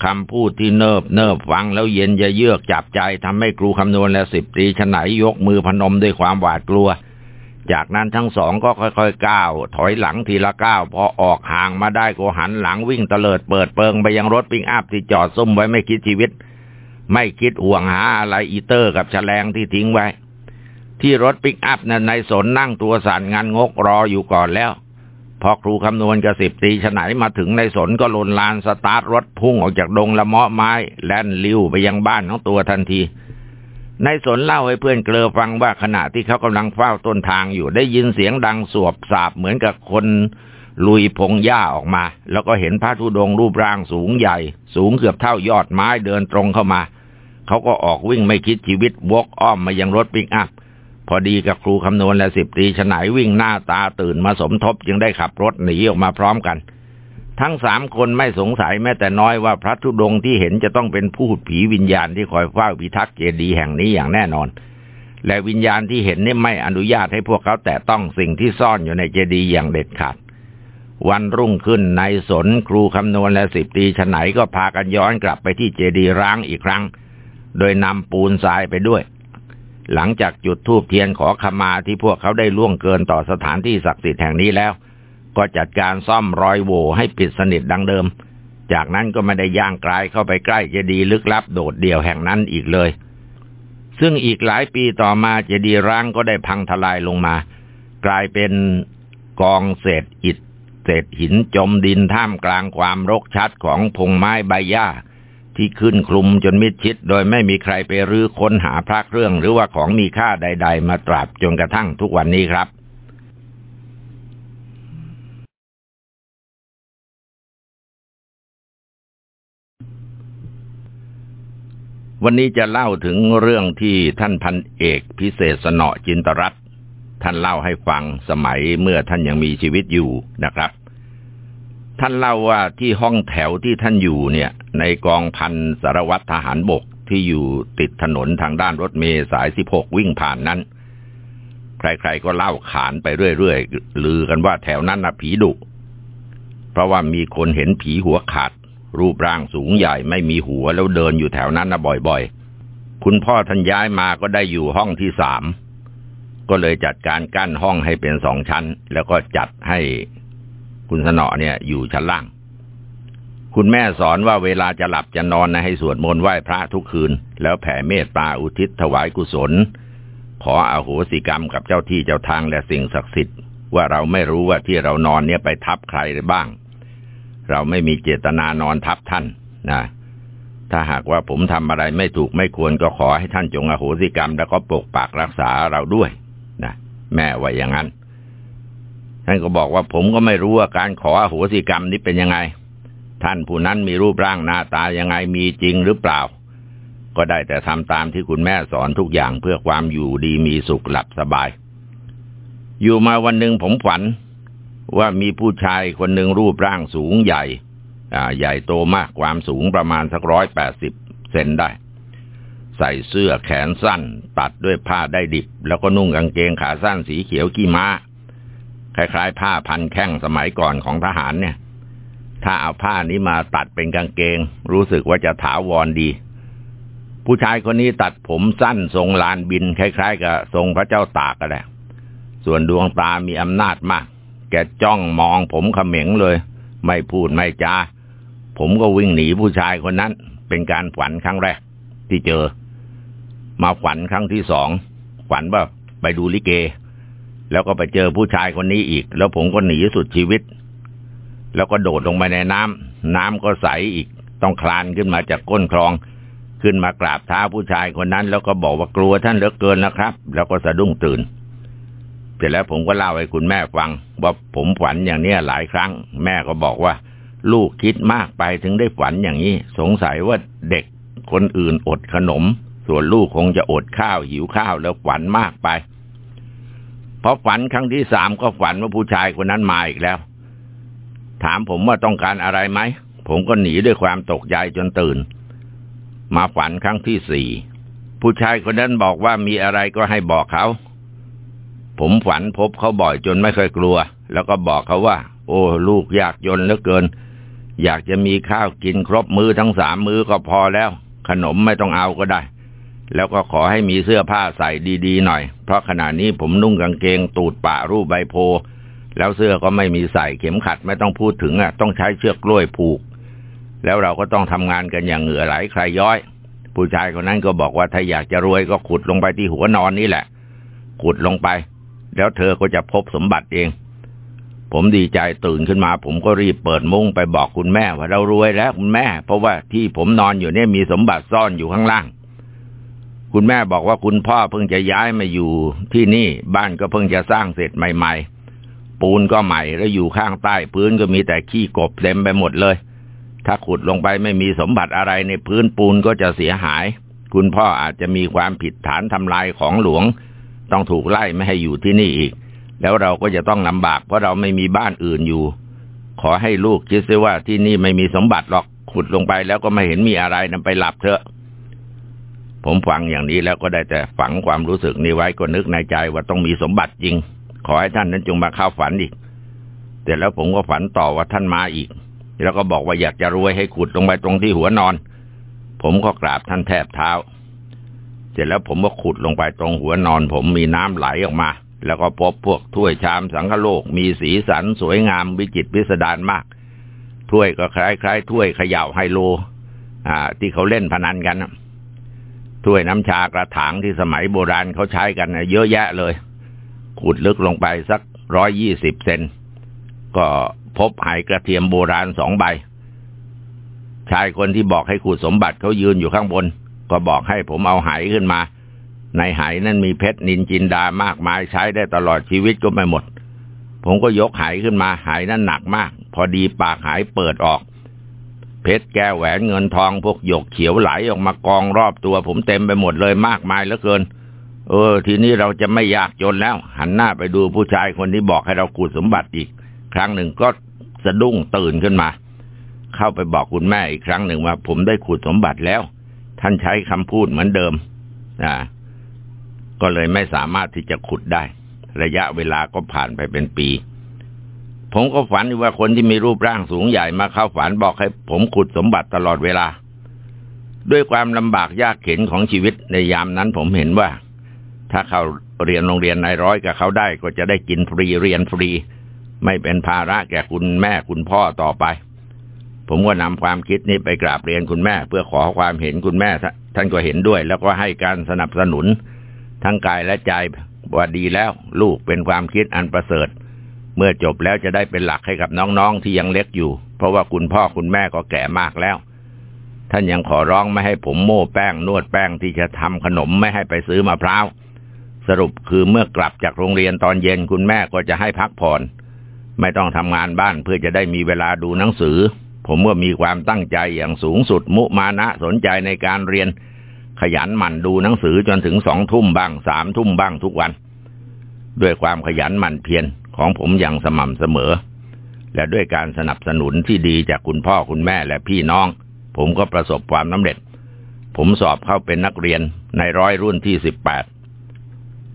คำพูดที่เนิบเนิบฟังแล้วเย็นจะเยือกจับใจทำให้ครูคำนวณและสิบตีฉไหนยกมือพนมด้วยความหวาดกลัว จากนั้นทั้งสองก็ค่อยๆก้าว ถอยหลังทีละก้าว พอออกห่างมาได้ก็หันหลังวิ่งเตลิดเปิดเปิงไปยังรถปิกอัพที่จอดซุ่มไว้ไม่คิดชีวิต ไม่คิดห่วงหาอะไรอีเตอร์กับชะแลงที่ทิ้งไว้ ที่รถปิกอัพนั้นนายสนนั่งตัวสั่นงันงกรออยู่ก่อนแล้ว พอครูคำนวณกับสิบตรีไฉนมาถึงนายสนก็ลนลานสตาร์ทรถพุ่งออกจากดงละเมาะไม้ แล่นลิ้วไปยังบ้านของตัวทันทีนายสนเล่าให้เพื่อนเกลอฟังว่าขณะที่เขากำลังเฝ้าต้นทางอยู่ได้ยินเสียงดังสวบสาบเหมือนกับคน ลุยพงหญ้าออกมา แล้วก็เห็นพระธุดงค์รูปร่างสูงใหญ่ สูงเกือบเท่ายอดไม้เดินตรงเข้ามา เขาก็ออกวิ่งไม่คิดชีวิตวกอ้อมมายังรถปิกอัพพอดีกับครูคำนวณและสิบตรีไฉนวิ่งหน้าตาตื่นมาสมทบจึงได้ขับรถหนีออกมาพร้อมกัน ทั้งสามคนไม่สงสัยแม้แต่น้อยว่าพระธุดงค์ที่เห็นจะต้องเป็นภูตผีวิญญาณที่คอยเฝ้าพิทักษ์เจดีย์แห่งนี้อย่างแน่นอน และวิญญาณที่เห็นนี่ไม่อนุญาตให้พวกเขาแตะต้องสิ่งที่ซ่อนอยู่ในเจดีย์อย่างเด็ดขาด วันรุ่งขึ้นในสนครูคำนวณและสิบตีฉไหนก็พากันย้อนกลับไปที่เจดีย์ร้างอีกครั้ง โดยนำปูนทรายไปด้วย หลังจากจุดธูปเทียนขอขมาที่พวกเขาได้ล่วงเกินต่อสถานที่ศักดิ์สิทธิ์แห่งนี้แล้ว ก็จัดการซ่อมรอยโหว่ให้ปิดสนิทดังเดิม จากนั้นก็ไม่ได้ย่างกลายเข้าไปใกล้เจดีย์ลึกลับโดดเดี่ยวแห่งนั้นอีกเลย ซึ่งอีกหลายปีต่อมาเจดีย์ร้างก็ได้พังทลายลงมา กลายเป็นกองเศษอิฐ เศษหินจมดินท่ามกลางความรกชัดของพงไม้ใบหญ้า ที่ขึ้นคลุมจนมิดชิด โดยไม่มีใครไปรื้อค้นหาพระเครื่องหรือว่าของมีค่าใด ๆ มาตราบจนกระทั่งทุกวันนี้ครับวันนี้จะเล่าถึงเรื่องที่ท่านพันเอกพิเศษสนอจินตรัต ท่านเล่าให้ฟังสมัยเมื่อท่านยังมีชีวิตอยู่นะครับ ท่านเล่าว่าที่ห้องแถวที่ท่านอยู่เนี่ย ในกองพันสารวัตรทหารบกที่อยู่ติดถนนทางด้านรถเมล์สาย 16 วิ่งผ่านนั้น ใครๆก็เล่าขานไปเรื่อยๆ ลือกันว่าแถวนั้นนะผีดุ เพราะว่ามีคนเห็นผีหัวขาด รูปร่างสูงใหญ่ไม่มีหัวแล้วเดินอยู่แถวนั้นนะบ่อยๆ คุณพ่อท่านย้ายมาก็ได้อยู่ห้องที่สาม ก็เลยจัดการกั้นห้องให้เป็นสองชั้น แล้วก็จัดให้คุณสนอเนี่ยอยู่ชั้นล่าง คุณแม่สอนว่าเวลาจะหลับจะนอนนะให้สวดมนต์ไหว้พระทุกคืน แล้วแผ่เมตตาอุทิศถวายกุศล ขออาโหสิกรรมกับเจ้าที่เจ้าทางและสิ่งศักดิ์สิทธิ์ว่าเราไม่รู้ว่าที่เรานอนเนี่ยไปทับใครหรือบ้าง เราไม่มีเจตนานอนทับท่านนะถ้าหากว่าผมทำอะไรไม่ถูกไม่ควรก็ขอให้ท่านจงอโหสิกรรม แล้วก็ปกปักรักษาเราด้วย นะแม่ว่าอย่างนั้นท่านก็บอกว่าผมก็ไม่รู้ว่าการขออโหสิกรรมนี้เป็นยังไง ท่านผู้นั้นมีรูปร่างหน้าตายังไงมีจริงหรือเปล่า ก็ได้แต่ทำตามที่คุณแม่สอนทุกอย่างเพื่อความอยู่ดีมีสุขหลับสบาย อยู่มาวันหนึ่งผมฝันว่ามีผู้ชายคนหนึ่งรูปร่างสูงใหญ่ใหญ่โตมากความสูงประมาณสักร้อยแปดสิบเซนได้ ใส่เสื้อแขนสั้น ตัดด้วยผ้าได้ดิบ แล้วก็นุ่งกางเกงขาสั้นสีเขียวกี้ม้า คล้ายๆ ผ้าพันแข้งสมัยก่อนของทหารเนี่ย ถ้าเอาผ้านี้มาตัดเป็นกางเกง รู้สึกว่าจะถาวรดี ผู้ชายคนนี้ตัดผมสั้นทรงลานบิน คล้ายๆ กับทรงพระเจ้าตากก็แหละส่วนดวงตามีอำนาจมาก แกจ้องมองผมเขม็งเลย ไม่พูดไม่จาผมก็วิ่งหนีผู้ชายคนนั้น เป็นการฝันครั้งแรกที่เจอ มาฝันครั้งที่สองฝันว่าไปดูลิเก แล้วก็ไปเจอผู้ชายคนนี้อีก แล้วผมก็หนีสุดชีวิต แล้วก็โดดลงไปในน้ำน้ำก็ใสอีก ต้องคลานขึ้นมาจากก้นคลอง ขึ้นมากราบเท้าผู้ชายคนนั้น แล้วก็บอกว่ากลัวท่านเหลือเกินนะครับ แล้วก็สะดุ้งตื่นเสร็จแล้วผมก็เล่าให้คุณแม่ฟัง ว่าผมฝันอย่างนี้หลายครั้ง แม่ก็บอกว่า ลูกคิดมากไปถึงได้ฝันอย่างนี้ สงสัยว่าเด็กคนอื่นอดขนม ส่วนลูกคงจะอดข้าวหิวข้าวแล้วฝันมากไปพอฝันครั้งที่สามก็ฝันว่าผู้ชายคนนั้นมาอีกแล้ว ถามผมว่าต้องการอะไรไหม ผมก็หนีด้วยความตกใจจนตื่น มาฝันครั้งที่สี่ผู้ชายคนนั้นบอกว่ามีอะไรก็ให้บอกเขา ผมฝันพบเขาบ่อยจนไม่เคยกลัว แล้วก็บอกเขาว่า โอ้ ลูกอยากจนเหลือเกิน อยากจะมีข้าวกินครบมือทั้งสามมือก็พอแล้ว ขนมไม่ต้องเอาก็ได้ แล้วก็ขอให้มีเสื้อผ้าใส่ดีๆหน่อย เพราะขณะนี้ผมนุ่งกางเกงตูดปะรูปใบโพ แล้วเสื้อก็ไม่มีใส่เข็มขัดไม่ต้องพูดถึงอะต้องใช้เชือกกล้วยผูก แล้วเราก็ต้องทำงานกันอย่างเหงื่อไหลใครย้อย ผู้ชายคนนั้นก็บอกว่าถ้าอยากจะรวยก็ขุดลงไปที่หัวนอนนี่แหละ ขุดลงไป แล้วเธอก็จะพบสมบัติเอง ผมดีใจตื่นขึ้นมา ผมก็รีบเปิดมุ้งไปบอกคุณแม่ว่าเรารวยแล้วคุณแม่ เพราะว่าที่ผมนอนอยู่เนี่ยมีสมบัติซ่อนอยู่ข้างล่าง คุณแม่บอกว่าคุณพ่อเพิ่งจะย้ายมาอยู่ที่นี่บ้านก็เพิ่งจะสร้างเสร็จใหม่ ๆ ปูนก็ใหม่แล้วอยู่ข้างใต้พื้นก็มีแต่ขี้กบเต็มไปหมดเลย ถ้าขุดลงไปไม่มีสมบัติอะไรในพื้นปูนก็จะเสียหาย คุณพ่ออาจจะมีความผิดฐานทำลายของหลวง ต้องถูกไล่ไม่ให้อยู่ที่นี่อีก แล้วเราก็จะต้องลำบากเพราะเราไม่มีบ้านอื่นอยู่ ขอให้ลูกคิดซิว่าที่นี่ไม่มีสมบัติหรอกขุดลงไปแล้วก็ไม่เห็นมีอะไรนำไปหลับเถอะ ผมฟังอย่างนี้แล้วก็ได้แต่ฝังความรู้สึกนี้ไว้ก็นึกในใจว่าต้องมีสมบัติจริง ขอให้ท่านนั้นจงมาเข้าฝันอีกแต่แล้วผมก็ฝันต่อว่าท่านมาอีก แล้วก็บอกว่าอยากจะรวยให้ขุดลงไปตรงที่หัวนอน ผมก็กราบท่านแทบเท้า เสร็จแล้วผมก็ขุดลงไปตรงหัวนอน ผมมีน้ำไหลออกมา แล้วก็พบพวกถ้วยชามสังฆโลก มีสีสันสวยงามวิจิตรพิสดารมากถ้วยก็คล้ายๆถ้วยเขย่าไฮโล อ่า ที่เขาเล่นพนันกันนะ ถ้วยน้ำชากระถางที่สมัยโบราณเขาใช้กันเยอะแยะเลย ขุดลึกลงไปสักร้อยยี่สิบเซนก็พบไหกระเทียมโบราณสองใบ ชายคนที่บอกให้ขุดสมบัติเขายืนอยู่ข้างบน ก็บอกให้ผมเอาไหขึ้นมา ในไหนั้นมีเพชรนินจินดามากมายใช้ได้ตลอดชีวิตก็ไม่หมด ผมก็ยกไหขึ้นมาไหนั้นหนักมาก พอดีปากไหเปิดออก เพชรแก้วแหวนเงินทองพวกหยกเขียวไหลออกมากองรอบตัว ผมเต็มไปหมดเลยมากมายเหลือเกิน เออ ทีนี้เราจะไม่ยากจนแล้ว หันหน้าไปดูผู้ชายคนที่บอกให้เราขุดสมบัติอีก ครั้งหนึ่งก็สะดุ้งตื่นขึ้นมา เข้าไปบอกคุณแม่อีกครั้งหนึ่งว่า ผมได้ขุดสมบัติแล้ว ท่านใช้คำพูดเหมือนเดิมอ่าก็เลยไม่สามารถที่จะขุดได้ ระยะเวลาก็ผ่านไปเป็นปี ผมก็ฝันว่าคนที่มีรูปร่างสูงใหญ่มาเข้าฝันบอกให้ผมขุดสมบัติตลอดเวลา ด้วยความลำบากยากเข็นของชีวิตในยามนั้นผมเห็นว่า ถ้าเขาเรียนโรงเรียนนายร้อยกับเขาได้ก็จะได้กินฟรีเรียนฟรี ไม่เป็นภาระแก่คุณแม่คุณพ่อต่อไป ผมก็นำความคิดนี้ไปกราบเรียนคุณแม่ เพื่อขอความเห็นคุณแม่ ท่านก็เห็นด้วย แล้วก็ให้การสนับสนุน ทั้งกายและใจว่าดีแล้ว ลูกเป็นความคิดอันประเสริฐ เมื่อจบแล้วจะได้เป็นหลักให้กับน้องๆที่ยังเล็กอยู่ เพราะว่าคุณพ่อคุณแม่ก็แก่มากแล้ว ท่านยังขอร้องไม่ให้ผมโม่แป้งนวดแป้งที่จะทำขนมไม่ให้ไปซื้อมะพร้าวสรุปคือเมื่อกลับจากโรงเรียนตอนเย็นคุณแม่ก็จะให้พักผ่อน ไม่ต้องทำงานบ้านเพื่อจะได้มีเวลาดูหนังสือ ผมก็มีความตั้งใจอย่างสูงสุดมุมานะสนใจในการเรียน ขยันหมั่นดูหนังสือจนถึงสองทุ่มบ้างสามทุ่มบ้างทุกวัน ด้วยความขยันหมั่นเพียร ของผมอย่างสม่ำเสมอ และด้วยการสนับสนุนที่ดีจากคุณพ่อคุณแม่และพี่น้อง ผมก็ประสบความสำเร็จ ผมสอบเข้าเป็นนักเรียนในร้อยรุ่นที่สิบแปด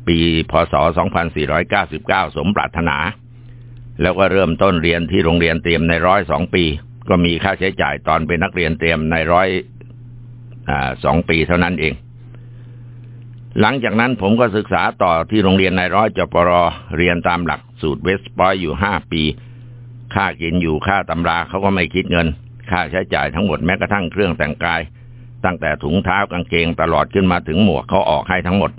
ปีพศ 2499 สมปรารถนา แล้วก็เริ่มต้นเรียนที่โรงเรียนเตรียมในร้อยสองปี ก็มีค่าใช้จ่ายตอนเป็นนักเรียนเตรียมในร้อยสองปีเท่านั้นเองหลังจากนั้นผมก็ศึกษาต่อที่โรงเรียนในร้อยจปรเรียนตามหลัก สูตรเวสปอยอยู่ห้าปี ค่ากินอยู่ค่าตำราเขาก็ไม่คิดเงิน ค่าใช้จ่ายทั้งหมดแม้กระทั่งเครื่องแต่งกาย ตั้งแต่ถุงเท้ากางเกงตลอดขึ้นมาถึงหมวกเขาออกให้ทั้งหมด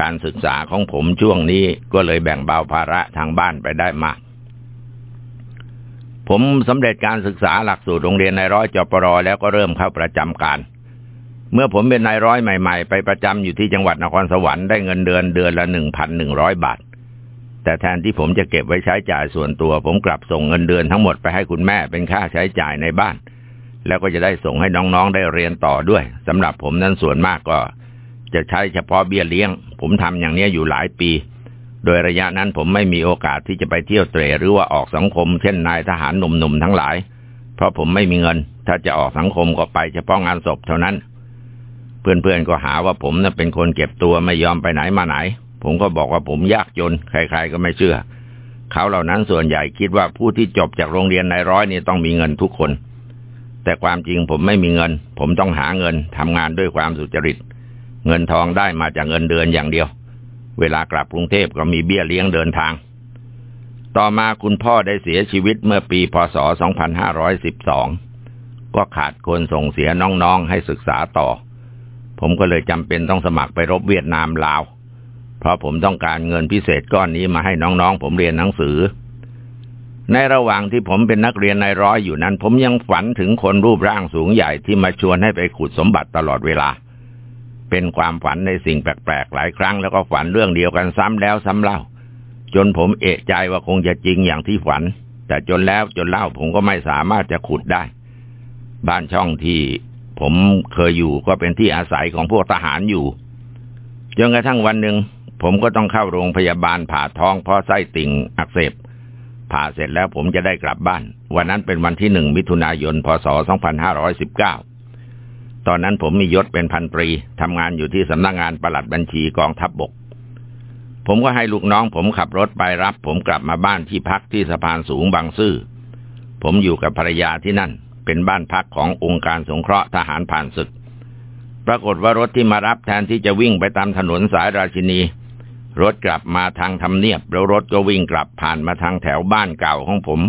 การศึกษาของผมช่วงนี้ก็เลยแบ่งเบาภาระทางบ้านไปได้มากผมสำเร็จการศึกษาหลักสูตรโรงเรียนนายร้อยจปรแล้วก็เริ่มเข้าประจำการ เมื่อผมเป็นนายร้อยใหม่ ๆ ไปประจำอยู่ที่จังหวัดนครสวรรค์ได้เงินเดือนเดือนละหนึ่งพันหนึ่งร้อยบาท แต่แทนที่ผมจะเก็บไว้ใช้จ่ายส่วนตัว ผมกลับส่งเงินเดือนทั้งหมดไปให้คุณแม่เป็นค่าใช้จ่ายในบ้าน แล้วก็จะได้ส่งให้น้องๆได้เรียนต่อด้วยสำหรับผมนั้นส่วนมากก็ จะใช้เฉพาะเบี้ยเลี้ยง ผมทำอย่างนี้อยู่หลายปี โดยระยะนั้นผมไม่มีโอกาสที่จะไปเที่ยวเตรหรือว่าออกสังคม เช่นนายทหารหนุ่มๆทั้งหลาย เพราะผมไม่มีเงิน ถ้าจะออกสังคมก็ไปเฉพาะงานศพเท่านั้น เพื่อนๆก็หาว่าผมน่ะเป็นคนเก็บตัวไม่ยอมไปไหนมาไหน ผมก็บอกว่าผมยากจน ใครๆก็ไม่เชื่อ เขาเหล่านั้นส่วนใหญ่คิดว่าผู้ที่จบจากโรงเรียนนายร้อยนี่ต้องมีเงินทุกคน แต่ความจริงผมไม่มีเงิน ผมต้องหาเงินทำงานด้วยความสุจริต เงินทองได้มาจากเงินเดือนอย่างเดียว เวลากลับกรุงเทพก็มีเบี้ยเลี้ยงเดินทาง ต่อมาคุณพ่อได้เสียชีวิตเมื่อปีพศ 2512 ก็ขาดคนส่งเสียน้องๆให้ศึกษาต่อผมก็เลยจำเป็นต้องสมัครไปรบเวียดนามลาว เพราะผมต้องการเงินพิเศษก้อนนี้มาให้น้องๆ ผมเรียนหนังสือ ในระหว่างที่ผมเป็นนักเรียนในร้อยอยู่นั้น ผมยังฝันถึงคนรูปร่างสูงใหญ่ที่มาชวนให้ไปขุดสมบัติตลอดเวลา เป็นความฝันในสิ่งแปลกๆหลายครั้งแล้วก็ฝันเรื่องเดียวกันซ้ำแล้วซ้ำเล่า จนผมเอะใจว่าคงจะจริงอย่างที่ฝัน แต่จนแล้วจนเล่าผมก็ไม่สามารถจะขุดได้ บ้านช่องที่ผมเคยอยู่ก็เป็นที่อาศัยของพวกทหารอยู่จนกระทั่งวันหนึ่ง ผมก็ต้องเข้าโรงพยาบาลผ่าท้องเพราะไส้ติ่งอักเสบ ผ่าเสร็จแล้วผมจะได้กลับบ้าน วันนั้นเป็นวันที่หนึ่งมิถุนายน พศ 2519 ตอนนั้นผมมียศเป็นพันตรีทำงานอยู่ที่สำนักงงานปลัดบัญชีกองทัพบบก ผมก็ให้ลูกน้องผมขับรถไปรับ ผมกลับมาบ้านที่พักที่สะพานสูงบางซื่อ ผมอยู่กับภรรยาที่นั่น เป็นบ้านพักขององค์การสงเคราะห์ทหารผ่านศึก ปรากฏว่ารถที่มารับแทนที่จะวิ่งไปตามถนนสายราชินี รถกลับมาทางทำเนียบ แล้วรถก็วิ่งกลับผ่านมาทางแถวบ้านเก่าของผม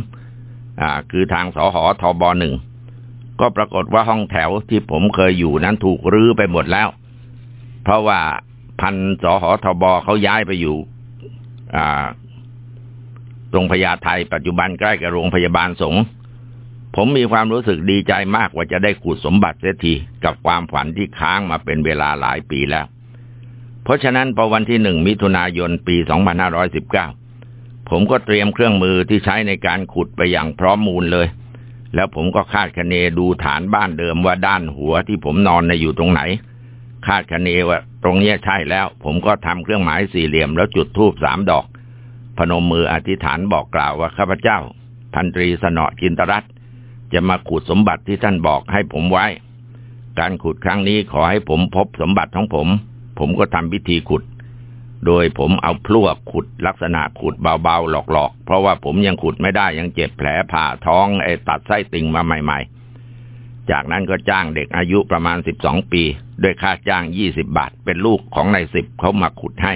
อ่า คือทางสหทบหนึ่ง ก็ปรากฏว่าห้องแถวที่ผมเคยอยู่นั้นถูกรื้อไปหมดแล้ว เพราะว่าพันสหทบเขาย้ายไปอยู่โรงพยาไทยปัจจุบันใกล้กับโรงพยาบาลสงฆ์ผมมีความรู้สึกดีใจมากว่าจะได้ขุดสมบัติเสียทีกับความฝันที่ค้างมาเป็นเวลาหลายปีแล้ว เพราะฉะนั้นพอวันที่หนึ่งมิถุนายนปี 2519 ผมก็เตรียมเครื่องมือที่ใช้ในการขุดไปอย่างพร้อมมูลเลย แล้วผมก็คาดคะเนดูฐานบ้านเดิมว่าด้านหัวที่ผมนอนในอยู่ตรงไหน คาดคะเนว่าตรงนี้ใช่แล้ว ผมก็ทำเครื่องหมายสี่เหลี่ยมแล้วจุดธูปสามดอก พนมมืออธิษฐานบอกกล่าวว่าข้าพเจ้า พันตรีสนอจินตรัตจะมาขุดสมบัติที่ท่านบอกให้ผมไว้ การขุดครั้งนี้ขอให้ผมพบสมบัติของผม ผมก็ทำพิธีขุด โดยผมเอาพลั่วขุดลักษณะขุดเบาๆหลอกๆ เพราะว่าผมยังขุดไม่ได้ยังเจ็บแผลผ่าท้องไอ้ตัดไส้ติ่งมาใหม่ ๆ จากนั้นก็จ้างเด็กอายุประมาณสิบสองปีด้วยค่าจ้างยี่สิบบาท เป็นลูกของนายสิบเขามาขุดให้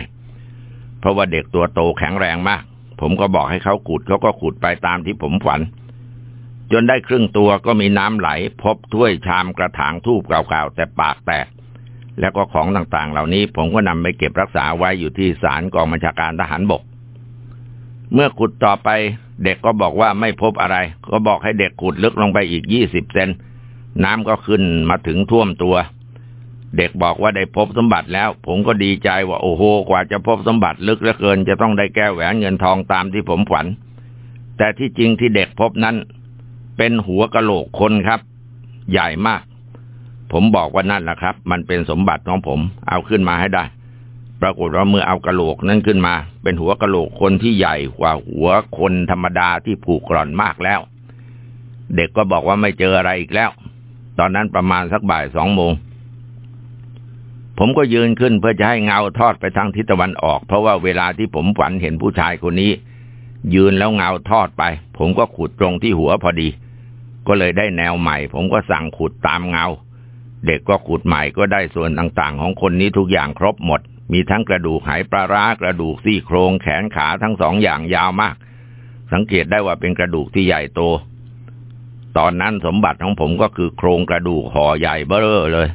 เพราะว่าเด็กตัวโตแข็งแรงมาก ผมก็บอกให้เขาขุดเขาก็ขุดไปตามที่ผมฝันจนได้ครึ่งตัวก็มีน้ำไหล พบถ้วยชามกระถางทูบเก่าๆแต่ปากแตก แล้วก็ของต่างๆ เหล่านี้ผมก็นำไปเก็บรักษาไว้อยู่ที่ศาลกองบัญชาการทหารบก เมื่อขุดต่อไป เด็กก็บอกว่าไม่พบอะไร ก็บอกให้เด็กขุดลึกลงไปอีกยี่สิบเซนน้ำก็ขึ้นมาถึงท่วมตัว เด็กบอกว่าได้พบสมบัติแล้ว ผมก็ดีใจว่าโอ้โห กว่าจะพบสมบัติลึกเหลือเกิน จะต้องได้แก้วแหวนเงินทองตามที่ผมฝัน แต่ที่จริงที่เด็กพบนั้น เป็นหัวกะโหลกคนครับ ใหญ่มาก ผมบอกว่านั่นแหละครับ มันเป็นสมบัติของผม เอาขึ้นมาให้ได้ ปรากฏว่าเมื่อเอากระโหลกนั้นขึ้นมา เป็นหัวกระโหลกคนที่ใหญ่กว่าหัวคนธรรมดาที่ผูกกร่อนมากแล้ว เด็กก็บอกว่าไม่เจออะไรอีกแล้ว ตอนนั้นประมาณสักบ่ายสองโมง ผมก็ยืนขึ้นเพื่อจะให้เงาทอดไปทางทิศตะวันออก เพราะว่าเวลาที่ผมฝันเห็นผู้ชายคนนี้ ยืนแล้วเงาทอดไป ผมก็ขุดตรงที่หัวพอดี ก็เลยได้แนวใหม่ ผมก็สั่งขุดตามเงา เด็กก็ขุดใหม่ก็ได้ส่วนต่างๆ ของคนนี้ทุกอย่างครบหมด มีทั้งกระดูกหายปลาร้ากระดูกซี่โครงแขนขาทั้งสองอย่างยาวมาก สังเกตได้ว่าเป็นกระดูกที่ใหญ่โต ตอนนั้นสมบัติของผมก็คือโครงกระดูกห่อใหญ่เบ้อเลย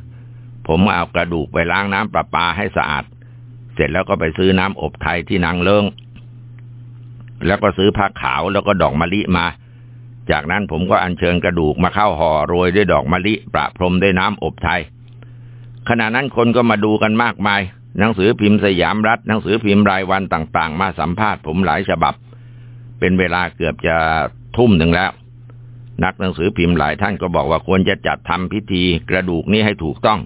ผมเอากระดูกไปล้างน้ำประปาให้สะอาด เสร็จแล้วก็ไปซื้อน้ำอบไทยที่นางเลิงแล้วก็ซื้อผ้าขาวแล้วก็ดอกมะลิมา จากนั้นผมก็อัญเชิญกระดูกมาเข้าห่อโรยด้วยดอกมะลิประพรมด้วยน้ำอบไทย ขณะนั้นคนก็มาดูกันมากมาย หนังสือพิมพ์สยามรัฐ หนังสือพิมพ์รายวันต่าง ๆ มาสัมภาษณ์ผมหลายฉบับ เป็นเวลาเกือบจะทุ่มหนึ่งแล้ว นักหนังสือพิมพ์หลายท่านก็บอกว่าควรจะจัดทำพิธีกระดูกนี้ให้ถูกต้อง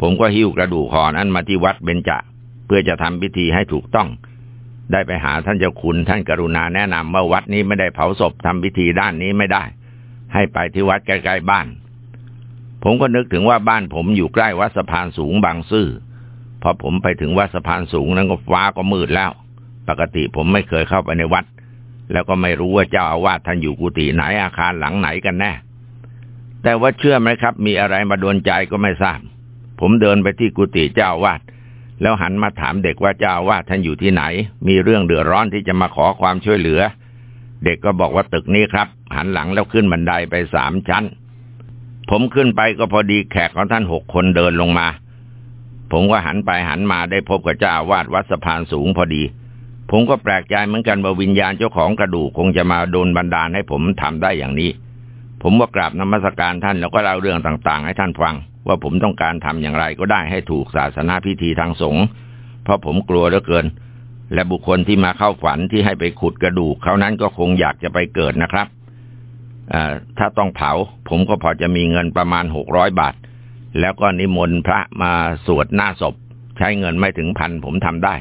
ผมก็หิ้วกระดูกห่อนั้นมาที่วัดเบญจเพื่อจะทำพิธีให้ถูกต้อง ได้ไปหาท่านเจ้าคุณท่านกรุณาแนะนำว่าวัดนี้ไม่ได้เผาศพทำพิธีด้านนี้ไม่ได้ ให้ไปที่วัดใกล้ๆบ้าน ผมก็นึกถึงว่าบ้านผมอยู่ใกล้วัดสะพานสูงบางซื่อพอผมไปถึงวัดสะพานสูงนั้นก็ฟ้าก็มืดแล้ว ปกติผมไม่เคยเข้าไปในวัด แล้วก็ไม่รู้ว่าเจ้าอาวาสท่านอยู่กุฏิไหนอาคารหลังไหนกันแน่ แต่ว่าเชื่อไหมครับ มีอะไรมาโดนใจก็ไม่ทราบ ผมเดินไปที่กุฏิเจ้าอาวาส แล้วหันมาถามเด็กว่าเจ้าว่าท่านอยู่ที่ไหน มีเรื่องเดือดร้อนที่จะมาขอความช่วยเหลือ เด็กก็บอกว่าตึกนี้ครับ หันหลังแล้วขึ้นบันไดไปสามชั้น ผมขึ้นไปก็พอดีแขกของท่านหกคนเดินลงมา ผมก็หันไปหันมาได้พบกับเจ้าวาดวัดสะพานสูงพอดี ผมก็แปลกใจเหมือนกันว่าวิญญาณเจ้าของกระดูกคงจะมาโดนบันดาลให้ผมทำได้อย่างนี้ ผมก็กราบนมัสการท่านแล้วก็เล่าเรื่องต่างๆ ให้ท่านฟัง ว่าผมต้องการทำอย่างไรก็ได้ให้ถูกศาสนาพิธีทางสงฆ์เพราะผมกลัวเหลือเกิน และบุคคลที่มาเข้าฝันที่ให้ไปขุดกระดูกเขานั้นก็คงอยากจะไปเกิดนะครับถ้าต้องเผา ผมก็พอจะมีเงินประมาณหกร้อยบาท แล้วก็นิมนต์พระมาสวดหน้าศพ ใช้เงินไม่ถึงพันผมทำได้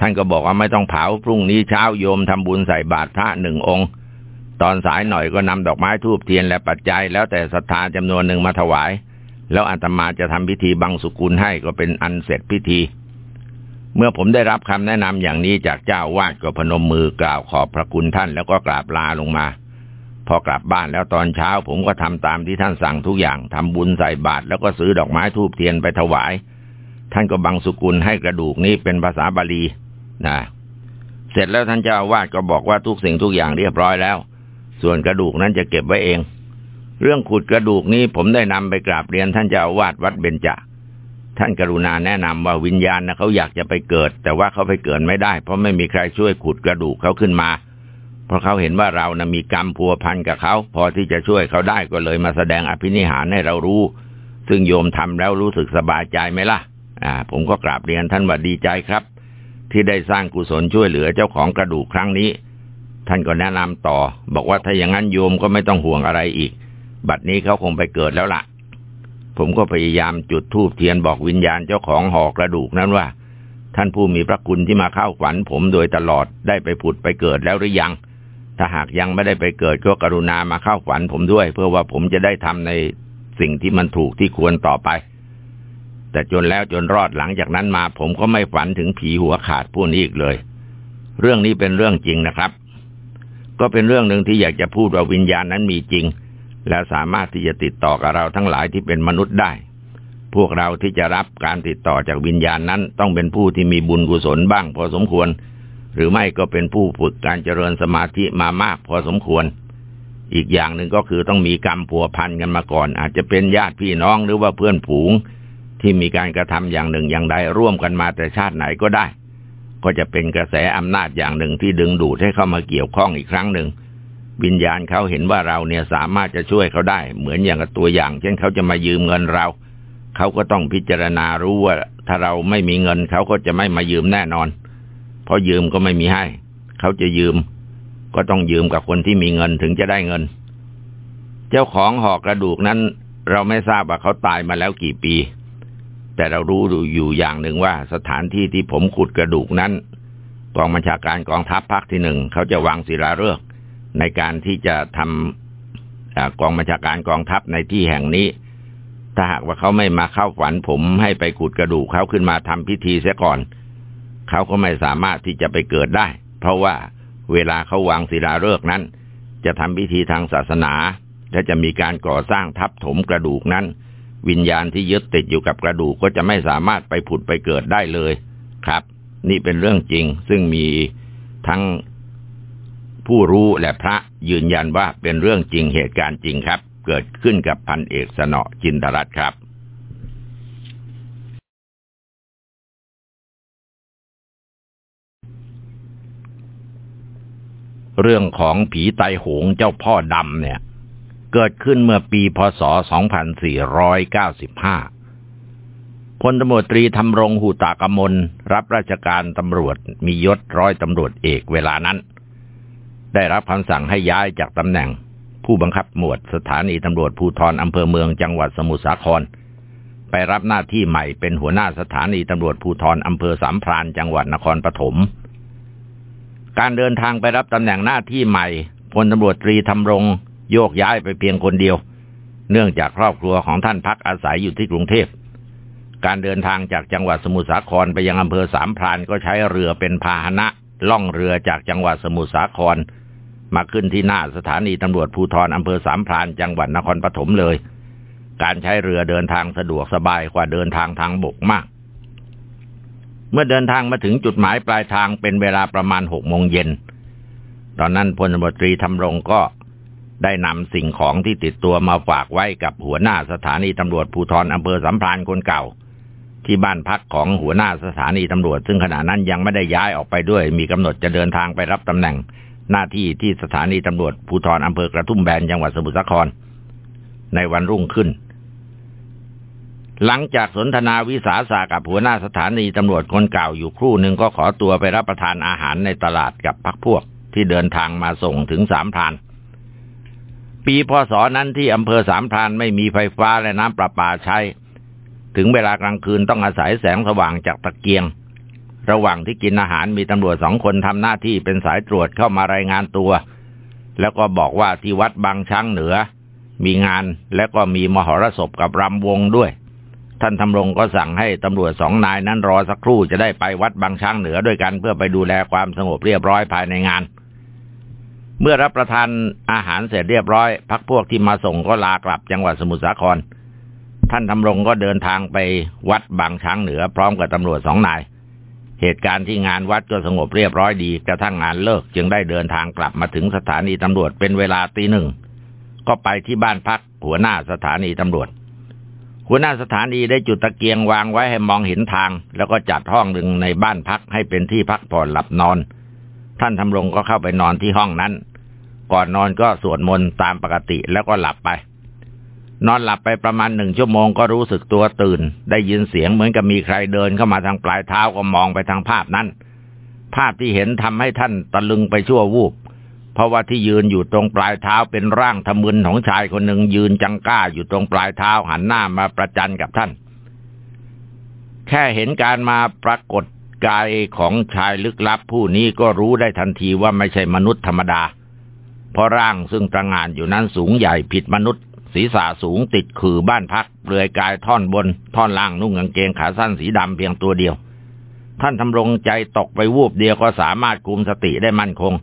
ท่านก็บอกว่าไม่ต้องเผา พรุ่งนี้เช้าโยมทำบุญใส่บาตรพระหนึ่งองค์ ตอนสายหน่อยก็นำดอกไม้ทูบเทียนและปัจจัย แล้วแต่ศรัทธาจำนวนหนึ่งมาถวาย แล้วอาตมาจะทำพิธีบังสุกุลให้ก็เป็นอันเสร็จพิธี เมื่อผมได้รับคำแนะนำอย่างนี้จากเจ้าวาดก็พนมมือกล่าวขอบพระคุณท่านแล้วก็กราบลาลงมา พอกลับบ้านแล้วตอนเช้าผมก็ทำตามที่ท่านสั่งทุกอย่างทำบุญใส่บาตรแล้วก็ซื้อดอกไม้ทูบเทียนไปถวาย ท่านก็บังสุกุลให้กระดูกนี้เป็นภาษาบาลีนะเสร็จแล้วท่านเจ้าวาดก็บอกว่าทุกสิ่งทุกอย่างเรียบร้อยแล้ว ส่วนกระดูกนั้นจะเก็บไว้เอง เรื่องขุดกระดูกนี้ผมได้นำไปกราบเรียนท่านเจ้าวาดวัดเบญจท่านกรุณาแนะนำว่าวิญญาณนะเขาอยากจะไปเกิด แต่ว่าเขาไปเกิดไม่ได้ เพราะไม่มีใครช่วยขุดกระดูกเขาขึ้นมา เพราะเขาเห็นว่าเรานะมีกรรมพัวพันกับเขา พอที่จะช่วยเขาได้ก็เลยมาแสดงอภินิหารให้เรารู้ ซึ่งโยมทำแล้วรู้สึกสบายใจไหมล่ะ อ่า ผมก็กราบเรียนท่านว่าดีใจครับ ที่ได้สร้างกุศลช่วยเหลือเจ้าของกระดูกครั้งนี้ ท่านก็แนะนำต่อ บอกว่าถ้าอย่างนั้นโยมก็ไม่ต้องห่วงอะไรอีก บัดนี้เขาคงไปเกิดแล้วล่ะ ผมก็พยายามจุดธูปเทียนบอกวิญญาณเจ้าของหอกระดูกนั้นว่า ท่านผู้มีพระคุณที่มาเข้าฝัน ผมโดยตลอดได้ไปผุดไปเกิดแล้วหรือยัง ถ้าหากยังไม่ได้ไปเกิดก็กรุณามาเข้าฝันผมด้วย เพื่อว่าผมจะได้ทำในสิ่งที่มันถูกที่ควรต่อไป แต่จนแล้วจนรอดหลังจากนั้นมา ผมก็ไม่ฝันถึงผีหัวขาดพวกนี้อีกเลย เรื่องนี้เป็นเรื่องจริงนะครับ ก็เป็นเรื่องหนึ่งที่อยากจะพูดว่าวิญญาณนั้นมีจริง และสามารถที่จะติดต่อกับเราทั้งหลายที่เป็นมนุษย์ได้ พวกเราที่จะรับการติดต่อจากวิญญาณนั้น ต้องเป็นผู้ที่มีบุญกุศลบ้างพอสมควร หรือไม่ก็เป็นผู้ฝึกการเจริญสมาธิมามากพอสมควร อีกอย่างหนึ่งก็คือต้องมีกรรมผัวพันกันมาก่อน อาจจะเป็นญาติพี่น้องหรือว่าเพื่อนผูง ที่มีการกระทำอย่างหนึ่งอย่างใดร่วมกันมาแต่ชาติไหนก็ได้ ก็จะเป็นกระแสอำนาจอย่างหนึ่งที่ดึงดูดให้เข้ามาเกี่ยวข้องอีกครั้งหนึ่ง วิญญาณเขาเห็นว่าเราเนี่ยสามารถจะช่วยเขาได้ เหมือนอย่างกับตัวอย่าง เช่นเขาจะมายืมเงินเรา เขาก็ต้องพิจารณารู้ว่า ถ้าเราไม่มีเงินเขาก็จะไม่มายืมแน่นอน เพอยืมก็ไม่มีให้ เขาจะยืม ก็ต้องยืมกับคนที่มีเงินถึงจะได้เงิน เจ้าของหอกระดูกนั้น เราไม่ทราบว่าเขาตายมาแล้วกี่ปี แต่เรารู้อยู่อย่างหนึ่งว่า สถานที่ที่ผมขุดกระดูกนั้นกองบัญชาการกองทัพภาคที่หนึ่งเขาจะวางศิลาฤกษ์ ในการที่จะทำกองบัญชาการกองทัพในที่แห่งนี้ ถ้าหากว่าเขาไม่มาเข้าฝันผมให้ไปขุดกระดูกเขาขึ้นมาทำพิธีเสียก่อน เขาก็ไม่สามารถที่จะไปเกิดได้ เพราะว่าเวลาเขาวางศิลาฤกษ์นั้น จะทำพิธีทางศาสนา และจะมีการก่อสร้างทับถมกระดูกนั้น วิญญาณที่ยึดติดอยู่กับกระดูกก็จะไม่สามารถไปผุดไปเกิดได้เลยครับ นี่เป็นเรื่องจริงซึ่งมีทั้ง ผู้รู้และพระยืนยันว่าเป็นเรื่องจริงเหตุการณ์จริงครับ เกิดขึ้นกับพันเอกสนอจินตรัตครับเรื่องของผีไตโหงเจ้าพ่อดำเนี่ย เกิดขึ้นเมื่อปีพศ 2495 พลตำรวจตรีธรรมรงหูตากมลรับราชการตำรวจมียศร้อยตำรวจเอกเวลานั้น ได้รับคำสั่งให้ย้ายจากตำแหน่ง ผู้บังคับหมวดสถานีตำรวจภูธรอำเภอเมืองจังหวัดสมุทรสาคร ไปรับหน้าที่ใหม่เป็นหัวหน้าสถานีตำรวจภูธรอำเภอสามพรานจังหวัดนครปฐมการเดินทางไปรับตำแหน่งหน้าที่ใหม่พลตำรวจตรีธรรมรง โยกย้ายไปเพียงคนเดียว เนื่องจากครอบครัวของท่านพักอาศัยอยู่ที่กรุงเทพการเดินทางจากจังหวัดสมุทรสาครไปยังอำเภอสามพรานก็ใช้เรือเป็นพาหนะล่องเรือจากจังหวัดสมุทรสาคร มาขึ้นที่หน้าสถานีตำรวจภูธรอำเภอสามพรานจังหวัดนครปฐมเลย การใช้เรือเดินทางสะดวกสบายกว่าเดินทางทางบกมาก เมื่อเดินทางมาถึงจุดหมายปลายทางเป็นเวลาประมาณหกโมงเย็น ตอนนั้นพลตรตรีธรรมรงก็ได้นำสิ่งของที่ติดตัวมาฝากไว้กับหัวหน้าสถานีตำรวจภูธรอำเภอสัมพันคนเก่า ที่บ้านพักของหัวหน้าสถานีตำรวจ ซึ่งขณะนั้นยังไม่ได้ย้ายออกไปด้วย มีกำหนดจะเดินทางไปรับตำแหน่ง หน้าที่ที่สถานีตำรวจภูธรอำเภอกระทุ่มแบนจังหวัดสมุทรสาคร ในวันรุ่งขึ้น หลังจากสนทนาวิสาสะกับหัวหน้าสถานีตำรวจคนเก่าอยู่ครู่หนึ่งก็ขอตัวไปรับประทานอาหารในตลาดกับพักพวกที่เดินทางมาส่งถึงสามพรานปีพศนั้นที่อำเภอสามพรานไม่มีไฟฟ้าและน้ำประปาใช้ ถึงเวลากลางคืนต้องอาศัยแสงสว่างจากตะเกียง ระหว่างที่กินอาหารมีตำรวจสองคนทำหน้าที่เป็นสายตรวจเข้ามารายงานตัว แล้วก็บอกว่าที่วัดบางช้างเหนือ มีงานและก็มีมหรสพกับรำวงด้วย ท่านทำรงก็สั่งให้ตำรวจสองนายนั้นรอสักครู่จะได้ไปวัดบางช้างเหนือด้วยกันเพื่อไปดูแลความสงบเรียบร้อยภายในงาน เมื่อรับประทานอาหารเสร็จเรียบร้อย พักพวกที่มาส่งก็ลากลับจังหวัดสมุทรสาคร ท่านทำรงก็เดินทางไปวัดบางช้างเหนือ พร้อมกับตำรวจสองนาย เหตุการณ์ที่งานวัดก็สงบเรียบร้อยดีกระทั่งงานเลิก จึงได้เดินทางกลับมาถึงสถานีตำรวจเป็นเวลาตีหนึ่ง ก็ไปที่บ้านพักหัวหน้าสถานีตำรวจ หัวหน้าสถานีได้จุดตะเกียงวางไว้ให้มองเห็นทาง แล้วก็จัดห้องหนึ่งในบ้านพักให้เป็นที่พักผ่อนหลับนอน ท่านทำรงก็เข้าไปนอนที่ห้องนั้น ก่อนนอนก็สวดมนต์ตามปกติแล้วก็หลับไป นอนหลับไปประมาณหนึ่งชั่วโมงก็รู้สึกตัวตื่น ได้ยินเสียงเหมือนกับมีใครเดินเข้ามาทางปลายเท้าก็มองไปทางภาพนั้น ภาพที่เห็นทำให้ท่านตะลึงไปชั่ววูบ เพราะว่าที่ยืนอยู่ตรงปลายเท้าเป็นร่างทะมึนของชายคนหนึ่งยืนจังก้าอยู่ตรงปลายเท้าหันหน้ามาประจันกับท่าน แค่เห็นการมาปรากฏกายของชายลึกลับผู้นี้ก็รู้ได้ทันทีว่าไม่ใช่มนุษย์ธรรมดา เพราะร่างซึ่งตระงานอยู่นั้นสูงใหญ่ผิดมนุษย์ ศีรษะสูงติดขื่อบ้านพักเปลือยกายท่อนบน ท่อนล่างนุ่งกางเกงขาสั้นสีดำเพียงตัวเดียว ท่านทำรงใจตกไปวูบเดียวก็สามารถคุมสติได้มั่นคง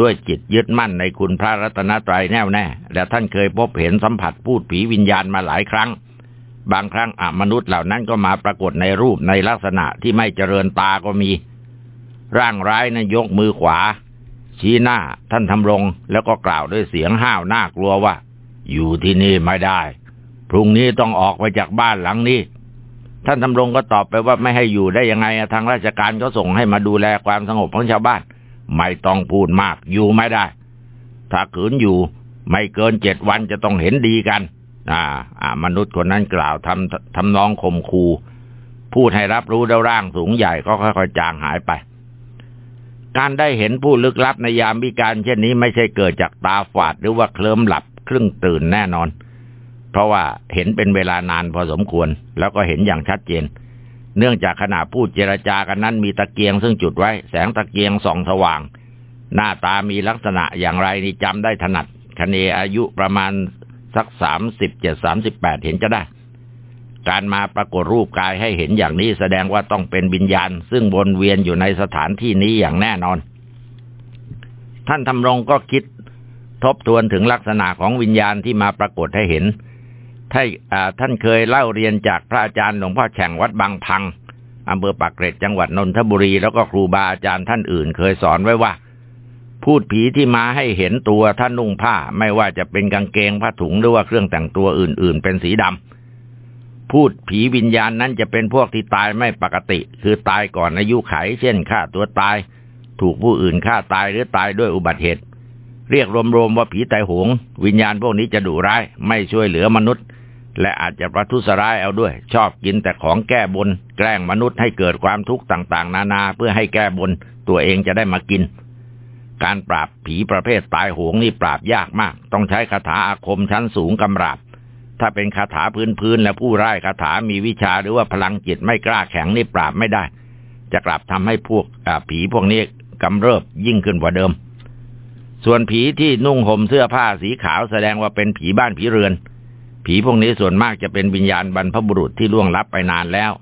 ด้วยจิตยึดมั่นในคุณพระรัตนตรัยแน่วแน่ และท่านเคยพบเห็นสัมผัสพูดผีวิญญาณมาหลายครั้ง บางครั้งอมนุษย์เหล่านั้นก็มาปรากฏในรูปในลักษณะที่ไม่เจริญตาก็มี ร่างร้ายนะั้นยกมือขวา ชี้หน้าท่านทำรงแล้วก็กล่าวด้วยเสียงห้าวน่ากลัวว่า อยู่ที่นี่ไม่ได้ พรุ่งนี้ต้องออกไปจากบ้านหลังนี้ ท่านทำรงก็ตอบไปว่าไม่ให้อยู่ได้ยังไงทางราชการก็ส่งให้มาดูแลความสงบของชาวบ้าน ไม่ต้องพูดมากอยู่ไม่ได้ ถ้าขืนอยู่ไม่เกินเจ็ดวันจะต้องเห็นดีกัน อ่า อ่ามนุษย์คนนั้นกล่าวทำทำน้องข่มคูพูดให้รับรู้แล้วร่างสูงใหญ่ก็ค่อยๆจางหายไป การได้เห็นผู้ลึกลับในยามวิการเช่นนี้ไม่ใช่เกิดจากตาฝาดหรือว่าเคลิ้มหลับ ครึ่งตื่นแน่นอน เพราะว่าเห็นเป็นเวลานานพอสมควร แล้วก็เห็นอย่างชัดเจน เนื่องจากขณะพูดเจรจากันนั้นมีตะเกียงซึ่งจุดไว้ แสงตะเกียงส่องสว่าง หน้าตามีลักษณะอย่างไรนี่จำได้ถนัดคเนอายุประมาณสักสามสิบเจ็ดสามสิบแปดเห็นจะได้ การมาปรากฏรูปกายให้เห็นอย่างนี้แสดงว่าต้องเป็นวิญญาณ ซึ่งวนเวียนอยู่ในสถานที่นี้อย่างแน่นอน ท่านทำรงก็คิด ทบทวนถึงลักษณะของวิญญาณที่มาปรากฏให้เห็นท่านเคยเล่าเรียนจากพระอาจารย์หลวงพ่อแข่งวัดบางพังอำเภอปากเกร็ดจังหวัดนนทบุรี แล้วก็ครูบาอาจารย์ท่านอื่น เคยสอนไว้ว่า พูดผีที่มาให้เห็นตัวท่านนุ่งผ้า ไม่ว่าจะเป็นกางเกงผ้าถุงหรือว่าเครื่องแต่งตัวอื่น ๆ เป็นสีดำพูดผีวิญญาณนั้นจะเป็นพวกที่ตายไม่ปกติ คือตายก่อนอายุไข เช่นฆ่าตัวตาย ถูกผู้อื่นฆ่าตายหรือตายด้วยอุบัติเหตุ เรียกรวมๆว่าผีตายโหง วิญญาณพวกนี้จะดุร้าย ไม่ช่วยเหลือมนุษย์ และอาจจะประทุษร้ายเอาด้วย ชอบกินแต่ของแก้บน แกล้งมนุษย์ให้เกิดความทุกข์ต่างๆ นานาเพื่อให้แก้บน ตัวเองจะได้มากิน การปราบผีประเภทตายโหงนี่ปราบยากมาก ต้องใช้คาถาอาคมชั้นสูงกำราบ ถ้าเป็นคาถาพื้นๆและผู้ร่ายคาถามีวิชาหรือว่าพลังจิตไม่กล้าแข็งนี่ปราบไม่ได้ จะกลับทำให้พวกผีพวกนี้กำเริบยิ่งขึ้นกว่าเดิม ส่วนผีที่นุ่งห่มเสื้อผ้าสีขาวแสดงว่าเป็นผีบ้านผีเรือน ผีพวกนี้ส่วนมากจะเป็นวิญญาณบรรพบุรุษที่ล่วงลับไปนานแล้ว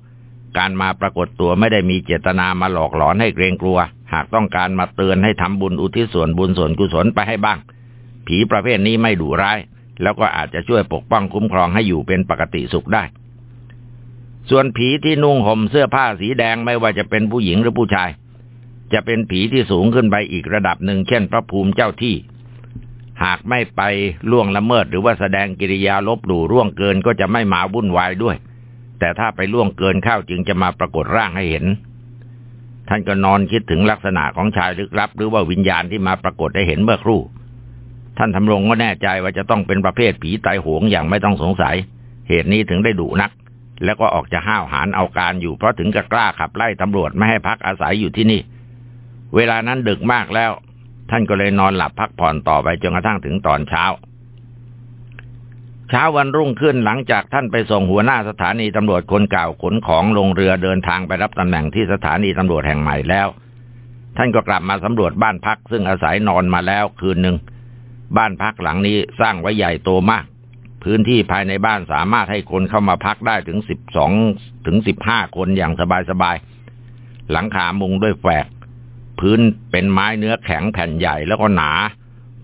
การมาปรากฏตัวไม่ได้มีเจตนามาหลอกหลอนให้เกรงกลัว หากต้องการมาเตือนให้ทำบุญอุทิศส่วนบุญส่วนกุศลไปให้บ้าง ผีประเภทนี้ไม่ดุร้าย แล้วก็อาจจะช่วยปกป้องคุ้มครองให้อยู่เป็นปกติสุขได้ ส่วนผีที่นุ่งห่มเสื้อผ้าสีแดงไม่ว่าจะเป็นผู้หญิงหรือผู้ชาย จะเป็นผีที่สูงขึ้นไปอีกระดับหนึ่งเช่นพระภูมิเจ้าที่ หากไม่ไปล่วงละเมิดหรือว่าแสดงกิริยาลบหลู่ร่วงเกินก็จะไม่มาวุ่นวายด้วย แต่ถ้าไปล่วงเกินเข้าจึงจะมาปรากฏร่างให้เห็น ท่านก็นอนคิดถึงลักษณะของชายลึกลับ หรือว่าวิญญาณที่มาปรากฏได้เห็นเมื่อครู่ ท่านทำรงก็แน่ใจว่าจะต้องเป็นประเภทผีตายโหงอย่างไม่ต้องสงสัย เหตุนี้ถึงได้ดุนักแล้วก็ออกจะห้าวหาญเอาการอยู่เพราะถึงกับกล้าขับไล่ตำรวจไม่ให้พักอาศัยอยู่ที่นี่ เวลานั้นดึกมากแล้ว ท่านก็เลยนอนหลับพักผ่อนต่อไปจนกระทั่งถึงตอนเช้า เช้าวันรุ่งขึ้นหลังจากท่านไปส่งหัวหน้าสถานีตำรวจคนเก่าขนของลงเรือเดินทางไปรับตำแหน่งที่สถานีตำรวจแห่งใหม่แล้ว ท่านก็กลับมาสำรวจบ้านพักซึ่งอาศัยนอนมาแล้วคืนหนึ่งบ้านพักหลังนี้สร้างไว้ใหญ่โตมากพื้นที่ภายในบ้านสามารถให้คนเข้ามาพักได้ถึงสิบสองถึงสิบห้าคนอย่างสบายๆ หลังคามุงด้วยแฝก พื้นเป็นไม้เนื้อแข็งแผ่นใหญ่แล้วก็หนา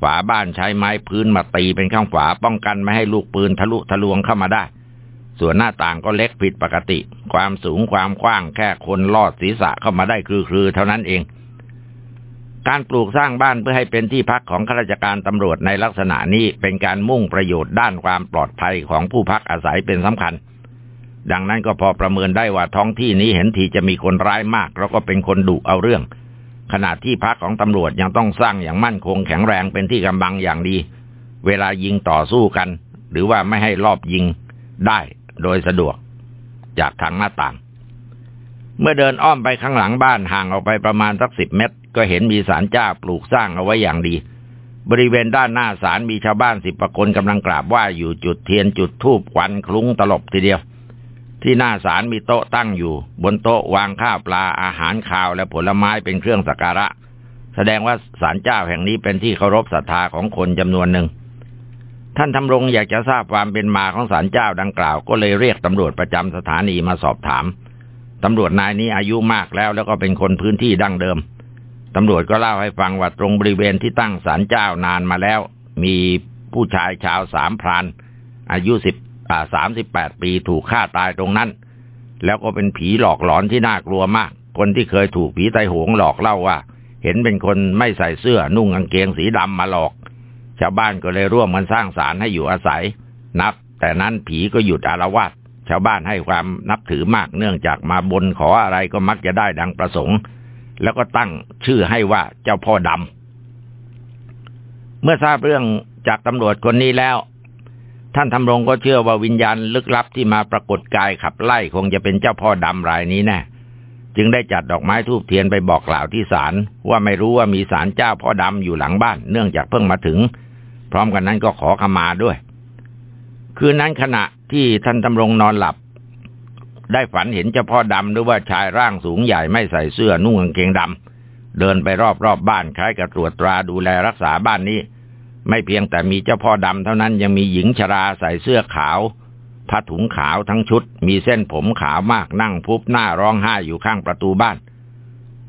ฝาบ้านใช้ไม้พื้นมาตีเป็นข้างฝาป้องกันไม่ให้ลูกปืนทะลุทะลวงเข้ามาได้ ส่วนหน้าต่างก็เล็กผิดปกติ ความสูงความกว้างแค่คนลอดศีรษะเข้ามาได้คือๆเท่านั้นเอง การปลูกสร้างบ้านเพื่อให้เป็นที่พักของข้าราชการตำรวจในลักษณะนี้เป็นการมุ่งประโยชน์ด้านความปลอดภัยของผู้พักอาศัยเป็นสำคัญดังนั้นก็พอประเมินได้ว่าท้องที่นี้เห็นทีจะมีคนร้ายมาก แล้วก็เป็นคนดุเอาเรื่อง ขณะที่พักของตำรวจยังต้องสร้างอย่างมั่นคงแข็งแรงเป็นที่กำบังอย่างดี เวลายิงต่อสู้กัน หรือว่าไม่ให้รอบยิงได้โดยสะดวก จากทางหน้าต่าง เมื่อเดินอ้อมไปข้างหลังบ้านห่างออกไปประมาณสักสิบเมตร ก็เห็นมีศาลเจ้าปลูกสร้างเอาไว้อย่างดี บริเวณด้านหน้าศาลมีชาวบ้านสิบประคนกำลังกราบไหว้อยู่จุดเทียนจุดธูปควันคลุ้งตลบทีเดียว ที่หน้าศาลมีโต๊ะตั้งอยู่ บนโต๊ะวางข้าวปลาอาหารข้าวและผลไม้เป็นเครื่องสักการะ แสดงว่าศาลเจ้าแห่งนี้เป็นที่เคารพศรัทธาของคนจำนวนหนึ่ง ท่านทำรงอยากจะทราบความเป็นมาของศาลเจ้าดังกล่าว ก็เลยเรียกตำรวจประจำสถานีมาสอบถามตำรวจนายนี้อายุมากแล้วแล้วก็เป็นคนพื้นที่ดั้งเดิม ตำรวจก็เล่าให้ฟังว่าตรงบริเวณที่ตั้งศาลเจ้านานมาแล้ว มีผู้ชายชาวสามพรานอายุสิบ สามสิบแปดปีถูกฆ่าตายตรงนั้น แล้วก็เป็นผีหลอกหลอนที่น่ากลัวมาก คนที่เคยถูกผีไตโหงหลอกเล่าว่า เห็นเป็นคนไม่ใส่เสื้อนุ่งกางเกงสีดำมาหลอก ชาวบ้านก็เลยร่วมกันสร้างศาลให้อยู่อาศัย นับ แต่นั้นผีก็หยุดอารวาสชาวบ้านให้ความนับถือมากเนื่องจากมาบนขออะไรก็มักจะได้ดังประสงค์ แล้วก็ตั้งชื่อให้ว่าเจ้าพ่อดำเมื่อทราบเรื่องจากตำรวจคนนี้แล้ว ท่านทำรงก็เชื่อว่าวิญญาณลึกลับที่มาปรากฏกายขับไล่คงจะเป็นเจ้าพ่อดำรายนี้แน่จึงได้จัดดอกไม้ทูบเทียนไปบอกกล่าวที่ศาลว่าไม่รู้ว่ามีศาลเจ้าพ่อดำอยู่หลังบ้าน เนื่องจากเพิ่งมาถึง พร้อมกันนั้นก็ขอขมาด้วย คืนนั้นขณะที่ท่านทำรงนอนหลับ ได้ฝันเห็นเจ้าพ่อดำหรือว่าชายร่างสูงใหญ่ไม่ใส่เสื้อนุ่งกางเกงดำเดินไปรอบๆบบ้านคล้ายกับตรวจตราดูแลรักษาบ้านนี้ ไม่เพียงแต่มีเจ้าพ่อดำเท่านั้นยังมีหญิงชราใส่เสื้อขาวผ้าถุงขาวทั้งชุด มีเส้นผมขาวมากนั่งพุบหน้าร้องไห้อยู่ข้างประตูบ้าน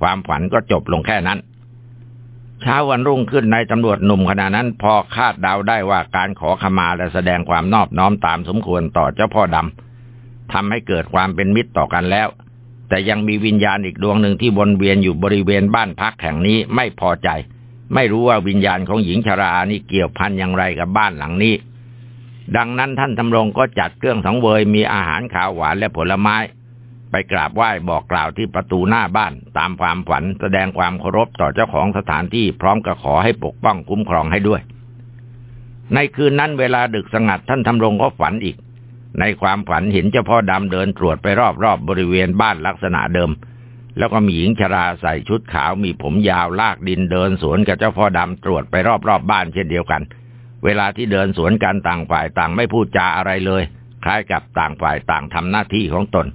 ความฝันก็จบลงแค่นั้นเช้าวันรุ่งขึ้นในตำรวจหนุ่มขณะนั้น พอคาดเดาได้ว่าการขอขมาและแสดงความนอบน้อมตามสมควรต่อเจ้าพ่อดำทำให้เกิดความเป็นมิตรต่อกันแล้ว แต่ยังมีวิญญาณอีกดวงหนึ่งที่วนเวียนอยู่บริเวณบ้านพักแห่งนี้ไม่พอใจ ไม่รู้ว่าวิญญาณของหญิงชรานี่เกี่ยวพันอย่างไรกับบ้านหลังนี้ ดังนั้นท่านทำรงก็จัดเครื่องสังเวยมีอาหารขาวหวานและผลไม้ ไปกราบไหว้บอกกล่าวที่ประตูหน้าบ้านตามความฝันแสดงความเคารพต่อเจ้าของสถานที่พร้อมกับขอให้ปกป้องคุ้มครองให้ด้วย ในคืนนั้นเวลาดึกสงัดท่านทำรงก็ฝันอีก ในความฝันเห็นเจ้าพ่อดำเดินตรวจไปรอบๆบบริเวณบ้านลักษณะเดิม แล้วก็มีหญิงชราใส่ชุดขาวมีผมยาวลากดินเดินสวนกับเจ้าพ่อดำตรวจไปรอบๆบบ้านเช่นเดียวกัน เวลาที่เดินสวนกันต่างฝ่ายต่างไม่พูดจาอะไรเลย คล้ายกับต่างฝ่ายต่างทำหน้าที่ของตน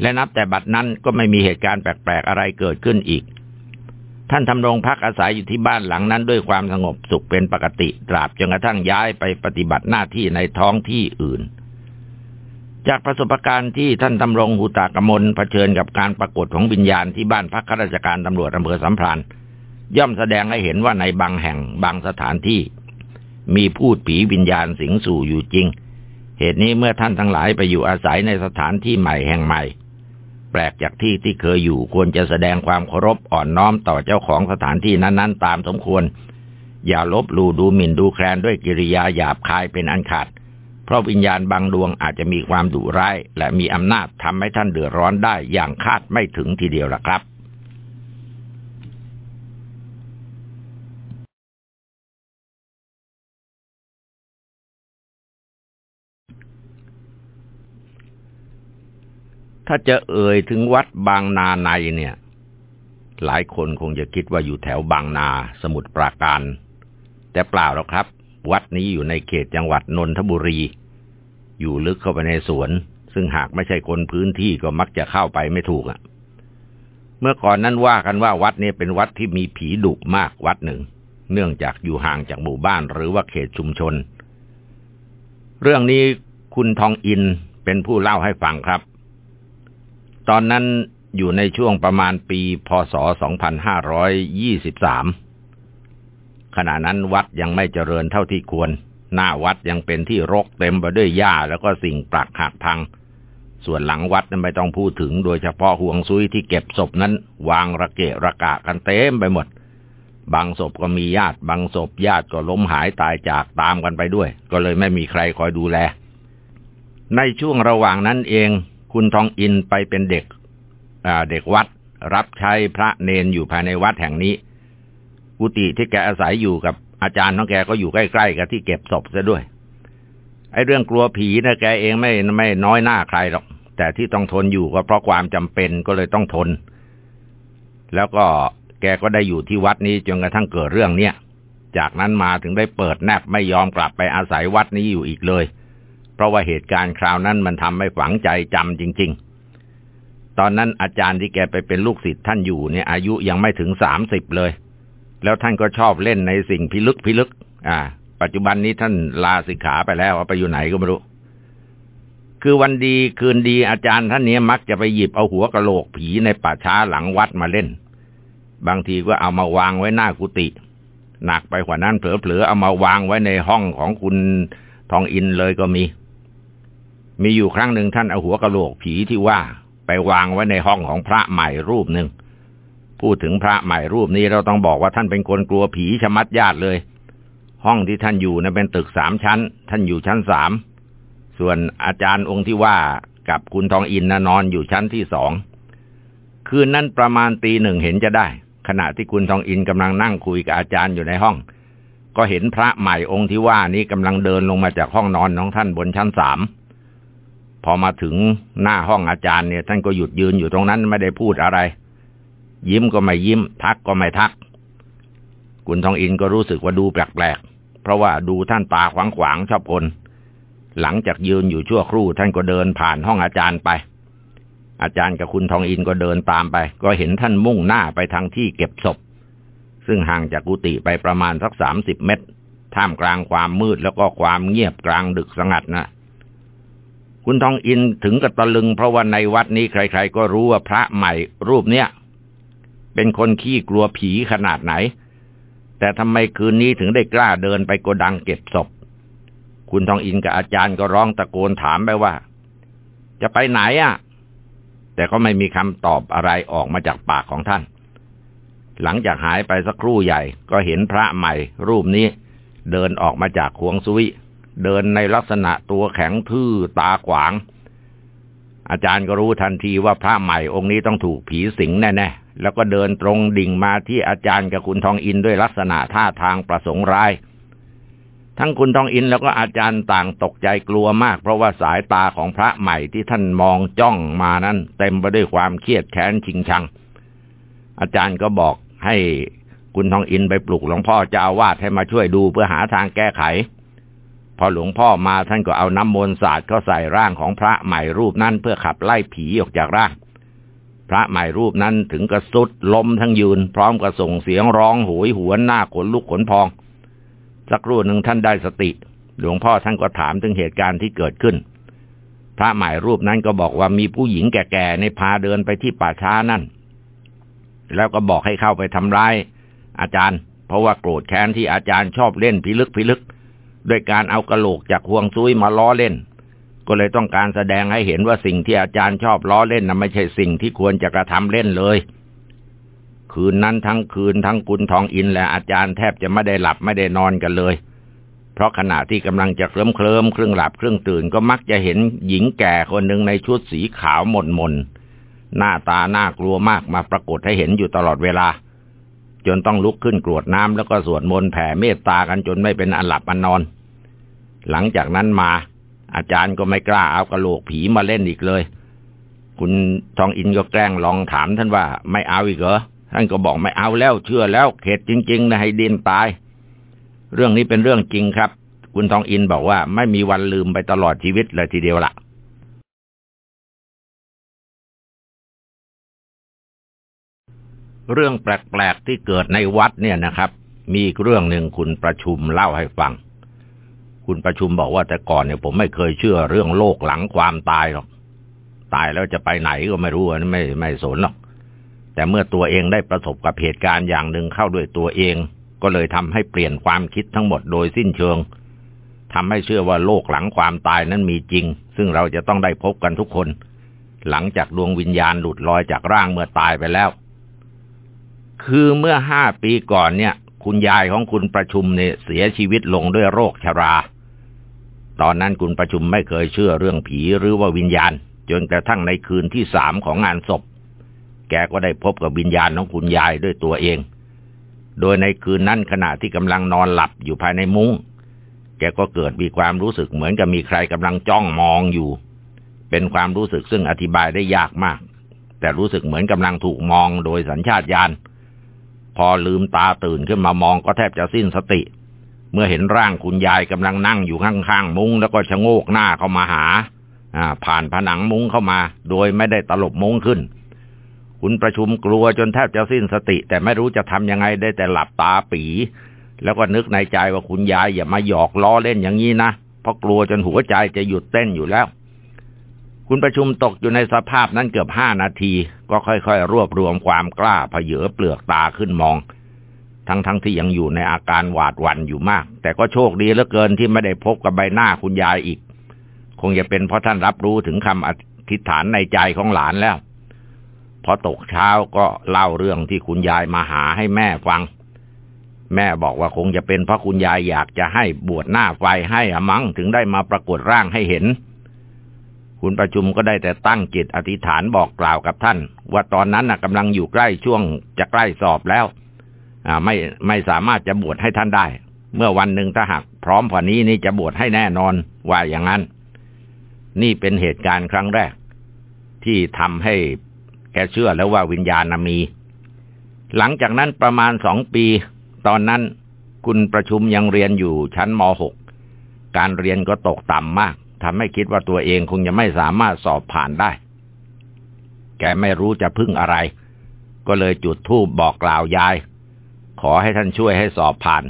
และนับแต่บัดนั้นก็ไม่มีเหตุการณ์แปลกๆอะไรเกิดขึ้นอีก ท่านทำรงพักอาศัยอยู่ที่บ้านหลังนั้นด้วยความสงบสุขเป็นปกติตราบจนกระทั่งย้ายไปปฏิบัติหน้าที่ในท้องที่อื่น จากประสบการณ์ที่ท่านตำรงหูตากมลเผชิญกับการปรากฏของวิญญาณที่บ้านพักข้าราชการตำรวจอำเภอสัมพันธ์ย่อมแสดงให้เห็นว่าในบางแห่งบางสถานที่ มีพูดผีวิญญาณสิงสู่อยู่จริง เหตุนี้เมื่อท่านทั้งหลายไปอยู่อาศัยในสถานที่ใหม่แห่งใหม่ แปลกจากที่ที่เคยอยู่ควรจะแสดงความเคารพอ่อนน้อมต่อเจ้าของสถานที่นั้นๆ ตามสมควร อย่าลบลู่ดูหมิ่นดูแคลนด้วยกิริยาหยาบคายเป็นอันขาด ราะวิญญาณบางดวงอาจจะมีความดุร้าย และมีอำนาจทำให้ท่านเดือดร้อนได้อย่างคาดไม่ถึงทีเดียวละครับถ้าจะเอ่ยถึงวัดบางนาในเนี่ย หลายคนคงจะคิดว่าอยู่แถวบางนาสมุทรปราการ แต่เปล่าหรอกครับ วัดนี้อยู่ในเขตจังหวัดนนทบุรี อยู่ลึกเข้าไปในสวน ซึ่งหากไม่ใช่คนพื้นที่ก็มักจะเข้าไปไม่ถูกอะ เมื่อก่อนนั้นว่ากันว่าวัดนี้เป็นวัดที่มีผีดุมากวัดหนึ่ง เนื่องจากอยู่ห่างจากหมู่บ้านหรือว่าเขตชุมชน เรื่องนี้คุณทองอินเป็นผู้เล่าให้ฟังครับ ตอนนั้นอยู่ในช่วงประมาณปี พศ 2523 ขณะนั้นวัดยังไม่เจริญเท่าที่ควร หน้าวัดยังเป็นที่รกเต็มไปด้วยหญ้าแล้วก็สิ่งปรักหักพัง ส่วนหลังวัดนั้นไม่ต้องพูดถึงโดยเฉพาะห่วงซุยที่เก็บศพนั้น วางระเกะระกะกันเต็มไปหมด บางศพก็มีญาติ บางศพญาติก็ล้มหายตายจากตามกันไปด้วย ก็เลยไม่มีใครคอยดูแล ในช่วงระหว่างนั้นเอง คุณทองอินไปเป็นเด็กเด็กวัดรับใช้พระเนนอยู่ภายในวัดแห่งนี้ กุฏิที่แกอาศัยอยู่กับ อาจารย์ของแกก็อยู่ใกล้ๆกับที่เก็บศพซะด้วย ไอ้เรื่องกลัวผีนะแกเองไม่ไม่น้อยหน้าใครหรอก แต่ที่ต้องทนอยู่ก็เพราะความจำเป็นก็เลยต้องทน แล้วก็แกก็ได้อยู่ที่วัดนี้จนกระทั่งเกิดเรื่องเนี้ย จากนั้นมาถึงได้เปิดแนบไม่ยอมกลับไปอาศัยวัดนี้อยู่อีกเลย เพราะว่าเหตุการณ์คราวนั้นมันทำให้ฝังใจจำจริง ๆ ตอนนั้นอาจารย์ที่แกไปเป็นลูกศิษย์ท่านอยู่เนี่ยอายุยังไม่ถึงสามสิบเลย แล้วท่านก็ชอบเล่นในสิ่งพิลึกพิลึก อ่า ปัจจุบันนี้ท่านลาสิกขาไปแล้วไปอยู่ไหนก็ไม่รู้ คือวันดีคืนดีอาจารย์ท่านนี้มักจะไปหยิบเอาหัวกะโหลกผีในป่าช้าหลังวัดมาเล่น บางทีก็เอามาวางไว้หน้ากุฏิหนักไปกว่านั้นเผลอๆเอามาวางไว้ในห้องของคุณทองอินเลยก็มี มีอยู่ครั้งหนึ่งท่านเอาหัวกะโหลกผีที่ว่า ไปวางไว้ในห้องของพระใหม่รูปหนึ่ง พูดถึงพระใหม่รูปนี้เราต้องบอกว่าท่านเป็นคนกลัวผีชะมัดญาติเลย ห้องที่ท่านอยู่นะเป็นตึกสามชั้น ท่านอยู่ชั้นสาม ส่วนอาจารย์องค์ที่ว่ากับคุณทองอินนะนอนอยู่ชั้นที่สอง คืนนั้นประมาณตีหนึ่งเห็นจะได้ ขณะที่คุณทองอินกำลังนั่งคุยกับอาจารย์อยู่ในห้อง ก็เห็นพระใหม่องค์ที่ว่านี้กำลังเดินลงมาจากห้องนอนของท่านบนชั้นสามพอมาถึงหน้าห้องอาจารย์เนี่ย ท่านก็หยุดยืนอยู่ตรงนั้นไม่ได้พูดอะไร ยิ้มก็ไม่ยิ้ม ทักก็ไม่ทัก คุณทองอินก็รู้สึกว่าดูแปลกๆ เพราะว่าดูท่านตาขวางๆชอบกลหลังจากยืนอยู่ชั่วครู่ท่านก็เดินผ่านห้องอาจารย์ไป อาจารย์กับคุณทองอินก็เดินตามไป ก็เห็นท่านมุ่งหน้าไปทางที่เก็บศพ ซึ่งห่างจากกุฏิไปประมาณสักสามสิบเมตร ท่ามกลางความมืดแล้วก็ความเงียบกลางดึกสงัดนะคุณทองอินถึงกับตะลึงเพราะว่าในวัดนี้ใคร ๆ ก็รู้ว่าพระใหม่รูปเนี้ย เป็นคนขี้กลัวผีขนาดไหน แต่ทำไมคืนนี้ถึงได้กล้าเดินไปโกดังเก็บศพ คุณทองอินกับอาจารย์ก็ร้องตะโกนถามไปว่า จะไปไหนอะ แต่ก็ไม่มีคำตอบอะไรออกมาจากปากของท่าน หลังจากหายไปสักครู่ใหญ่ ก็เห็นพระใหม่ รูปนี้ เดินออกมาจากขวงซุยเดินในลักษณะตัวแข็งทื่อตาขวาง อาจารย์ก็รู้ทันทีว่าพระใหม่องค์นี้ต้องถูกผีสิงแน่ๆ แล้วก็เดินตรงดิ่งมาที่อาจารย์กับคุณทองอินด้วยลักษณะท่าทางประสงค์ร้าย ทั้งคุณทองอินแล้วก็อาจารย์ต่างตกใจกลัวมาก เพราะว่าสายตาของพระใหม่ที่ท่านมองจ้องมานั้น เต็มไปด้วยความเครียดแค้นชิงชัง อาจารย์ก็บอกให้คุณทองอินไปปลุกหลวงพ่อเจ้าวาดให้มาช่วยดูเพื่อหาทางแก้ไข อหลวงพ่อมาท่านก็เอาน้ำมนต์สาดเข้าใส่ร่างของพระใหม่รูปนั้นเพื่อขับไล่ผีออกจากร่าง พระใหม่รูปนั้นถึงกระสุดล้มทั้งยืน พร้อมกับส่งเสียงร้องโหยหวนหน้าขนลุกขนพอง สักครู่หนึ่งท่านได้สติ หลวงพ่อท่านก็ถามถึงเหตุการณ์ที่เกิดขึ้น พระใหมายรูปนั้นก็บอกว่ามีผู้หญิงแก่ๆในพาเดินไปที่ป่าช้านั่น แล้วก็บอกให้เข้าไปทำร้ายอาจารย์ เพราะว่าโกรธแค้นที่อาจารย์ชอบเล่นพิลึกพิลึก ด้วยการเอากระโหลกจากห่วงซุยมาล้อเล่น ก็เลยต้องการแสดงให้เห็นว่าสิ่งที่อาจารย์ชอบล้อเล่นนั้นไม่ใช่สิ่งที่ควรจะกระทำเล่นเลย คืนนั้นทั้งคืนทั้งกุลทองอินและอาจารย์แทบจะไม่ได้หลับไม่ได้นอนกันเลย เพราะขณะที่กำลังจะเคลิ้มเคลิ้มครึ่งหลับครึ่งตื่นก็มักจะเห็นหญิงแก่คนหนึ่งในชุดสีขาวหม่นหม่นหน้าตาน่ากลัวมากมาปรากฏให้เห็นอยู่ตลอดเวลา จนต้องลุกขึ้นกรวดน้ำแล้วก็สวดมนต์แผ่เมตตากันจนไม่เป็นอันหลับอันนอน หลังจากนั้นมา อาจารย์ก็ไม่กล้าเอากระโหลกผีมาเล่นอีกเลย คุณทองอินก็แกล้งลองถามท่านว่าไม่เอาอีกเหรอท่านก็บอกไม่เอาแล้วเชื่อแล้วเข็ดจริงๆนะให้ดินตาย เรื่องนี้เป็นเรื่องจริงครับ คุณทองอินบอกว่าไม่มีวันลืมไปตลอดชีวิตเลยทีเดียวละ่ะ เรื่องแปลกๆที่เกิดในวัดเนี่ยนะครับ มีเรื่องหนึ่งคุณประชุมเล่าให้ฟัง คุณประชุมบอกว่าแต่ก่อนเนี่ยผมไม่เคยเชื่อเรื่องโลกหลังความตายหรอกตายแล้วจะไปไหนก็ไม่รู้นะไม่ไม่สนหรอกแต่เมื่อตัวเองได้ประสบกับเหตุการณ์อย่างหนึ่งเข้าด้วยตัวเอง ก็เลยทำให้เปลี่ยนความคิดทั้งหมดโดยสิ้นเชิงทำให้เชื่อว่าโลกหลังความตายนั้นมีจริง ซึ่งเราจะต้องได้พบกันทุกคน หลังจากดวงวิญญาณหลุดลอยจากร่างเมื่อตายไปแล้ว คือเมื่อห้าปีก่อนเนี่ย คุณยายของคุณประชุมเนี่ยเสียชีวิตลงด้วยโรคชรา ตอนนั้นคุณประชุมไม่เคยเชื่อเรื่องผีหรือว่าวิญญาณ จนกระทั่งในคืนที่สามของงานศพ แกก็ได้พบกับวิญญาณของคุณยายด้วยตัวเอง โดยในคืนนั้นขณะที่กำลังนอนหลับอยู่ภายในมุง้ง แกก็เกิดมีความรู้สึกเหมือนกับมีใครกำลังจ้องมองอยู่ เป็นความรู้สึกซึ่งอธิบายได้ยากมาก แต่รู้สึกเหมือนกำลังถูกมองโดยสัญชาตญาณ พอลืมตาตื่นขึ้นมามองก็แทบจะสิ้นสติ เมื่อเห็นร่างคุณยายกำลังนั่งอยู่ข้างๆมุ้งแล้วก็ชะโงกหน้าเข้ามาหาผ่านผนังมุ้งเข้ามา โดยไม่ได้ตลบมุ้งขึ้น คุณประชุมกลัวจนแทบจะสิ้นสติ แต่ไม่รู้จะทำยังไงได้แต่หลับตาปีแล้วก็นึกในใจว่าคุณยายอย่ามาหยอกล้อเล่นอย่างนี้นะ เพราะกลัวจนหัวใจจะหยุดเต้นอยู่แล้ว คุณประชุมตกอยู่ในสภาพนั้นเกือบห้านาที ก็ค่อยๆ รวบรวมความกล้าเผยเปลือกตาขึ้นมอง ทั้งๆทที่ยังอยู่ในอาการหวาดหวั่นอยู่มาก แต่ก็โชคดีเหลือเกินที่ไม่ได้พบกับใบหน้าคุณยายอีก คงจะเป็นเพราะท่านรับรู้ถึงคำอธิษฐานในใจของหลานแล้วพอตกเช้าก็เล่าเรื่องที่คุณยายมาหาให้แม่ฟัง แม่บอกว่าคงจะเป็นเพราะคุณยายอยากจะให้บวชหน้าไฟให้อมังถึงได้มาปรากฏร่างให้เห็น คุณประชุมก็ได้แต่ตั้งจิตอธิษฐานบอกกล่าวกับท่าน ว่าตอนนั้นนะกำลังอยู่ใกล้ช่วงจะใกล้สอบแล้วไม่ไม่สามารถจะบวชให้ท่านได้ เมื่อวันหนึ่งถ้าหากพร้อมผ่านี้นี่จะบวชให้แน่นอนว่าอย่างนั้น นี่เป็นเหตุการณ์ครั้งแรก ที่ทำให้แกเชื่อแล้วว่าวิญญาณมี หลังจากนั้นประมาณสองปี ตอนนั้นคุณประชุมยังเรียนอยู่ชั้นม .6 การเรียนก็ตกต่ำมาก ทำให้คิดว่าตัวเองคงจะไม่สามารถสอบผ่านได้ แกไม่รู้จะพึ่งอะไร ก็เลยจุดธูปบอกกล่าวยาย ขอให้ท่านช่วยให้สอบผ่าน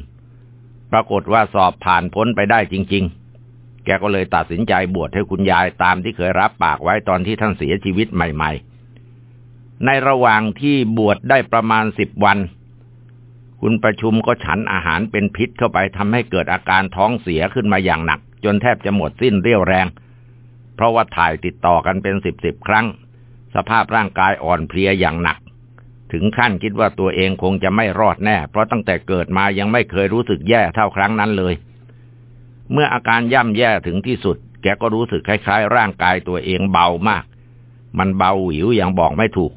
ปรากฏว่าสอบผ่านพ้นไปได้จริง ๆ แกก็เลยตัดสินใจบวชให้คุณยายตามที่เคยรับปากไว้ตอนที่ท่านเสียชีวิตใหม่ ๆ ในระหว่างที่บวชได้ประมาณสิบวันคุณประชุมก็ฉันอาหารเป็นพิษเข้าไปทำให้เกิดอาการท้องเสียขึ้นมาอย่างหนัก จนแทบจะหมดสิ้นเรี่ยวแรง เพราะว่าถ่ายติดต่อกันเป็นสิบสิบครั้ง สภาพร่างกายอ่อนเพลียอย่างหนัก ถึงขั้นคิดว่าตัวเองคงจะไม่รอดแน่ เพราะตั้งแต่เกิดมายังไม่เคยรู้สึกแย่เท่าครั้งนั้นเลย เมื่ออาการย่ำแย่ถึงที่สุด แกก็รู้สึกคล้ายๆ ร่างกายตัวเองเบามาก มันเบาหิวอย่างบอกไม่ถูก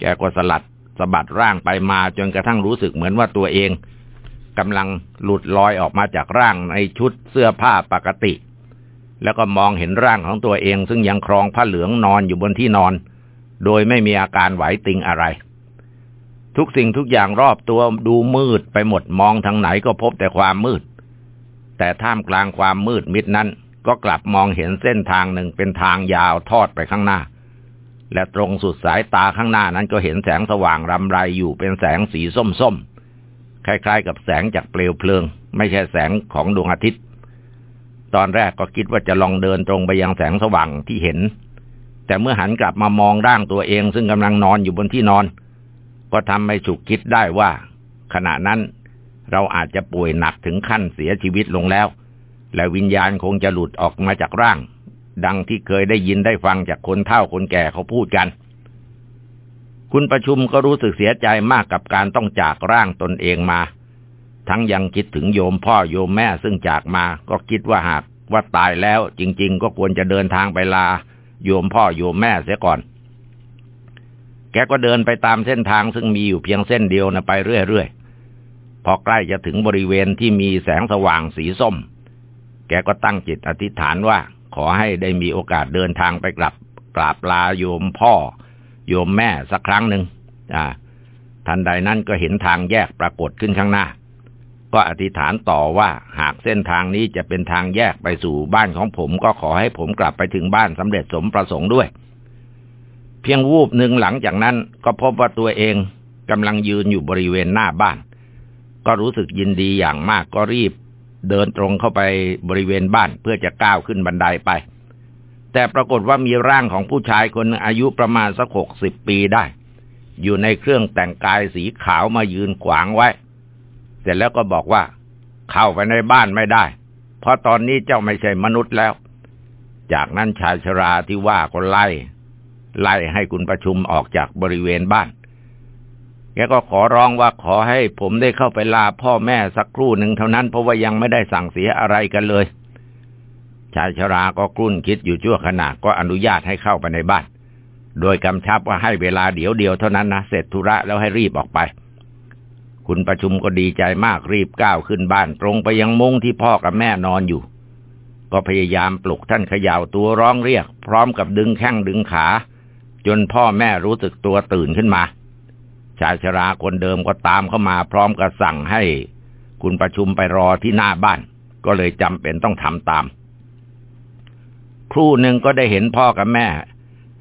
แกก็สลัดสะบัดร่างไปมาจนกระทั่งรู้สึกเหมือนว่าตัวเอง กำลังหลุดลอยออกมาจากร่างในชุดเสื้อผ้าปกติ แล้วก็มองเห็นร่างของตัวเอง ซึ่งยังครองผ้าเหลืองนอนอยู่บนที่นอน โดยไม่มีอาการไหวติงอะไร ทุกสิ่งทุกอย่างรอบตัวดูมืดไปหมดมองทางไหนก็พบแต่ความมืด แต่ท่ามกลางความมืดมิดนั้น ก็กลับมองเห็นเส้นทางหนึ่งเป็นทางยาวทอดไปข้างหน้า และตรงสุดสายตาข้างหน้านั้นก็เห็นแสงสว่างรำไรอยู่เป็นแสงสีส้มๆ คล้ายๆ กับแสงจากเปลวเพลิง ไม่ใช่แสงของดวงอาทิตย์ ตอนแรกก็คิดว่าจะลองเดินตรงไปยังแสงสว่างที่เห็น แต่เมื่อหันกลับมามองร่างตัวเองซึ่งกำลังนอนอยู่บนที่นอน ก็ทำให้ฉุกคิดได้ว่า ขณะนั้นเราอาจจะป่วยหนักถึงขั้นเสียชีวิตลงแล้ว และวิญญาณคงจะหลุดออกมาจากร่าง ดังที่เคยได้ยินได้ฟังจากคนเฒ่าคนแก่เขาพูดกัน คุณประชุมก็รู้สึกเสียใจมากกับการต้องจากร่างตนเองมา ทั้งยังคิดถึงโยมพ่อโยมแม่ซึ่งจากมา ก็คิดว่าหากว่าตายแล้ว จริง ๆ ก็ควรจะเดินทางไปลา โยมพ่อโยมแม่เสียก่อน แกก็เดินไปตามเส้นทางซึ่งมีอยู่เพียงเส้นเดียวนะไปเรื่อยๆ พอใกล้จะถึงบริเวณที่มีแสงสว่างสีส้ม แกก็ตั้งจิตอธิษฐานว่า ขอให้ได้มีโอกาสเดินทางไปกลับกราบลาโยมพ่อ โยมแม่สักครั้งหนึ่งอ่าทันใดนั้นก็เห็นทางแยกปรากฏขึ้นข้างหน้า ก็อธิษฐานต่อว่าหากเส้นทางนี้จะเป็นทางแยกไปสู่บ้านของผมก็ขอให้ผมกลับไปถึงบ้านสำเร็จสมประสงค์ด้วย เพียงวูบหนึ่งหลังจากนั้นก็พบว่าตัวเองกำลังยืนอยู่บริเวณหน้าบ้าน ก็รู้สึกยินดีอย่างมากก็รีบ เดินตรงเข้าไปบริเวณบ้านเพื่อจะก้าวขึ้นบันไดไป แต่ปรากฏว่ามีร่างของผู้ชายคนอายุประมาณสักหกสิบปีได้ อยู่ในเครื่องแต่งกายสีขาวมายืนขวางไว้ เสร็จแล้วก็บอกว่า เข้าไปในบ้านไม่ได้ เพราะตอนนี้เจ้าไม่ใช่มนุษย์แล้ว จากนั้นชายชราที่ว่าก็ไล่ ไล่ให้คุณประชุมออกจากบริเวณบ้าน แกก็ขอร้องว่าขอให้ผมได้เข้าไปลาพ่อแม่สักครู่หนึ่งเท่านั้นเพราะว่ายังไม่ได้สั่งเสียอะไรกันเลย ชายชราก็กลุ้นคิดอยู่ชั่วขณะก็อนุญาตให้เข้าไปในบ้าน โดยกำชับว่าให้เวลาเดี๋ยวเดียวเท่านั้นนะเสร็จธุระแล้วให้รีบออกไป คุณประชุมก็ดีใจมากรีบก้าวขึ้นบ้านตรงไปยังมุ้งที่พ่อกับแม่นอนอยู่ ก็พยายามปลุกท่านเขย่าตัวร้องเรียก พร้อมกับดึงแข้งดึงขา จนพ่อแม่รู้สึกตัวตื่นขึ้นมา ชายชราคนเดิมก็ตามเข้ามา พร้อมกับสั่งให้ คุณประชุมไปรอที่หน้าบ้าน ก็เลยจำเป็นต้องทำตาม ครู่หนึ่งก็ได้เห็นพ่อกับแม่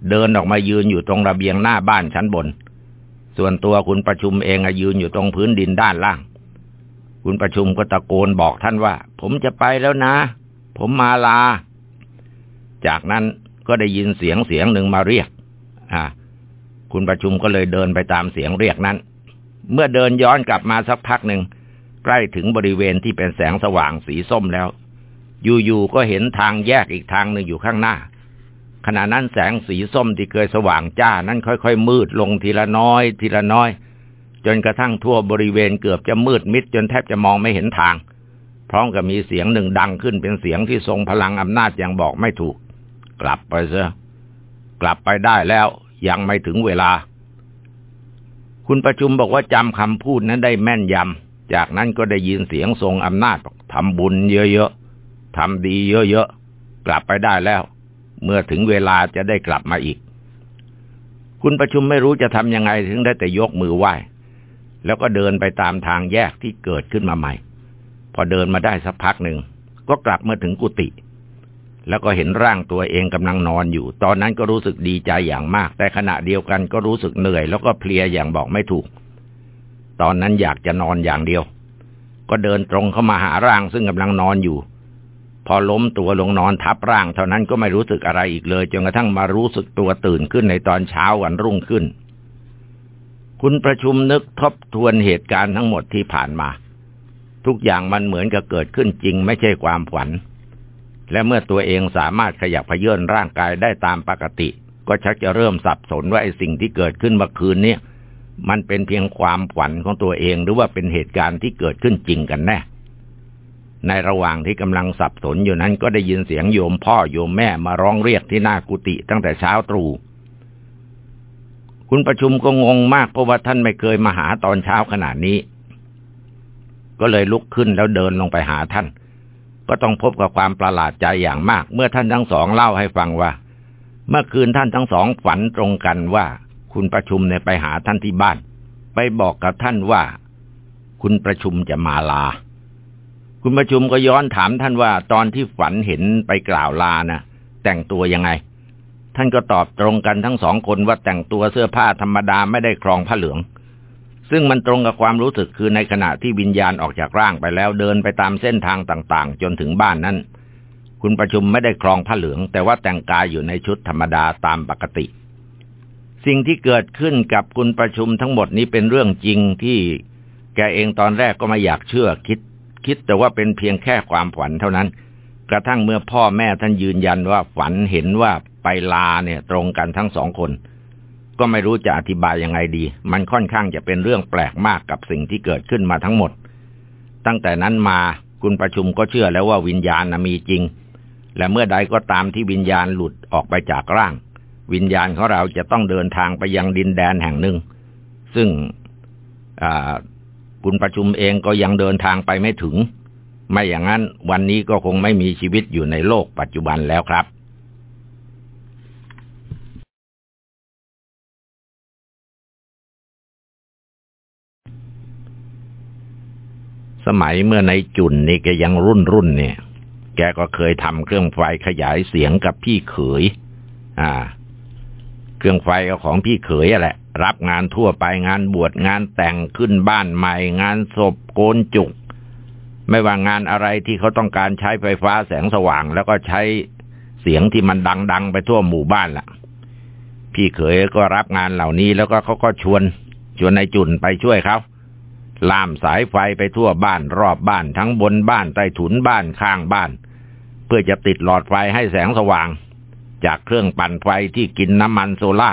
เดินออกมายืนอยู่ตรงระเบียงหน้าบ้านชั้นบน ส่วนตัวคุณประชุมเองยืนอยู่ตรงพื้นดินด้านล่าง คุณประชุมก็ตะโกนบอกท่านว่า ผมจะไปแล้วนะ ผมมาลา จากนั้นก็ได้ยินเสียงเสียงหนึ่งมาเรียก อ่า คุณประชุมก็เลยเดินไปตามเสียงเรียกนั้น เมื่อเดินย้อนกลับมาสักพักหนึ่งใกล้ถึงบริเวณที่เป็นแสงสว่างสีส้มแล้ว อยู่ๆก็เห็นทางแยกอีกทางหนึ่งอยู่ข้างหน้า ขณะนั้นแสงสีส้มที่เคยสว่างจ้านั้นค่อยๆ มืดลงทีละน้อย ทีละน้อย จนกระทั่งทั่วบริเวณเกือบจะมืดมิดจนแทบจะมองไม่เห็นทาง พร้อมกับมีเสียงหนึ่งดังขึ้นเป็นเสียงที่ทรงพลังอำนาจอย่างบอกไม่ถูก กลับไปเถอะกลับไปได้แล้วยังไม่ถึงเวลา คุณประชุมบอกว่าจำคำพูดนั้นได้แม่นยำจากนั้นก็ได้ยินเสียงทรงอำนาจทำบุญเยอะๆ ทำดีเยอะๆ กลับไปได้แล้ว เมื่อถึงเวลาจะได้กลับมาอีก คุณประชุมไม่รู้จะทำยังไงถึงได้แต่ยกมือไหว้ แล้วก็เดินไปตามทางแยกที่เกิดขึ้นมาใหม่ พอเดินมาได้สักพักหนึ่ง ก็กลับมาถึงกุฏิแล้วก็เห็นร่างตัวเองกำลังนอนอยู่ ตอนนั้นก็รู้สึกดีใจอย่างมาก แต่ขณะเดียวกันก็รู้สึกเหนื่อย แล้วก็เพลียอย่างบอกไม่ถูก ตอนนั้นอยากจะนอนอย่างเดียว ก็เดินตรงเข้ามาหาร่างซึ่งกำลังนอนอยู่ พอล้มตัวลงนอนทับร่าง เท่านั้นก็ไม่รู้สึกอะไรอีกเลยจนกระทั่งมารู้สึกตัวตื่นขึ้นในตอนเช้าวันรุ่งขึ้น คุณประชุมนึกทบทวนเหตุการณ์ทั้งหมดที่ผ่านมา ทุกอย่างมันเหมือนกับเกิดขึ้นจริงไม่ใช่ความฝัน และเมื่อตัวเองสามารถขยับพเยื่นร่างกายได้ตามปกติ ก็ชักจะเริ่มสับสนว่าไอ้สิ่งที่เกิดขึ้นเมื่อคืนนี้มันเป็นเพียงความฝันของตัวเองหรือว่าเป็นเหตุการณ์ที่เกิดขึ้นจริงกันแน่ ในระหว่างที่กำลังสับสนอยู่นั้นก็ได้ยินเสียงโยมพ่อโยมแม่มาร้องเรียกที่หน้ากุฏิตั้งแต่เช้าตรู่คุณประชุมก็งงมากเพราะว่าท่านไม่เคยมาหาตอนเช้าขนาดนี้ ก็เลยลุกขึ้นแล้วเดินลงไปหาท่าน ก็ต้องพบกับความประหลาดใจอย่างมาก เมื่อท่านทั้งสองเล่าให้ฟังว่า เมื่อคืนท่านทั้งสองฝันตรงกันว่า คุณประชุมเนี่ยไปหาท่านที่บ้าน ไปบอกกับท่านว่า คุณประชุมจะมาลา คุณประชุมก็ย้อนถามท่านว่าตอนที่ฝันเห็นไปกล่าวลานะแต่งตัวยังไง ท่านก็ตอบตรงกันทั้งสองคนว่าแต่งตัวเสื้อผ้าธรรมดาไม่ได้ครองผ้าเหลือง ซึ่งมันตรงกับความรู้สึกคือในขณะที่วิญญาณออกจากร่างไปแล้วเดินไปตามเส้นทางต่างๆ จนถึงบ้านนั้น คุณประชุมไม่ได้ครองผ้าเหลือง แต่ว่าแต่งกายอยู่ในชุดธรรมดาตามปกติ สิ่งที่เกิดขึ้นกับคุณประชุมทั้งหมดนี้เป็นเรื่องจริงที่แกเองตอนแรกก็ไม่อยากเชื่อคิด คิดแต่ว่าเป็นเพียงแค่ความฝันเท่านั้น กระทั่งเมื่อพ่อแม่ท่านยืนยันว่าฝันเห็นว่าไปลาเนี่ยตรงกันทั้งสองคน ก็ไม่รู้จะอธิบายยังไงดี มันค่อนข้างจะเป็นเรื่องแปลกมากกับสิ่งที่เกิดขึ้นมาทั้งหมด ตั้งแต่นั้นมาคุณประชุมก็เชื่อแล้วว่าวิญญาณมีจริง และเมื่อใดก็ตามที่วิญญาณหลุดออกไปจากร่าง วิญญาณของเราจะต้องเดินทางไปยังดินแดนแห่งหนึ่ง ซึ่ง คุณประชุมเองก็ยังเดินทางไปไม่ถึง ไม่อย่างนั้นวันนี้ก็คงไม่มีชีวิตอยู่ในโลกปัจจุบันแล้วครับ สมัยเมื่อในจุนนี่แกยังรุ่นรุ่นเนี่ย แกก็เคยทำเครื่องไฟขยายเสียงกับพี่เขย อ่า เครื่องไฟก็ของพี่เขยอะแหละ รับงานทั่วไปงานบวชงานแต่งขึ้นบ้านใหม่ งานศพโกนจุก ไม่ว่างานอะไรที่เขาต้องการใช้ไฟฟ้าแสงสว่าง แล้วก็ใช้เสียงที่มันดัง ๆ ไปทั่วหมู่บ้านล่ะ พี่เขยก็รับงานเหล่านี้แล้วก็เขาก็ชวน ชวนนายจุนไปช่วยเขาล่ามสายไฟไปทั่วบ้านรอบบ้านทั้งบนบ้านใต้ถุนบ้านข้างบ้าน เพื่อจะติดหลอดไฟให้แสงสว่าง จากเครื่องปั่นไฟที่กินน้ำมันโซล่า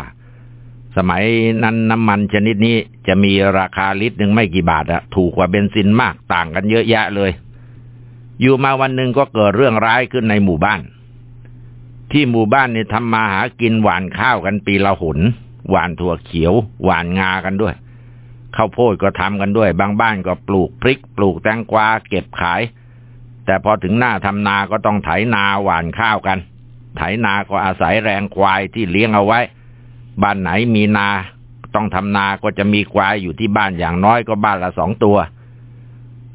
สมัยนั้นน้ำมันชนิดนี้จะมีราคาลิตรหนึ่งไม่กี่บาทอะถูกกว่าเบนซินมากต่างกันเยอะแยะเลย อยู่มาวันหนึ่งก็เกิดเรื่องร้ายขึ้นในหมู่บ้าน ที่หมู่บ้านนี่ทำมาหากินหวานข้าวกันปีละหนหวานถั่วเขียว หวานงากันด้วยข้าวโพดก็ทำกันด้วย บางบ้านก็ปลูกพริก ปลูกแตงกวาเก็บขาย แต่พอถึงหน้าทำนาก็ต้องไถนาหวานข้าวกัน ไถนาก็อาศัยแรงควายที่เลี้ยงเอาไว้ บ้านไหนมีนา ต้องทำนาก็จะมีควายอยู่ที่บ้านอย่างน้อยก็บ้านละสองตัว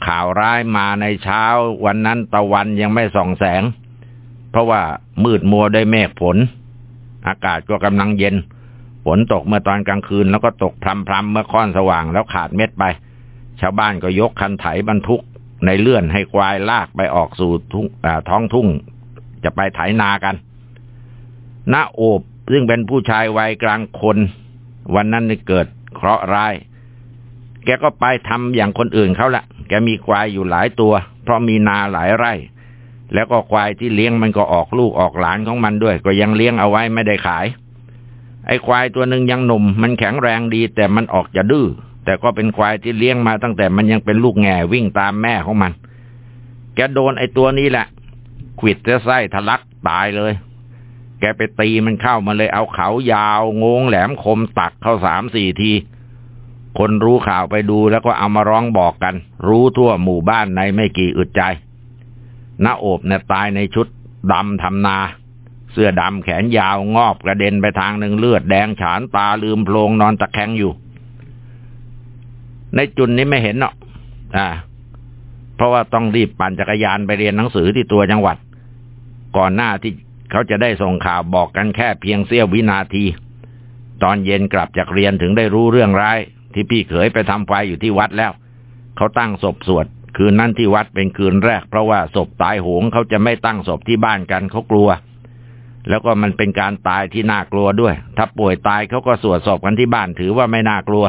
ข่าวร้ายมาในเช้าวันนั้นตะวันยังไม่ส่องแสง เพราะว่ามืดมัวด้วยเมฆฝน อากาศก็กำลังเย็น ฝนตกเมื่อตอนกลางคืนแล้วก็ตกพรำๆเมื่อค่อนสว่างแล้วขาดเม็ดไป ชาวบ้านก็ยกคันไถบรรทุกในเลื่อนให้ควายลากไปออกสู่ท้องทุ่งจะไปไถนากันน้าโอบ ซึ่งเป็นผู้ชายวัยกลางคน วันนั้นเกิดเคราะห์ร้าย แกก็ไปทำอย่างคนอื่นเขาละแกมีควายอยู่หลายตัว เพราะมีนาหลายไร่ แล้วก็ควายที่เลี้ยงมันก็ออกลูกออกหลานของมันด้วย ก็ยังเลี้ยงเอาไว้ไม่ได้ขาย ไอ้ควายตัวหนึ่งยังหนุ่ม มันแข็งแรงดี แต่มันออกจะดื้อแต่ก็เป็นควายที่เลี้ยงมาตั้งแต่มันยังเป็นลูกแง่วิ่งตามแม่ของมัน แกโดนไอ้ตัวนี้แหละขิดจะไส้ทะลักตายเลย แกไปตีมันเข้ามาเลยเอาเขายาวงงแหลมคมตักเข้าสามสี่ที คนรู้ข่าวไปดูแล้วก็เอามาร้องบอกกัน รู้ทั่วหมู่บ้านในไม่กี่อึดใจน้าโอบเนี่ยตายในชุดดำทำนา เสื้อดำแขนยาวงอบกระเด็นไปทางหนึ่งเลือดแดงฉานตาลืมโพลงนอนตะแคงอยู่ ในจุนนี้ไม่เห็นเนาะอ่า เพราะว่าต้องรีบปั่นจักรยานไปเรียนหนังสือที่ตัวจังหวัด ก่อนหน้าที่ เขาจะได้ส่งข่าวบอกกันแค่เพียงเสี้ยววินาที ตอนเย็นกลับจากเรียนถึงได้รู้เรื่องร้าย ที่พี่เขยไปทำไฟอยู่ที่วัดแล้ว เขาตั้งศพสวด คืนนั้นที่วัดเป็นคืนแรก เพราะว่าศพตายโหงเขาจะไม่ตั้งศพที่บ้านกันเขากลัว แล้วก็มันเป็นการตายที่น่ากลัวด้วย ถ้าป่วยตายเขาก็สวดศพกันที่บ้านถือว่าไม่น่ากลัว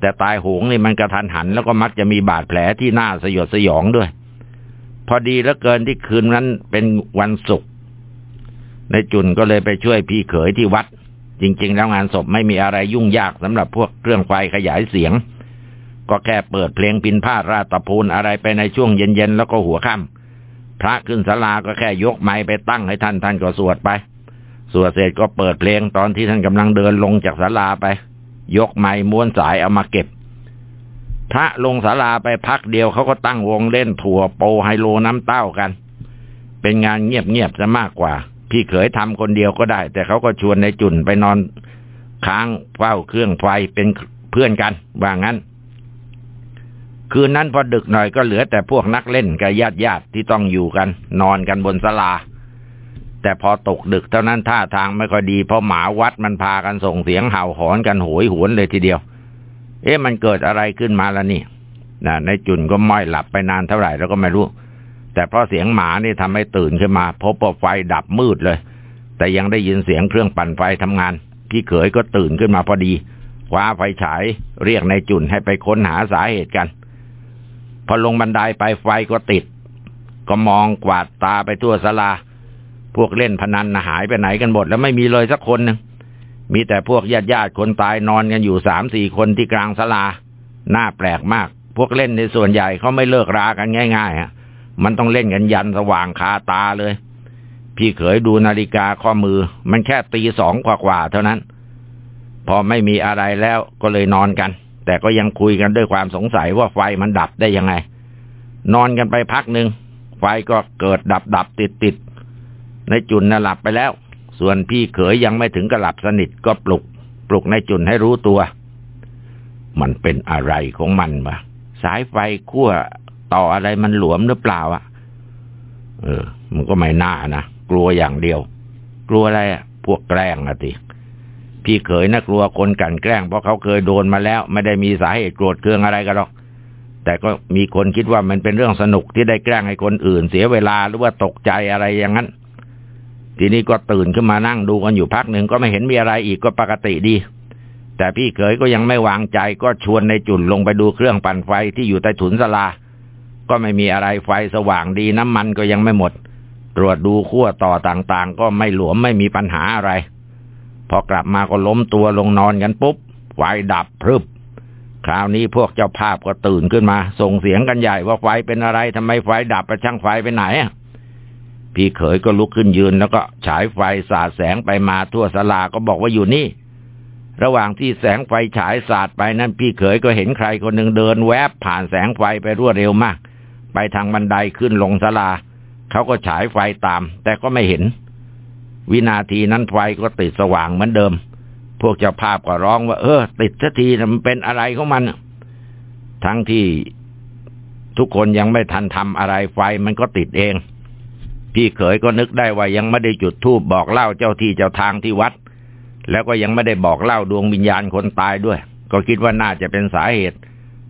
แต่ตายโหงนี่มันกระทันหัน แล้วก็มักจะมีบาดแผลที่น่าสยดสยองด้วย พอดีแล้วเกินที่คืนนั้นเป็นวันศุกร์ ในจุนก็เลยไปช่วยพี่เขยที่วัด จริง ๆ แล้วงานศพไม่มีอะไรยุ่งยากสำหรับพวกเครื่องไฟขยายเสียง ก็แค่เปิดเพลงปินผ้าราตะพูนอะไรไปในช่วงเย็นๆแล้วก็หัวค่ำพระขึ้นศาลาก็แค่ยกไม้ไปตั้งให้ท่านท่านก็สวดไป สวดเสร็จก็เปิดเพลงตอนที่ท่านกำลังเดินลงจากศาลาไป ยกไม้ม้วนสายเอามาเก็บพระลงศาลาไปพักเดียวเขาก็ตั้งวงเล่นถั่วโปไฮโลน้ำเต้ากัน เป็นงานเงียบๆซะมากกว่า พี่เขยทำคนเดียวก็ได้ แต่เขาก็ชวนในจุนไปนอนค้างเฝ้าเครื่องไฟเป็นเพื่อนกันว่างั้น คืนนั้นพอดึกหน่อยก็เหลือแต่พวกนักเล่นกับญาติญาติที่ต้องอยู่กัน นอนกันบนศาลา แต่พอตกดึกเท่านั้นท่าทางไม่ค่อยดีเพราะหมาวัดมันพากันส่งเสียงเห่าหอนกันโหยหวนเลยทีเดียว เอ๊ะมันเกิดอะไรขึ้นมาแล้วนี่นะในจุนก็ม้อยหลับไปนานเท่าไหร่แล้วก็ไม่รู้ แต่เพราะเสียงหมานี่ทำให้ตื่นขึ้นมา พบว่าไฟดับมืดเลย แต่ยังได้ยินเสียงเครื่องปั่นไฟทำงาน พี่เขยก็ตื่นขึ้นมาพอดีคว้าไฟฉายเรียกในจุนให้ไปค้นหาสาเหตุกัน พอลงบันไดไปไฟก็ติด ก็มองกวาดตาไปทั่วศาลา พวกเล่นพนันหายไปไหนกันหมดแล้วไม่มีเลยสักคนนึงมีแต่พวกญาติญาติคนตายนอนกันอยู่สามสี่คนที่กลางศาลา น่าแปลกมาก พวกเล่นในส่วนใหญ่เขาไม่เลิกรากันง่ายๆฮะ มันต้องเล่นกันยันสว่างคาตาเลย พี่เขยดูนาฬิกาข้อมือ มันแค่ตีสองกว่าๆเท่านั้น พอไม่มีอะไรแล้วก็เลยนอนกัน แต่ก็ยังคุยกันด้วยความสงสัยว่าไฟมันดับได้ยังไง นอนกันไปพักหนึ่งไฟก็เกิดดับดับติดติดในจุนน่ะหลับไปแล้ว ส่วนพี่เขยยังไม่ถึงกับหลับสนิทก็ปลุก ปลุกในจุนให้รู้ตัว มันเป็นอะไรของมันวะสายไฟขั้ว ต่ออะไรมันหลวมหรือเปล่าอะ เออ มันก็ไม่น่านะ กลัวอย่างเดียว กลัวอะไรอะ พวกแกล้งอะติพี่เขยนะกลัวคนกันแกล้งเพราะเขาเคยโดนมาแล้ว ไม่ได้มีสาเหตุโกรธเคืองอะไรกันหรอก แต่ก็มีคนคิดว่ามันเป็นเรื่องสนุกที่ได้แกล้งให้คนอื่น เสียเวลาหรือว่าตกใจอะไรอย่างนั้น ทีนี้ก็ตื่นขึ้นมานั่งดูกันอยู่พักหนึ่งก็ไม่เห็นมีอะไรอีกก็ปกติดี แต่พี่เขยก็ยังไม่วางใจก็ชวนในจุนลงไปดูเครื่องปั่นไฟที่อยู่ใต้ถุนสลา ก็ไม่มีอะไรไฟสว่างดีน้ำมันก็ยังไม่หมด ตรวจดูขั้วต่อต่างๆ ก็ไม่หลวมไม่มีปัญหาอะไร พอกลับมาก็ล้มตัวลงนอนกันปุ๊บไฟดับพรึบ คราวนี้พวกเจ้าภาพก็ตื่นขึ้นมา ส่งเสียงกันใหญ่ว่าไฟเป็นอะไรทำไมไฟดับไปช่างไฟไปไหนพี่เขยก็ลุกขึ้นยืนแล้วก็ฉายไฟสาดแสงไปมาทั่วศาลาก็บอกว่าอยู่นี่ ระหว่างที่แสงไฟฉายสาดไปนั้นพี่เขยก็เห็นใครคนหนึ่งเดินแวบผ่านแสงไฟไปรวดเร็วมาก ไปทางบันไดขึ้นลงศาลา เขาก็ฉายไฟตาม แต่ก็ไม่เห็น วินาทีนั้นไฟก็ติดสว่างเหมือนเดิม พวกเจ้าภาพก็ร้องว่า เออ ติดสักทีมันเป็นอะไรของมัน ทั้งที่ทุกคนยังไม่ทันทำอะไรไฟมันก็ติดเอง พี่เขยก็นึกได้ว่ายังไม่ได้จุดธูปบอกเล่าเจ้าที่เจ้าทางที่วัด แล้วก็ยังไม่ได้บอกเล่าดวงวิญญาณคนตายด้วย ก็คิดว่าน่าจะเป็นสาเหตุ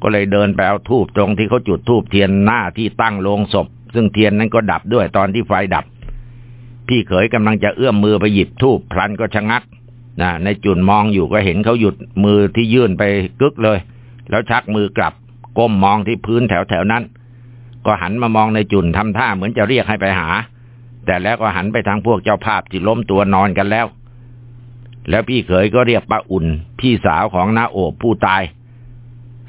ก็เลยเดินไปเอาทูบตรงที่เขาจุดทูบเทียนหน้าที่ตั้งโลงศพ ซึ่งเทียนนั้นก็ดับด้วยตอนที่ไฟดับ พี่เขยกำลังจะเอื้อมมือไปหยิบทูบพลันก็ชะงักนะในจุนมองอยู่ก็เห็นเขาหยุดมือที่ยื่นไปกึกเลย แล้วชักมือกลับ ก้มมองที่พื้นแถวแถวนั้น ก็หันมามองในจุนทำท่าเหมือนจะเรียกให้ไปหา แต่แล้วก็หันไปทางพวกเจ้าภาพที่ล้มตัวนอนกันแล้ว แล้วพี่เขยก็เรียกป้าอุ่น พี่สาวของน้าโอบผู้ตาย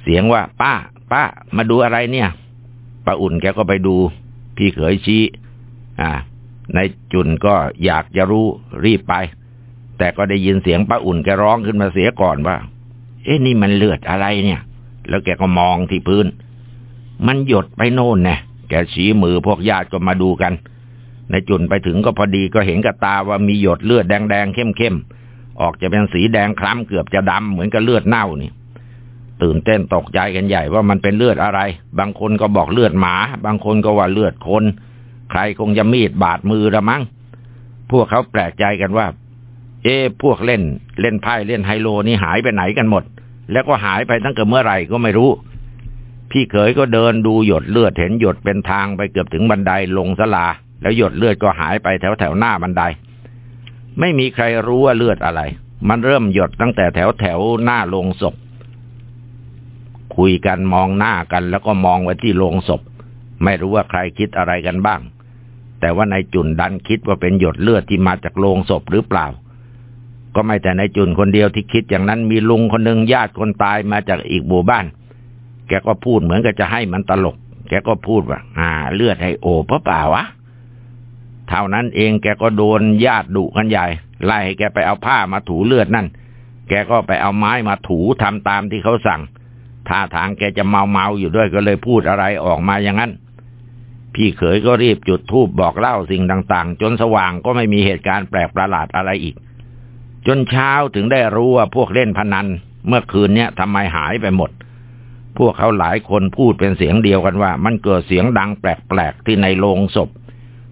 สียงว่า ป้า ป้า มาดูอะไรเนี่ยป้าอุ่นแกก็ไปดู พี่เขยชี้ อ่า ในจุนก็อยากจะรู้รีบไป แต่ก็ได้ยินเสียงป้าอุ่นแกร้องขึ้นมาเสียก่อนว่า เอ๊ะนี่มันเลือดอะไรเนี่ย แล้วแกก็มองที่พื้น มันหยดไปโน่นแน่แกชี้มือพวกญาติก็มาดูกันในจุนไปถึงก็พอดีก็เห็นกับตาว่ามีหยดเลือดแดงๆเข้มๆ ออกจะเป็นสีแดงคล้ำเกือบจะดำเหมือนกับเลือดเน่านี่ ตื่นเต้นตกใจกันใหญ่ว่ามันเป็นเลือดอะไร บางคนก็บอกเลือดหมา บางคนก็ว่าเลือดคน ใครคงจะมีดบาดมือละมั้ง พวกเขาแปลกใจกันว่า เอ๊พวกเล่น เล่นไพ่เล่นไฮโลนี่หายไปไหนกันหมด แล้วก็หายไปตั้งแต่เมื่อไหร่ก็ไม่รู้ พี่เขยก็เดินดูหยดเลือดเห็นหยดเป็นทางไปเกือบถึงบันไดลงสลา แล้วหยดเลือดก็หายไปแถวแถวหน้าบันได ไม่มีใครรู้ว่าเลือดอะไร มันเริ่มหยดตั้งแต่แถวแถวหน้าลงศพ คุยกันมองหน้ากัน แล้วก็มองไว้ที่โลงศพ ไม่รู้ว่าใครคิดอะไรกันบ้าง แต่ว่านายจุนดันคิดว่าเป็นหยดเลือดที่มาจากโลงศพหรือเปล่า ก็ไม่แต่ในจุนคนเดียวที่คิดอย่างนั้นมีลุงคนหนึ่งญาติคนตายมาจากอีกหมู่บ้าน แกก็พูดเหมือนกับจะให้มันตลก แกก็พูดว่า อ่า เลือดให้โอเพราะเปล่าวะเท่านั้นเองแกก็โดนญาติดุกันใหญ่ ไล่ให้แกไปเอาผ้ามาถูเลือดนั่น แกก็ไปเอาไม้มาถูทำตามที่เขาสั่ง ท่าทางแกจะเมาเมาอยู่ด้วยก็เลยพูดอะไรออกมาอย่างนั้น พี่เขยก็รีบจุดธูปบอกเล่าสิ่งต่างๆ จนสว่างก็ไม่มีเหตุการณ์แปลกประหลาดอะไรอีก จนเช้าถึงได้รู้ว่าพวกเล่นพนัน เมื่อคืนเนี้ยทำไมหายไปหมด พวกเขาหลายคนพูดเป็นเสียงเดียวกันว่า มันเกิดเสียงดังแปลกๆที่ในโรงศพ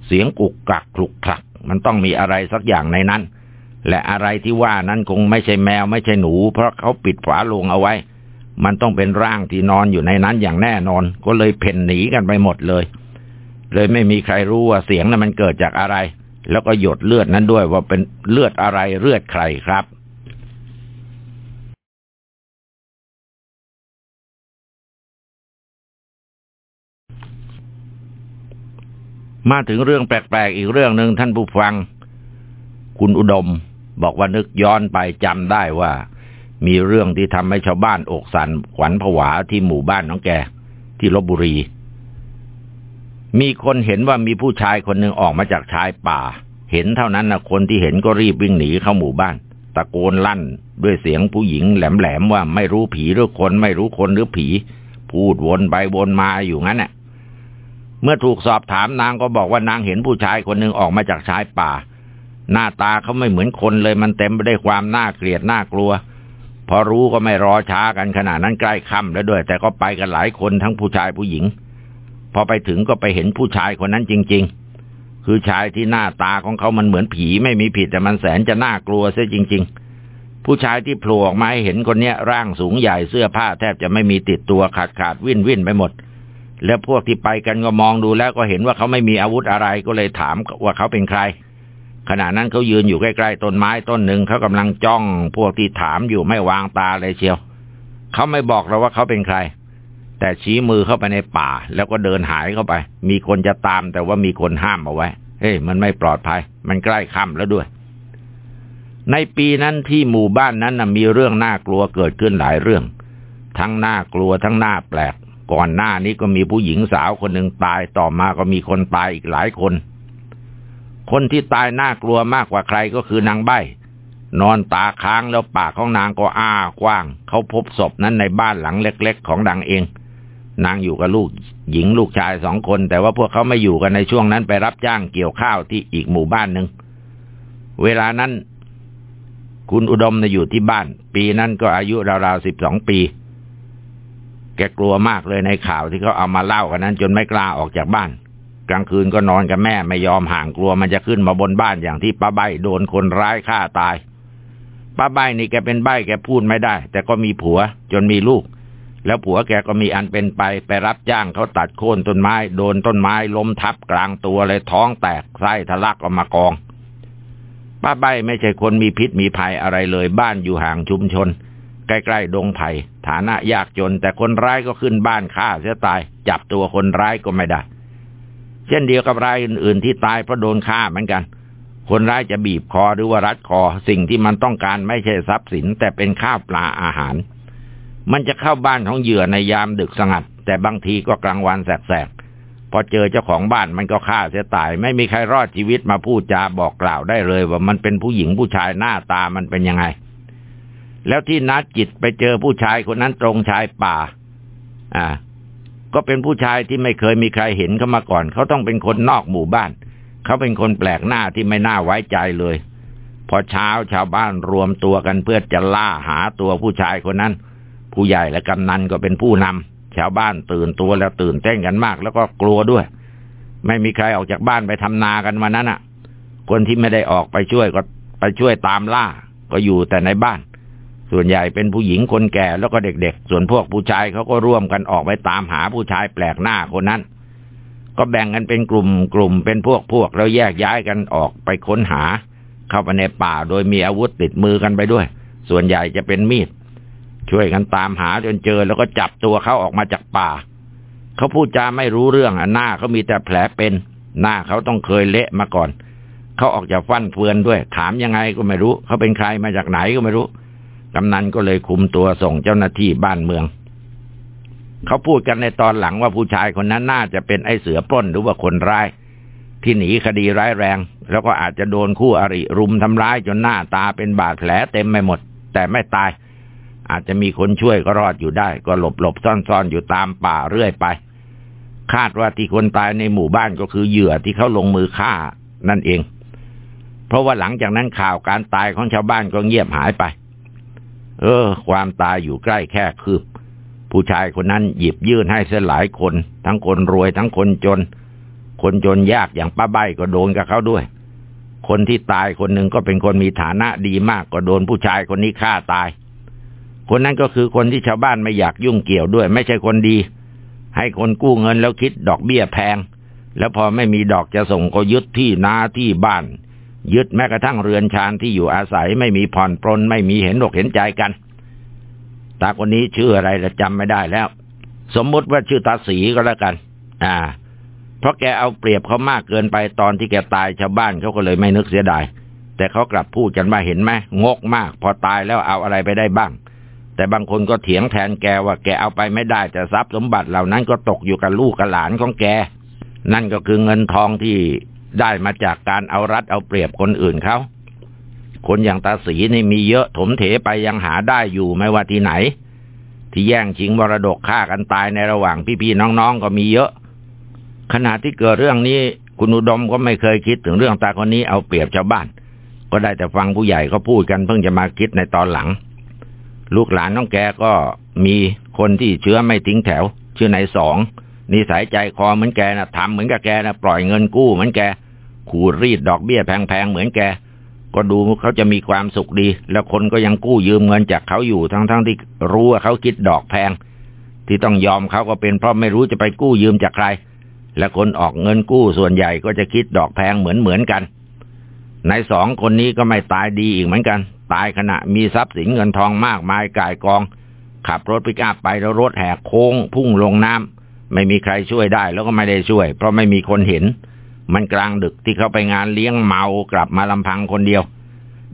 เสียงกุกกักคลุกคลัก มันต้องมีอะไรสักอย่างในนั้นและอะไรที่ว่านั้นคงไม่ใช่แมวไม่ใช่หนู เพราะเขาปิดฝาโลงเอาไว้ มันต้องเป็นร่างที่นอนอยู่ในนั้นอย่างแน่นอน ก็เลยเพ่นหนีกันไปหมดเลย เลยไม่มีใครรู้ว่าเสียงนั้นมันเกิดจากอะไร แล้วก็หยดเลือดนั้นด้วยว่าเป็นเลือดอะไรเลือดใครครับ มาถึงเรื่องแปลกๆ อีกเรื่องหนึ่งท่านผู้ฟัง คุณอุดม บอกว่านึกย้อนไปจำได้ว่า มีเรื่องที่ทำให้ชาวบ้านอกสันขวัญผวาที่หมู่บ้านน้องแก ที่ลบบุรี มีคนเห็นว่ามีผู้ชายคนหนึ่งออกมาจากชายป่า เห็นเท่านั้นนะคนที่เห็นก็รีบวิ่งหนีเข้าหมู่บ้าน ตะโกนลั่น ด้วยเสียงผู้หญิงแหลมๆว่าไม่รู้ผีหรือคนไม่รู้คนหรือผี พูดวนไปวนมาอยู่งั้นน่ะเมื่อถูกสอบถามนางก็บอกว่านางเห็นผู้ชายคนหนึ่งออกมาจากชายป่า หน้าตาเขาไม่เหมือนคนเลยมันเต็มไปด้วยความน่าเกลียดน่ากลัว พอรู้ก็ไม่รอช้ากันขนาดนั้นใกล้ค่ำแล้วด้วย แต่ก็ไปกันหลายคนทั้งผู้ชายผู้หญิง พอไปถึงก็ไปเห็นผู้ชายคนนั้นจริง ๆ คือชายที่หน้าตาของเขามันเหมือนผีไม่มีผิดแต่มันแสนจะน่ากลัวเสียจริง ๆ ผู้ชายที่โผล่ออกมาให้เห็นคนเนี้ยร่างสูงใหญ่เสื้อผ้าแทบจะไม่มีติดตัวขาดขาดวิ่นวิ่นไปหมด แล้วพวกที่ไปกันก็มองดูแล้วก็เห็นว่าเขาไม่มีอาวุธอะไรก็เลยถามว่าเขาเป็นใคร ขณะนั้นเขายืนอยู่ใกล้ๆต้นไม้ต้นหนึ่งเขากำลังจ้องพวกที่ถามอยู่ไม่วางตาเลยเชียว เขาไม่บอกเราว่าเขาเป็นใคร แต่ชี้มือเข้าไปในป่า แล้วก็เดินหายเข้าไป มีคนจะตามแต่ว่ามีคนห้ามเอาไว้ เฮ้ยมันไม่ปลอดภัย มันใกล้ค่ำแล้วด้วย ในปีนั้นที่หมู่บ้านนั้นมีเรื่องน่ากลัวเกิดขึ้นหลายเรื่อง ทั้งน่ากลัวทั้งน่าแปลก ก่อนหน้านี้ก็มีผู้หญิงสาวคนหนึ่งตายต่อมาก็มีคนตายอีกหลายคน คนที่ตายน่ากลัวมากกว่าใครก็คือนางใบนอนตาค้างแล้วปากของนางก็อ้ากว้าง เขาพบศพนั้นในบ้านหลังเล็ก ๆ ของดังเอง นางอยู่กับลูกหญิงลูกชายสองคน แต่ว่าพวกเขาไม่อยู่กันในช่วงนั้นไปรับจ้างเกี่ยวข้าวที่อีกหมู่บ้านหนึ่ง เวลานั้น คุณอุดมนะอยู่ที่บ้าน ปีนั้นก็อายุราวๆสิบสองปี แกกลัวมากเลยในข่าวที่เขาเอามาเล่ากันนั้น จนไม่กล้าออกจากบ้าน กลางคืนก็นอนกับแม่ไม่ยอมห่างกลัวมันจะขึ้นมาบนบ้านอย่างที่ป้าใบโดนคนร้ายฆ่าตาย ป้าใบนี่แกเป็นใบแกพูดไม่ได้ แต่ก็มีผัวจนมีลูก แล้วผัวแกก็มีอันเป็นไปไปรับจ้างเขาตัดโค่นต้นไม้ โดนต้นไม้ล้มทับกลางตัวเลยท้องแตกไส้ทะลักออกมากอง ป้าใบไม่ใช่คนมีพิษมีภัยอะไรเลยบ้านอยู่ห่างชุมชน ใกล้ๆดงไผ่ฐานะยากจน แต่คนร้ายก็ขึ้นบ้านฆ่าเสียตาย จับตัวคนร้ายก็ไม่ได้ เช่นเดียวกับรายอื่น ๆ ที่ตายเพราะโดนฆ่าเหมือนกัน คนร้ายจะบีบคอหรือว่ารัดคอ สิ่งที่มันต้องการไม่ใช่ทรัพย์สิน แต่เป็นข้าวปลาอาหาร มันจะเข้าบ้านของเหยื่อในยามดึกสงัด แต่บางทีก็กลางวันแสกๆพอเจอเจ้าของบ้านมันก็ฆ่าเสียตาย ไม่มีใครรอดชีวิตมาพูดจาบอกกล่าวได้เลย ว่ามันเป็นผู้หญิงผู้ชายหน้าตามันเป็นยังไง แล้วที่นัดจิตไปเจอผู้ชายคนนั้นตรงชายป่า อ่า ก็เป็นผู้ชายที่ไม่เคยมีใครเห็นเขามาก่อน เขาต้องเป็นคนนอกหมู่บ้าน เขาเป็นคนแปลกหน้าที่ไม่น่าไว้ใจเลย พอเช้าชาวบ้านรวมตัวกันเพื่อจะล่าหาตัวผู้ชายคนนั้น ผู้ใหญ่และกำนันก็เป็นผู้นำชาวบ้านตื่นตัวแล้วตื่นเต้นกันมาก แล้วก็กลัวด้วย ไม่มีใครออกจากบ้านไปทำนากันวันนั้นอะ คนที่ไม่ได้ออกไปช่วยก็ไปช่วยตามล่า ก็อยู่แต่ในบ้าน ส่วนใหญ่เป็นผู้หญิงคนแก่แล้วก็เด็กๆ ส่วนพวกผู้ชายเขาก็ร่วมกันออกไปตามหาผู้ชายแปลกหน้าคนนั้น ก็แบ่งกันเป็นกลุ่มกลุ่มเป็นพวกพวกแล้วแยกย้ายกันออกไปค้นหา เข้าไปในป่าโดยมีอาวุธติดมือกันไปด้วย ส่วนใหญ่จะเป็นมีด ช่วยกันตามหาจนเจอแล้วก็จับตัวเขาออกมาจากป่า เขาพูดจาไม่รู้เรื่องอหน้าเขามีแต่แผลเป็น หน้าเขาต้องเคยเละมาก่อน เขาออกจากฟันเฟือนด้วย ถามยังไงก็ไม่รู้ เขาเป็นใครมาจากไหนก็ไม่รู้ กำนันก็เลยคุมตัวส่งเจ้าหน้าที่บ้านเมือง เขาพูดกันในตอนหลังว่าผู้ชายคนนั้นน่าจะเป็นไอ้เสือปล้นหรือว่าคนร้าย ที่หนีคดีร้ายแรง แล้วก็อาจจะโดนคู่อริรุมทำร้ายจนหน้าตาเป็นบาดแผลเต็มไปหมด แต่ไม่ตาย อาจจะมีคนช่วยก็รอดอยู่ได้ ก็หลบหลบซ่อนซ่อนอยู่ตามป่าเรื่อยไป คาดว่าที่คนตายในหมู่บ้านก็คือเหยื่อที่เขาลงมือฆ่านั่นเอง เพราะว่าหลังจากนั้นข่าวการตายของชาวบ้านก็เงียบหายไป เออ ความตายอยู่ใกล้แค่คืบ ผู้ชายคนนั้นหยิบยื่นให้เสียหลายคน ทั้งคนรวยทั้งคนจน คนจนยากอย่างป้าใบก็โดนกับเขาด้วย คนที่ตายคนหนึ่งก็เป็นคนมีฐานะดีมากก็โดนผู้ชายคนนี้ฆ่าตาย คนนั้นก็คือคนที่ชาวบ้านไม่อยากยุ่งเกี่ยวด้วย ไม่ใช่คนดี ให้คนกู้เงินแล้วคิดดอกเบี้ยแพง แล้วพอไม่มีดอกจะส่งก็ยึดที่นาที่บ้าน ยึดแม้กระทั่งเรือนชานที่อยู่อาศัยไม่มีผ่อนปรนไม่มีเห็นอกเห็นใจกัน ตาคนนี้ชื่ออะไรจะจำไม่ได้แล้ว สมมุติว่าชื่อตาสีก็แล้วกัน อ่า เพราะแกเอาเปรียบเขามากเกินไปตอนที่แกตายชาวบ้านเขาก็เลยไม่นึกเสียดาย แต่เขากลับพูดกันมาเห็นไหมงกมาก พอตายแล้วเอาอะไรไปได้บ้าง แต่บางคนก็เถียงแทนแกว่าแกเอาไปไม่ได้แต่ทรัพย์สมบัติเหล่านั้นก็ตกอยู่กับลูกกับหลานของแก นั่นก็คือเงินทองที่ ได้มาจากการเอารัดเอาเปรียบคนอื่นเขา คนอย่างตาสีนี่มีเยอะถมเถไปยังหาได้อยู่ไม่ว่าที่ไหน ที่แย่งชิงมรดกฆ่ากันตายในระหว่างพี่ๆน้องๆก็มีเยอะ ขณะที่เกิดเรื่องนี้คุณอุดมก็ไม่เคยคิดถึงเรื่องตาคนนี้เอาเปรียบชาวบ้าน ก็ได้แต่ฟังผู้ใหญ่เขาพูดกันเพิ่งจะมาคิดในตอนหลัง ลูกหลานน้องแกก็มีคนที่เชื้อไม่ทิ้งแถว ชื่อนายสองนิสัยใจคอเหมือนแกนะทำเหมือนกับแกนะปล่อยเงินกู้เหมือนแก ขูดรีดดอกเบี้ยแพงๆเหมือนแก ก็ดูเขาจะมีความสุขดี แล้วคนก็ยังกู้ยืมเงินจากเขาอยู่ทั้งๆทที่รู้ว่าเขาคิดดอกแพง ที่ต้องยอมเขาก็เป็นเพราะไม่รู้จะไปกู้ยืมจากใคร และคนออกเงินกู้ส่วนใหญ่ก็จะคิดดอกแพงเหมือนเหมือนกันในสองคนนี้ก็ไม่ตายดีอีกเหมือนกัน ตายขณะมีทรัพย์สินเงินทองมากมายกายกอง ขับรถปิกอัพไปแล้วรถแหกโค้ง พุ่งลงน้ำไม่มีใครช่วยได้แล้วก็ไม่ได้ช่วย เพราะไม่มีคนเห็น มันกลางดึกที่เขาไปงานเลี้ยงเมากลับมาลำพังคนเดียว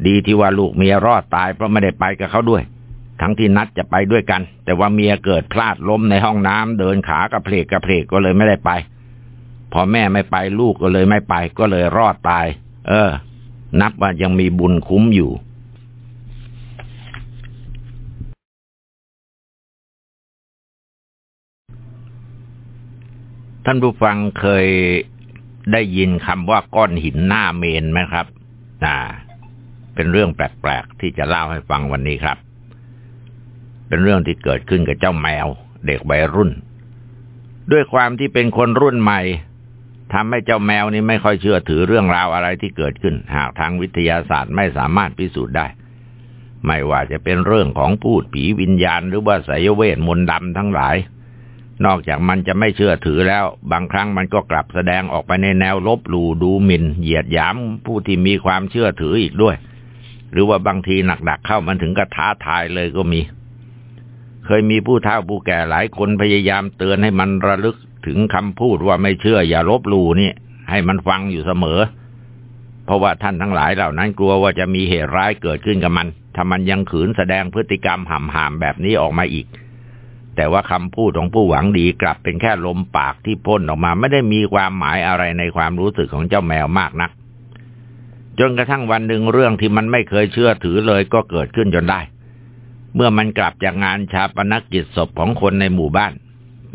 ดีที่ว่าลูกเมียรอดตายเพราะไม่ได้ไปกับเขาด้วย ทั้งที่นัดจะไปด้วยกัน แต่ว่าเมียเกิดพลาดล้มในห้องน้ำเดินขากระเพลกกระเพลกก็เลยไม่ได้ไป พอแม่ไม่ไปลูกก็เลยไม่ไป ก็เลยรอดตาย เออ นับว่ายังมีบุญคุ้มอยู่ท่านผู้ฟังเคย ได้ยินคำว่าก้อนหินหน้าเมนไหมครับอ่าเป็นเรื่องแปลกๆที่จะเล่าให้ฟังวันนี้ครับ เป็นเรื่องที่เกิดขึ้นกับเจ้าแมว เด็กวัยรุ่น ด้วยความที่เป็นคนรุ่นใหม่ทำให้เจ้าแมวนี้ไม่ค่อยเชื่อถือเรื่องราวอะไรที่เกิดขึ้น หากทางวิทยาศาสตร์ไม่สามารถพิสูจน์ได้ ไม่ว่าจะเป็นเรื่องของพูดผีวิญญาณ หรือว่าสายเวทมนต์ดำทั้งหลาย นอกจากมันจะไม่เชื่อถือแล้ว บางครั้งมันก็กลับแสดงออกไปในแนวลบหลู่ดูหมิน่น เหยียดหยามผู้ที่มีความเชื่อถืออีกด้วย หรือว่าบางทีหนักๆเข้ามันถึงกระท้าทายเลยก็มี เคยมีผู้เฒ่าผู้แก่หลายคนพยายามเตือนให้มันระลึกถึงคำพูดว่าไม่เชื่ออย่าลบหลู่นี่ ให้มันฟังอยู่เสมอ เพราะว่าท่านทั้งหลายเหล่านั้นกลัวว่าจะมีเหตุร้ายเกิดขึ้นกับมัน ถ้ามันยังขืนแสดงพฤติกรรมห่ำหามแบบนี้ออกมาอีก แต่ว่าคำพูดของผู้หวังดีกลับเป็นแค่ลมปากที่พ่นออกมา ไม่ได้มีความหมายอะไรในความรู้สึกของเจ้าแมวมากนัก จนกระทั่งวันหนึ่งเรื่องที่มันไม่เคยเชื่อถือเลยก็เกิดขึ้นจนได้ เมื่อมันกลับจากงานชาปนกิจศพของคนในหมู่บ้าน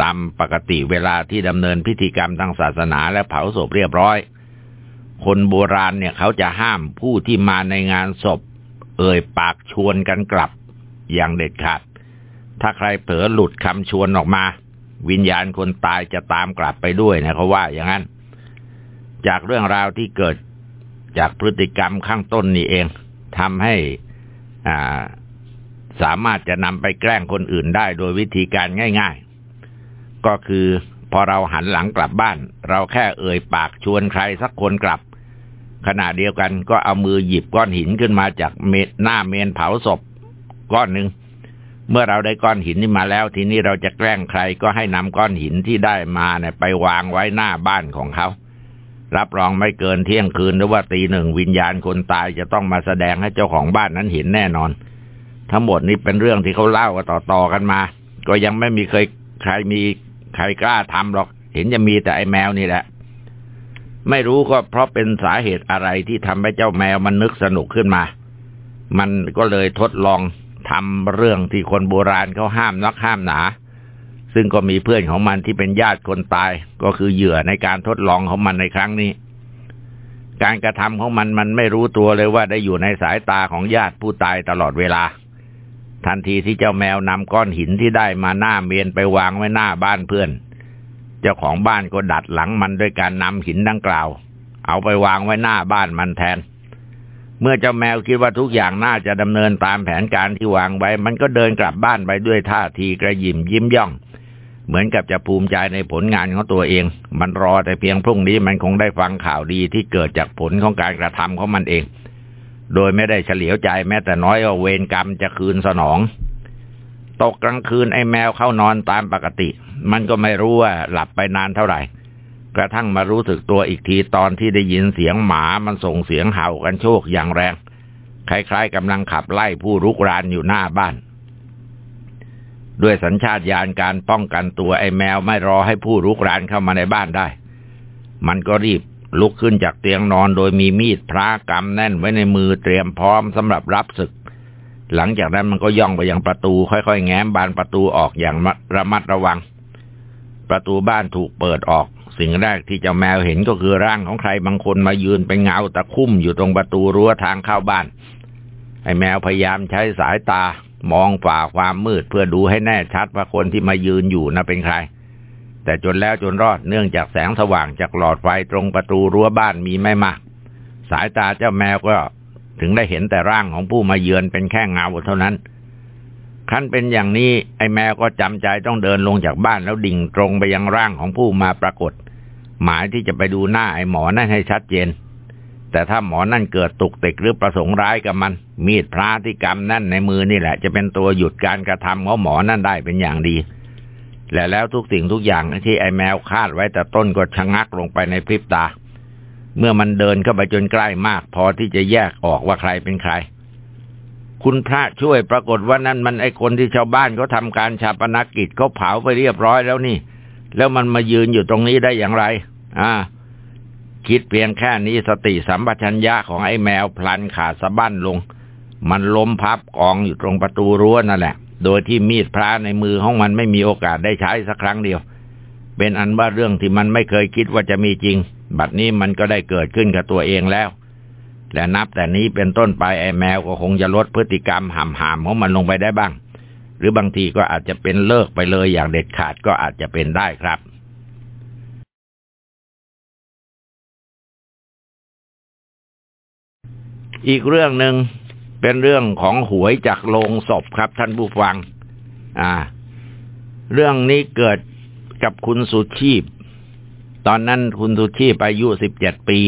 ตามปกติเวลาที่ดำเนินพิธีกรรมทางศาสนาและเผาศพเรียบร้อย คนโบราณเนี่ยเขาจะห้ามผู้ที่มาในงานศพ เอ่ยปากชวนกันกลับอย่างเด็ดขาด ถ้าใครเผลอหลุดคำชวนออกมา วิญญาณคนตายจะตามกลับไปด้วยนะเขาว่าอย่างนั้น จากเรื่องราวที่เกิดจากพฤติกรรมข้างต้นนี่เองทำให้อ่าสามารถจะนำไปแกล้งคนอื่นได้โดยวิธีการง่าย ๆ ก็คือพอเราหันหลังกลับบ้าน เราแค่เอ่ยปากชวนใครสักคนกลับ ขณะเดียวกันก็เอามือหยิบก้อนหินขึ้นมาจากเมหน้าเมนเผาศพ ก้อนหนึ่ง เมื่อเราได้ก้อนหินนี้มาแล้ว ทีนี้เราจะแกล้งใครก็ให้นำก้อนหินที่ได้มาเนี่ยไปวางไว้หน้าบ้านของเขา รับรองไม่เกินเที่ยงคืนหรือว่าตีหนึ่งวิญญาณคนตายจะต้องมาแสดงให้เจ้าของบ้านนั้นเห็นแน่นอน ทั้งหมดนี้เป็นเรื่องที่เขาเล่ากันต่อๆกันมา ก็ยังไม่มีเคยใครมีใครกล้าทำหรอก เห็นจะมีแต่ไอ้แมวนี่แหละ ไม่รู้ก็เพราะเป็นสาเหตุอะไรที่ทำให้เจ้าแมวมันนึกสนุกขึ้นมา มันก็เลยทดลอง ทำเรื่องที่คนโบราณเขาห้ามนักห้ามหนา ซึ่งก็มีเพื่อนของมันที่เป็นญาติคนตาย ก็คือเหยื่อในการทดลองของมันในครั้งนี้ การกระทำของมันมันไม่รู้ตัวเลยว่าได้อยู่ในสายตาของญาติผู้ตายตลอดเวลา ทันทีที่เจ้าแมวนำก้อนหินที่ได้มาหน้าเมนไปวางไว้หน้าบ้านเพื่อน เจ้าของบ้านก็ดัดหลังมันด้วยการนำหินดังกล่าว เอาไปวางไว้หน้าบ้านมันแทน เมื่อเจ้าแมวคิดว่าทุกอย่างน่าจะดำเนินตามแผนการที่วางไว้ มันก็เดินกลับบ้านไปด้วยท่าทีกระยิมยิ้มย่อง เหมือนกับจะภูมิใจในผลงานของตัวเอง มันรอแต่เพียงพรุ่งนี้มันคงได้ฟังข่าวดีที่เกิดจากผลของการกระทำของมันเอง โดยไม่ได้เฉลียวใจแม้แต่น้อยว่าเวรกรรมจะคืนสนอง ตกกลางคืนไอ้แมวเข้านอนตามปกติ มันก็ไม่รู้ว่าหลับไปนานเท่าไหร่ กระทั่งมารู้สึกตัวอีกทีตอนที่ได้ยินเสียงหมามันส่งเสียงเห่ากันโชคอย่างแรง คล้ายๆกำลังขับไล่ผู้รุกรานอยู่หน้าบ้าน ด้วยสัญชาตญาณการป้องกันตัวไอ้แมวไม่รอให้ผู้รุกรานเข้ามาในบ้านได้ มันก็รีบลุกขึ้นจากเตียงนอนโดยมีมีดพระกำแน่นไว้ในมือเตรียมพร้อมสำหรับรับศึก หลังจากนั้นมันก็ย่องไปยังประตูค่อยๆ แง้มบานประตูออกอย่างระมัดระวัง ประตูบ้านถูกเปิดออก สิ่งแรกที่เจ้าแมวเห็นก็คือร่างของใครบางคนมายืนเป็นเงาตะคุ่มอยู่ตรงประตูรั้วทางเข้าบ้าน ไอ้แมวพยายามใช้สายตามองฝ่าความมืดเพื่อดูให้แน่ชัดว่าคนที่มายืนอยู่น่ะเป็นใคร แต่จนแล้วจนรอดเนื่องจากแสงสว่างจากหลอดไฟตรงประตูรั้วบ้านมีไม่มากสายตาเจ้าแมวก็ถึงได้เห็นแต่ร่างของผู้มาเยือนเป็นแค่เงาเท่านั้นขั้นเป็นอย่างนี้ไอ้แมวก็จำใจต้องเดินลงจากบ้านแล้วดิ่งตรงไปยังร่างของผู้มาปรากฏ หมายที่จะไปดูหน้าไอ้หมอนั่นให้ชัดเจน แต่ถ้าหมอนั่นเกิดตุกติกหรือประสงค์ร้ายกับมัน มีดพระที่กำนั่นในมือนี่แหละ จะเป็นตัวหยุดการกระทำของหมอนั่นได้เป็นอย่างดี และแล้วทุกสิ่งทุกอย่างที่ไอ้แมวคาดไว้แต่ต้นก็ชะงักลงไปในพริบตา เมื่อมันเดินเข้าไปจนใกล้มาก พอที่จะแยกออกว่าใครเป็นใครคุณพระช่วยปรากฏว่านั่นมันไอ้คนที่ชาวบ้านเขาทาการชาปนกิจเขาเผาไปเรียบร้อยแล้วนี่ แล้วมันมายืนอยู่ตรงนี้ได้อย่างไร อ่า คิดเพียงแค่นี้สติสัมปชัญญะของไอ้แมวพลันขาดสะบั้นลง มันล้มพับกองอยู่ตรงประตูรั้วนั่นแหละ โดยที่มีดพระในมือของมันไม่มีโอกาสได้ใช้สักครั้งเดียว เป็นอันว่าเรื่องที่มันไม่เคยคิดว่าจะมีจริง บัดนี้มันก็ได้เกิดขึ้นกับตัวเองแล้ว และนับแต่นี้เป็นต้นไปไอ้แมวก็คงจะลดพฤติกรรมห่ำหามของมันลงไปได้บ้าง หรือบางทีก็อาจจะเป็นเลิกไปเลยอย่างเด็ดขาดก็อาจจะเป็นได้ครับอีกเรื่องหนึ่งเป็นเรื่องของหวยจากโลงศพครับท่านผู้ฟัง อ่า เรื่องนี้เกิดกับคุณสุชีพ ตอนนั้นคุณสุชีพอายุสิบเจ็ดปี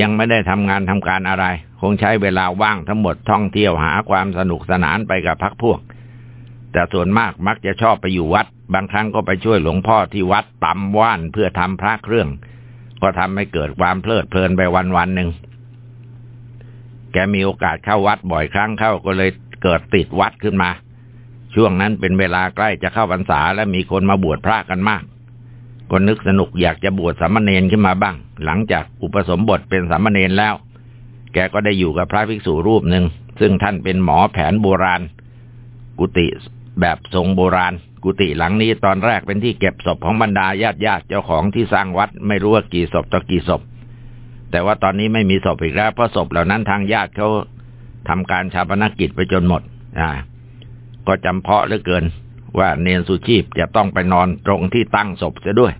ยังไม่ได้ทำงานทำการอะไร คงใช้เวลาว่างทั้งหมดท่องเที่ยวหาความสนุกสนานไปกับพักพวก แต่ส่วนมากมักจะชอบไปอยู่วัด บางครั้งก็ไปช่วยหลวงพ่อที่วัดตำว่านเพื่อทำพระเครื่อง ก็ทำให้เกิดความเพลิดเพลินไปวันวันหนึ่ง แกมีโอกาสเข้าวัดบ่อยครั้งเข้าก็เลยเกิดติดวัดขึ้นมา ช่วงนั้นเป็นเวลาใกล้จะเข้าพรรษาและมีคนมาบวชพระกันมากก็นึกสนุกอยากจะบวชสามเณรขึ้นมาบ้าง หลังจากอุปสมบทเป็นสามเณรแล้ว แกก็ได้อยู่กับพระภิกษุรูปหนึ่งซึ่งท่านเป็นหมอแผนโบราณ กุฏิ แบบทรงโบราณ กุฏิหลังนี้ตอนแรกเป็นที่เก็บศพของบรรดาญาติญาติเจ้าของที่สร้างวัดไม่รู้ว่ากี่ศพต่อกี่ศพ แต่ว่าตอนนี้ไม่มีศพอีกแล้วเพราะศพเหล่านั้นทางญาติเขาทำการชาปนกิจไปจนหมด อ่า ก็จำเพาะเหลือเกิน ว่าเนนสุชีพจะต้องไปนอนตรงที่ตั้งศพเสียด้วย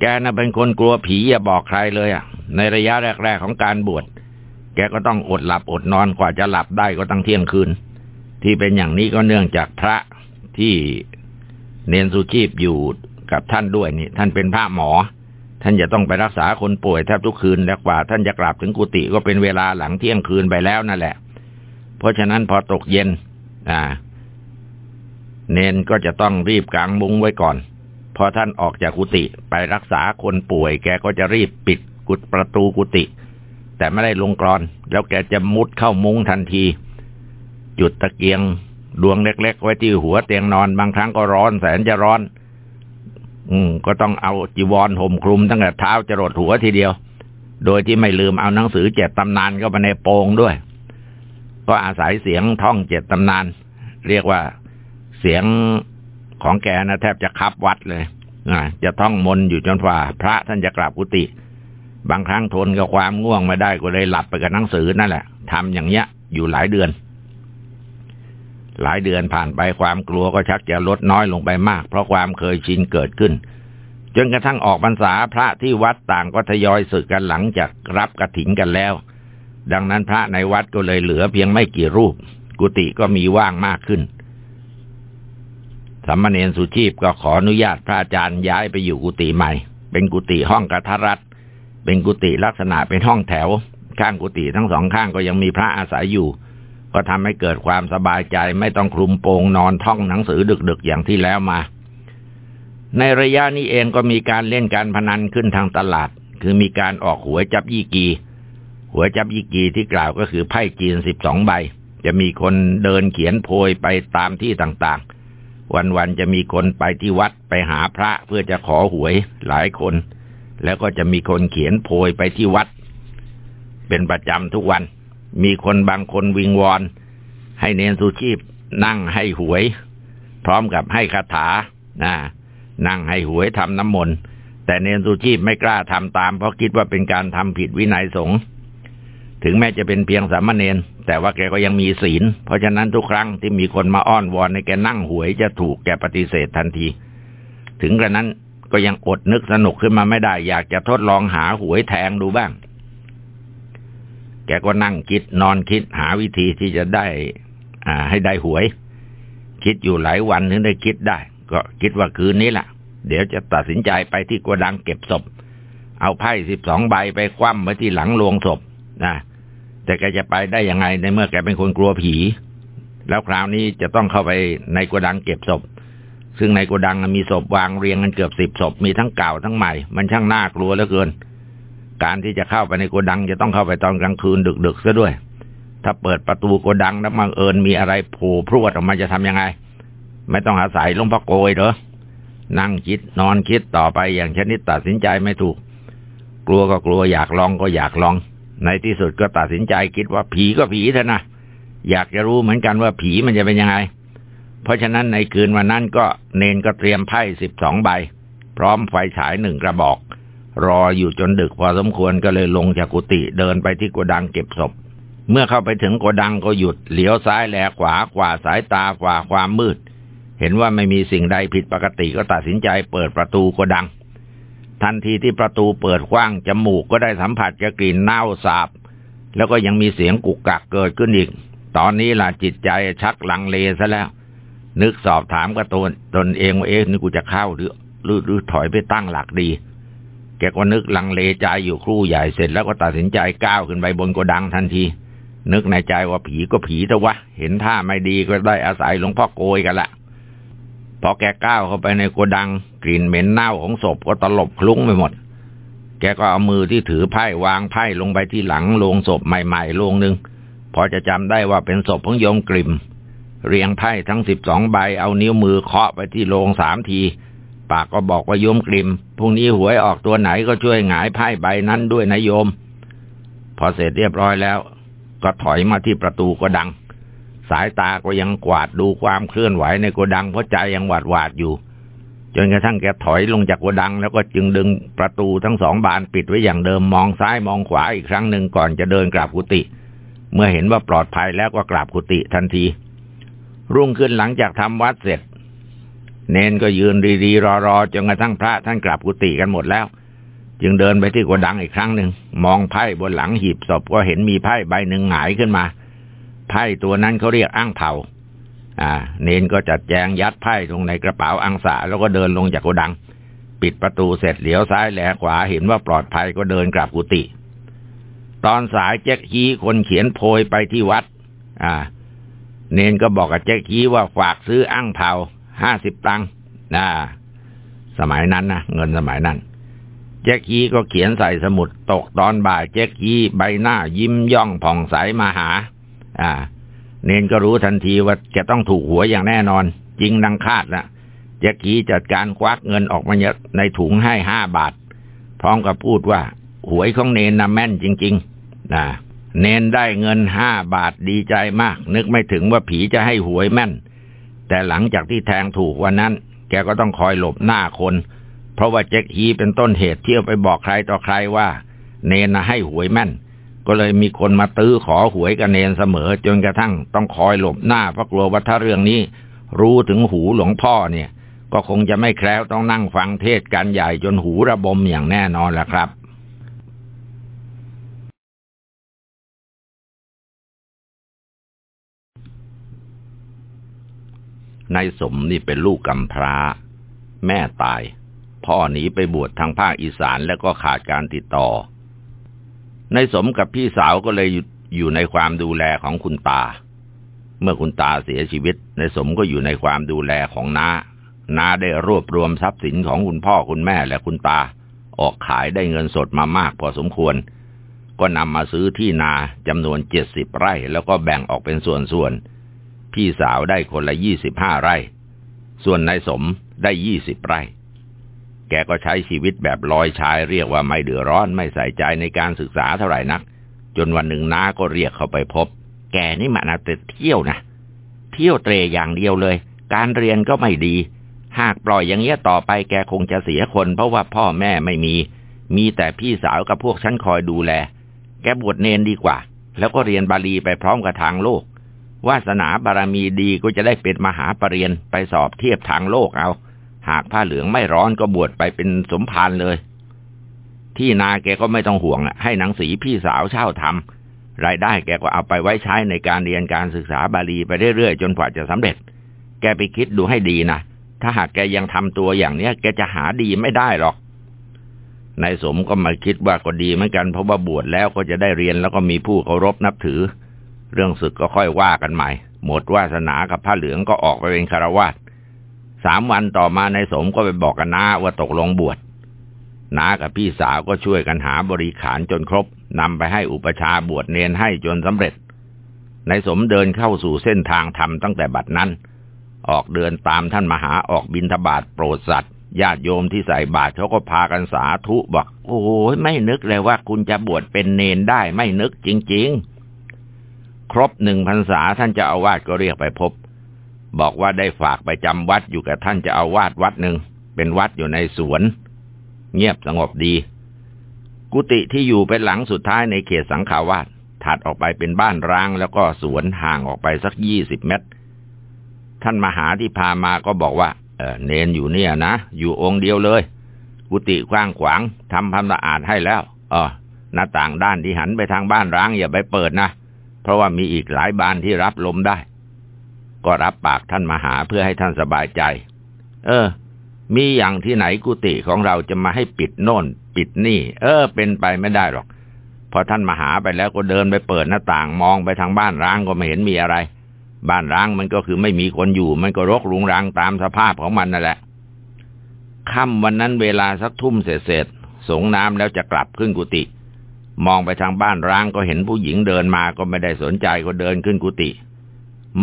แกน่ะเป็นคนกลัวผีอย่าบอกใครเลยอะ ในระยะแรกๆของการบวช แกก็ต้องอดหลับอดนอนกว่าจะหลับได้ก็ตั้งเที่ยงคืน ที่เป็นอย่างนี้ก็เนื่องจากพระที่เนนสุชีพอยู่กับท่านด้วยนี่ ท่านเป็นพระหมอ ท่านจะต้องไปรักษาคนป่วยแทบทุกคืนแล้วกว่า ท่านจะกลับถึงกุฏิก็เป็นเวลาหลังเที่ยงคืนไปแล้วนั่นแหละ เพราะฉะนั้นพอตกเย็น อ่า เนนก็จะต้องรีบกางมุ้งไว้ก่อน พอท่านออกจากกุฏิไปรักษาคนป่วย แกก็จะรีบปิดกุดประตูกุฏิแต่ไม่ได้ลงกรอน แล้วแกจะมุดเข้ามุ้งทันที จุดตะเกียง ดวงเล็ก ๆ ไว้ที่หัวเตียงนอนบางครั้งก็ร้อนแสนจะร้อน อืม ก็ต้องเอาจีวรห่มคลุมตั้งแต่เท้าจรดหัวทีเดียว โดยที่ไม่ลืมเอาหนังสือเจ็ดตำนานเข้าไปในโปงด้วย ก็อาศัยเสียงท่องเจ็ดตำนาน เรียกว่าเสียงของแกนะแทบจะคับวัดเลยจะท่องมนอยู่จนฝ่า พระท่านจะกราบกุฏิบางครั้งทนกับความง่วงไม่ได้ก็เลยหลับไปกับหนังสือนั่นแหละทำอย่างเนี้ย อยู่หลายเดือน หลายเดือนผ่านไปความกลัวก็ชักจะลดน้อยลงไปมาก เพราะความเคยชินเกิดขึ้น จนกระทั่งออกพรรษาพระที่วัดต่างก็ทยอยสึกกันหลังจากรับกระถินกันแล้ว ดังนั้นพระในวัดก็เลยเหลือเพียงไม่กี่รูป กุฏิก็มีว่างมากขึ้นสามเณรสุชีพก็ขออนุญาตพระอาจารย์ย้ายไปอยู่กุฏิใหม่ เป็นกุฏิห้องกระทรัตเป็นกุฏิลักษณะเป็นห้องแถว ข้างกุฏิทั้งสองข้างก็ยังมีพระอาศัยอยู่ ก็ทำให้เกิดความสบายใจไม่ต้องคลุมโปงนอนท่องหนังสือดึกๆอย่างที่แล้วมา ในระยะนี้เองก็มีการเล่นการพนันขึ้นทางตลาด คือมีการออกหวยจับยี่กีหวยจับยี่กีที่กล่าวก็คือไพ่จีนสิบสองใบ จะมีคนเดินเขียนโพยไปตามที่ต่างๆ วันๆจะมีคนไปที่วัดไปหาพระเพื่อจะขอหวยหลายคน แล้วก็จะมีคนเขียนโพยไปที่วัด เป็นประจำทุกวัน มีคนบางคนวิงวอน ให้เนนสุชีพ นั่งให้หวย พร้อมกับให้คาถานะนั่งให้หวยทำน้ำมนต์แต่เนนสุชีพไม่กล้าทำตาม เพราะคิดว่าเป็นการทำผิดวินัยสงฆ์ถึงแม้จะเป็นเพียงสามเณรแต่ว่าแกก็ยังมีศีล เพราะฉะนั้นทุกครั้งที่มีคนมาอ้อนวอนให้แกนั่งหวยจะถูกแกปฏิเสธทันที ถึงกระนั้นก็ยังอดนึกสนุกขึ้นมาไม่ได้ อยากจะทดลองหาหวยแทงดูบ้าง แกก็นั่งคิดนอนคิดหาวิธีที่จะได้ อ่า ให้ได้หวย คิดอยู่หลายวันถึงได้คิดได้ ก็คิดว่าคืนนี้แหละเดี๋ยวจะตัดสินใจไปที่โกดังเก็บศพ เอาไพ่สิบสองใบไปคว่ำไว้ที่หลังโลงศพนะแต่แกจะไปได้ยังไงในเมื่อแกเป็นคนกลัวผี แล้วคราวนี้จะต้องเข้าไปในโกดังเก็บศพ ซึ่งในโกดังมีศพวางเรียงกันเกือบสิบศพมีทั้งเก่าทั้งใหม่ มันช่างน่ากลัวเหลือเกิน การที่จะเข้าไปในโกดัง จะต้องเข้าไปตอนกลางคืนดึกๆซะด้วย ถ้าเปิดประตูโกดังแล้วบังเอิญมีอะไรโผล่พรวดออกมาจะทำยังไง ไม่ต้องอาศัยลวงพ่อโกยเหรอนั่งคิดนอนคิดต่อไปอย่างชนิดตัดสินใจไม่ถูก กลัวก็กลัวอยากลองก็อยากลอง ในที่สุดก็ตัดสินใจคิดว่าผีก็ผีเถอะนะอยากจะรู้เหมือนกันว่าผีมันจะเป็นยังไง เพราะฉะนั้นในคืนวันนั้นก็เนนก็เตรียมไพ่สิบสองใบ พร้อมไฟฉายหนึ่งกระบอก รออยู่จนดึกพอสมควรก็เลยลงจากกุฏิเดินไปที่โกดังเก็บศพ เมื่อเข้าไปถึงโกดังก็หยุดเหลียวซ้ายแลขวากว่าสายตากว่าความมืด เห็นว่าไม่มีสิ่งใดผิดปกติก็ตัดสินใจเปิดประตูโกดัง ทันทีที่ประตูเปิดกว้างจมูกก็ได้สัมผัสกับกลิ่นเน่าสาบ แล้วก็ยังมีเสียงกุกกักเกิดขึ้นอีก ตอนนี้ล่ะจิตใจชักลังเลซะแล้ว นึกสอบถามกับตนตนเองว่าเอ๊ะนี่กูจะเข้าหรือหรือรอถอยไปตั้งหลักดี กก็นึกลังเลใจอยู่ครู่ใหญ่เสร็จแล้วก็ตัดสินใจก้าวขึ้นไปบนโกดังทันที นึกในใจว่าผีก็ผีแต่วะ เห็นท่าไม่ดีก็ได้อาศัยหลวงพ่อโกยกันละพอแกก้าวเข้าไปในโกดัง กลิ่นเหม็นเน่าของศพก็ตลบคลุ้งไปหมด แกก็เอามือที่ถือไพ่วางไพ่ลงไปที่หลังโลงศพใหม่ๆโลงหนึ่งพอจะจำได้ว่าเป็นศพของโยมกลิ่มเรียงไพ่ทั้งสิบสองใบเอานิ้วมือเคาะไปที่โลงสามที ปากก็บอกว่าโยมกลิมพรุ่งนี้หวยออกตัวไหนก็ช่วยหงายไพ่ใบนั้นด้วยนะโยม พอเสร็จเรียบร้อยแล้ว ก็ถอยมาที่ประตูกดัง สายตาก็ยังกวาดดูความเคลื่อนไหวในโกดังเพราะใจยังหวาดหวาดอยู่จนกระทั่งแกถอยลงจากโกดัง แล้วก็จึงดึงประตูทั้งสองบานปิดไว้อย่างเดิมมองซ้ายมองขวาอีกครั้งหนึ่งก่อนจะเดินกลับกุฏิเมื่อเห็นว่าปลอดภัยแล้วก็กราบกุฏิทันที รุ่งขึ้นหลังจากทำวัดเสร็จ เนนก็ยืนรีๆรอๆจนกระทั่งพระท่านกราบกุฏิกันหมดแล้ว จึงเดินไปที่กดังอีกครั้งหนึ่งมองไพ่บนหลังหีบศพก็เห็นมีไพ่ใบหนึ่งหงายขึ้นมา ไพ่ตัวนั้นเขาเรียกอ้างเผาอ่า เนนก็จัดแจงยัดไพ่ลงในกระเป๋าอังสาแล้วก็เดินลงจากกดัง ปิดประตูเสร็จเหลียวซ้ายแหลขวาเห็นว่าปลอดภัยก็เดินกลับกุฏิตอนสายแจ็คฮีคนเขียนโพยไปที่วัด อ่า เนนก็บอกกับแจ็คฮีว่าฝากซื้ออั้งเผา ห้าสิบตังค์นะสมัยนั้นนะเงินสมัยนั้นแจ็คฮีก็เขียนใส่สมุดตกตอนบ่ายแจ็คฮีใบหน้ายิ้มย่องผ่องใสมาหา อ่า เนนก็รู้ทันทีว่าจะต้องถูกหัวอย่างแน่นอน จริงดังคาดนะแจ็คฮีจัดการควักเงินออกมาในถุงให้ห้าบาท พร้อมกับพูดว่า หวยของเนนนะแม่นจริง ๆนะเนนได้เงินห้าบาทดีใจมาก นึกไม่ถึงว่าผีจะให้หวยแม่น แต่หลังจากที่แทงถูกวันนั้น แกก็ต้องคอยหลบหน้าคน เพราะว่าเจ๊กฮีเป็นต้นเหตุเที่ยวไปบอกใครต่อใครว่า เนนนะให้หวยแม่น ก็เลยมีคนมาตื้อขอหวยกับเนนเสมอ จนกระทั่งต้องคอยหลบหน้าเพราะกลัวว่าถ้าเรื่องนี้ รู้ถึงหูหลวงพ่อเนี่ย ก็คงจะไม่แคล้วต้องนั่งฟังเทศกันใหญ่จนหูระบมอย่างแน่นอนแหละครับ นายสมนี่เป็นลูกกำพร้า แม่ตาย พ่อหนีไปบวชทางภาคอีสานแล้วก็ขาดการติดต่อนายสมกับพี่สาวก็เลยอยู่ในความดูแลของคุณตา เมื่อคุณตาเสียชีวิตนายสมก็อยู่ในความดูแลของน้าน้าได้รวบรวมทรัพย์สินของคุณพ่อคุณแม่และคุณตา ออกขายได้เงินสดมามากพอสมควร ก็นำมาซื้อที่นาจำนวนเจ็ดสิบไร่ แล้วก็แบ่งออกเป็นส่วนๆ พี่สาวได้คนละยี่สิบห้าไร่ ส่วนนายสมได้ยี่สิบไร่ แกก็ใช้ชีวิตแบบลอยชายเรียกว่าไม่เดือดร้อนไม่ใส่ใจในการศึกษาเท่าไหร่นัก จนวันหนึ่งน้าก็เรียกเขาไปพบ แกนี่มันอาจจะเที่ยวนะ เที่ยวเตรอย่างเดียวเลย การเรียนก็ไม่ดี หากปล่อยอย่างเงี้ยต่อไปแกคงจะเสียคน เพราะว่าพ่อแม่ไม่มี มีแต่พี่สาวกับพวกฉันคอยดูแล แกบวชเนนดีกว่า แล้วก็เรียนบาลีไปพร้อมกับทางโลก วาสนาบารมีดีก็จะได้เป็นมหาปรริญญาไปสอบเทียบทางโลกเอา หากผ้าเหลืองไม่ร้อนก็บวชไปเป็นสมภารเลย ที่นาแกก็ไม่ต้องห่วงให้หนังสีพี่สาวเช่าทำรายได้แกก็เอาไปไว้ใช้ในการเรียนการศึกษาบาลีไปเรื่อยๆจนกว่าจะสำเร็จ แกไปคิดดูให้ดีนะถ้าหากแกยังทำตัวอย่างเนี้ยแกจะหาดีไม่ได้หรอกนายสมก็มาคิดว่าก็ดีเหมือนกันเพราะว่าบวชแล้วก็จะได้เรียนแล้วก็มีผู้เคารพนับถือ เรื่องศึกก็ค่อยว่ากันใหม่ หมดวาสนากับผ้าเหลืองก็ออกไปเป็นคารวาสสามวันต่อมาในสมก็ไปบอกกับน้าว่าตกลงบวชน้ากับพี่สาวก็ช่วยกันหาบริขารจนครบนำไปให้อุปชาบวชเนนให้จนสำเร็จในสมเดินเข้าสู่เส้นทางธรรมตั้งแต่บัดนั้น ออกเดินตามท่านมหาออกบินทบาทโปรดสัตว์ญาติโยมที่ใส่บาตรเขาก็พากันสาธุบอก โอ้ยไม่นึกเลยว่าคุณจะบวชเป็นเนนได้ไม่นึกจริง ๆ ครบหนึ่งพรรษาท่านจะเอาวาดก็เรียกไปพบ บอกว่าได้ฝากไปจำวัดอยู่กับท่านจะเอาวาดวัดหนึ่งเป็นวัดอยู่ในสวน เงียบสงบดี กุฏิที่อยู่เป็นหลังสุดท้ายในเขตสังขาวาสถัดออกไปเป็นบ้านร้างแล้วก็สวนห่างออกไปสักยี่สิบเมตร ท่านมหาที่พามาก็บอกว่า เออเนนอยู่เนี่ยนะ อยู่องค์เดียวเลย กุฏิกว้างขวางทำความสะอาดให้แล้วอ๋อหน้าต่างด้านที่หันไปทางบ้านร้างอย่าไปเปิดนะ เพราะว่ามีอีกหลายบานที่รับลมได้ ก็รับปากท่านมหาเพื่อให้ท่านสบายใจ เออ มีอย่างที่ไหนกุฏิของเราจะมาให้ปิดโน่น ปิดนี่ เออ เป็นไปไม่ได้หรอก พอท่านมาหาไปแล้วก็เดินไปเปิดหน้าต่างมองไปทางบ้านร้างก็ไม่เห็นมีอะไร บ้านร้างมันก็คือไม่มีคนอยู่ มันก็รกรุงรังตามสภาพของมันนั่นแหละค่ำวันนั้นเวลาสักทุ่มเศษสงน้ำแล้วจะกลับขึ้นกุฏิ มองไปทางบ้านร้างก็เห็นผู้หญิงเดินมาก็ไม่ได้สนใจก็เดินขึ้นกุฏิ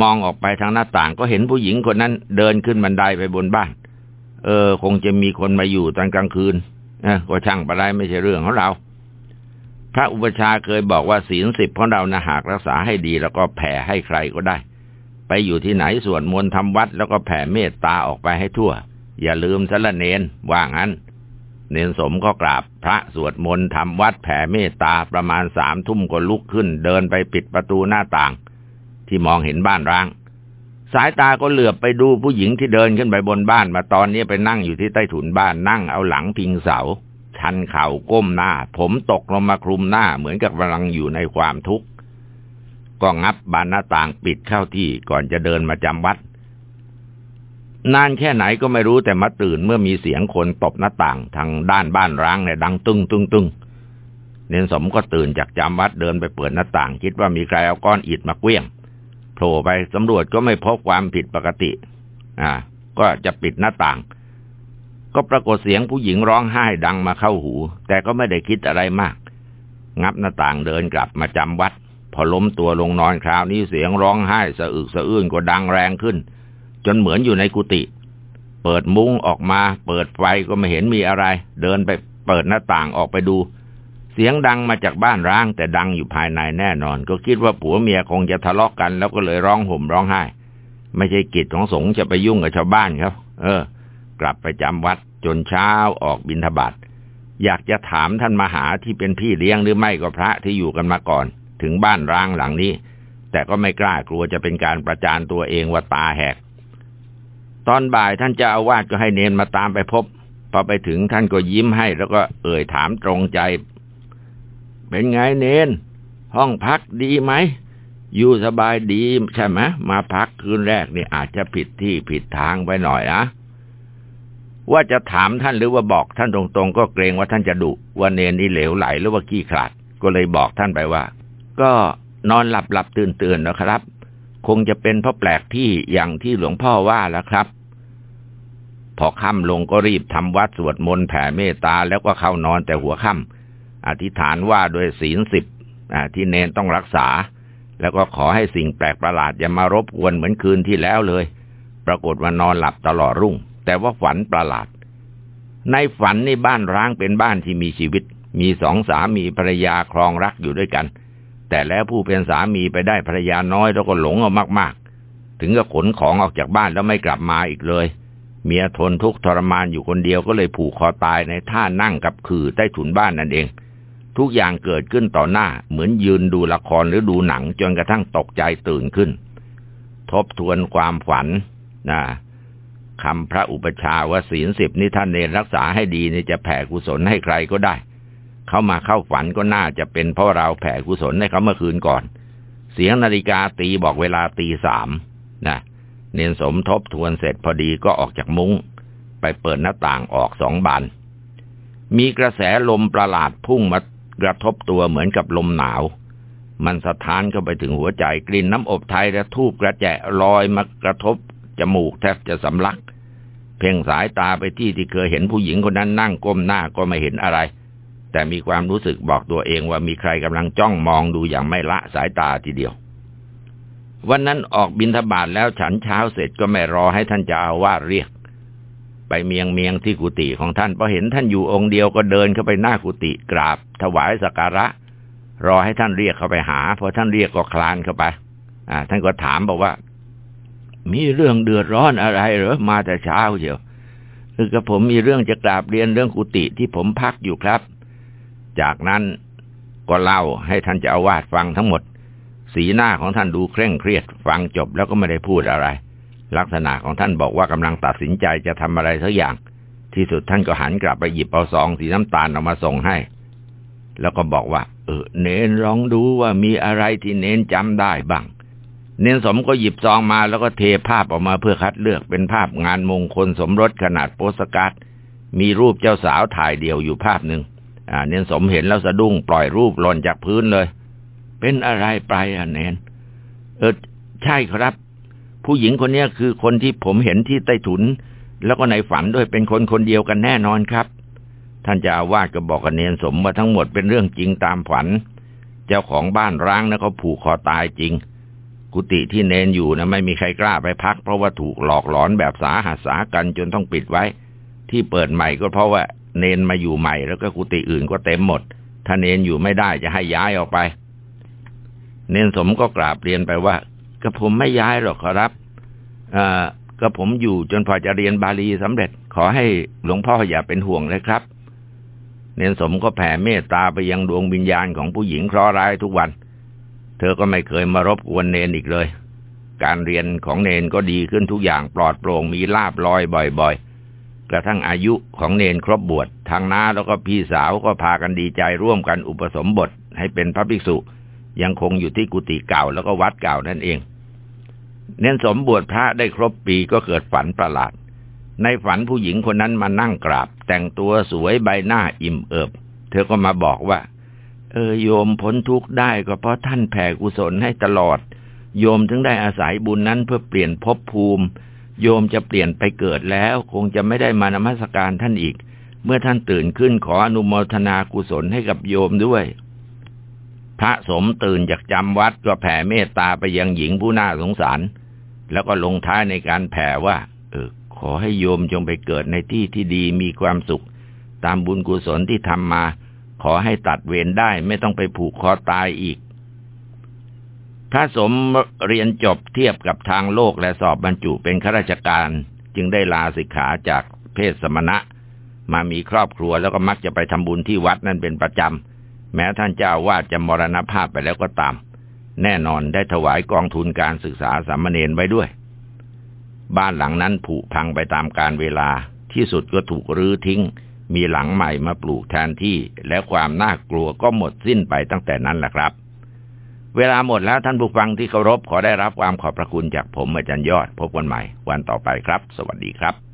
มองออกไปทางหน้าต่างก็เห็นผู้หญิงคนนั้น เดินขึ้นบันไดไปบนบ้าน เออ คงจะมีคนมาอยู่ตอนกลางคืนเออก็ช่างไปได้ไม่ใช่เรื่องของเรา พระอุปชาเคยบอกว่าศีลสิบของเรานะหากรักษาให้ดีแล้วก็แผ่ให้ใครก็ได้ ไปอยู่ที่ไหนส่วดมนต์ทำวัดแล้วก็แผ่เมตตาออกไปให้ทั่ว อย่าลืมสละเนนว่างั้น เนนสมก็กราบพระสวดมนต์ทำวัดแผ่เมตตาประมาณสามทุ่มก็ลุกขึ้น เดินไปปิดประตูหน้าต่าง ที่มองเห็นบ้านร้าง สายตาก็เหลือบไปดูผู้หญิงที่เดินขึ้นไปบนบ้านมาตอนนี้ไปนั่งอยู่ที่ใต้ถุนบ้านนั่งเอาหลังพิงเสา ชันเข่าก้มหน้า ผมตกลงมาคลุมหน้าเหมือนกับกำลังอยู่ในความทุกข์ก็งับบานหน้าต่างปิดเข้าที่ก่อนจะเดินมาจำวัด นานแค่ไหนก็ไม่รู้แต่มาตื่นเมื่อมีเสียงคนตบหน้าต่างทางด้านบ้านร้างเนี่ยดังตึ้งตึ้งตึ้งเนนสมก็ตื่นจากจำวัดเดินไปเปิดหน้าต่าง คิดว่ามีใครเอาก้อนอิฐมาเกลี้ยงโผล่ไปสำรวจก็ไม่พบความผิดปกติ อ่า ก็จะปิดหน้าต่าง ก็ปรากฏเสียงผู้หญิงร้องไห้ดังมาเข้าหู แต่ก็ไม่ได้คิดอะไรมาก งับหน้าต่างเดินกลับมาจำวัด พอล้มตัวลงนอนคราวนี้เสียงร้องไห้สะอึกสะอื้นก็ดังแรงขึ้น จนเหมือนอยู่ในกุฏิเปิดมุ้งออกมา เปิดไฟก็ไม่เห็นมีอะไร เดินไปเปิดหน้าต่างออกไปดู เสียงดังมาจากบ้านร้าง แต่ดังอยู่ภายในแน่นอน ก็คิดว่าผัวเมียคงจะทะเลาะกกัน แล้วก็เลยร้องห่มร้องไห้ ไม่ใช่กิจของสงฆ์จะไปยุ่งกับชาวบ้านครับเออ กลับไปจำวัดจนเช้าออกบิณฑบาตอยากจะถามท่านมหาที่เป็นพี่เลี้ยงหรือไม่ก็พระที่อยู่กันมาก่อน ถึงบ้านร้างหลังนี้ แต่ก็ไม่กล้ากลัวจะเป็นการประจานตัวเองว่าตาแหก ตอนบ่ายท่านเจ้าอาวาสก็ให้เนนมาตามไปพบ พอไปถึงท่านก็ยิ้มให้ แล้วก็เอ่ยถามตรงใจ เป็นไงเนน ห้องพักดีไหม อยู่สบายดีใช่ไหมมาพักคืนแรกนี่อาจจะผิดที่ผิดทางไปหน่อยนะว่าจะถามท่านหรือว่าบอกท่านตรงๆ ก็เกรงว่าท่านจะดุว่าเนนนี่เหลวไหลหรือว่าขี้ขลาดก็เลยบอกท่านไปว่า ก็นอนหลับหลับตื่นตื่นนะครับ คงจะเป็นเพราะแปลกที่อย่างที่หลวงพ่อว่าแล้วครับ พอค่ำลงก็รีบทำวัดสวดมนต์แผ่เมตตาแล้วก็เข้านอนแต่หัวค่ำอธิษฐานว่าโดยศีลสิบที่เนนต้องรักษา แล้วก็ขอให้สิ่งแปลกประหลาดอย่ามารบกวนเหมือนคืนที่แล้วเลย ปรากฏว่านอนหลับตลอดรุ่ง แต่ว่าฝันประหลาด ในฝันนี่บ้านร้างเป็นบ้านที่มีชีวิต มีสองสามีภรรยาครองรักอยู่ด้วยกัน แต่แล้วผู้เป็นสามีไปได้ภรรยาน้อยแล้วก็หลงเอามาก ๆ ถึงกับขนของออกจากบ้านแล้วไม่กลับมาอีกเลย เมียทนทุกข์ทรมานอยู่คนเดียวก็เลยผูกคอตายในท่านั่งกับขื่อใต้ถุนบ้านนั่นเอง ทุกอย่างเกิดขึ้นต่อหน้าเหมือนยืนดูละครหรือดูหนังจนกระทั่งตกใจตื่นขึ้น ทบทวนความฝันนะคำพระอุปชาว่าศีลสิบนี่ท่านเนรรักษาให้ดีนี่จะแผ่กุศลให้ใครก็ได้ เขามาเข้าฝันก็น่าจะเป็นเพราะเราแผ่กุศลให้เขาเมื่อคืนก่อน เสียงนาฬิกาตีบอกเวลาตีสาม เนียนสมทบทวนเสร็จพอดีก็ออกจากมุง้ง ไปเปิดหน้าต่างออกสองบาน มีกระแสลมประหลาดพุ่งมากระทบตัวเหมือนกับลมหนาว มันสะท้านเข้าไปถึงหัวใจกลิ่นน้ำอบไทยและทูบกระแจะลอยมากระทบ จมูกแทบจะสำลัก เพ่งสายตาไปที่ที่เคยเห็นผู้หญิงคนนั้นนั่งก้มหน้าก็ไม่เห็นอะไร แต่มีความรู้สึกบอกตัวเองว่ามีใครกำลังจ้องมองดูอย่างไม่ละสายตาทีเดียว วันนั้นออกบินทบาทแล้วฉันเช้าเสร็จก็ไม่รอให้ท่านจะอาว่าเรียก ไปเมียงเมียงที่กุฏิของท่านพอเห็นท่านอยู่องค์เดียวก็เดินเข้าไปหน้ากุฏิกราบ ถวายสักการะ รอให้ท่านเรียกเข้าไปหาพอท่านเรียกก็คลานเข้าไป อ่า ท่านก็ถามบอกว่า มีเรื่องเดือดร้อนอะไรเหรอมาแต่เช้าเชียวคือกับผมมีเรื่องจะกราบเรียนเรื่องกุฏิที่ผมพักอยู่ครับ จากนั้นก็เล่าให้ท่านเจ้าอาวาสฟังทั้งหมด สีหน้าของท่านดูเคร่งเครียด ฟังจบแล้วก็ไม่ได้พูดอะไร ลักษณะของท่านบอกว่ากำลังตัดสินใจจะทำอะไรสักอย่าง ที่สุดท่านก็หันกลับไปหยิบเอาซองสีน้ำตาลออกมาส่งให้ แล้วก็บอกว่า เออ เนนลองดูว่ามีอะไรที่เนนจำได้บ้าง เนนสมก็หยิบซองมาแล้วก็เทภาพออกมาเพื่อคัดเลือกเป็นภาพงานมงคลสมรสขนาดโปสการ์ดมีรูปเจ้าสาวถ่ายเดี่ยวอยู่ภาพหนึ่งอ่า เนนสมเห็นแล้วสะดุ้งปล่อยรูปหล่นจากพื้นเลย เป็นอะไรไปอะเนนเออใช่ครับ ผู้หญิงคนนี้คือคนที่ผมเห็นที่ใต้ถุน แล้วก็ในฝันด้วยเป็นคนคนเดียวกันแน่นอนครับ ท่านจะอาวาสก็บอกกับเนนสมว่าทั้งหมดเป็นเรื่องจริงตามฝัน เจ้าของบ้านร้างนะเขาผูกคอตายจริง กุฏิที่เนนอยู่นะไม่มีใครกล้าไปพัก เพราะว่าถูกหลอกหลอนแบบสาหัสสากันจนต้องปิดไว้ ที่เปิดใหม่ก็เพราะว่าเนนมาอยู่ใหม่แล้วก็กุฏิอื่นก็เต็มหมด ถ้าเนนอยู่ไม่ได้จะให้ย้ายออกไป เนนสมก็กราบเรียนไปว่าก็ผมไม่ย้ายหรอกครับอ่าก็ผมอยู่จนพอจะเรียนบาลีสำเร็จ ขอให้หลวงพ่ออย่าเป็นห่วงเลยครับ เนนสมก็แผ่เมตตาไปยังดวงวิญญาณของผู้หญิงเคราะห์ร้ายทุกวัน เธอก็ไม่เคยมารบกวนเนนอีกเลย การเรียนของเนนก็ดีขึ้นทุกอย่างปลอดโปร่งมีลาบลอยบ่อย ๆ กระทั่งอายุของเนนครบบวชทางน้าแล้วก็พี่สาวก็พากันดีใจร่วมกันอุปสมบทให้เป็นพระภิกษุ ยังคงอยู่ที่กุฏิเก่าแล้วก็วัดเก่านั่นเอง เน้นสมบวชพระได้ครบปีก็เกิดฝันประหลาด ในฝันผู้หญิงคนนั้นมานั่งกราบ แต่งตัวสวยใบหน้าอิ่มเอิบ เธอก็มาบอกว่า เออโยมพ้นทุกข์ได้ก็เพราะท่านแผ่กุศลให้ตลอด โยมถึงได้อาศัยบุญนั้นเพื่อเปลี่ยนภพภูมิ โยมจะเปลี่ยนไปเกิดแล้ว คงจะไม่ได้มานมัสการท่านอีก เมื่อท่านตื่นขึ้นขออนุโมทนากุศลให้กับโยมด้วย พระสมตื่นจากจำวัดก็แผ่เมตตาไปยังหญิงผู้น่าสงสาร แล้วก็ลงท้ายในการแผ่ว่า เออ ขอให้โยมจงไปเกิดในที่ที่ดีมีความสุข ตามบุญกุศลที่ทำมา ขอให้ตัดเวรได้ไม่ต้องไปผูกคอตายอีก พระสมเรียนจบเทียบกับทางโลกและสอบบรรจุเป็นข้าราชการ จึงได้ลาสิกขาจากเพศสมณะ มามีครอบครัวแล้วก็มักจะไปทำบุญที่วัดนั่นเป็นประจำ แม้ท่านเจ้าวาดจะมรณภาพไปแล้วก็ตาม แน่นอนได้ถวายกองทุนการศึกษาสามเณรไว้ด้วย บ้านหลังนั้นผุพังไปตามการเวลาที่สุดก็ถูกรื้อทิ้ง มีหลังใหม่มาปลูกแทนที่ และความน่ากลัวก็หมดสิ้นไปตั้งแต่นั้นแหละครับ เวลาหมดแล้วท่านผู้ฟังที่เคารพขอได้รับความขอบพระคุณจากผมอาจารย์ยอด พบกันใหม่ วันต่อไปครับ สวัสดีครับ